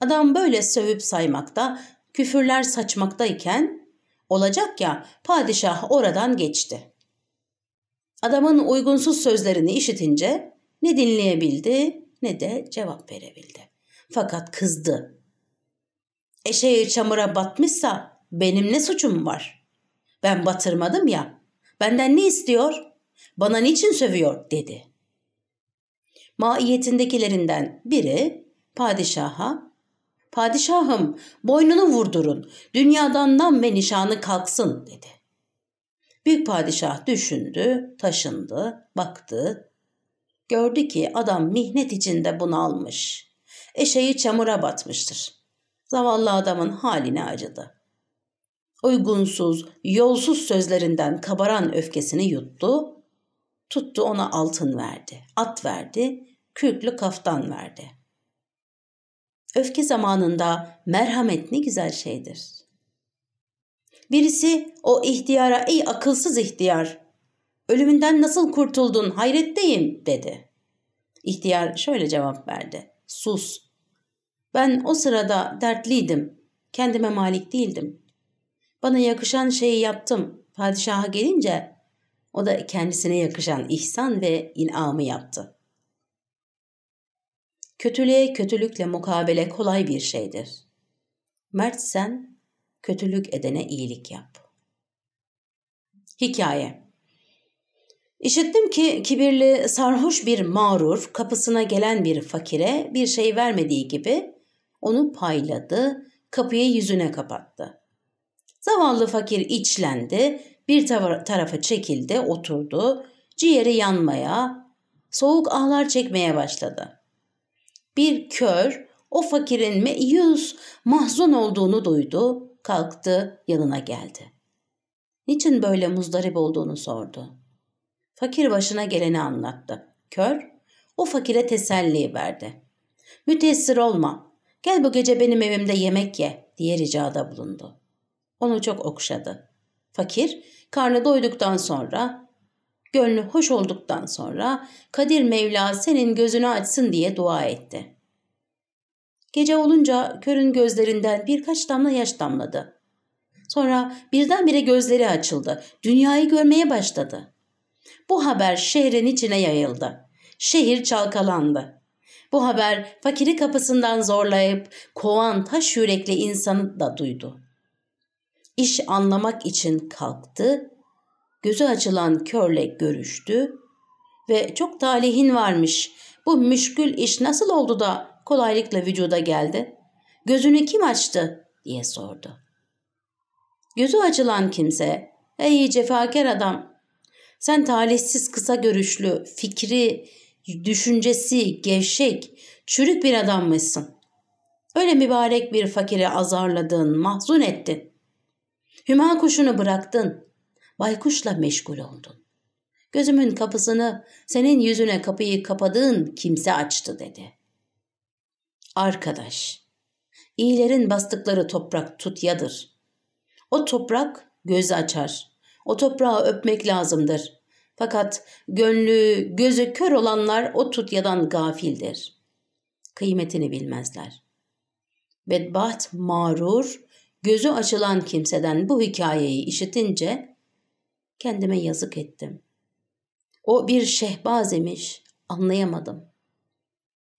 Adam böyle sövüp saymakta, küfürler saçmaktayken olacak ya padişah oradan geçti. Adamın uygunsuz sözlerini işitince ne dinleyebildi ne de cevap verebildi. Fakat kızdı. Eşeği çamura batmışsa benim ne suçum var? Ben batırmadım ya. Benden ne istiyor? Bana niçin sövüyor dedi. Maiyetindekilerinden biri padişaha Padişahım boynunu vurdurun dünyadan nam ve nişanı kalksın dedi. Büyük padişah düşündü, taşındı, baktı, Gördü ki adam mihnet içinde bunalmış. Eşeği çamura batmıştır. Zavallı adamın haline acıdı. Uygunsuz, yolsuz sözlerinden kabaran öfkesini yuttu. Tuttu ona altın verdi, at verdi, kürklü kaftan verdi. Öfke zamanında merhamet ne güzel şeydir. Birisi o ihtiyara ey akılsız ihtiyar Ölümünden nasıl kurtuldun hayretteyim dedi. İhtiyar şöyle cevap verdi. Sus. Ben o sırada dertliydim. Kendime malik değildim. Bana yakışan şeyi yaptım. Padişaha gelince o da kendisine yakışan ihsan ve inamı yaptı. Kötülüğe kötülükle mukabele kolay bir şeydir. Mertsen kötülük edene iyilik yap. Hikaye İşittim ki kibirli sarhoş bir mağrur kapısına gelen bir fakire bir şey vermediği gibi onu payladı, kapıyı yüzüne kapattı. Zavallı fakir içlendi, bir tarafa çekildi, oturdu, ciğeri yanmaya, soğuk ahlar çekmeye başladı. Bir kör o fakirin meyus, mahzun olduğunu duydu, kalktı, yanına geldi. Niçin böyle muzdarip olduğunu sordu. Fakir başına geleni anlattı. Kör, o fakire teselli verdi. Müteessir olma, gel bu gece benim evimde yemek ye diye ricada bulundu. Onu çok okşadı. Fakir, karnı doyduktan sonra, gönlü hoş olduktan sonra Kadir Mevla senin gözünü açsın diye dua etti. Gece olunca körün gözlerinden birkaç damla yaş damladı. Sonra birdenbire gözleri açıldı. Dünyayı görmeye başladı. Bu haber şehrin içine yayıldı. Şehir çalkalandı. Bu haber fakiri kapısından zorlayıp kovan taş yürekli insanı da duydu. İş anlamak için kalktı, gözü açılan körle görüştü ve çok talihin varmış. Bu müşkül iş nasıl oldu da kolaylıkla vücuda geldi? Gözünü kim açtı diye sordu. Gözü açılan kimse, ey cefakar adam sen talihsiz kısa görüşlü, fikri, düşüncesi gevşek, çürük bir adammışsın. Öyle mübarek bir fakiri azarladın, mahzun ettin. Hüma kuşunu bıraktın, baykuşla meşgul oldun. Gözümün kapısını senin yüzüne kapıyı kapadığın kimse açtı dedi. Arkadaş, iyilerin bastıkları toprak tutyadır. O toprak göz açar, o toprağı öpmek lazımdır. Fakat gönlü, gözü kör olanlar o tutyadan gafildir. Kıymetini bilmezler. Bedbaht, mağrur, gözü açılan kimseden bu hikayeyi işitince kendime yazık ettim. O bir şehbaz imiş, anlayamadım.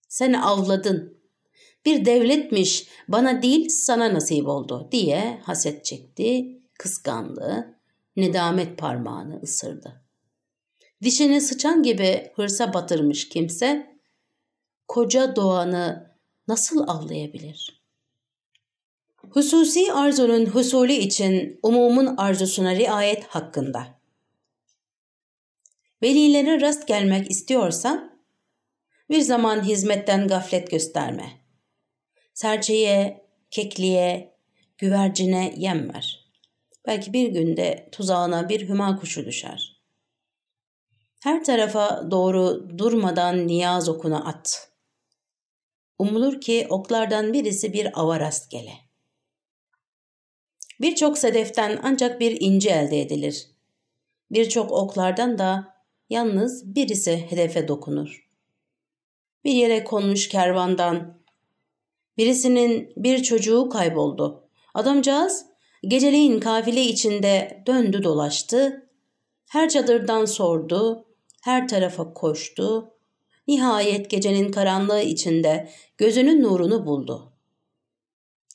Sen avladın. Bir devletmiş, bana değil sana nasip oldu diye haset çekti, kıskandı, nedamet parmağını ısırdı. Dişini sıçan gibi hırsa batırmış kimse, koca doğanı nasıl avlayabilir? Hususi arzunun husulü için umumun arzusuna riayet hakkında. Velilere rast gelmek istiyorsan, bir zaman hizmetten gaflet gösterme. Serçeye, kekliğe, güvercine yem ver. Belki bir günde tuzağına bir hüma kuşu düşer. Her tarafa doğru durmadan niyaz okuna at. Umulur ki oklardan birisi bir ava rast gele. Birçok sedeften ancak bir inci elde edilir. Birçok oklardan da yalnız birisi hedefe dokunur. Bir yere konmuş kervandan birisinin bir çocuğu kayboldu. Adamcağız geceleyin kafile içinde döndü dolaştı. Her çadırdan sordu, her tarafa koştu. Nihayet gecenin karanlığı içinde gözünün nurunu buldu.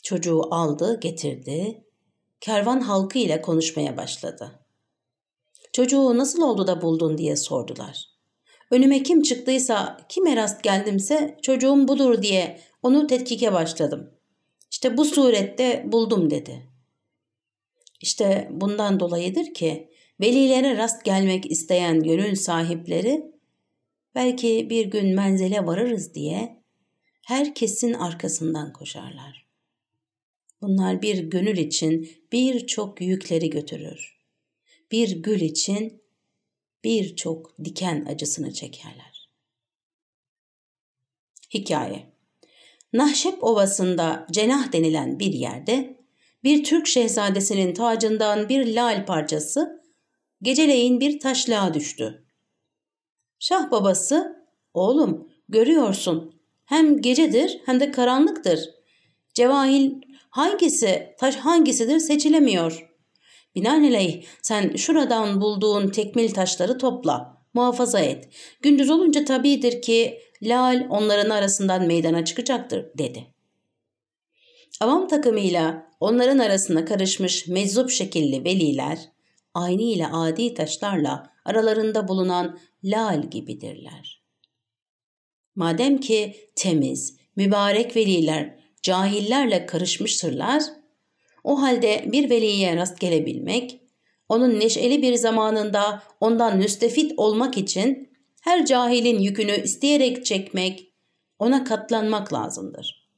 Çocuğu aldı, getirdi. Kervan halkı ile konuşmaya başladı. Çocuğu nasıl oldu da buldun diye sordular. Önüme kim çıktıysa, kime rast geldimse çocuğum budur diye onu tetkike başladım. İşte bu surette buldum dedi. İşte bundan dolayıdır ki velilere rast gelmek isteyen gönül sahipleri belki bir gün menzile varırız diye herkesin arkasından koşarlar. Bunlar bir gönül için birçok yükleri götürür. Bir gül için birçok diken acısını çekerler. Hikaye Nahşep Ovası'nda Cenah denilen bir yerde bir Türk şehzadesinin tacından bir lal parçası geceleyin bir taşlığa düştü. Şah babası, oğlum görüyorsun hem gecedir hem de karanlıktır. Cevahil hangisi, taş hangisidir seçilemiyor. Binaenaleyh sen şuradan bulduğun tekmil taşları topla, muhafaza et. Gündüz olunca tabidir ki Lal onların arasından meydana çıkacaktır dedi. Avam takımıyla onların arasına karışmış meczup şekilli veliler aynı ile adi taşlarla aralarında bulunan lal gibidirler. Madem ki temiz, mübarek veliler cahillerle karışmıştırlar, o halde bir veliye rast gelebilmek, onun neşeli bir zamanında ondan müstefit olmak için her cahilin yükünü isteyerek çekmek, ona katlanmak lazımdır.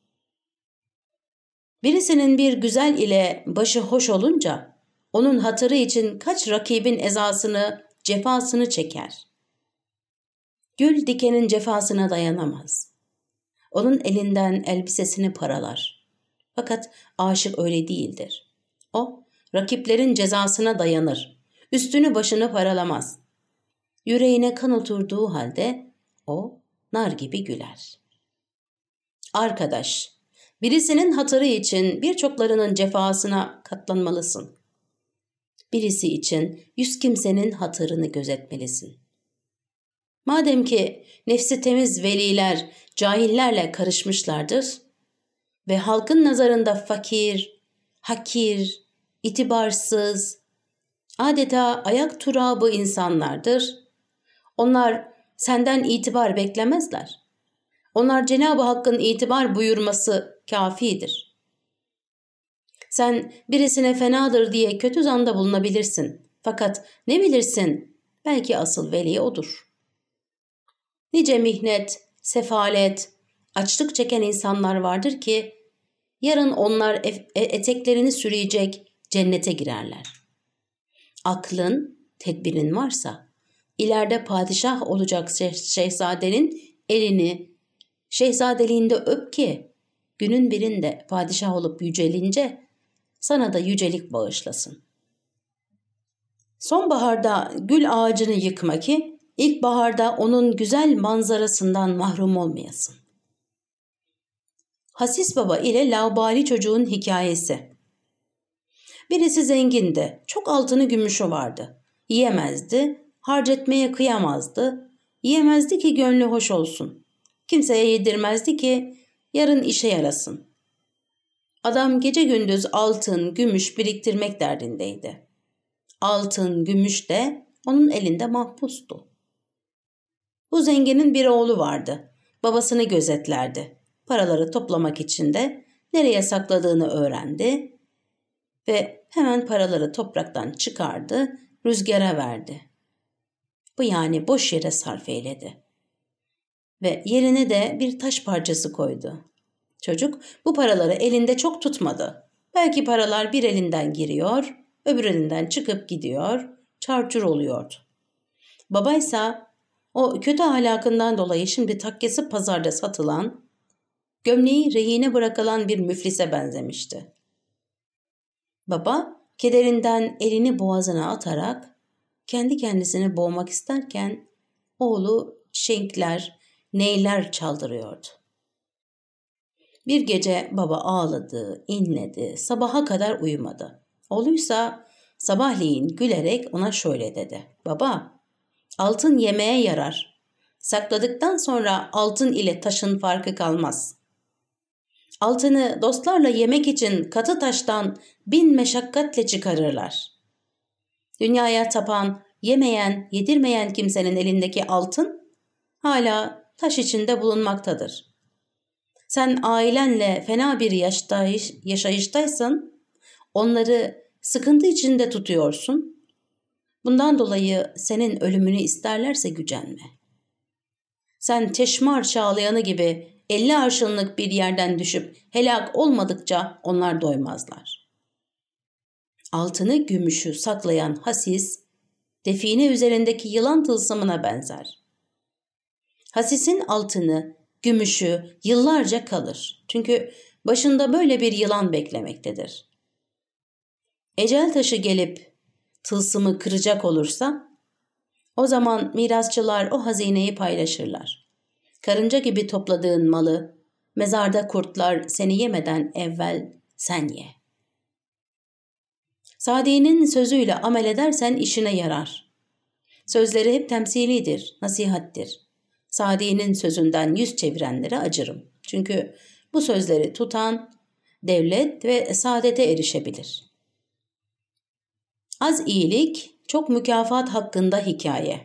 Birisinin bir güzel ile başı hoş olunca, onun hatırı için kaç rakibin ezasını, cefasını çeker. Gül dikenin cefasına dayanamaz. Onun elinden elbisesini paralar. Fakat aşık öyle değildir. O, rakiplerin cezasına dayanır. Üstünü başını paralamaz. Yüreğine kan oturduğu halde o nar gibi güler. Arkadaş, birisinin hatırı için birçoklarının cefasına katlanmalısın. Birisi için yüz kimsenin hatırını gözetmelisin. Madem ki nefsi temiz veliler cahillerle karışmışlardır ve halkın nazarında fakir, hakir, itibarsız, adeta ayak turabı insanlardır, onlar senden itibar beklemezler. Onlar Cenab-ı Hakk'ın itibar buyurması kafidir. Sen birisine fenadır diye kötü zanda bulunabilirsin. Fakat ne bilirsin belki asıl veli odur. Nice mihnet, sefalet, açlık çeken insanlar vardır ki yarın onlar e, eteklerini sürüyecek cennete girerler. Aklın, tedbirin varsa ileride padişah olacak şehzadenin elini şehzadeliğinde öp ki günün birinde padişah olup yücelince sana da yücelik bağışlasın. Sonbaharda gül ağacını yıkma ki ilkbaharda onun güzel manzarasından mahrum olmayasın. Hasis Baba ile Laubali çocuğun hikayesi Birisi zengindi, çok altını gümüşü vardı. Yiyemezdi, harcetmeye kıyamazdı. Yiyemezdi ki gönlü hoş olsun. Kimseye yedirmezdi ki yarın işe yarasın. Adam gece gündüz altın, gümüş biriktirmek derdindeydi. Altın, gümüş de onun elinde mahpustu. Bu zenginin bir oğlu vardı. Babasını gözetlerdi. Paraları toplamak için de nereye sakladığını öğrendi ve hemen paraları topraktan çıkardı, rüzgara verdi. Bu yani boş yere sarf eyledi. Ve yerine de bir taş parçası koydu. Çocuk bu paraları elinde çok tutmadı. Belki paralar bir elinden giriyor, öbür elinden çıkıp gidiyor, çarçur oluyordu. Babaysa o kötü ahlakından dolayı şimdi takkesi pazarda satılan, gömleği rehine bırakılan bir müflise benzemişti. Baba kederinden elini boğazına atarak kendi kendisini boğmak isterken oğlu şenkler, neyler çaldırıyordu. Bir gece baba ağladı, inledi, sabaha kadar uyumadı. Oğluysa sabahleyin gülerek ona şöyle dedi. Baba, altın yemeğe yarar. Sakladıktan sonra altın ile taşın farkı kalmaz. Altını dostlarla yemek için katı taştan bin meşakkatle çıkarırlar. Dünyaya tapan, yemeyen, yedirmeyen kimsenin elindeki altın hala taş içinde bulunmaktadır. Sen ailenle fena bir yaşta, yaşayıştaysan onları sıkıntı içinde tutuyorsun. Bundan dolayı senin ölümünü isterlerse gücenme. Sen teşmar çağlayanı gibi elli arşınlık bir yerden düşüp helak olmadıkça onlar doymazlar. Altını gümüşü saklayan hasis, define üzerindeki yılan tılsımına benzer. Hasisin altını, gümüşü yıllarca kalır. Çünkü başında böyle bir yılan beklemektedir. Ecel taşı gelip tılsımı kıracak olursa, o zaman mirasçılar o hazineyi paylaşırlar. Karınca gibi topladığın malı, mezarda kurtlar seni yemeden evvel sen ye. Sadi'nin sözüyle amel edersen işine yarar. Sözleri hep temsilidir, nasihattir. Sadi'nin sözünden yüz çevirenlere acırım. Çünkü bu sözleri tutan devlet ve saadete erişebilir. Az iyilik, çok mükafat hakkında hikaye.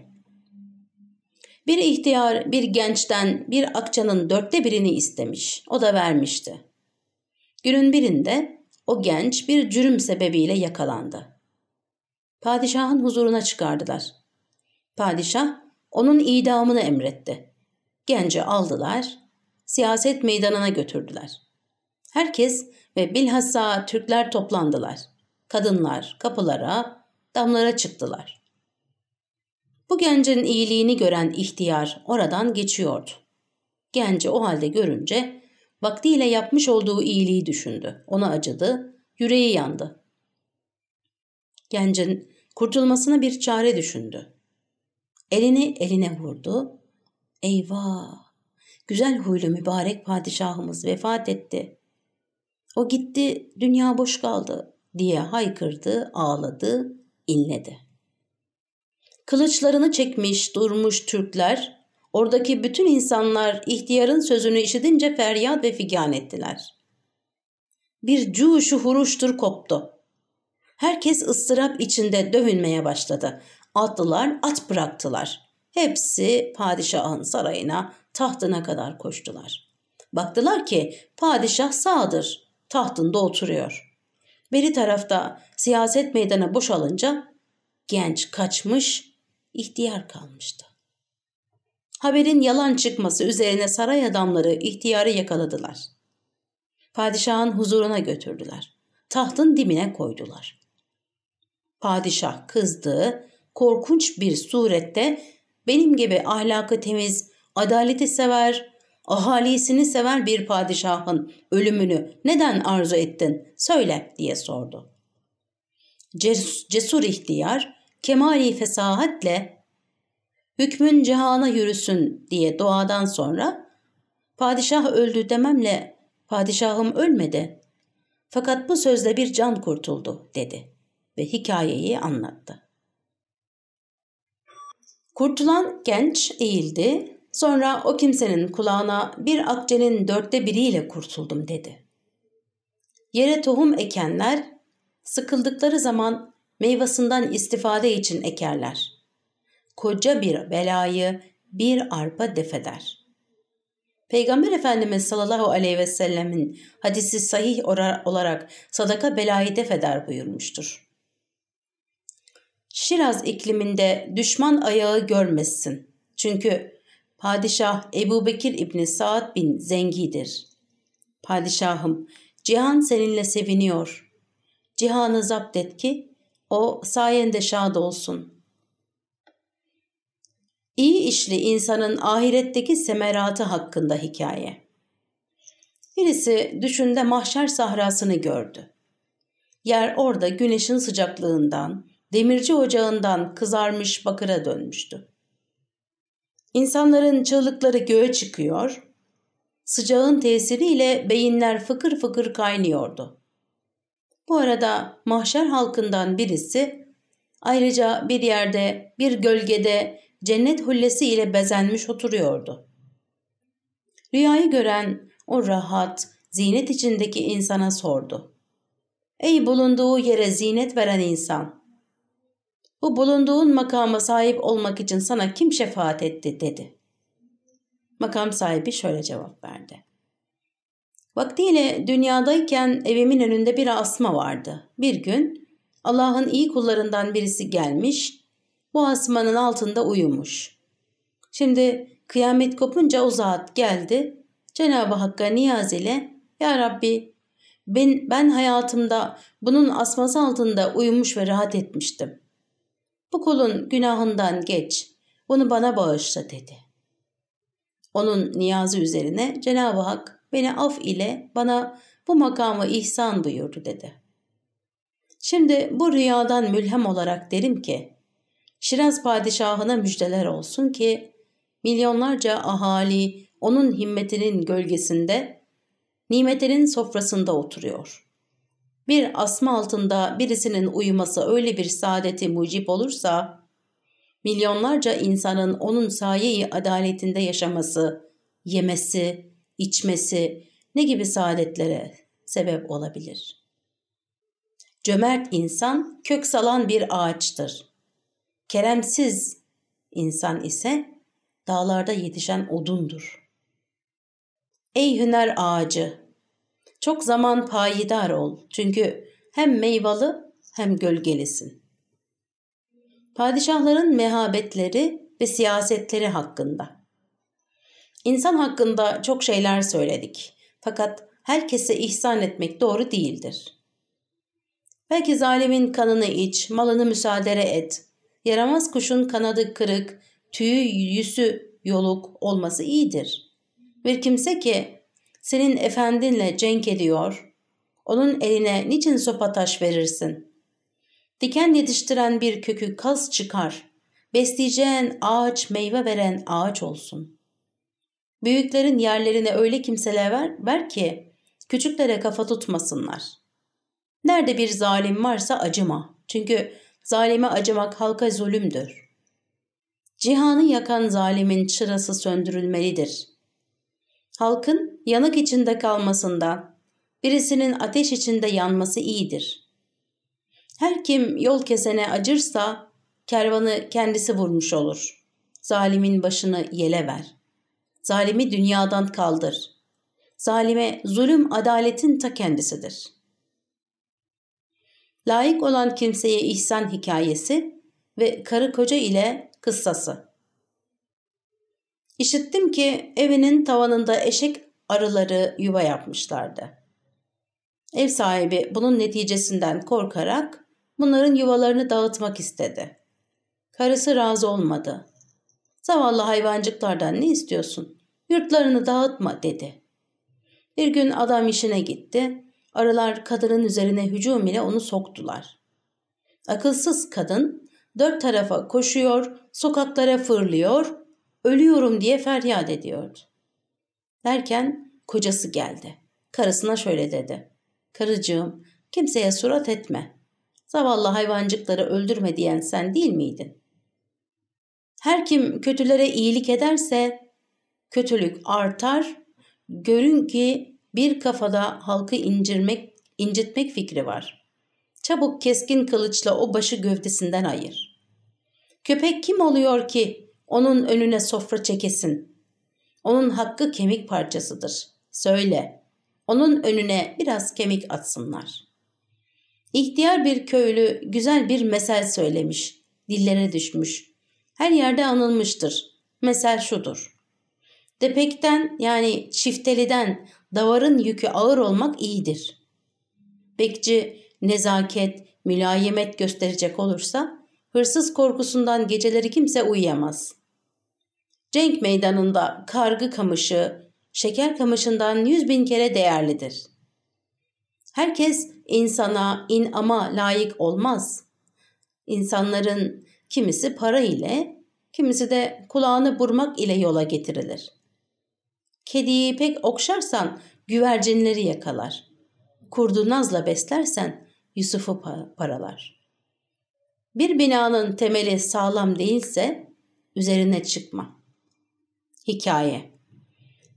Bir ihtiyar bir gençten bir akçanın dörtte birini istemiş. O da vermişti. Günün birinde o genç bir cürüm sebebiyle yakalandı. Padişahın huzuruna çıkardılar. Padişah onun idamını emretti. Genci aldılar, siyaset meydanına götürdüler. Herkes ve bilhassa Türkler toplandılar. Kadınlar kapılara, damlara çıktılar. Bu gencin iyiliğini gören ihtiyar oradan geçiyordu. Genci o halde görünce vaktiyle yapmış olduğu iyiliği düşündü. Ona acıdı, yüreği yandı. Gencin kurtulmasına bir çare düşündü. Elini eline vurdu. Eyvah! Güzel huylu mübarek padişahımız vefat etti. O gitti, dünya boş kaldı diye haykırdı, ağladı, inledi. Kılıçlarını çekmiş durmuş Türkler, oradaki bütün insanlar ihtiyarın sözünü işitince feryat ve figan ettiler. Bir cuşu huruştur koptu. Herkes ıstırap içinde dövünmeye başladı. Atlılar at bıraktılar. Hepsi padişahın sarayına, tahtına kadar koştular. Baktılar ki padişah sağdır, tahtında oturuyor. Beri tarafta siyaset meydanı boşalınca genç kaçmış, ihtiyar kalmıştı. Haberin yalan çıkması üzerine saray adamları ihtiyarı yakaladılar. Padişahın huzuruna götürdüler. Tahtın dibine koydular. Padişah kızdı, korkunç bir surette benim gibi ahlakı temiz, adaleti sever, ahalisini sever bir padişahın ölümünü neden arzu ettin? Söyle diye sordu. Cesur ihtiyar kemali fesahatle hükmün cihana yürüsün diye doğadan sonra padişah öldü dememle padişahım ölmedi. Fakat bu sözle bir can kurtuldu dedi ve hikayeyi anlattı. Kurtulan genç eğildi. Sonra o kimsenin kulağına bir akçenin dörtte biriyle kurtuldum dedi. Yere tohum ekenler sıkıldıkları zaman meyvasından istifade için ekerler. Koca bir belayı bir arpa defeder. Peygamber Efendimiz sallallahu aleyhi ve sellemin hadisi sahih olarak sadaka belayı defeder buyurmuştur. Şiraz ikliminde düşman ayağı görmezsin. Çünkü padişah Ebu Bekir İbni Saad bin Zengi'dir. Padişahım, cihan seninle seviniyor. Cihanı zapt et ki o sayende şad olsun. İyi işli insanın ahiretteki semeratı hakkında hikaye. Birisi düşünde mahşer sahrasını gördü. Yer orada güneşin sıcaklığından, demirci ocağından kızarmış bakıra dönmüştü. İnsanların çığlıkları göğe çıkıyor, sıcağın tesiriyle beyinler fıkır fıkır kaynıyordu. Bu arada mahşer halkından birisi ayrıca bir yerde bir gölgede cennet hullesi ile bezenmiş oturuyordu. Rüyayı gören o rahat, zinet içindeki insana sordu. Ey bulunduğu yere zinet veren insan! Bu bulunduğun makama sahip olmak için sana kim şefaat etti dedi. Makam sahibi şöyle cevap verdi. Vaktiyle dünyadayken evimin önünde bir asma vardı. Bir gün Allah'ın iyi kullarından birisi gelmiş, bu asmanın altında uyumuş. Şimdi kıyamet kopunca o zat geldi, Cenab-ı Hakk'a niyaz ile Ya Rabbi ben, ben hayatımda bunun asması altında uyumuş ve rahat etmiştim. Bu kulun günahından geç, bunu bana bağışla dedi. Onun niyazı üzerine Cenab-ı Hak beni af ile bana bu makamı ihsan buyurdu dedi. Şimdi bu rüyadan mülhem olarak derim ki, Şiraz padişahına müjdeler olsun ki, milyonlarca ahali onun himmetinin gölgesinde, nimetinin sofrasında oturuyor. Bir asma altında birisinin uyuması öyle bir saadeti mucip olursa, milyonlarca insanın onun sayeyi adaletinde yaşaması, yemesi, içmesi ne gibi saadetlere sebep olabilir? Cömert insan kök salan bir ağaçtır. Keremsiz insan ise dağlarda yetişen odundur. Ey hüner ağacı! Çok zaman payidar ol çünkü hem meyvalı hem gölgelisin. Padişahların mehabetleri ve siyasetleri hakkında. İnsan hakkında çok şeyler söyledik. Fakat herkese ihsan etmek doğru değildir. Belki zalimin kanını iç, malını müsaade et. Yaramaz kuşun kanadı kırık, tüyü yüzü yoluk olması iyidir. Bir kimse ki senin efendinle cenk ediyor, onun eline niçin sopa taş verirsin? Diken yetiştiren bir kökü kaz çıkar, besleyeceğin ağaç meyve veren ağaç olsun. Büyüklerin yerlerine öyle kimseler ver, ver ki küçüklere kafa tutmasınlar. Nerede bir zalim varsa acıma. Çünkü zalime acımak halka zulümdür. Cihanı yakan zalimin çırası söndürülmelidir. Halkın yanık içinde kalmasından, birisinin ateş içinde yanması iyidir. Her kim yol kesene acırsa, kervanı kendisi vurmuş olur. Zalimin başını yele ver. Zalimi dünyadan kaldır. Zalime zulüm adaletin ta kendisidir. Layık olan kimseye ihsan hikayesi ve karı koca ile kıssası. İşittim ki evinin tavanında eşek arıları yuva yapmışlardı. Ev sahibi bunun neticesinden korkarak bunların yuvalarını dağıtmak istedi. Karısı razı olmadı. Zavallı hayvancıklardan ne istiyorsun? Yurtlarını dağıtma dedi. Bir gün adam işine gitti. Arılar kadının üzerine hücum ile onu soktular. Akılsız kadın dört tarafa koşuyor, sokaklara fırlıyor, ölüyorum diye feryat ediyordu. Derken kocası geldi. Karısına şöyle dedi. Karıcığım, kimseye surat etme. Zavallı hayvancıkları öldürme diyen sen değil miydin? Her kim kötülere iyilik ederse kötülük artar. Görün ki bir kafada halkı incirmek, incitmek fikri var. Çabuk keskin kılıçla o başı gövdesinden ayır. Köpek kim oluyor ki onun önüne sofra çekesin? Onun hakkı kemik parçasıdır. Söyle, onun önüne biraz kemik atsınlar. İhtiyar bir köylü güzel bir mesel söylemiş, dillere düşmüş. Her yerde anılmıştır. Mesel şudur. Depekten yani çifteliden davarın yükü ağır olmak iyidir. Bekçi nezaket, mülayemet gösterecek olursa hırsız korkusundan geceleri kimse uyuyamaz. Cenk meydanında kargı kamışı, şeker kamışından yüz bin kere değerlidir. Herkes insana, inama layık olmaz. İnsanların kimisi para ile, kimisi de kulağını burmak ile yola getirilir. Kediyi pek okşarsan güvercinleri yakalar. Kurdu nazla beslersen Yusuf'u paralar. Bir binanın temeli sağlam değilse üzerine çıkma. Hikaye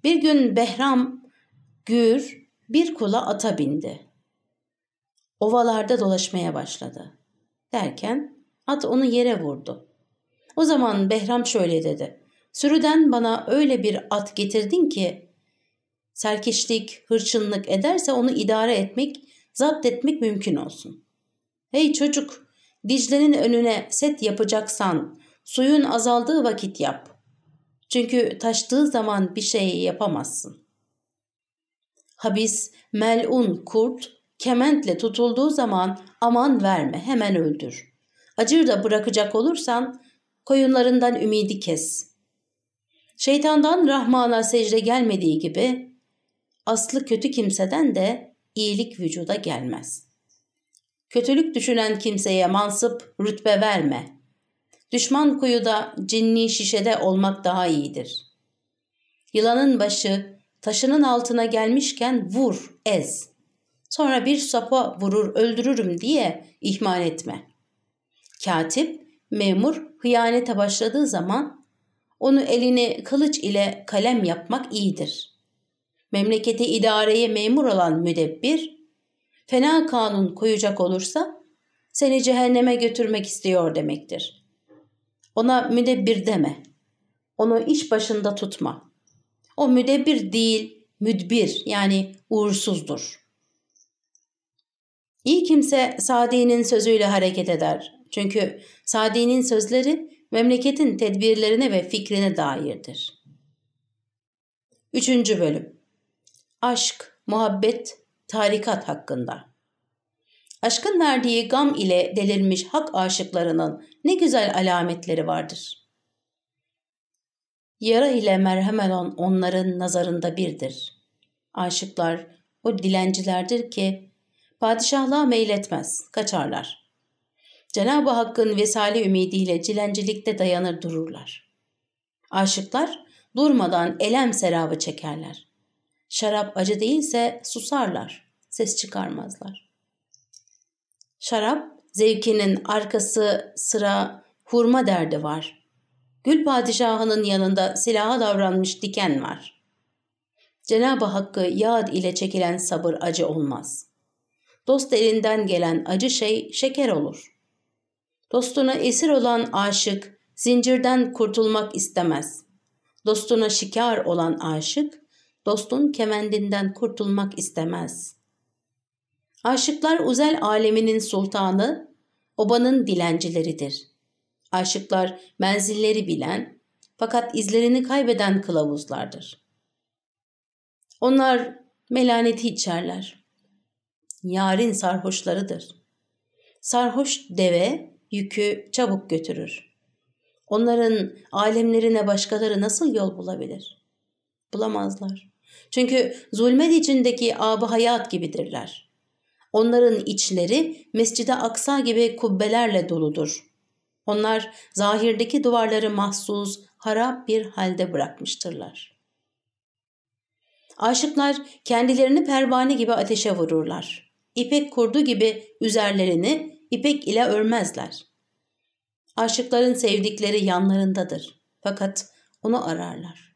Bir gün Behram Gür bir kula ata bindi. Ovalarda dolaşmaya başladı. Derken at onu yere vurdu. O zaman Behram şöyle dedi. Sürüden bana öyle bir at getirdin ki serkeşlik, hırçınlık ederse onu idare etmek, zapt etmek mümkün olsun. Hey çocuk, Dicle'nin önüne set yapacaksan suyun azaldığı vakit yap. Çünkü taştığı zaman bir şey yapamazsın. Habis, melun, kurt, kementle tutulduğu zaman aman verme, hemen öldür. Acır da bırakacak olursan koyunlarından ümidi kes. Şeytandan Rahman'a secde gelmediği gibi aslı kötü kimseden de iyilik vücuda gelmez. Kötülük düşünen kimseye mansıp rütbe verme. Düşman kuyuda cinni şişede olmak daha iyidir. Yılanın başı taşının altına gelmişken vur, ez. Sonra bir sapa vurur öldürürüm diye ihmal etme. Katip, memur hıyanete başladığı zaman onu elini kılıç ile kalem yapmak iyidir. Memleketi idareye memur olan müdebbir, fena kanun koyacak olursa seni cehenneme götürmek istiyor demektir. Ona müdebbir deme. Onu iş başında tutma. O müdebbir değil, müdbir yani uğursuzdur. İyi kimse Sadi'nin sözüyle hareket eder. Çünkü Sadi'nin sözleri memleketin tedbirlerine ve fikrine dairdir. Üçüncü bölüm Aşk, muhabbet, tarikat hakkında. Aşkın verdiği gam ile delirmiş hak aşıklarının ne güzel alametleri vardır. Yara ile merhem olan onların nazarında birdir. Aşıklar o dilencilerdir ki padişahlığa meyletmez, kaçarlar. Cenab-ı Hakk'ın vesali ümidiyle cilencilikte dayanır dururlar. Aşıklar durmadan elem serabı çekerler. Şarap acı değilse susarlar, ses çıkarmazlar. Şarap zevkinin arkası sıra hurma derdi var. Gül padişahının yanında silaha davranmış diken var. Cenab-ı Hakk'ı yağ ile çekilen sabır acı olmaz. Dost elinden gelen acı şey şeker olur. Dostuna esir olan aşık zincirden kurtulmak istemez. Dostuna şikar olan aşık dostun kemendinden kurtulmak istemez. Aşıklar uzel aleminin sultanı, obanın dilencileridir. Aşıklar menzilleri bilen fakat izlerini kaybeden kılavuzlardır. Onlar melaneti içerler. Yarın sarhoşlarıdır. Sarhoş deve yükü çabuk götürür. Onların alemlerine başkaları nasıl yol bulabilir? Bulamazlar. Çünkü zulmet içindeki abı hayat gibidirler. Onların içleri Mescid-i Aksa gibi kubbelerle doludur. Onlar zahirdeki duvarları mahsus, harap bir halde bırakmıştırlar. Aşıklar kendilerini pervane gibi ateşe vururlar. İpek kurdu gibi üzerlerini ipek ile örmezler. Aşıkların sevdikleri yanlarındadır. Fakat onu ararlar.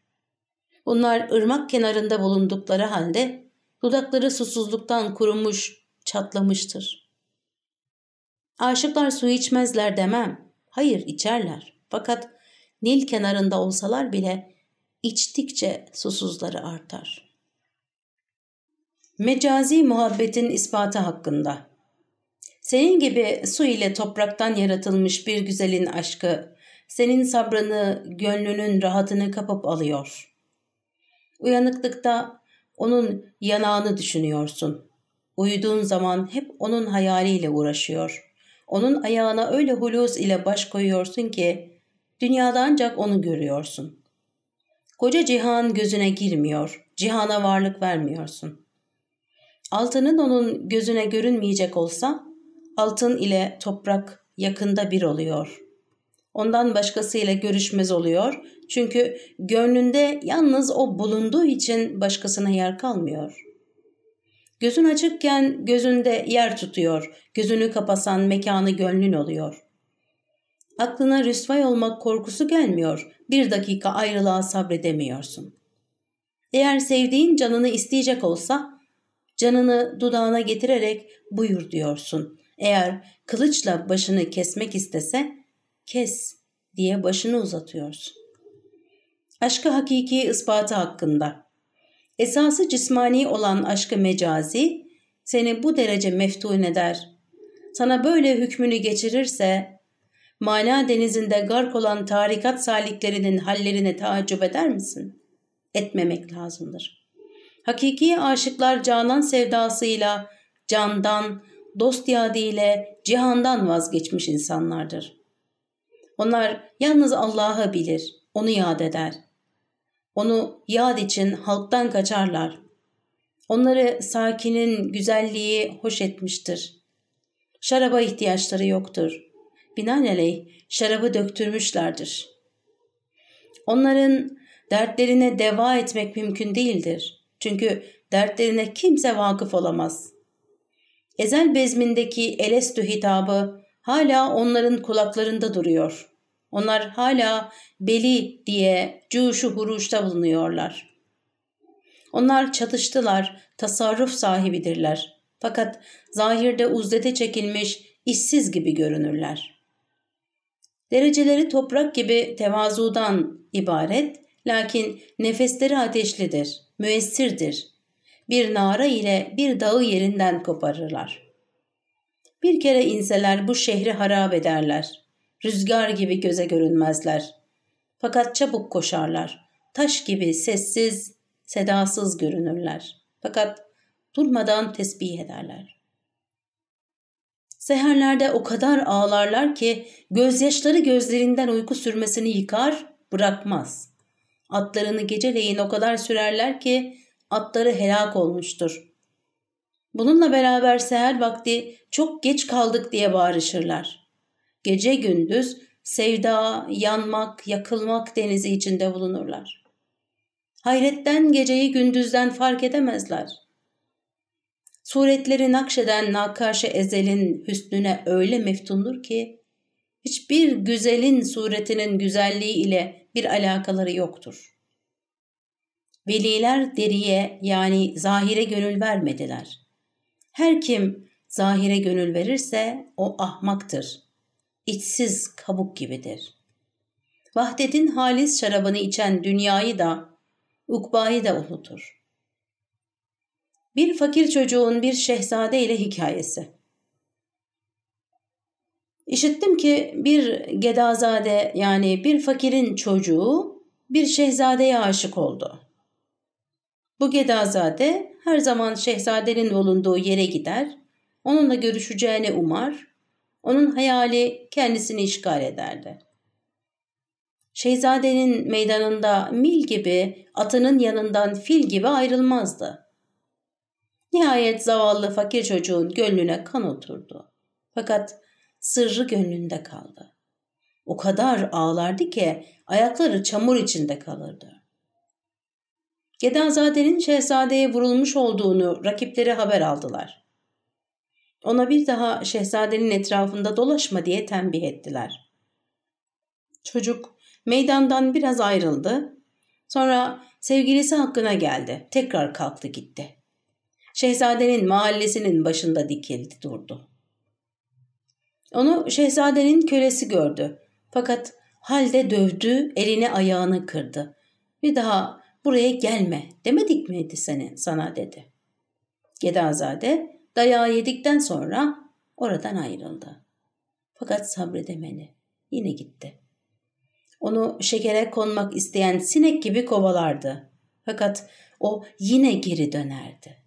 Bunlar ırmak kenarında bulundukları halde dudakları susuzluktan kurumuş, çatlamıştır. Aşıklar su içmezler demem. Hayır içerler. Fakat Nil kenarında olsalar bile içtikçe susuzları artar. Mecazi muhabbetin ispatı hakkında Senin gibi su ile topraktan yaratılmış bir güzelin aşkı, senin sabrını, gönlünün rahatını kapıp alıyor. Uyanıklıkta onun yanağını düşünüyorsun. Uyuduğun zaman hep onun hayaliyle uğraşıyor. Onun ayağına öyle hulus ile baş koyuyorsun ki dünyada ancak onu görüyorsun. Koca cihan gözüne girmiyor, cihana varlık vermiyorsun. Altının onun gözüne görünmeyecek olsa, altın ile toprak yakında bir oluyor. Ondan başkasıyla görüşmez oluyor çünkü gönlünde yalnız o bulunduğu için başkasına yer kalmıyor. Gözün açıkken gözünde yer tutuyor, gözünü kapasan mekanı gönlün oluyor. Aklına rüsvay olmak korkusu gelmiyor, bir dakika ayrılığa sabredemiyorsun. Eğer sevdiğin canını isteyecek olsa, canını dudağına getirerek buyur diyorsun. Eğer kılıçla başını kesmek istese, kes diye başını uzatıyorsun. Aşkı hakiki ispatı hakkında. Esası cismani olan aşkı mecazi seni bu derece meftun eder. Sana böyle hükmünü geçirirse mana denizinde gark olan tarikat saliklerinin hallerine taaccüp eder misin? Etmemek lazımdır. Hakiki aşıklar canan sevdasıyla, candan, dost yadiyle, cihandan vazgeçmiş insanlardır. Onlar yalnız Allah'ı bilir, onu yad eder. Onu yad için halktan kaçarlar. Onları sakinin güzelliği hoş etmiştir. Şaraba ihtiyaçları yoktur. Binaenaleyh şarabı döktürmüşlerdir. Onların dertlerine deva etmek mümkün değildir. Çünkü dertlerine kimse vakıf olamaz. Ezel bezmindeki Elestü hitabı hala onların kulaklarında duruyor. Onlar hala beli diye cuşu huruşta bulunuyorlar. Onlar çatıştılar, tasarruf sahibidirler. Fakat zahirde uzdete çekilmiş, işsiz gibi görünürler. Dereceleri toprak gibi tevazudan ibaret, lakin nefesleri ateşlidir, müessirdir. Bir nara ile bir dağı yerinden koparırlar. Bir kere inseler bu şehri harap ederler. Rüzgar gibi göze görünmezler. Fakat çabuk koşarlar. Taş gibi sessiz, sedasız görünürler. Fakat durmadan tesbih ederler. Seherlerde o kadar ağlarlar ki gözyaşları gözlerinden uyku sürmesini yıkar, bırakmaz. Atlarını geceleyin o kadar sürerler ki atları helak olmuştur. Bununla beraber seher vakti çok geç kaldık diye bağırışırlar. Gece gündüz sevda, yanmak, yakılmak denizi içinde bulunurlar. Hayretten geceyi gündüzden fark edemezler. Suretleri nakşeden nakaşe ezelin hüsnüne öyle meftundur ki, hiçbir güzelin suretinin güzelliği ile bir alakaları yoktur. Veliler deriye yani zahire gönül vermediler. Her kim zahire gönül verirse o ahmaktır içsiz kabuk gibidir. Vahdetin halis şarabını içen dünyayı da, ukbayı da unutur. Bir fakir çocuğun bir şehzade ile hikayesi. İşittim ki bir gedazade yani bir fakirin çocuğu bir şehzadeye aşık oldu. Bu gedazade her zaman şehzadenin bulunduğu yere gider, onunla görüşeceğini umar onun hayali kendisini işgal ederdi. Şehzadenin meydanında mil gibi atının yanından fil gibi ayrılmazdı. Nihayet zavallı fakir çocuğun gönlüne kan oturdu. Fakat sırrı gönlünde kaldı. O kadar ağlardı ki ayakları çamur içinde kalırdı. Gedazade'nin şehzadeye vurulmuş olduğunu rakipleri haber aldılar. Ona bir daha şehzadenin etrafında dolaşma diye tembih ettiler. Çocuk meydandan biraz ayrıldı. Sonra sevgilisi hakkına geldi. Tekrar kalktı gitti. Şehzadenin mahallesinin başında dikildi durdu. Onu şehzadenin kölesi gördü. Fakat halde dövdü, elini ayağını kırdı. Bir daha buraya gelme demedik miydi seni sana dedi. Gedazade dayağı yedikten sonra oradan ayrıldı. Fakat sabredemedi. Yine gitti. Onu şekere konmak isteyen sinek gibi kovalardı. Fakat o yine geri dönerdi.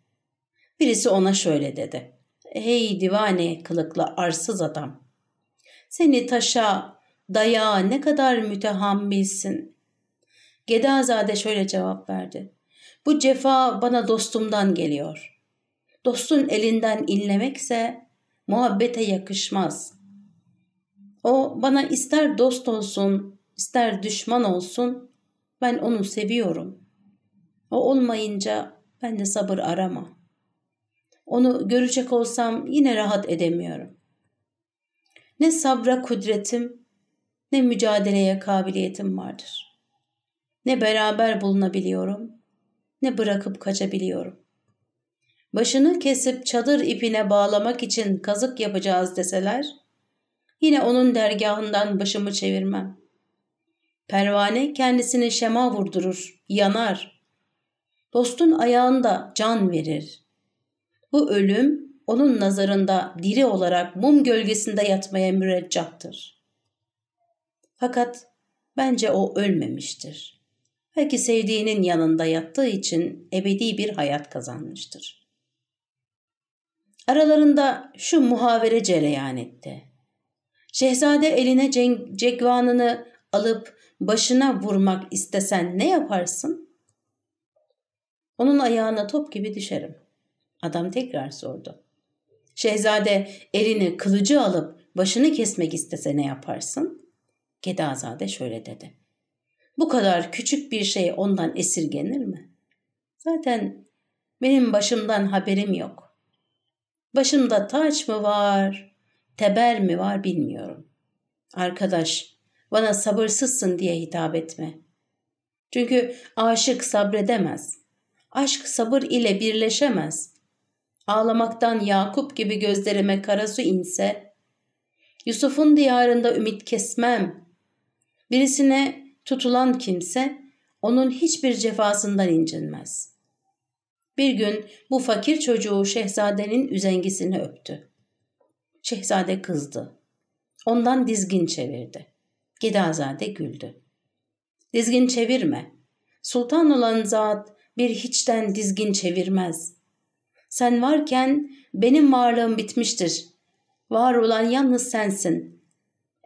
Birisi ona şöyle dedi. Hey divane kılıklı arsız adam. Seni taşa, dayağa ne kadar mütehammilsin. Gedazade şöyle cevap verdi. Bu cefa bana dostumdan geliyor. Dostun elinden inlemekse muhabbete yakışmaz. O bana ister dost olsun, ister düşman olsun, ben onu seviyorum. O olmayınca ben de sabır arama. Onu görecek olsam yine rahat edemiyorum. Ne sabra kudretim, ne mücadeleye kabiliyetim vardır. Ne beraber bulunabiliyorum, ne bırakıp kaçabiliyorum. Başını kesip çadır ipine bağlamak için kazık yapacağız deseler, yine onun dergahından başımı çevirmem. Pervane kendisini şema vurdurur, yanar. Dostun ayağında can verir. Bu ölüm onun nazarında diri olarak mum gölgesinde yatmaya müreccahtır. Fakat bence o ölmemiştir. Belki sevdiğinin yanında yattığı için ebedi bir hayat kazanmıştır. Aralarında şu muhavere cereyan etti. Şehzade eline cegvanını alıp başına vurmak istesen ne yaparsın? Onun ayağına top gibi düşerim. Adam tekrar sordu. Şehzade eline kılıcı alıp başını kesmek istese ne yaparsın? Kedazade şöyle dedi. Bu kadar küçük bir şey ondan esirgenir mi? Zaten benim başımdan haberim yok. Başımda taç mı var, teber mi var bilmiyorum. Arkadaş, bana sabırsızsın diye hitap etme. Çünkü aşık sabredemez. Aşk sabır ile birleşemez. Ağlamaktan Yakup gibi gözlerime kara su inse, Yusuf'un diyarında ümit kesmem. Birisine tutulan kimse onun hiçbir cefasından incinmez. Bir gün bu fakir çocuğu şehzadenin üzengisini öptü. Şehzade kızdı. Ondan dizgin çevirdi. Gedazade güldü. Dizgin çevirme. Sultan olan zat bir hiçten dizgin çevirmez. Sen varken benim varlığım bitmiştir. Var olan yalnız sensin.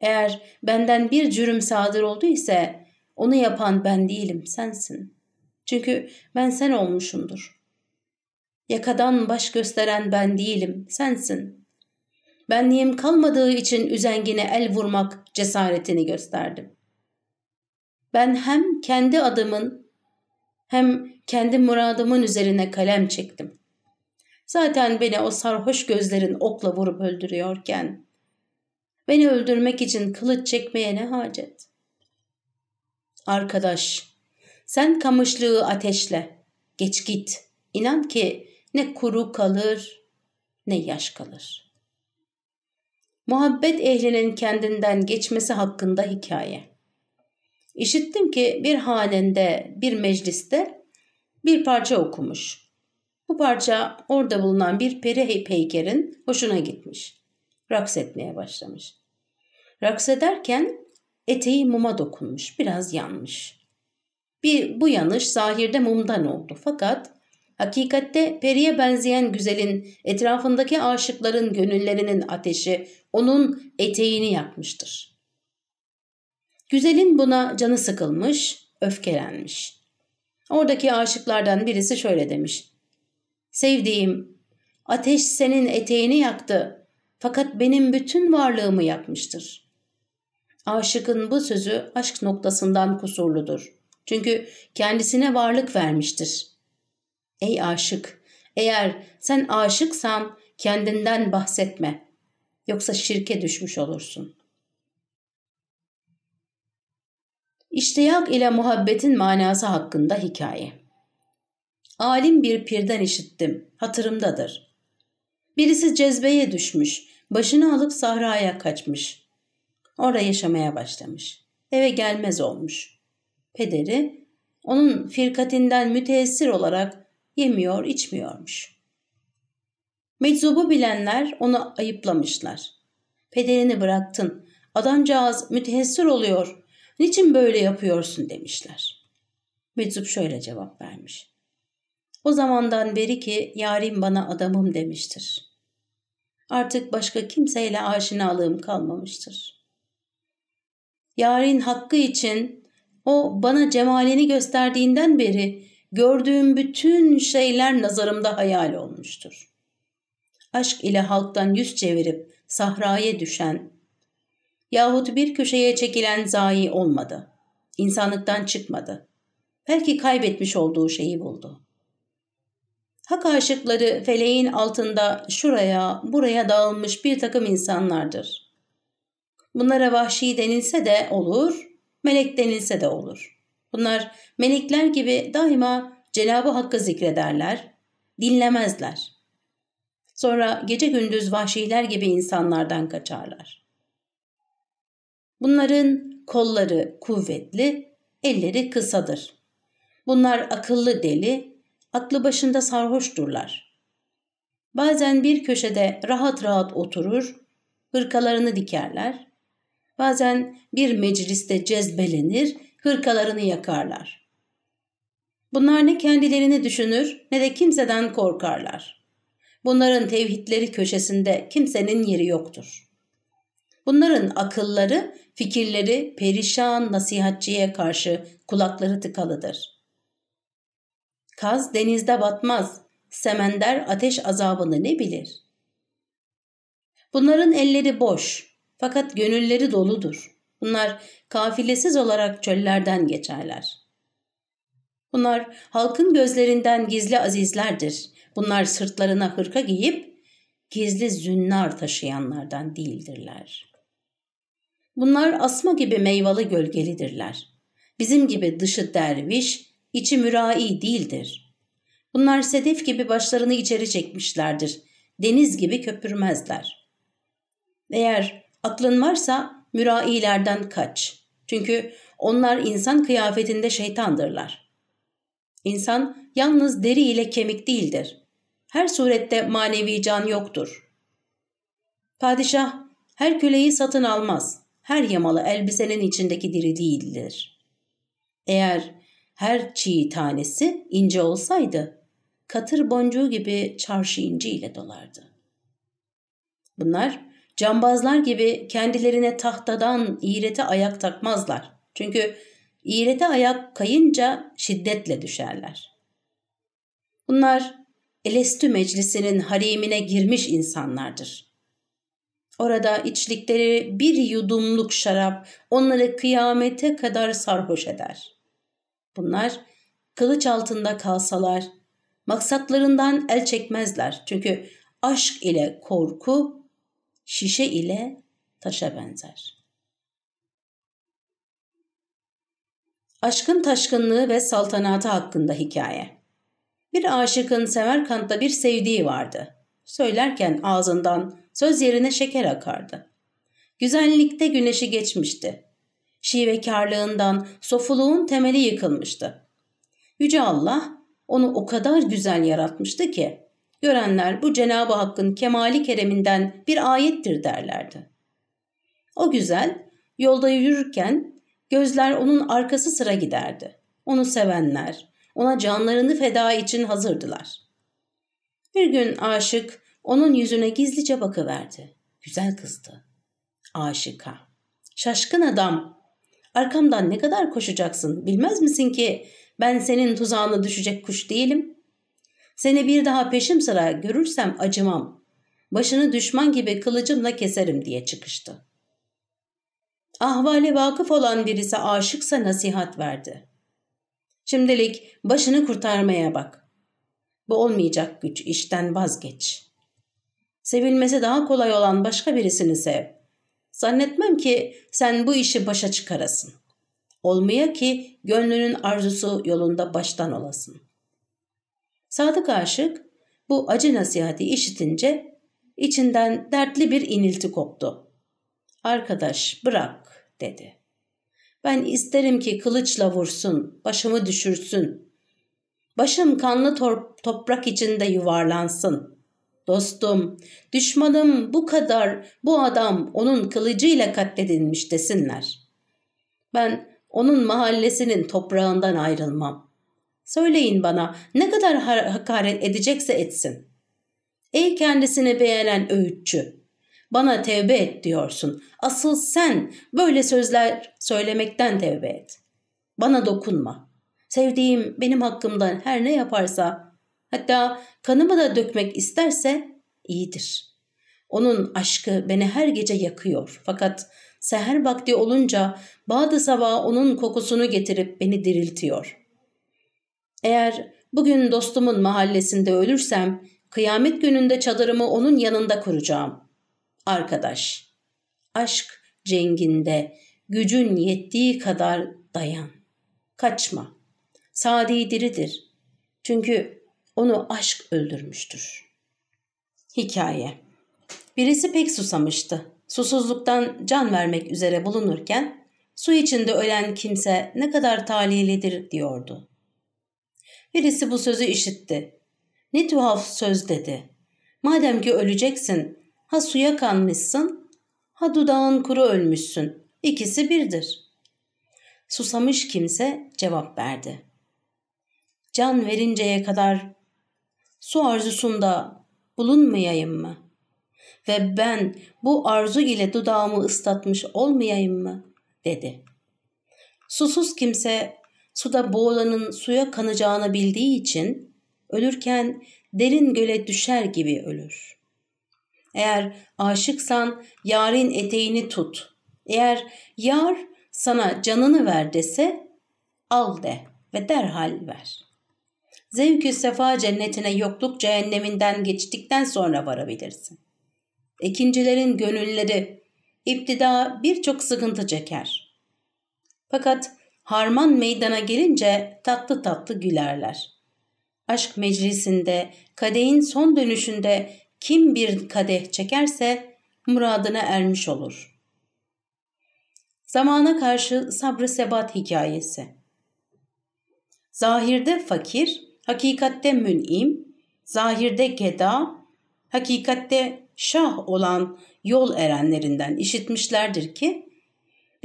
Eğer benden bir cürüm sadır oldu ise onu yapan ben değilim, sensin. Çünkü ben sen olmuşumdur. Yakadan baş gösteren ben değilim, sensin. Benliğim kalmadığı için üzengine el vurmak cesaretini gösterdim. Ben hem kendi adımın hem kendi muradımın üzerine kalem çektim. Zaten beni o sarhoş gözlerin okla vurup öldürüyorken, beni öldürmek için kılıç çekmeye ne hacet? Arkadaş, sen kamışlığı ateşle, geç git. İnan ki ne kuru kalır ne yaş kalır. Muhabbet ehlinin kendinden geçmesi hakkında hikaye. İşittim ki bir hanende, bir mecliste bir parça okumuş. Bu parça orada bulunan bir peri peykerin hoşuna gitmiş. Raks etmeye başlamış. Raks ederken Eteği muma dokunmuş, biraz yanmış. Bir bu yanış zahirde mumdan oldu fakat hakikatte periye benzeyen güzelin etrafındaki aşıkların gönüllerinin ateşi onun eteğini yakmıştır. Güzelin buna canı sıkılmış, öfkelenmiş. Oradaki aşıklardan birisi şöyle demiş. Sevdiğim, ateş senin eteğini yaktı fakat benim bütün varlığımı yakmıştır. Aşıkın bu sözü aşk noktasından kusurludur. Çünkü kendisine varlık vermiştir. Ey aşık, eğer sen aşıksan kendinden bahsetme. Yoksa şirke düşmüş olursun. İştiyak ile muhabbetin manası hakkında hikaye. Alim bir pirden işittim, hatırımdadır. Birisi cezbeye düşmüş, başını alıp sahraya kaçmış. Orada yaşamaya başlamış. Eve gelmez olmuş. Pederi onun firkatinden müteessir olarak yemiyor, içmiyormuş. Meczubu bilenler onu ayıplamışlar. Pederini bıraktın, adamcağız müteessir oluyor, niçin böyle yapıyorsun demişler. Meczup şöyle cevap vermiş. O zamandan beri ki yarim bana adamım demiştir. Artık başka kimseyle aşinalığım kalmamıştır. Yarın hakkı için o bana cemalini gösterdiğinden beri gördüğüm bütün şeyler nazarımda hayal olmuştur. Aşk ile halktan yüz çevirip sahraya düşen yahut bir köşeye çekilen zayi olmadı. İnsanlıktan çıkmadı. Belki kaybetmiş olduğu şeyi buldu. Hak aşıkları feleğin altında şuraya buraya dağılmış bir takım insanlardır. Bunlara vahşi denilse de olur, melek denilse de olur. Bunlar melekler gibi daima Cenab-ı Hakk'ı zikrederler, dinlemezler. Sonra gece gündüz vahşiler gibi insanlardan kaçarlar. Bunların kolları kuvvetli, elleri kısadır. Bunlar akıllı deli, aklı başında sarhoşturlar. Bazen bir köşede rahat rahat oturur, hırkalarını dikerler. Bazen bir mecliste cezbelenir, hırkalarını yakarlar. Bunlar ne kendilerini düşünür ne de kimseden korkarlar. Bunların tevhidleri köşesinde kimsenin yeri yoktur. Bunların akılları, fikirleri perişan nasihatçiye karşı kulakları tıkalıdır. Kaz denizde batmaz, semender ateş azabını ne bilir? Bunların elleri boş, fakat gönülleri doludur. Bunlar kafilesiz olarak çöllerden geçerler. Bunlar halkın gözlerinden gizli azizlerdir. Bunlar sırtlarına hırka giyip gizli zünnar taşıyanlardan değildirler. Bunlar asma gibi meyvalı gölgelidirler. Bizim gibi dışı derviş, içi mürai değildir. Bunlar sedef gibi başlarını içeri çekmişlerdir. Deniz gibi köpürmezler. Eğer aklın varsa mürailerden kaç. Çünkü onlar insan kıyafetinde şeytandırlar. İnsan yalnız deri ile kemik değildir. Her surette manevi can yoktur. Padişah her köleyi satın almaz. Her yamalı elbisenin içindeki diri değildir. Eğer her çiğ tanesi ince olsaydı, katır boncuğu gibi çarşı inci ile dolardı. Bunlar cambazlar gibi kendilerine tahtadan iğrete ayak takmazlar. Çünkü iğrete ayak kayınca şiddetle düşerler. Bunlar Elestü meclisinin harimine girmiş insanlardır. Orada içlikleri bir yudumluk şarap onları kıyamete kadar sarhoş eder. Bunlar kılıç altında kalsalar maksatlarından el çekmezler. Çünkü aşk ile korku şişe ile taşa benzer. Aşkın taşkınlığı ve saltanatı hakkında hikaye. Bir aşıkın Semerkant'ta bir sevdiği vardı. Söylerken ağzından söz yerine şeker akardı. Güzellikte güneşi geçmişti. Şivekarlığından sofuluğun temeli yıkılmıştı. Yüce Allah onu o kadar güzel yaratmıştı ki görenler bu Cenab-ı Hakk'ın kemali kereminden bir ayettir derlerdi. O güzel yolda yürürken gözler onun arkası sıra giderdi. Onu sevenler, ona canlarını feda için hazırdılar. Bir gün aşık onun yüzüne gizlice bakıverdi. Güzel kızdı. Aşıka. Şaşkın adam. Arkamdan ne kadar koşacaksın bilmez misin ki ben senin tuzağına düşecek kuş değilim. Seni bir daha peşim sıra görürsem acımam. Başını düşman gibi kılıcımla keserim diye çıkıştı. Ahvale vakıf olan birisi aşıksa nasihat verdi. Şimdilik başını kurtarmaya bak. Bu olmayacak güç işten vazgeç. Sevilmesi daha kolay olan başka birisini sev. Zannetmem ki sen bu işi başa çıkarasın. Olmaya ki gönlünün arzusu yolunda baştan olasın. Sadık aşık bu acı nasihati işitince içinden dertli bir inilti koptu. Arkadaş bırak dedi. Ben isterim ki kılıçla vursun, başımı düşürsün. Başım kanlı toprak içinde yuvarlansın. Dostum, düşmanım bu kadar, bu adam onun kılıcıyla katledilmiş desinler. Ben onun mahallesinin toprağından ayrılmam. Söyleyin bana ne kadar hakaret edecekse etsin. Ey kendisini beğenen öğütçü, bana tevbe et diyorsun. Asıl sen böyle sözler söylemekten tevbe et. Bana dokunma. Sevdiğim benim hakkımdan her ne yaparsa, hatta kanımı da dökmek isterse iyidir. Onun aşkı beni her gece yakıyor. Fakat seher vakti olunca bağdı sabah onun kokusunu getirip beni diriltiyor. Eğer bugün dostumun mahallesinde ölürsem, kıyamet gününde çadırımı onun yanında kuracağım. Arkadaş, aşk cenginde gücün yettiği kadar dayan. Kaçma. Sadi diridir. Çünkü onu aşk öldürmüştür. Hikaye Birisi pek susamıştı. Susuzluktan can vermek üzere bulunurken su içinde ölen kimse ne kadar talihlidir diyordu. Birisi bu sözü işitti. Ne tuhaf söz dedi. Madem ki öleceksin Ha suya kanmışsın, ha dudağın kuru ölmüşsün. İkisi birdir. Susamış kimse cevap verdi. Can verinceye kadar su arzusunda bulunmayayım mı? Ve ben bu arzu ile dudağımı ıslatmış olmayayım mı? dedi. Susuz kimse suda boğulanın suya kanacağını bildiği için ölürken derin göle düşer gibi ölür. Eğer aşıksan yarın eteğini tut. Eğer yar sana canını ver dese al de ve derhal ver. Zevkü sefa cennetine yokluk cehenneminden geçtikten sonra varabilirsin. İkincilerin gönülleri iptida birçok sıkıntı çeker. Fakat harman meydana gelince tatlı tatlı gülerler. Aşk meclisinde, kadehin son dönüşünde kim bir kadeh çekerse muradına ermiş olur. Zamana karşı sabrı sebat hikayesi. Zahirde fakir, hakikatte mün'im, zahirde geda, hakikatte şah olan yol erenlerinden işitmişlerdir ki,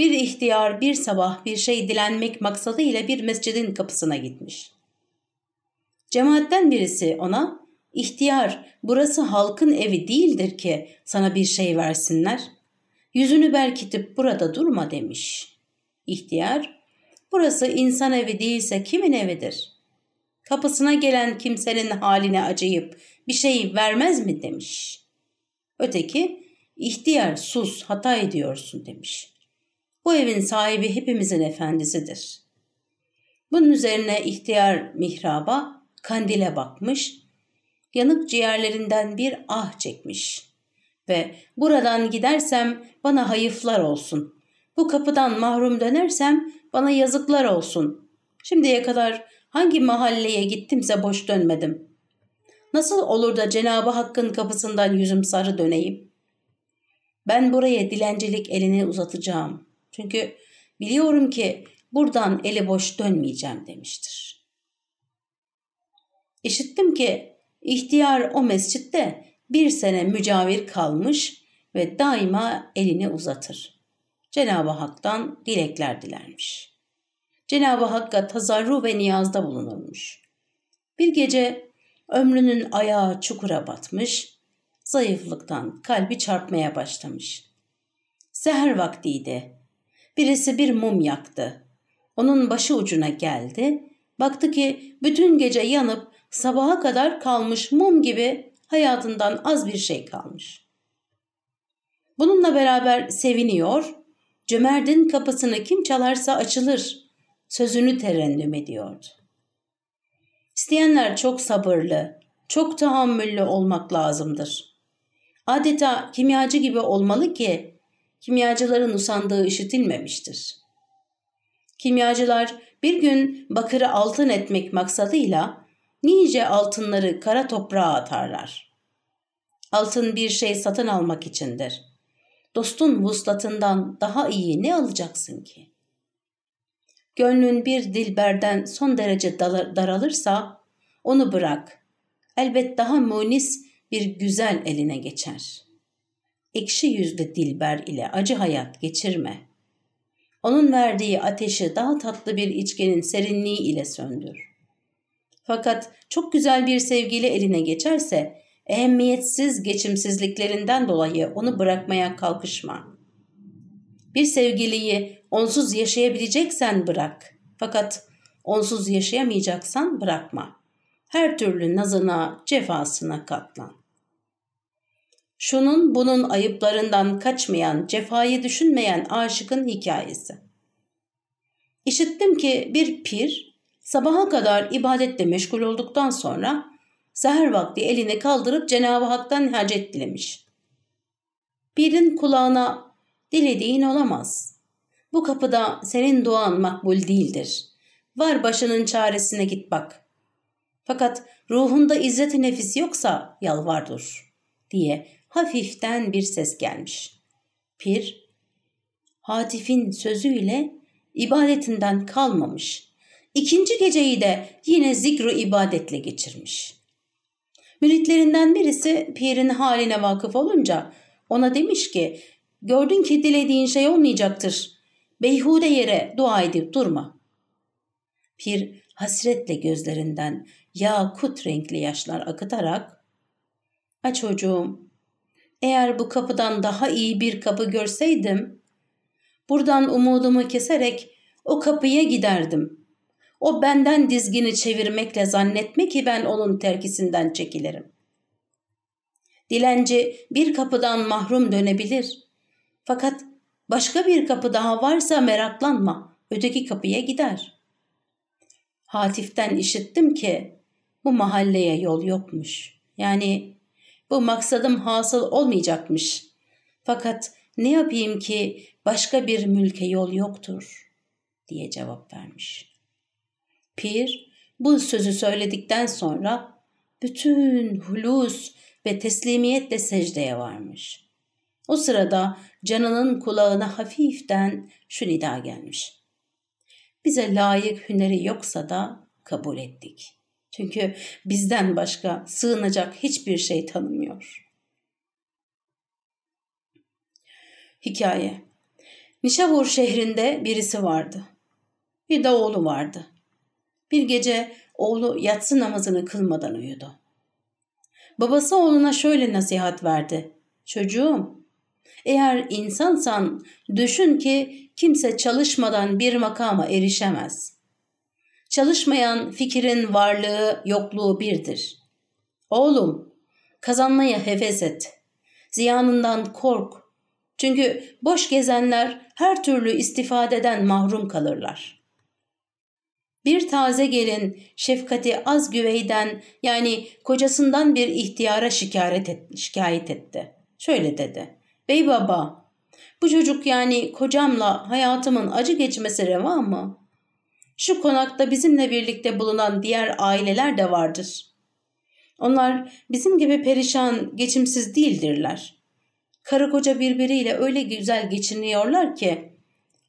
bir ihtiyar bir sabah bir şey dilenmek maksadı ile bir mescidin kapısına gitmiş. Cemaatten birisi ona İhtiyar, burası halkın evi değildir ki sana bir şey versinler. Yüzünü berkitip burada durma demiş. İhtiyar, burası insan evi değilse kimin evidir? Kapısına gelen kimsenin haline acıyıp bir şey vermez mi demiş. Öteki, ihtiyar sus hata ediyorsun demiş. Bu evin sahibi hepimizin efendisidir. Bunun üzerine ihtiyar mihraba, kandile bakmış yanık ciğerlerinden bir ah çekmiş. Ve buradan gidersem bana hayıflar olsun. Bu kapıdan mahrum dönersem bana yazıklar olsun. Şimdiye kadar hangi mahalleye gittimse boş dönmedim. Nasıl olur da Cenabı Hakk'ın kapısından yüzüm sarı döneyim? Ben buraya dilencilik elini uzatacağım. Çünkü biliyorum ki buradan eli boş dönmeyeceğim demiştir. İşittim ki İhtiyar o mescitte bir sene mücavir kalmış ve daima elini uzatır. Cenab-ı Hak'tan dilekler dilermiş. Cenab-ı Hakk'a tazarru ve niyazda bulunurmuş. Bir gece ömrünün ayağı çukura batmış, zayıflıktan kalbi çarpmaya başlamış. Seher vaktiydi. Birisi bir mum yaktı. Onun başı ucuna geldi. Baktı ki bütün gece yanıp sabaha kadar kalmış mum gibi hayatından az bir şey kalmış. Bununla beraber seviniyor, cömertin kapısını kim çalarsa açılır sözünü terennüm ediyordu. İsteyenler çok sabırlı, çok tahammüllü olmak lazımdır. adeta kimyacı gibi olmalı ki kimyacıların usandığı işitilmemiştir. Kimyacılar bir gün bakırı altın etmek maksadıyla nice altınları kara toprağa atarlar. Altın bir şey satın almak içindir. Dostun vuslatından daha iyi ne alacaksın ki? Gönlün bir dilberden son derece daralırsa onu bırak. Elbet daha munis bir güzel eline geçer. Ekşi yüzlü dilber ile acı hayat geçirme. Onun verdiği ateşi daha tatlı bir içkinin serinliği ile söndür. Fakat çok güzel bir sevgili eline geçerse ehemmiyetsiz geçimsizliklerinden dolayı onu bırakmaya kalkışma. Bir sevgiliyi onsuz yaşayabileceksen bırak. Fakat onsuz yaşayamayacaksan bırakma. Her türlü nazına, cefasına katlan. Şunun bunun ayıplarından kaçmayan, cefayı düşünmeyen aşıkın hikayesi. İşittim ki bir pir sabaha kadar ibadetle meşgul olduktan sonra seher vakti elini kaldırıp Cenab-ı Hak'tan hacet dilemiş. Pirin kulağına dilediğin olamaz. Bu kapıda senin duan makbul değildir. Var başının çaresine git bak. Fakat ruhunda izzet-i nefis yoksa yalvar dur diye hafiften bir ses gelmiş. Pir, Hatif'in sözüyle ibadetinden kalmamış. İkinci geceyi de yine zikru ibadetle geçirmiş. Müritlerinden birisi pirin haline vakıf olunca ona demiş ki gördün ki dilediğin şey olmayacaktır. Beyhude yere dua edip durma. Pir hasretle gözlerinden yakut renkli yaşlar akıtarak ''A çocuğum, eğer bu kapıdan daha iyi bir kapı görseydim, buradan umudumu keserek o kapıya giderdim. O benden dizgini çevirmekle zannetme ki ben onun terkisinden çekilirim. Dilenci bir kapıdan mahrum dönebilir. Fakat başka bir kapı daha varsa meraklanma, öteki kapıya gider. Hatif'ten işittim ki bu mahalleye yol yokmuş. Yani bu maksadım hasıl olmayacakmış. Fakat ne yapayım ki başka bir mülke yol yoktur diye cevap vermiş. Pir bu sözü söyledikten sonra bütün hulus ve teslimiyetle secdeye varmış. O sırada canının kulağına hafiften şu nida gelmiş. Bize layık hüneri yoksa da kabul ettik. Çünkü bizden başka sığınacak hiçbir şey tanımıyor. Hikaye Nişavur şehrinde birisi vardı. Bir de oğlu vardı. Bir gece oğlu yatsı namazını kılmadan uyudu. Babası oğluna şöyle nasihat verdi. Çocuğum, eğer insansan düşün ki kimse çalışmadan bir makama erişemez. Çalışmayan fikrin varlığı yokluğu birdir. Oğlum, kazanmaya heves et. Ziyanından kork. Çünkü boş gezenler her türlü istifadeden mahrum kalırlar. Bir taze gelin şefkati az güveyden yani kocasından bir ihtiyara şikayet, et, şikayet etti. Şöyle dedi. Bey baba, bu çocuk yani kocamla hayatımın acı geçmesi reva mı? Şu konakta bizimle birlikte bulunan diğer aileler de vardır. Onlar bizim gibi perişan, geçimsiz değildirler. Karı koca birbiriyle öyle güzel geçiniyorlar ki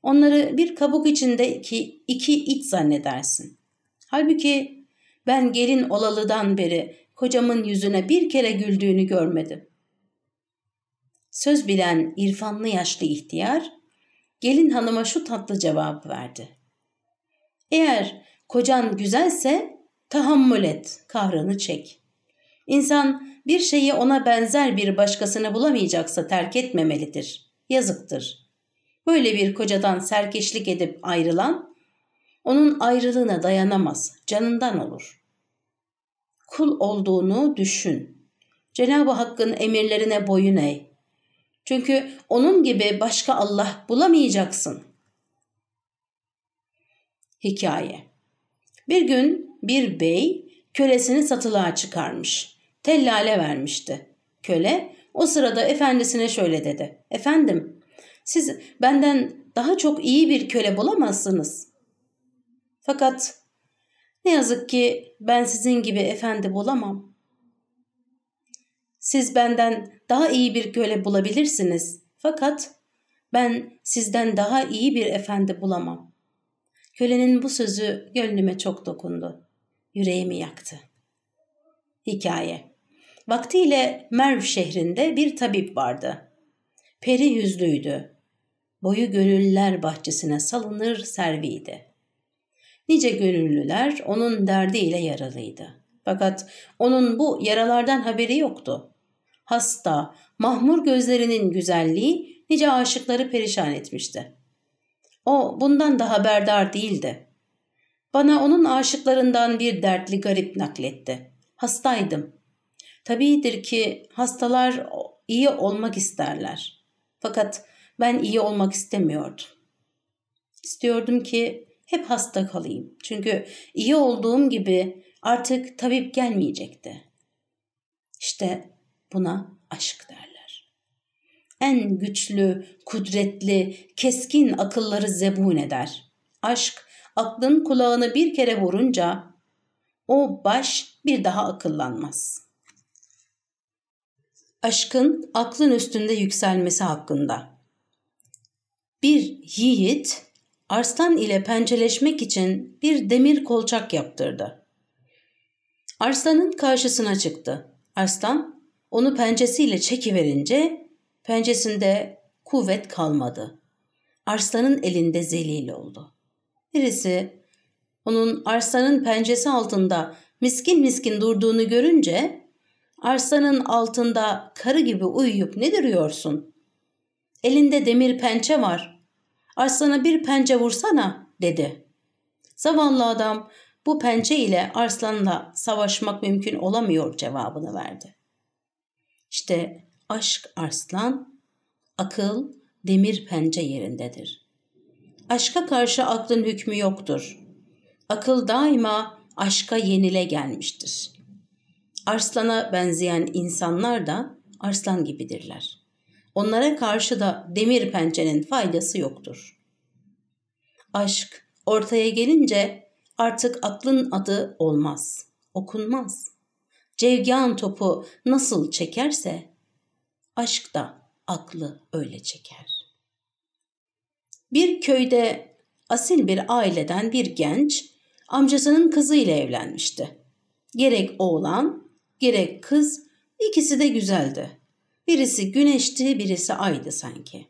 onları bir kabuk içindeki iki iç zannedersin. Halbuki ben gelin olalıdan beri kocamın yüzüne bir kere güldüğünü görmedim. Söz bilen irfanlı yaşlı ihtiyar gelin hanıma şu tatlı cevap verdi. Eğer kocan güzelse tahammül et, kahrını çek. İnsan bir şeyi ona benzer bir başkasını bulamayacaksa terk etmemelidir. Yazıktır. Böyle bir kocadan serkeşlik edip ayrılan, onun ayrılığına dayanamaz, canından olur. Kul olduğunu düşün. Cenab-ı Hakk'ın emirlerine boyun eğ. Çünkü onun gibi başka Allah bulamayacaksın.'' Hikaye Bir gün bir bey kölesini satılığa çıkarmış. Tellale vermişti. Köle O sırada efendisine şöyle dedi. Efendim siz benden daha çok iyi bir köle bulamazsınız. Fakat ne yazık ki ben sizin gibi efendi bulamam. Siz benden daha iyi bir köle bulabilirsiniz. Fakat ben sizden daha iyi bir efendi bulamam. Kölenin bu sözü gönlüme çok dokundu. Yüreğimi yaktı. Hikaye Vaktiyle Merv şehrinde bir tabip vardı. Peri yüzlüydü. Boyu gönüllüler bahçesine salınır serviydi. Nice gönüllüler onun derdiyle yaralıydı. Fakat onun bu yaralardan haberi yoktu. Hasta, mahmur gözlerinin güzelliği nice aşıkları perişan etmişti. O bundan da haberdar değildi. Bana onun aşıklarından bir dertli garip nakletti. Hastaydım. Tabidir ki hastalar iyi olmak isterler. Fakat ben iyi olmak istemiyordum. İstiyordum ki hep hasta kalayım. Çünkü iyi olduğum gibi artık tabip gelmeyecekti. İşte buna aşk derler. En güçlü, kudretli, keskin akılları zebun eder. Aşk, aklın kulağını bir kere vurunca o baş bir daha akıllanmaz. Aşkın aklın üstünde yükselmesi hakkında. Bir yiğit arslan ile pençeleşmek için bir demir kolçak yaptırdı. Arslanın karşısına çıktı. Arslan onu pençesiyle çekiverince pençesinde kuvvet kalmadı. Arslanın elinde zelil oldu. Birisi onun arslanın pençesi altında miskin miskin durduğunu görünce arslanın altında karı gibi uyuyup ne duruyorsun? Elinde demir pençe var. Arslana bir pençe vursana dedi. Zavallı adam bu pençe ile arslanla savaşmak mümkün olamıyor cevabını verdi. İşte aşk arslan, akıl demir pençe yerindedir. Aşka karşı aklın hükmü yoktur. Akıl daima aşka yenile gelmiştir. Arslana benzeyen insanlar da arslan gibidirler. Onlara karşı da demir pençenin faydası yoktur. Aşk ortaya gelince artık aklın adı olmaz, okunmaz. Cevgan topu nasıl çekerse aşk da aklı öyle çeker. Bir köyde asil bir aileden bir genç amcasının kızı ile evlenmişti. Gerek oğlan gerek kız ikisi de güzeldi. Birisi güneşti, birisi aydı sanki.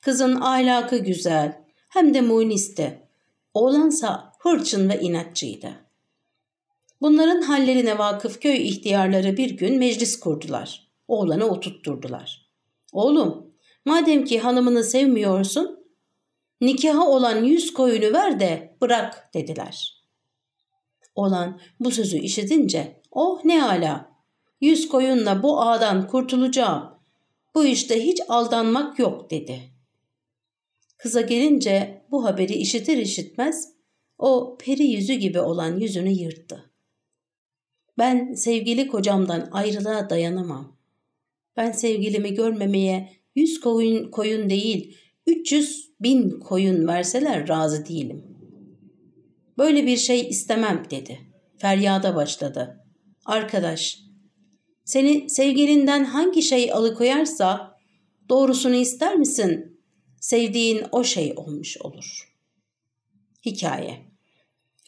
Kızın ahlakı güzel, hem de muğnisti. Oğlansa hırçın ve inatçıydı. Bunların hallerine vakıf köy ihtiyarları bir gün meclis kurdular. Oğlanı oturtturdular. Oğlum, madem ki hanımını sevmiyorsun, nikaha olan yüz koyunu ver de bırak dediler. Oğlan bu sözü işitince, oh ne ala, yüz koyunla bu ağdan kurtulacağım. Bu işte hiç aldanmak yok dedi. Kıza gelince bu haberi işitir işitmez o peri yüzü gibi olan yüzünü yırttı. Ben sevgili kocamdan ayrılığa dayanamam. Ben sevgilimi görmemeye yüz koyun, koyun değil, üç yüz bin koyun verseler razı değilim. Böyle bir şey istemem dedi. Feryada başladı. Arkadaş, seni sevgilinden hangi şey alıkoyarsa doğrusunu ister misin? Sevdiğin o şey olmuş olur. Hikaye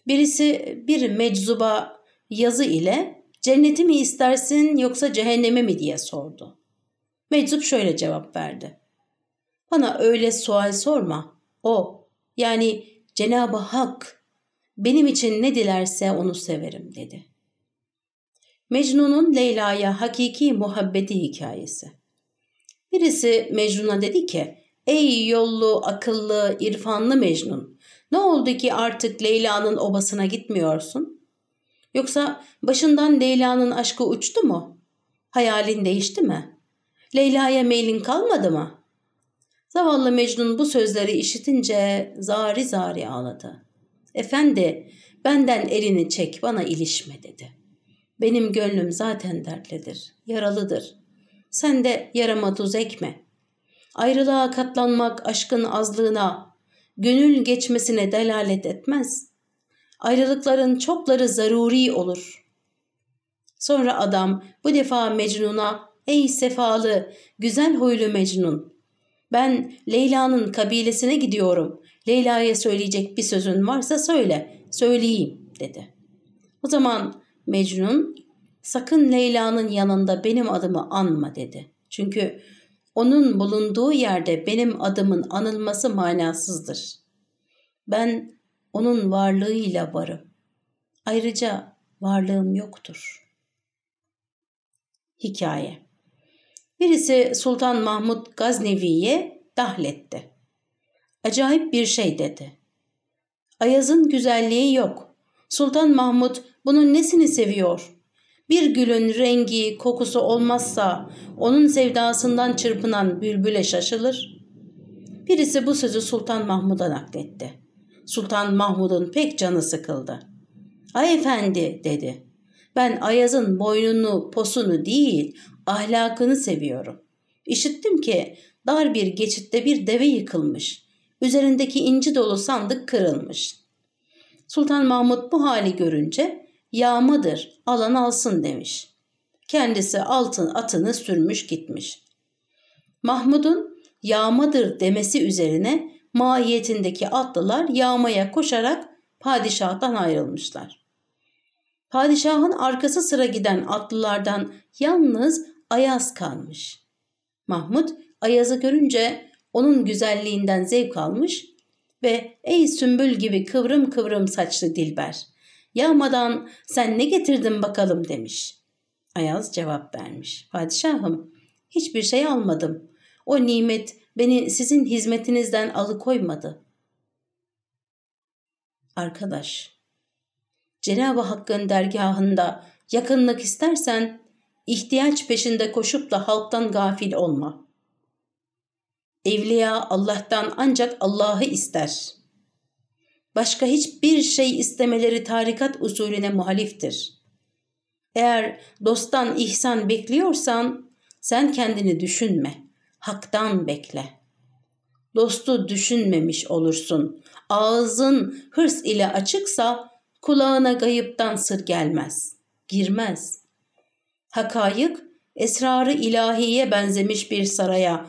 Birisi bir meczuba yazı ile cenneti mi istersin yoksa cehennemi mi diye sordu. Meczup şöyle cevap verdi. Bana öyle sual sorma. O yani Cenab-ı Hak benim için ne dilerse onu severim dedi. Mecnun'un Leyla'ya hakiki muhabbeti hikayesi. Birisi Mecnun'a dedi ki, Ey yollu, akıllı, irfanlı Mecnun, ne oldu ki artık Leyla'nın obasına gitmiyorsun? Yoksa başından Leyla'nın aşkı uçtu mu? Hayalin değişti mi? Leyla'ya meylin kalmadı mı? Zavallı Mecnun bu sözleri işitince zari zari ağladı. Efendi, benden elini çek, bana ilişme dedi. Benim gönlüm zaten dertlidir, yaralıdır. Sen de yarama tuz ekme. Ayrılığa katlanmak aşkın azlığına, gönül geçmesine delalet etmez. Ayrılıkların çokları zaruri olur. Sonra adam bu defa Mecnun'a ''Ey sefalı, güzel huylu Mecnun, ben Leyla'nın kabilesine gidiyorum. Leyla'ya söyleyecek bir sözün varsa söyle, söyleyeyim.'' dedi. O zaman Mecnun sakın Leyla'nın yanında benim adımı anma dedi. Çünkü onun bulunduğu yerde benim adımın anılması manasızdır. Ben onun varlığıyla varım. Ayrıca varlığım yoktur. Hikaye Birisi Sultan Mahmud Gaznevi'ye dahletti. Acayip bir şey dedi. Ayaz'ın güzelliği yok. Sultan Mahmud bunun nesini seviyor? Bir gülün rengi, kokusu olmazsa onun sevdasından çırpınan bülbüle şaşılır. Birisi bu sözü Sultan Mahmud'a nakletti. Sultan Mahmud'un pek canı sıkıldı. Ay efendi dedi. Ben Ayaz'ın boynunu, posunu değil, ahlakını seviyorum. İşittim ki dar bir geçitte bir deve yıkılmış. Üzerindeki inci dolu sandık kırılmış. Sultan Mahmud bu hali görünce yağmadır alan alsın demiş. Kendisi altın atını sürmüş gitmiş. Mahmud'un yağmadır demesi üzerine mahiyetindeki atlılar yağmaya koşarak padişahtan ayrılmışlar. Padişahın arkası sıra giden atlılardan yalnız Ayaz kalmış. Mahmud Ayaz'ı görünce onun güzelliğinden zevk almış ve ''Ey sümbül gibi kıvrım kıvrım saçlı Dilber, yağmadan sen ne getirdin bakalım?'' demiş. Ayaz cevap vermiş. ''Padişahım, hiçbir şey almadım. O nimet beni sizin hizmetinizden alıkoymadı.'' Arkadaş, Cenab-ı Hakk'ın dergahında yakınlık istersen ihtiyaç peşinde koşup da halktan gafil olma. Evliya Allah'tan ancak Allah'ı ister. Başka hiçbir şey istemeleri tarikat usulüne muhaliftir. Eğer dosttan ihsan bekliyorsan sen kendini düşünme, haktan bekle. Dostu düşünmemiş olursun. Ağzın hırs ile açıksa kulağına gayıptan sır gelmez, girmez. Hakayık, esrarı ilahiye benzemiş bir saraya,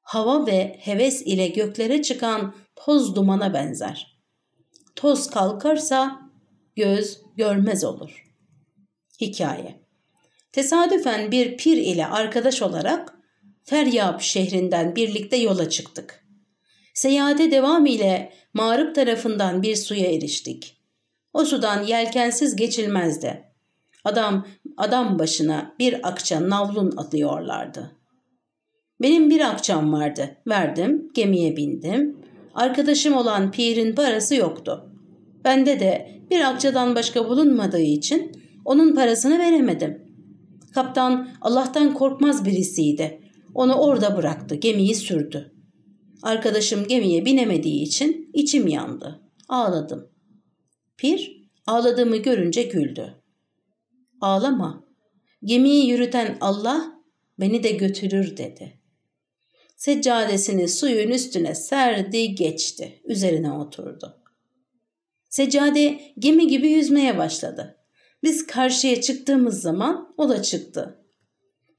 hava ve heves ile göklere çıkan toz dumana benzer. Toz kalkarsa göz görmez olur. Hikaye Tesadüfen bir pir ile arkadaş olarak Feryap şehrinden birlikte yola çıktık. Seyahate devam ile mağrıp tarafından bir suya eriştik. O sudan yelkensiz geçilmezdi. Adam adam başına bir akça navlun atıyorlardı. Benim bir akçam vardı. Verdim, gemiye bindim. Arkadaşım olan pirin parası yoktu. Bende de bir akçadan başka bulunmadığı için onun parasını veremedim. Kaptan Allah'tan korkmaz birisiydi. Onu orada bıraktı, gemiyi sürdü. Arkadaşım gemiye binemediği için içim yandı. Ağladım. Pir ağladığımı görünce güldü. Ağlama. Gemiyi yürüten Allah beni de götürür dedi. Seccadesini suyun üstüne serdi geçti. Üzerine oturdu. Seccade gemi gibi yüzmeye başladı. Biz karşıya çıktığımız zaman o da çıktı.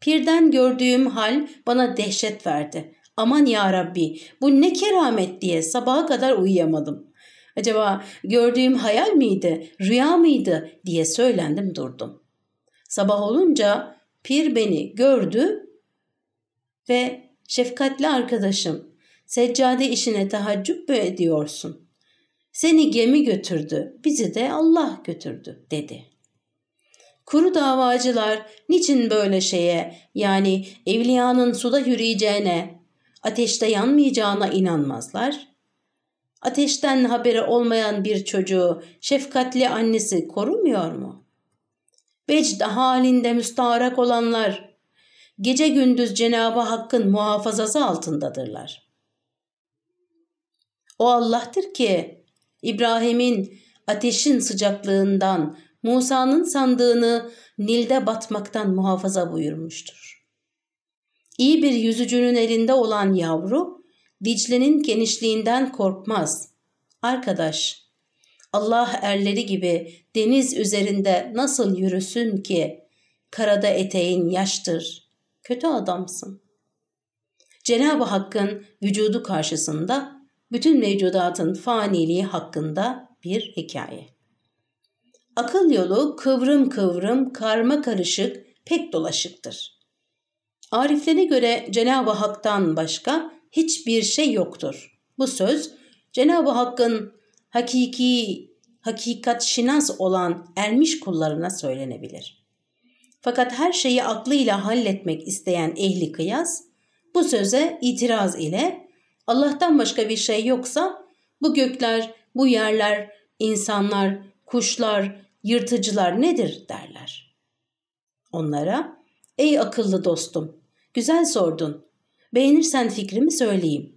Pirden gördüğüm hal bana dehşet verdi. Aman ya Rabbi bu ne keramet diye sabaha kadar uyuyamadım. Acaba gördüğüm hayal miydi, rüya mıydı diye söylendim durdum. Sabah olunca pir beni gördü ve şefkatli arkadaşım seccade işine tehaccüp mü ediyorsun? Seni gemi götürdü, bizi de Allah götürdü dedi. Kuru davacılar niçin böyle şeye yani evliyanın suda yürüyeceğine, ateşte yanmayacağına inanmazlar? Ateşten haberi olmayan bir çocuğu şefkatli annesi korumuyor mu? Vecd halinde müstaharak olanlar gece gündüz Cenabı Hakk'ın muhafazası altındadırlar. O Allah'tır ki İbrahim'in ateşin sıcaklığından Musa'nın sandığını Nil'de batmaktan muhafaza buyurmuştur. İyi bir yüzücünün elinde olan yavru Dicle'nin genişliğinden korkmaz. Arkadaş, Allah erleri gibi deniz üzerinde nasıl yürüsün ki karada eteğin yaştır. Kötü adamsın. Cenab-ı Hakk'ın vücudu karşısında bütün mevcudatın faniliği hakkında bir hikaye. Akıl yolu kıvrım kıvrım, karma karışık, pek dolaşıktır. Ariflere göre Cenab-ı Hak'tan başka hiçbir şey yoktur. Bu söz Cenab-ı Hakk'ın hakiki, hakikat şinas olan ermiş kullarına söylenebilir. Fakat her şeyi aklıyla halletmek isteyen ehli kıyas, bu söze itiraz ile Allah'tan başka bir şey yoksa bu gökler, bu yerler, insanlar, kuşlar, yırtıcılar nedir derler. Onlara, ey akıllı dostum, güzel sordun, beğenirsen fikrimi söyleyeyim.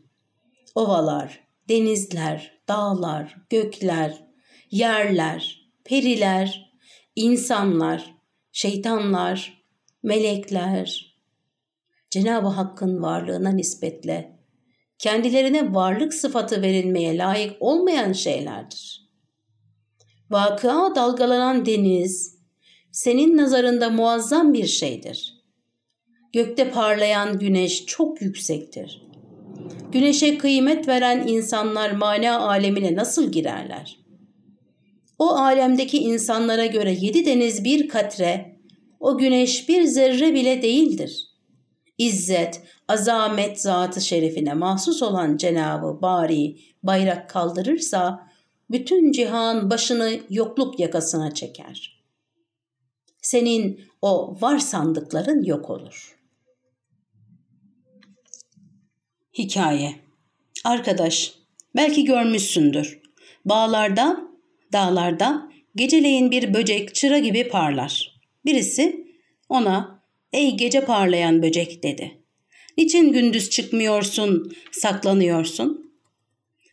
Ovalar, denizler, dağlar, gökler, yerler, periler, insanlar, şeytanlar, melekler, Cenab-ı Hakk'ın varlığına nispetle kendilerine varlık sıfatı verilmeye layık olmayan şeylerdir. Vakıa dalgalanan deniz, senin nazarında muazzam bir şeydir. Gökte parlayan güneş çok yüksektir. Güneşe kıymet veren insanlar mana alemine nasıl girerler? O alemdeki insanlara göre yedi deniz bir katre, o güneş bir zerre bile değildir. İzzet, azamet zatı şerifine mahsus olan Cenabı Bari bayrak kaldırırsa, bütün cihan başını yokluk yakasına çeker. Senin o var sandıkların yok olur. Hikaye Arkadaş, belki görmüşsündür. Bağlarda, dağlarda geceleyin bir böcek çıra gibi parlar. Birisi ona ''Ey gece parlayan böcek'' dedi. ''Niçin gündüz çıkmıyorsun, saklanıyorsun?''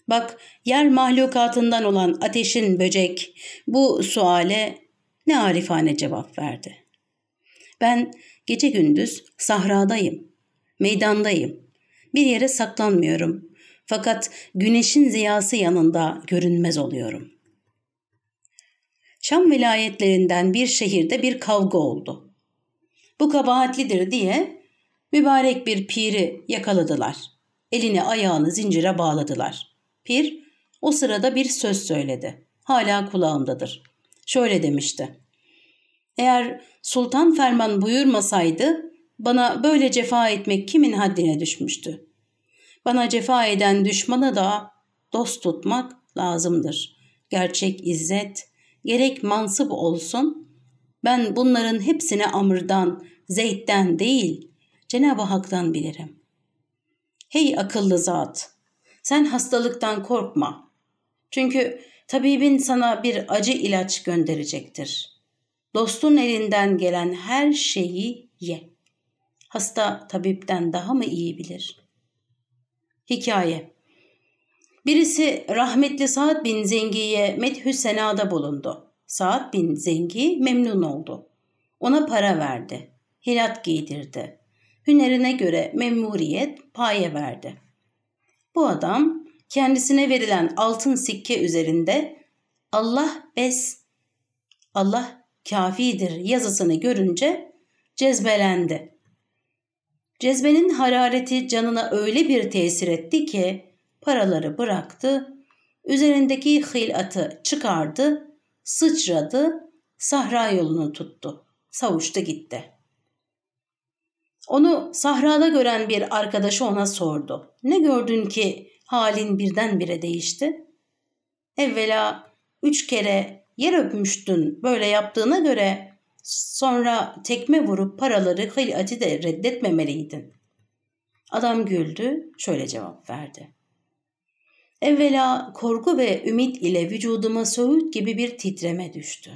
Bak yer mahlukatından olan ateşin böcek bu suale ne arifane cevap verdi. Ben gece gündüz sahradayım, meydandayım. Bir yere saklanmıyorum. Fakat güneşin ziyası yanında görünmez oluyorum. Şam vilayetlerinden bir şehirde bir kavga oldu. Bu kabahatlidir diye mübarek bir piri yakaladılar. Elini ayağını zincire bağladılar. Pir o sırada bir söz söyledi. Hala kulağımdadır. Şöyle demişti. Eğer sultan ferman buyurmasaydı bana böyle cefa etmek kimin haddine düşmüştü? Bana cefa eden düşmana da dost tutmak lazımdır. Gerçek izzet, gerek mansıp olsun, ben bunların hepsine amırdan, zeytten değil, Cenab-ı Hak'tan bilirim. Hey akıllı zat, sen hastalıktan korkma. Çünkü tabibin sana bir acı ilaç gönderecektir. Dostun elinden gelen her şeyi ye. Hasta tabipten daha mı iyi bilir? Hikaye Birisi rahmetli Saad bin Zengi'ye methü senada bulundu. Saad bin Zengi memnun oldu. Ona para verdi. Hilat giydirdi. Hünerine göre memuriyet paye verdi. Bu adam kendisine verilen altın sikke üzerinde Allah bes, Allah kafidir yazısını görünce cezbelendi. Cezbenin harareti canına öyle bir tesir etti ki paraları bıraktı, üzerindeki hilatı çıkardı, sıçradı, sahra yolunu tuttu, savuştu gitti. Onu sahrada gören bir arkadaşı ona sordu. Ne gördün ki halin birdenbire değişti? Evvela üç kere yer öpmüştün böyle yaptığına göre sonra tekme vurup paraları hilati de reddetmemeliydin. Adam güldü, şöyle cevap verdi. Evvela korku ve ümit ile vücuduma söğüt gibi bir titreme düştü.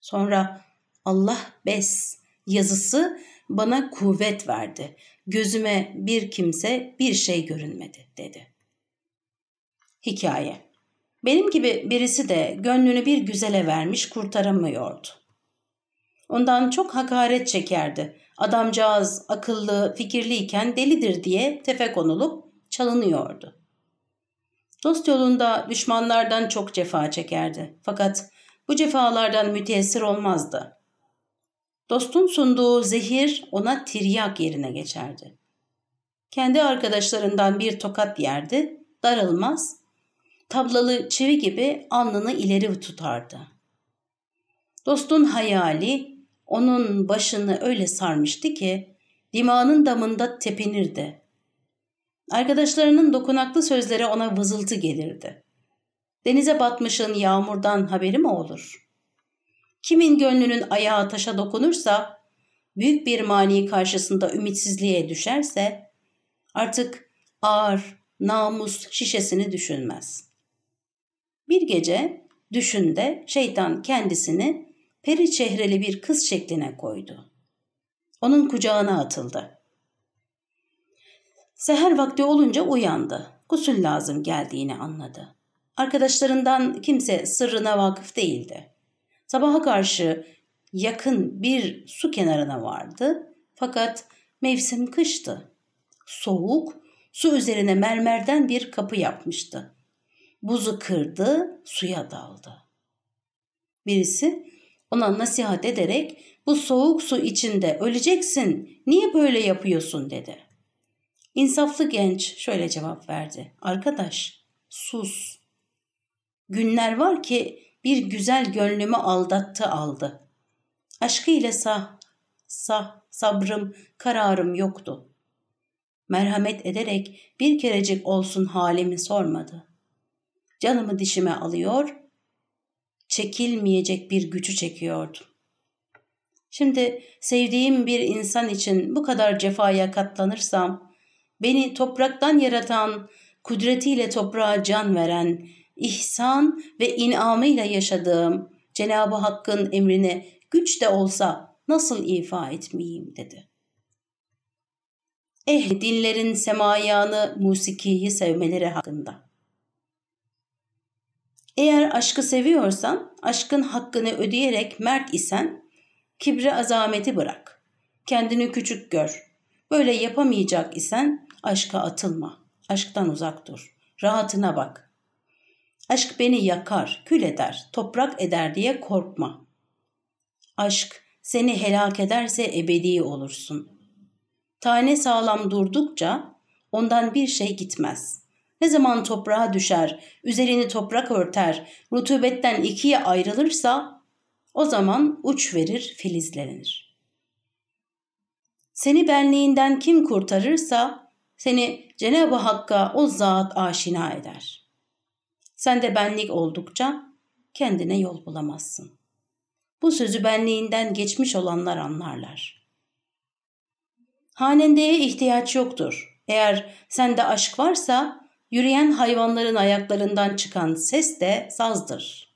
Sonra Allah bes yazısı bana kuvvet verdi. Gözüme bir kimse bir şey görünmedi dedi. Hikaye Benim gibi birisi de gönlünü bir güzele vermiş kurtaramıyordu. Ondan çok hakaret çekerdi Adamcağız akıllı, fikirliyken delidir diye tefe konulup çalınıyordu. Dost yolunda düşmanlardan çok cefa çekerdi. Fakat bu cefalardan müteessir olmazdı. Dostun sunduğu zehir ona tiryak yerine geçerdi. Kendi arkadaşlarından bir tokat yerdi, darılmaz, tablalı çivi gibi alnını ileri tutardı. Dostun hayali onun başını öyle sarmıştı ki dimağının damında tepinirdi. Arkadaşlarının dokunaklı sözleri ona vızıltı gelirdi. Denize batmışın yağmurdan haberi mi olur? Kimin gönlünün ayağı taşa dokunursa, büyük bir mani karşısında ümitsizliğe düşerse, artık ağır, namus şişesini düşünmez. Bir gece düşünde şeytan kendisini peri çehreli bir kız şekline koydu. Onun kucağına atıldı. Seher vakti olunca uyandı. Gusül lazım geldiğini anladı. Arkadaşlarından kimse sırrına vakıf değildi. Sabaha karşı yakın bir su kenarına vardı fakat mevsim kıştı. Soğuk, su üzerine mermerden bir kapı yapmıştı. Buzu kırdı, suya daldı. Birisi ona nasihat ederek bu soğuk su içinde öleceksin, niye böyle yapıyorsun dedi. İnsaflı genç şöyle cevap verdi. Arkadaş, sus. Günler var ki bir güzel gönlümü aldattı aldı. Aşkı ile sah, sah, sabrım, kararım yoktu. Merhamet ederek bir kerecik olsun halimi sormadı. Canımı dişime alıyor, çekilmeyecek bir gücü çekiyordu. Şimdi sevdiğim bir insan için bu kadar cefaya katlanırsam, beni topraktan yaratan, kudretiyle toprağa can veren, ihsan ve inamıyla yaşadığım Cenab-ı Hakk'ın emrine güç de olsa nasıl ifa etmeyeyim dedi. Eh dinlerin semayanı musikiyi sevmeleri hakkında. Eğer aşkı seviyorsan, aşkın hakkını ödeyerek mert isen, kibri azameti bırak. Kendini küçük gör. Böyle yapamayacak isen aşka atılma. Aşktan uzak dur. Rahatına bak. Aşk beni yakar, kül eder, toprak eder diye korkma. Aşk seni helak ederse ebedi olursun. Tane sağlam durdukça ondan bir şey gitmez. Ne zaman toprağa düşer, üzerini toprak örter, rutubetten ikiye ayrılırsa o zaman uç verir, filizlenir. Seni benliğinden kim kurtarırsa seni Cenab-ı Hakk'a o zat aşina eder.'' Sen de benlik oldukça kendine yol bulamazsın. Bu sözü benliğinden geçmiş olanlar anlarlar. Hanendeye ihtiyaç yoktur. Eğer sende aşk varsa yürüyen hayvanların ayaklarından çıkan ses de sazdır.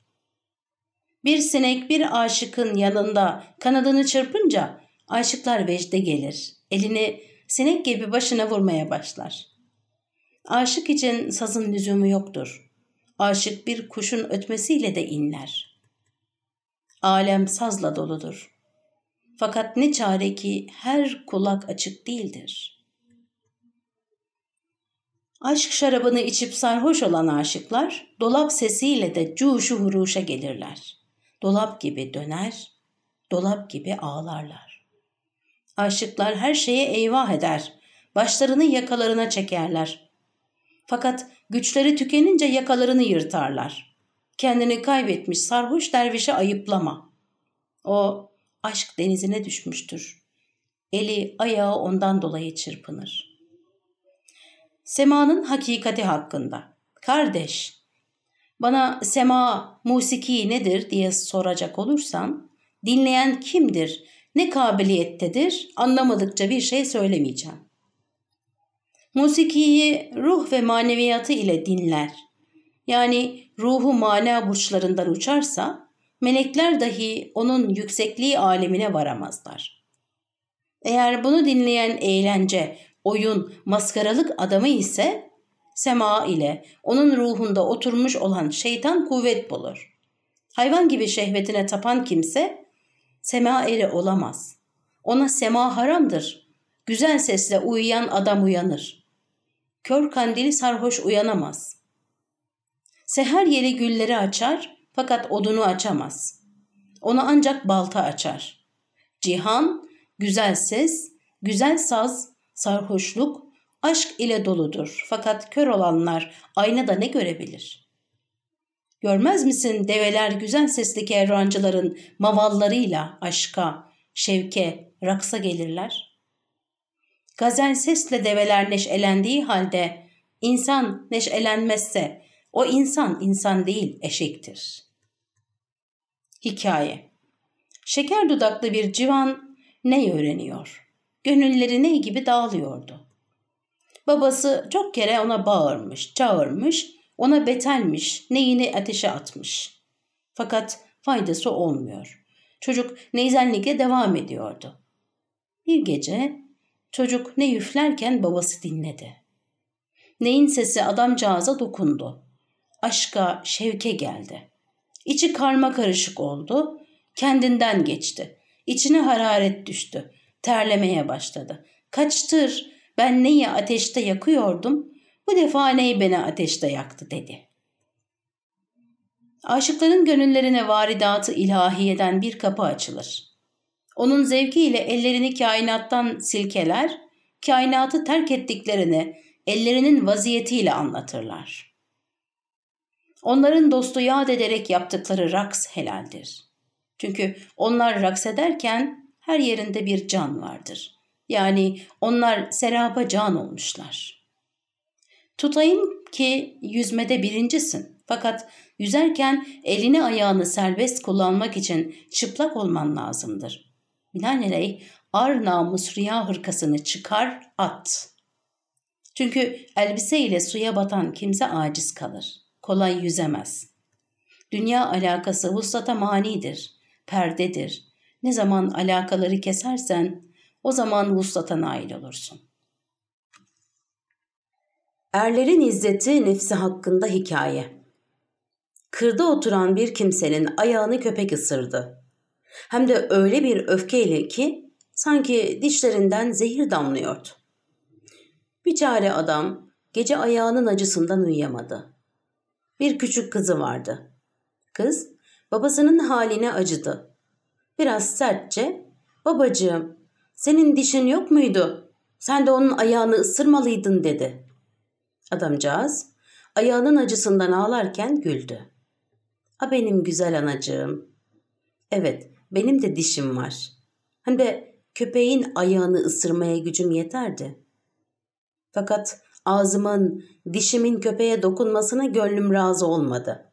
Bir sinek bir aşıkın yanında kanadını çırpınca aşıklar vecde gelir. Elini sinek gibi başına vurmaya başlar. Aşık için sazın lüzumu yoktur aşık bir kuşun ötmesiyle de inler. Alem sazla doludur. Fakat ne çare ki her kulak açık değildir. Aşk şarabını içip sarhoş olan aşıklar dolap sesiyle de cuşu huruşa gelirler. Dolap gibi döner, dolap gibi ağlarlar. Aşıklar her şeye eyvah eder, başlarını yakalarına çekerler. Fakat Güçleri tükenince yakalarını yırtarlar. Kendini kaybetmiş sarhoş dervişe ayıplama. O aşk denizine düşmüştür. Eli ayağı ondan dolayı çırpınır. Sema'nın hakikati hakkında. Kardeş, bana sema, musiki nedir diye soracak olursan, dinleyen kimdir, ne kabiliyettedir anlamadıkça bir şey söylemeyeceğim. Musikiyi ruh ve maneviyatı ile dinler. Yani ruhu mana burçlarından uçarsa melekler dahi onun yüksekliği alemine varamazlar. Eğer bunu dinleyen eğlence, oyun, maskaralık adamı ise sema ile onun ruhunda oturmuş olan şeytan kuvvet bulur. Hayvan gibi şehvetine tapan kimse sema eri olamaz. Ona sema haramdır. Güzel sesle uyuyan adam uyanır. Kör kandili sarhoş uyanamaz. Seher yeri gülleri açar fakat odunu açamaz. Ona ancak balta açar. Cihan, güzel ses, güzel saz, sarhoşluk, aşk ile doludur. Fakat kör olanlar aynada ne görebilir? Görmez misin develer güzel sesli kervancıların mavallarıyla aşka, şevke, raksa gelirler? Gazel sesle develer neşelendiği halde insan neşelenmezse o insan insan değil eşektir. Hikaye Şeker dudaklı bir civan ne öğreniyor? Gönülleri ne gibi dağılıyordu. Babası çok kere ona bağırmış, çağırmış, ona betelmiş, neyini ateşe atmış. Fakat faydası olmuyor. Çocuk neyzenlikle devam ediyordu. Bir gece çocuk ne üflerken babası dinledi. Neyin sesi adamcağıza dokundu. Aşka, şevke geldi. İçi karma karışık oldu, kendinden geçti. İçine hararet düştü, terlemeye başladı. Kaçtır, ben neyi ateşte yakıyordum, bu defa ney beni ateşte yaktı dedi. Aşıkların gönüllerine varidatı ilahiyeden bir kapı açılır. Onun zevkiyle ellerini kainattan silkeler, kainatı terk ettiklerini ellerinin vaziyetiyle anlatırlar. Onların dostu yad ederek yaptıkları raks helaldir. Çünkü onlar raks ederken her yerinde bir can vardır. Yani onlar serapa can olmuşlar. Tutayım ki yüzmede birincisin. Fakat yüzerken elini ayağını serbest kullanmak için çıplak olman lazımdır. Binaenaleyh ar namus riya hırkasını çıkar at. Çünkü elbise ile suya batan kimse aciz kalır. Kolay yüzemez. Dünya alakası vuslata manidir, perdedir. Ne zaman alakaları kesersen o zaman vuslata nail olursun. Erlerin izzeti nefsi hakkında hikaye. Kırda oturan bir kimsenin ayağını köpek ısırdı. Hem de öyle bir öfkeyle ki sanki dişlerinden zehir damlıyordu. Bir çare adam gece ayağının acısından uyuyamadı. Bir küçük kızı vardı. Kız babasının haline acıdı. Biraz sertçe babacığım senin dişin yok muydu? Sen de onun ayağını ısırmalıydın dedi. Adamcağız ayağının acısından ağlarken güldü. A benim güzel anacığım. Evet benim de dişim var. Hem de köpeğin ayağını ısırmaya gücüm yeterdi. Fakat ağzımın, dişimin köpeğe dokunmasına gönlüm razı olmadı.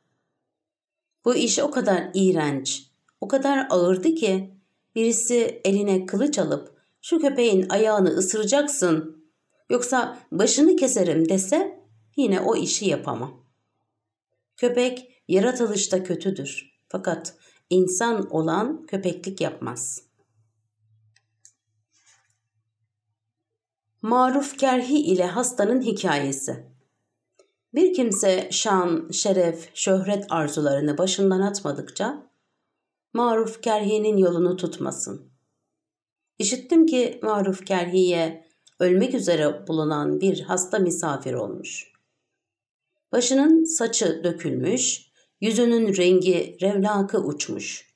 Bu iş o kadar iğrenç, o kadar ağırdı ki birisi eline kılıç alıp şu köpeğin ayağını ısıracaksın yoksa başını keserim dese yine o işi yapamam. Köpek yaratılışta kötüdür fakat insan olan köpeklik yapmaz. Maruf Kerhi ile hastanın hikayesi Bir kimse şan, şeref, şöhret arzularını başından atmadıkça Maruf Kerhi'nin yolunu tutmasın. İşittim ki Maruf Kerhi'ye ölmek üzere bulunan bir hasta misafir olmuş. Başının saçı dökülmüş, yüzünün rengi revlakı uçmuş.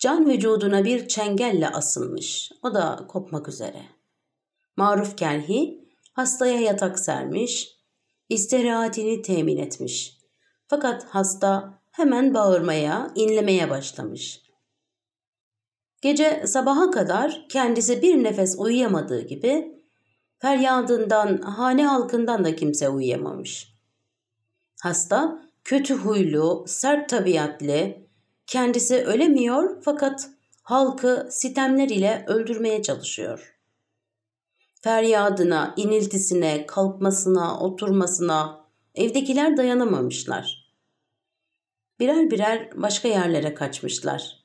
Can vücuduna bir çengelle asılmış, o da kopmak üzere. Maruf Kerhi hastaya yatak sermiş, istirahatini temin etmiş. Fakat hasta hemen bağırmaya, inlemeye başlamış. Gece sabaha kadar kendisi bir nefes uyuyamadığı gibi feryadından, hane halkından da kimse uyuyamamış. Hasta kötü huylu, sert tabiatlı, kendisi ölemiyor fakat halkı sitemler ile öldürmeye çalışıyor. Feryadına, iniltisine, kalkmasına, oturmasına evdekiler dayanamamışlar. Birer birer başka yerlere kaçmışlar.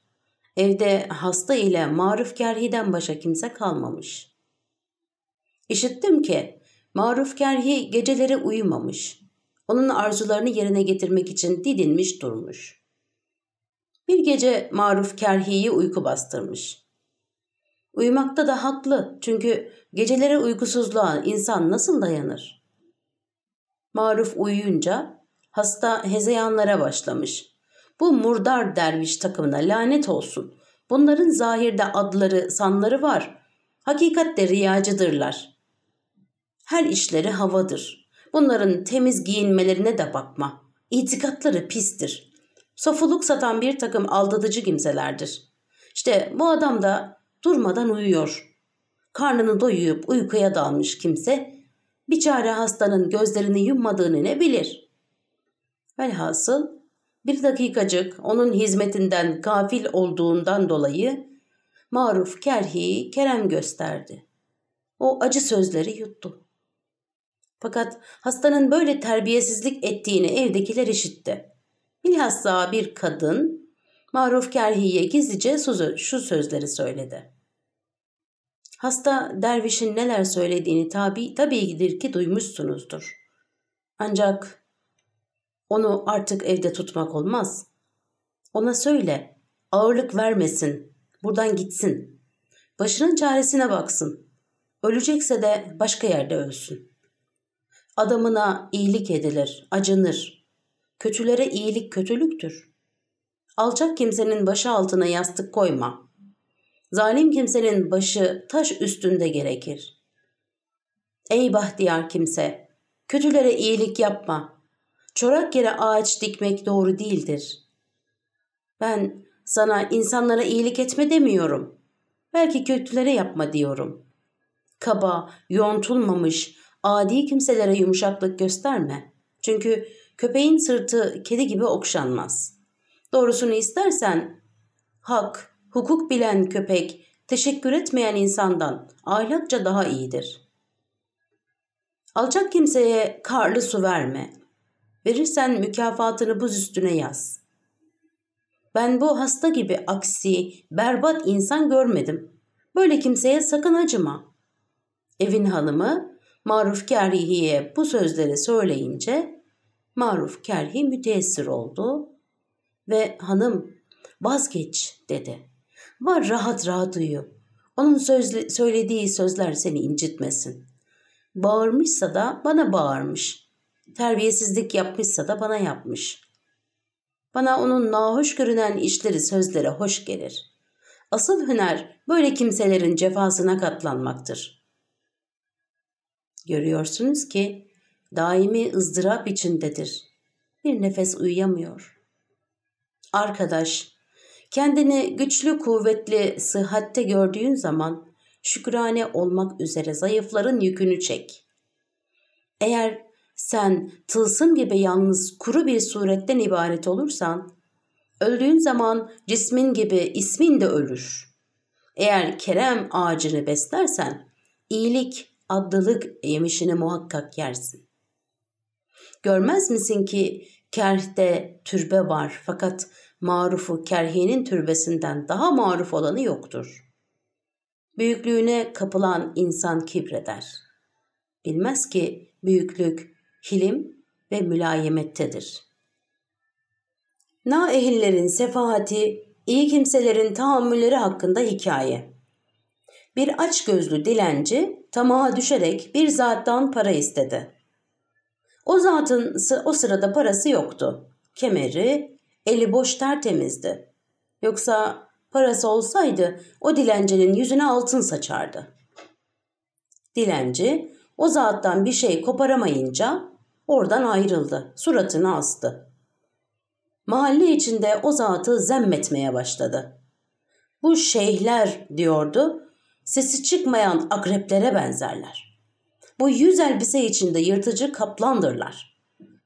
Evde hasta ile Maruf Kerhi'den başa kimse kalmamış. İşittim ki Maruf Kerhi geceleri uyumamış. Onun arzularını yerine getirmek için didinmiş durmuş. Bir gece Maruf Kerhi'yi uyku bastırmış. Uyumakta da haklı çünkü geceleri uykusuzluğa insan nasıl dayanır? Maruf uyuyunca hasta hezeyanlara başlamış. Bu murdar derviş takımına lanet olsun. Bunların zahirde adları, sanları var. Hakikatte riyacıdırlar. Her işleri havadır. Bunların temiz giyinmelerine de bakma. İtikatları pistir. Sofuluk satan bir takım aldatıcı kimselerdir. İşte bu adam da durmadan uyuyor. Karnını doyuyup uykuya dalmış kimse, biçare hastanın gözlerini yummadığını ne bilir? Velhasıl bir dakikacık onun hizmetinden gafil olduğundan dolayı Maruf Kerhi Kerem gösterdi. O acı sözleri yuttu. Fakat hastanın böyle terbiyesizlik ettiğini evdekiler işitti. Bilhassa bir kadın Maruf Kerhi'ye gizlice şu sözleri söyledi. Hasta dervişin neler söylediğini tabi tabidir ki duymuşsunuzdur. Ancak onu artık evde tutmak olmaz. Ona söyle, ağırlık vermesin, buradan gitsin. Başının çaresine baksın. Ölecekse de başka yerde ölsün. Adamına iyilik edilir, acınır. Kötülere iyilik kötülüktür. Alçak kimsenin başı altına yastık koyma. Zalim kimsenin başı taş üstünde gerekir. Ey bahtiyar kimse, kötülere iyilik yapma. Çorak yere ağaç dikmek doğru değildir. Ben sana insanlara iyilik etme demiyorum. Belki kötülere yapma diyorum. Kaba, yontulmamış, adi kimselere yumuşaklık gösterme. Çünkü köpeğin sırtı kedi gibi okşanmaz. Doğrusunu istersen hak, hukuk bilen köpek teşekkür etmeyen insandan ahlakça daha iyidir. Alçak kimseye karlı su verme. Verirsen mükafatını buz üstüne yaz. Ben bu hasta gibi aksi, berbat insan görmedim. Böyle kimseye sakın acıma. Evin hanımı Maruf Kerhi'ye bu sözleri söyleyince Maruf Kerhi müteessir oldu ve hanım vazgeç dedi. Var rahat rahat uyu. Onun sözle, söylediği sözler seni incitmesin. Bağırmışsa da bana bağırmış. Terbiyesizlik yapmışsa da bana yapmış. Bana onun nahoş görünen işleri sözlere hoş gelir. Asıl hüner böyle kimselerin cefasına katlanmaktır. Görüyorsunuz ki daimi ızdırap içindedir. Bir nefes uyuyamıyor. Arkadaş, kendini güçlü, kuvvetli, sıhhatte gördüğün zaman şükrane olmak üzere zayıfların yükünü çek. Eğer sen tılsım gibi yalnız kuru bir suretten ibaret olursan, öldüğün zaman cismin gibi ismin de ölür. Eğer kerem ağacını beslersen, iyilik, adlılık yemişini muhakkak yersin. Görmez misin ki kerhte türbe var fakat marufu kerhiyenin türbesinden daha maruf olanı yoktur. Büyüklüğüne kapılan insan kibreder. Bilmez ki büyüklük hilim ve mülayemettedir. Na ehillerin sefahati, iyi kimselerin tahammülleri hakkında hikaye. Bir aç gözlü dilenci tamaha düşerek bir zattan para istedi. O zatın o sırada parası yoktu. Kemeri, eli boş tertemizdi. Yoksa parası olsaydı o dilencinin yüzüne altın saçardı. Dilenci o zattan bir şey koparamayınca oradan ayrıldı, suratını astı. Mahalle içinde o zatı zemmetmeye başladı. Bu şeyhler diyordu, sesi çıkmayan akreplere benzerler. Bu yüz elbise içinde yırtıcı kaplandırlar.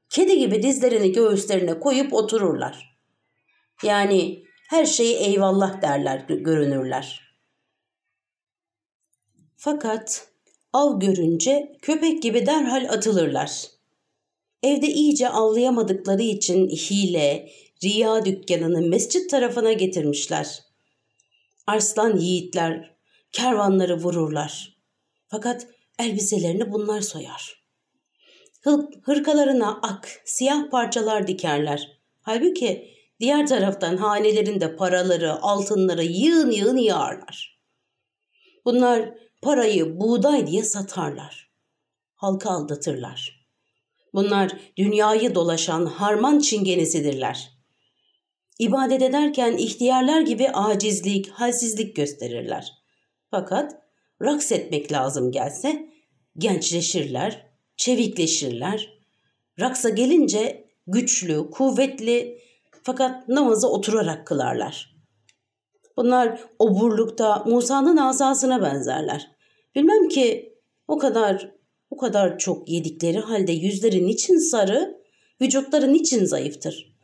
Kedi gibi dizlerini göğüslerine koyup otururlar. Yani her şeyi eyvallah derler, görünürler. Fakat av görünce köpek gibi derhal atılırlar. Evde iyice avlayamadıkları için hile, riya dükkanını mescit tarafına getirmişler. Arslan yiğitler kervanları vururlar. Fakat elbiselerini bunlar soyar. Hırkalarına ak, siyah parçalar dikerler. Halbuki diğer taraftan hanelerinde paraları, altınları yığın yığın yağarlar. Bunlar parayı buğday diye satarlar. Halka aldatırlar. Bunlar dünyayı dolaşan harman çingenesidirler. İbadet ederken ihtiyarlar gibi acizlik, halsizlik gösterirler. Fakat raks etmek lazım gelse gençleşirler, çevikleşirler. Raksa gelince güçlü, kuvvetli fakat namazı oturarak kılarlar. Bunlar oburlukta Musa'nın asasına benzerler. Bilmem ki o kadar o kadar çok yedikleri halde yüzleri niçin sarı, vücutları niçin zayıftır?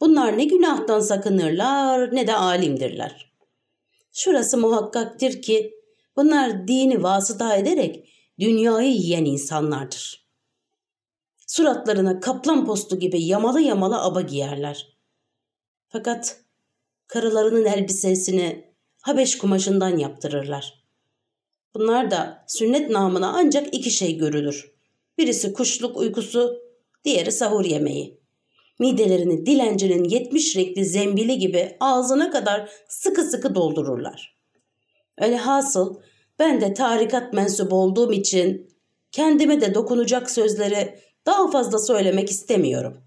Bunlar ne günahtan sakınırlar ne de alimdirler. Şurası muhakkaktır ki bunlar dini vasıta ederek dünyayı yiyen insanlardır. Suratlarına kaplan postu gibi yamalı yamalı aba giyerler. Fakat karılarının elbisesini Habeş kumaşından yaptırırlar. Bunlar da sünnet namına ancak iki şey görülür. Birisi kuşluk uykusu, diğeri sahur yemeği. Midelerini dilencinin yetmiş renkli zembili gibi ağzına kadar sıkı sıkı doldururlar. Öyle hasıl ben de tarikat mensup olduğum için kendime de dokunacak sözleri daha fazla söylemek istemiyorum.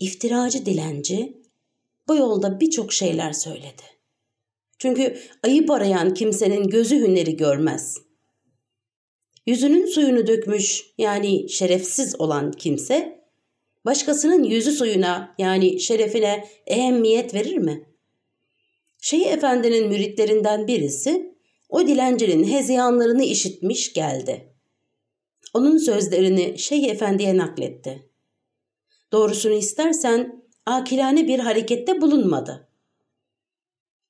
İftiracı dilenci bu yolda birçok şeyler söyledi. Çünkü ayıp arayan kimsenin gözü hüneri görmez. Yüzünün suyunu dökmüş yani şerefsiz olan kimse başkasının yüzü suyuna yani şerefine ehemmiyet verir mi? Şeyh Efendi'nin müritlerinden birisi o dilencinin hezeyanlarını işitmiş geldi. Onun sözlerini Şeyh Efendi'ye nakletti. Doğrusunu istersen akilane bir harekette bulunmadı.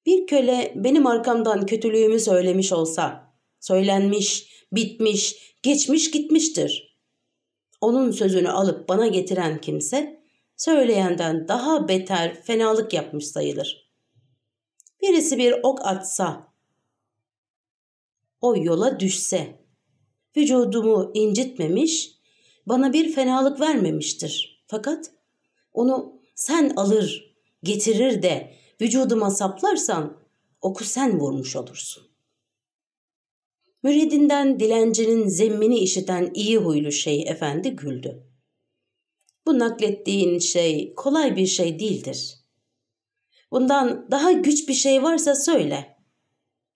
Bir köle benim arkamdan kötülüğümü söylemiş olsa, söylenmiş, bitmiş, geçmiş gitmiştir. Onun sözünü alıp bana getiren kimse, söyleyenden daha beter fenalık yapmış sayılır. Birisi bir ok atsa, o yola düşse, vücudumu incitmemiş, bana bir fenalık vermemiştir. Fakat onu sen alır, getirir de vücuduma saplarsan oku sen vurmuş olursun. Müridinden dilencinin zemmini işiten iyi huylu şey efendi güldü. Bu naklettiğin şey kolay bir şey değildir. Bundan daha güç bir şey varsa söyle.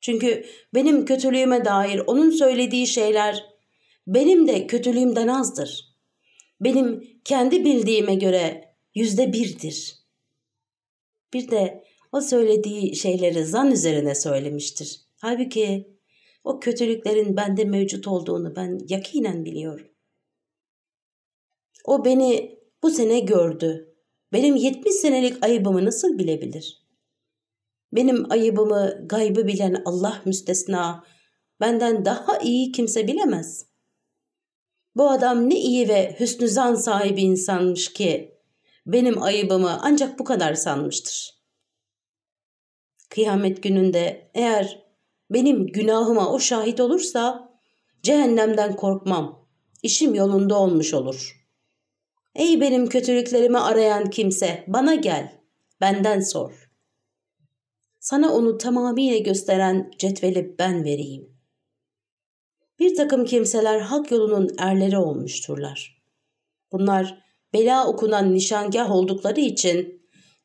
Çünkü benim kötülüğüme dair onun söylediği şeyler benim de kötülüğümden azdır. Benim kendi bildiğime göre yüzde birdir. Bir de o söylediği şeyleri zan üzerine söylemiştir. Halbuki o kötülüklerin bende mevcut olduğunu ben yakinen biliyorum. O beni bu sene gördü. Benim 70 senelik ayıbımı nasıl bilebilir? Benim ayıbımı gaybı bilen Allah müstesna benden daha iyi kimse bilemez. Bu adam ne iyi ve hüsnü zan sahibi insanmış ki benim ayıbımı ancak bu kadar sanmıştır. Kıyamet gününde eğer benim günahıma o şahit olursa cehennemden korkmam. İşim yolunda olmuş olur. Ey benim kötülüklerimi arayan kimse bana gel, benden sor. Sana onu tamamıyla gösteren cetveli ben vereyim. Bir takım kimseler hak yolunun erleri olmuşturlar. Bunlar bela okunan nişangah oldukları için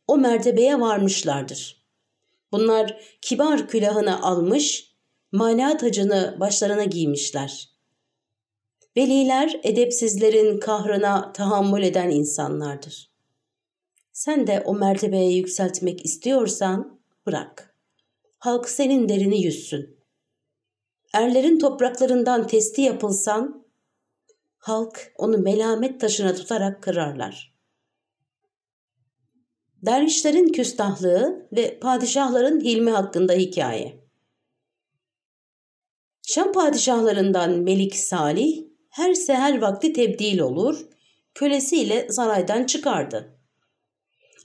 o mertebeye varmışlardır. Bunlar kibar külahını almış, mana tacını başlarına giymişler. Veliler edepsizlerin kahrına tahammül eden insanlardır. Sen de o mertebeye yükseltmek istiyorsan bırak. Halk senin derini yüzsün. Erlerin topraklarından testi yapılsan, halk onu melamet taşına tutarak kırarlar.'' Dervişlerin küstahlığı ve padişahların hilmi hakkında hikaye. Şam padişahlarından Melik Salih her seher vakti tebdil olur, kölesiyle saraydan çıkardı.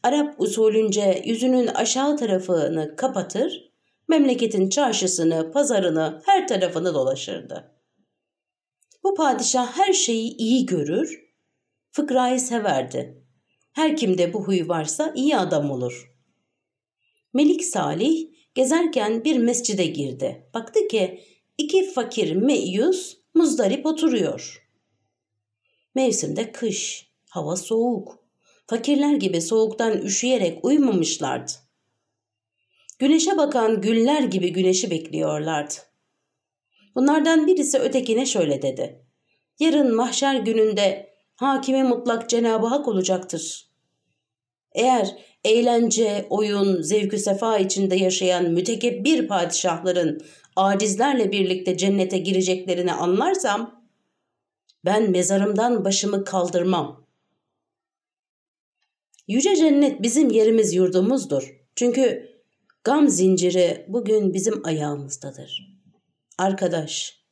Arap usulünce yüzünün aşağı tarafını kapatır, memleketin çarşısını, pazarını, her tarafını dolaşırdı. Bu padişah her şeyi iyi görür, fıkrayı severdi. Her kimde bu huy varsa iyi adam olur. Melik Salih Gezerken bir mescide girdi. Baktı ki iki fakir meyus muzdarip oturuyor. Mevsimde kış, hava soğuk. Fakirler gibi soğuktan üşüyerek uyumamışlardı. Güneşe bakan güller gibi güneşi bekliyorlardı. Bunlardan birisi ötekine şöyle dedi. Yarın mahşer gününde hakimi mutlak Cenab-ı Hak olacaktır. Eğer eğlence, oyun, zevkü sefa içinde yaşayan mütekebbir padişahların acizlerle birlikte cennete gireceklerini anlarsam, ben mezarımdan başımı kaldırmam. Yüce cennet bizim yerimiz yurdumuzdur. Çünkü gam zinciri bugün bizim ayağımızdadır. Arkadaş,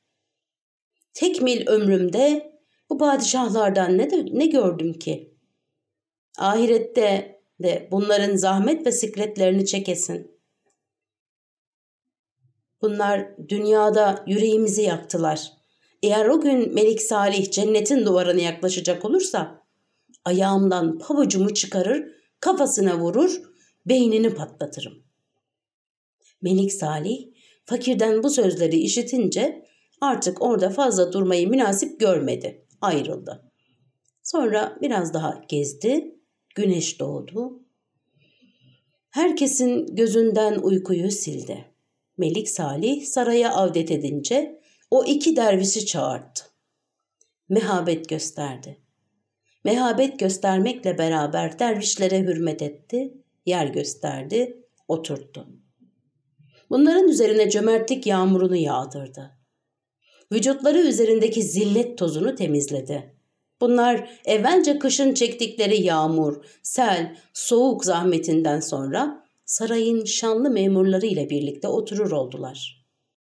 tek mil ömrümde bu padişahlardan ne, de, ne gördüm ki? Ahirette de bunların zahmet ve sikletlerini çekesin. Bunlar dünyada yüreğimizi yaktılar. Eğer o gün Melik Salih cennetin duvarına yaklaşacak olursa ayağımdan pabucumu çıkarır, kafasına vurur, beynini patlatırım. Melik Salih fakirden bu sözleri işitince artık orada fazla durmayı münasip görmedi, ayrıldı. Sonra biraz daha gezdi, güneş doğdu. Herkesin gözünden uykuyu sildi. Melik Salih saraya avdet edince o iki dervişi çağırdı. Mehabet gösterdi. Mehabet göstermekle beraber dervişlere hürmet etti, yer gösterdi, oturttu. Bunların üzerine cömertlik yağmurunu yağdırdı. Vücutları üzerindeki zillet tozunu temizledi. Bunlar evvelce kışın çektikleri yağmur, sel, soğuk zahmetinden sonra sarayın şanlı memurları ile birlikte oturur oldular.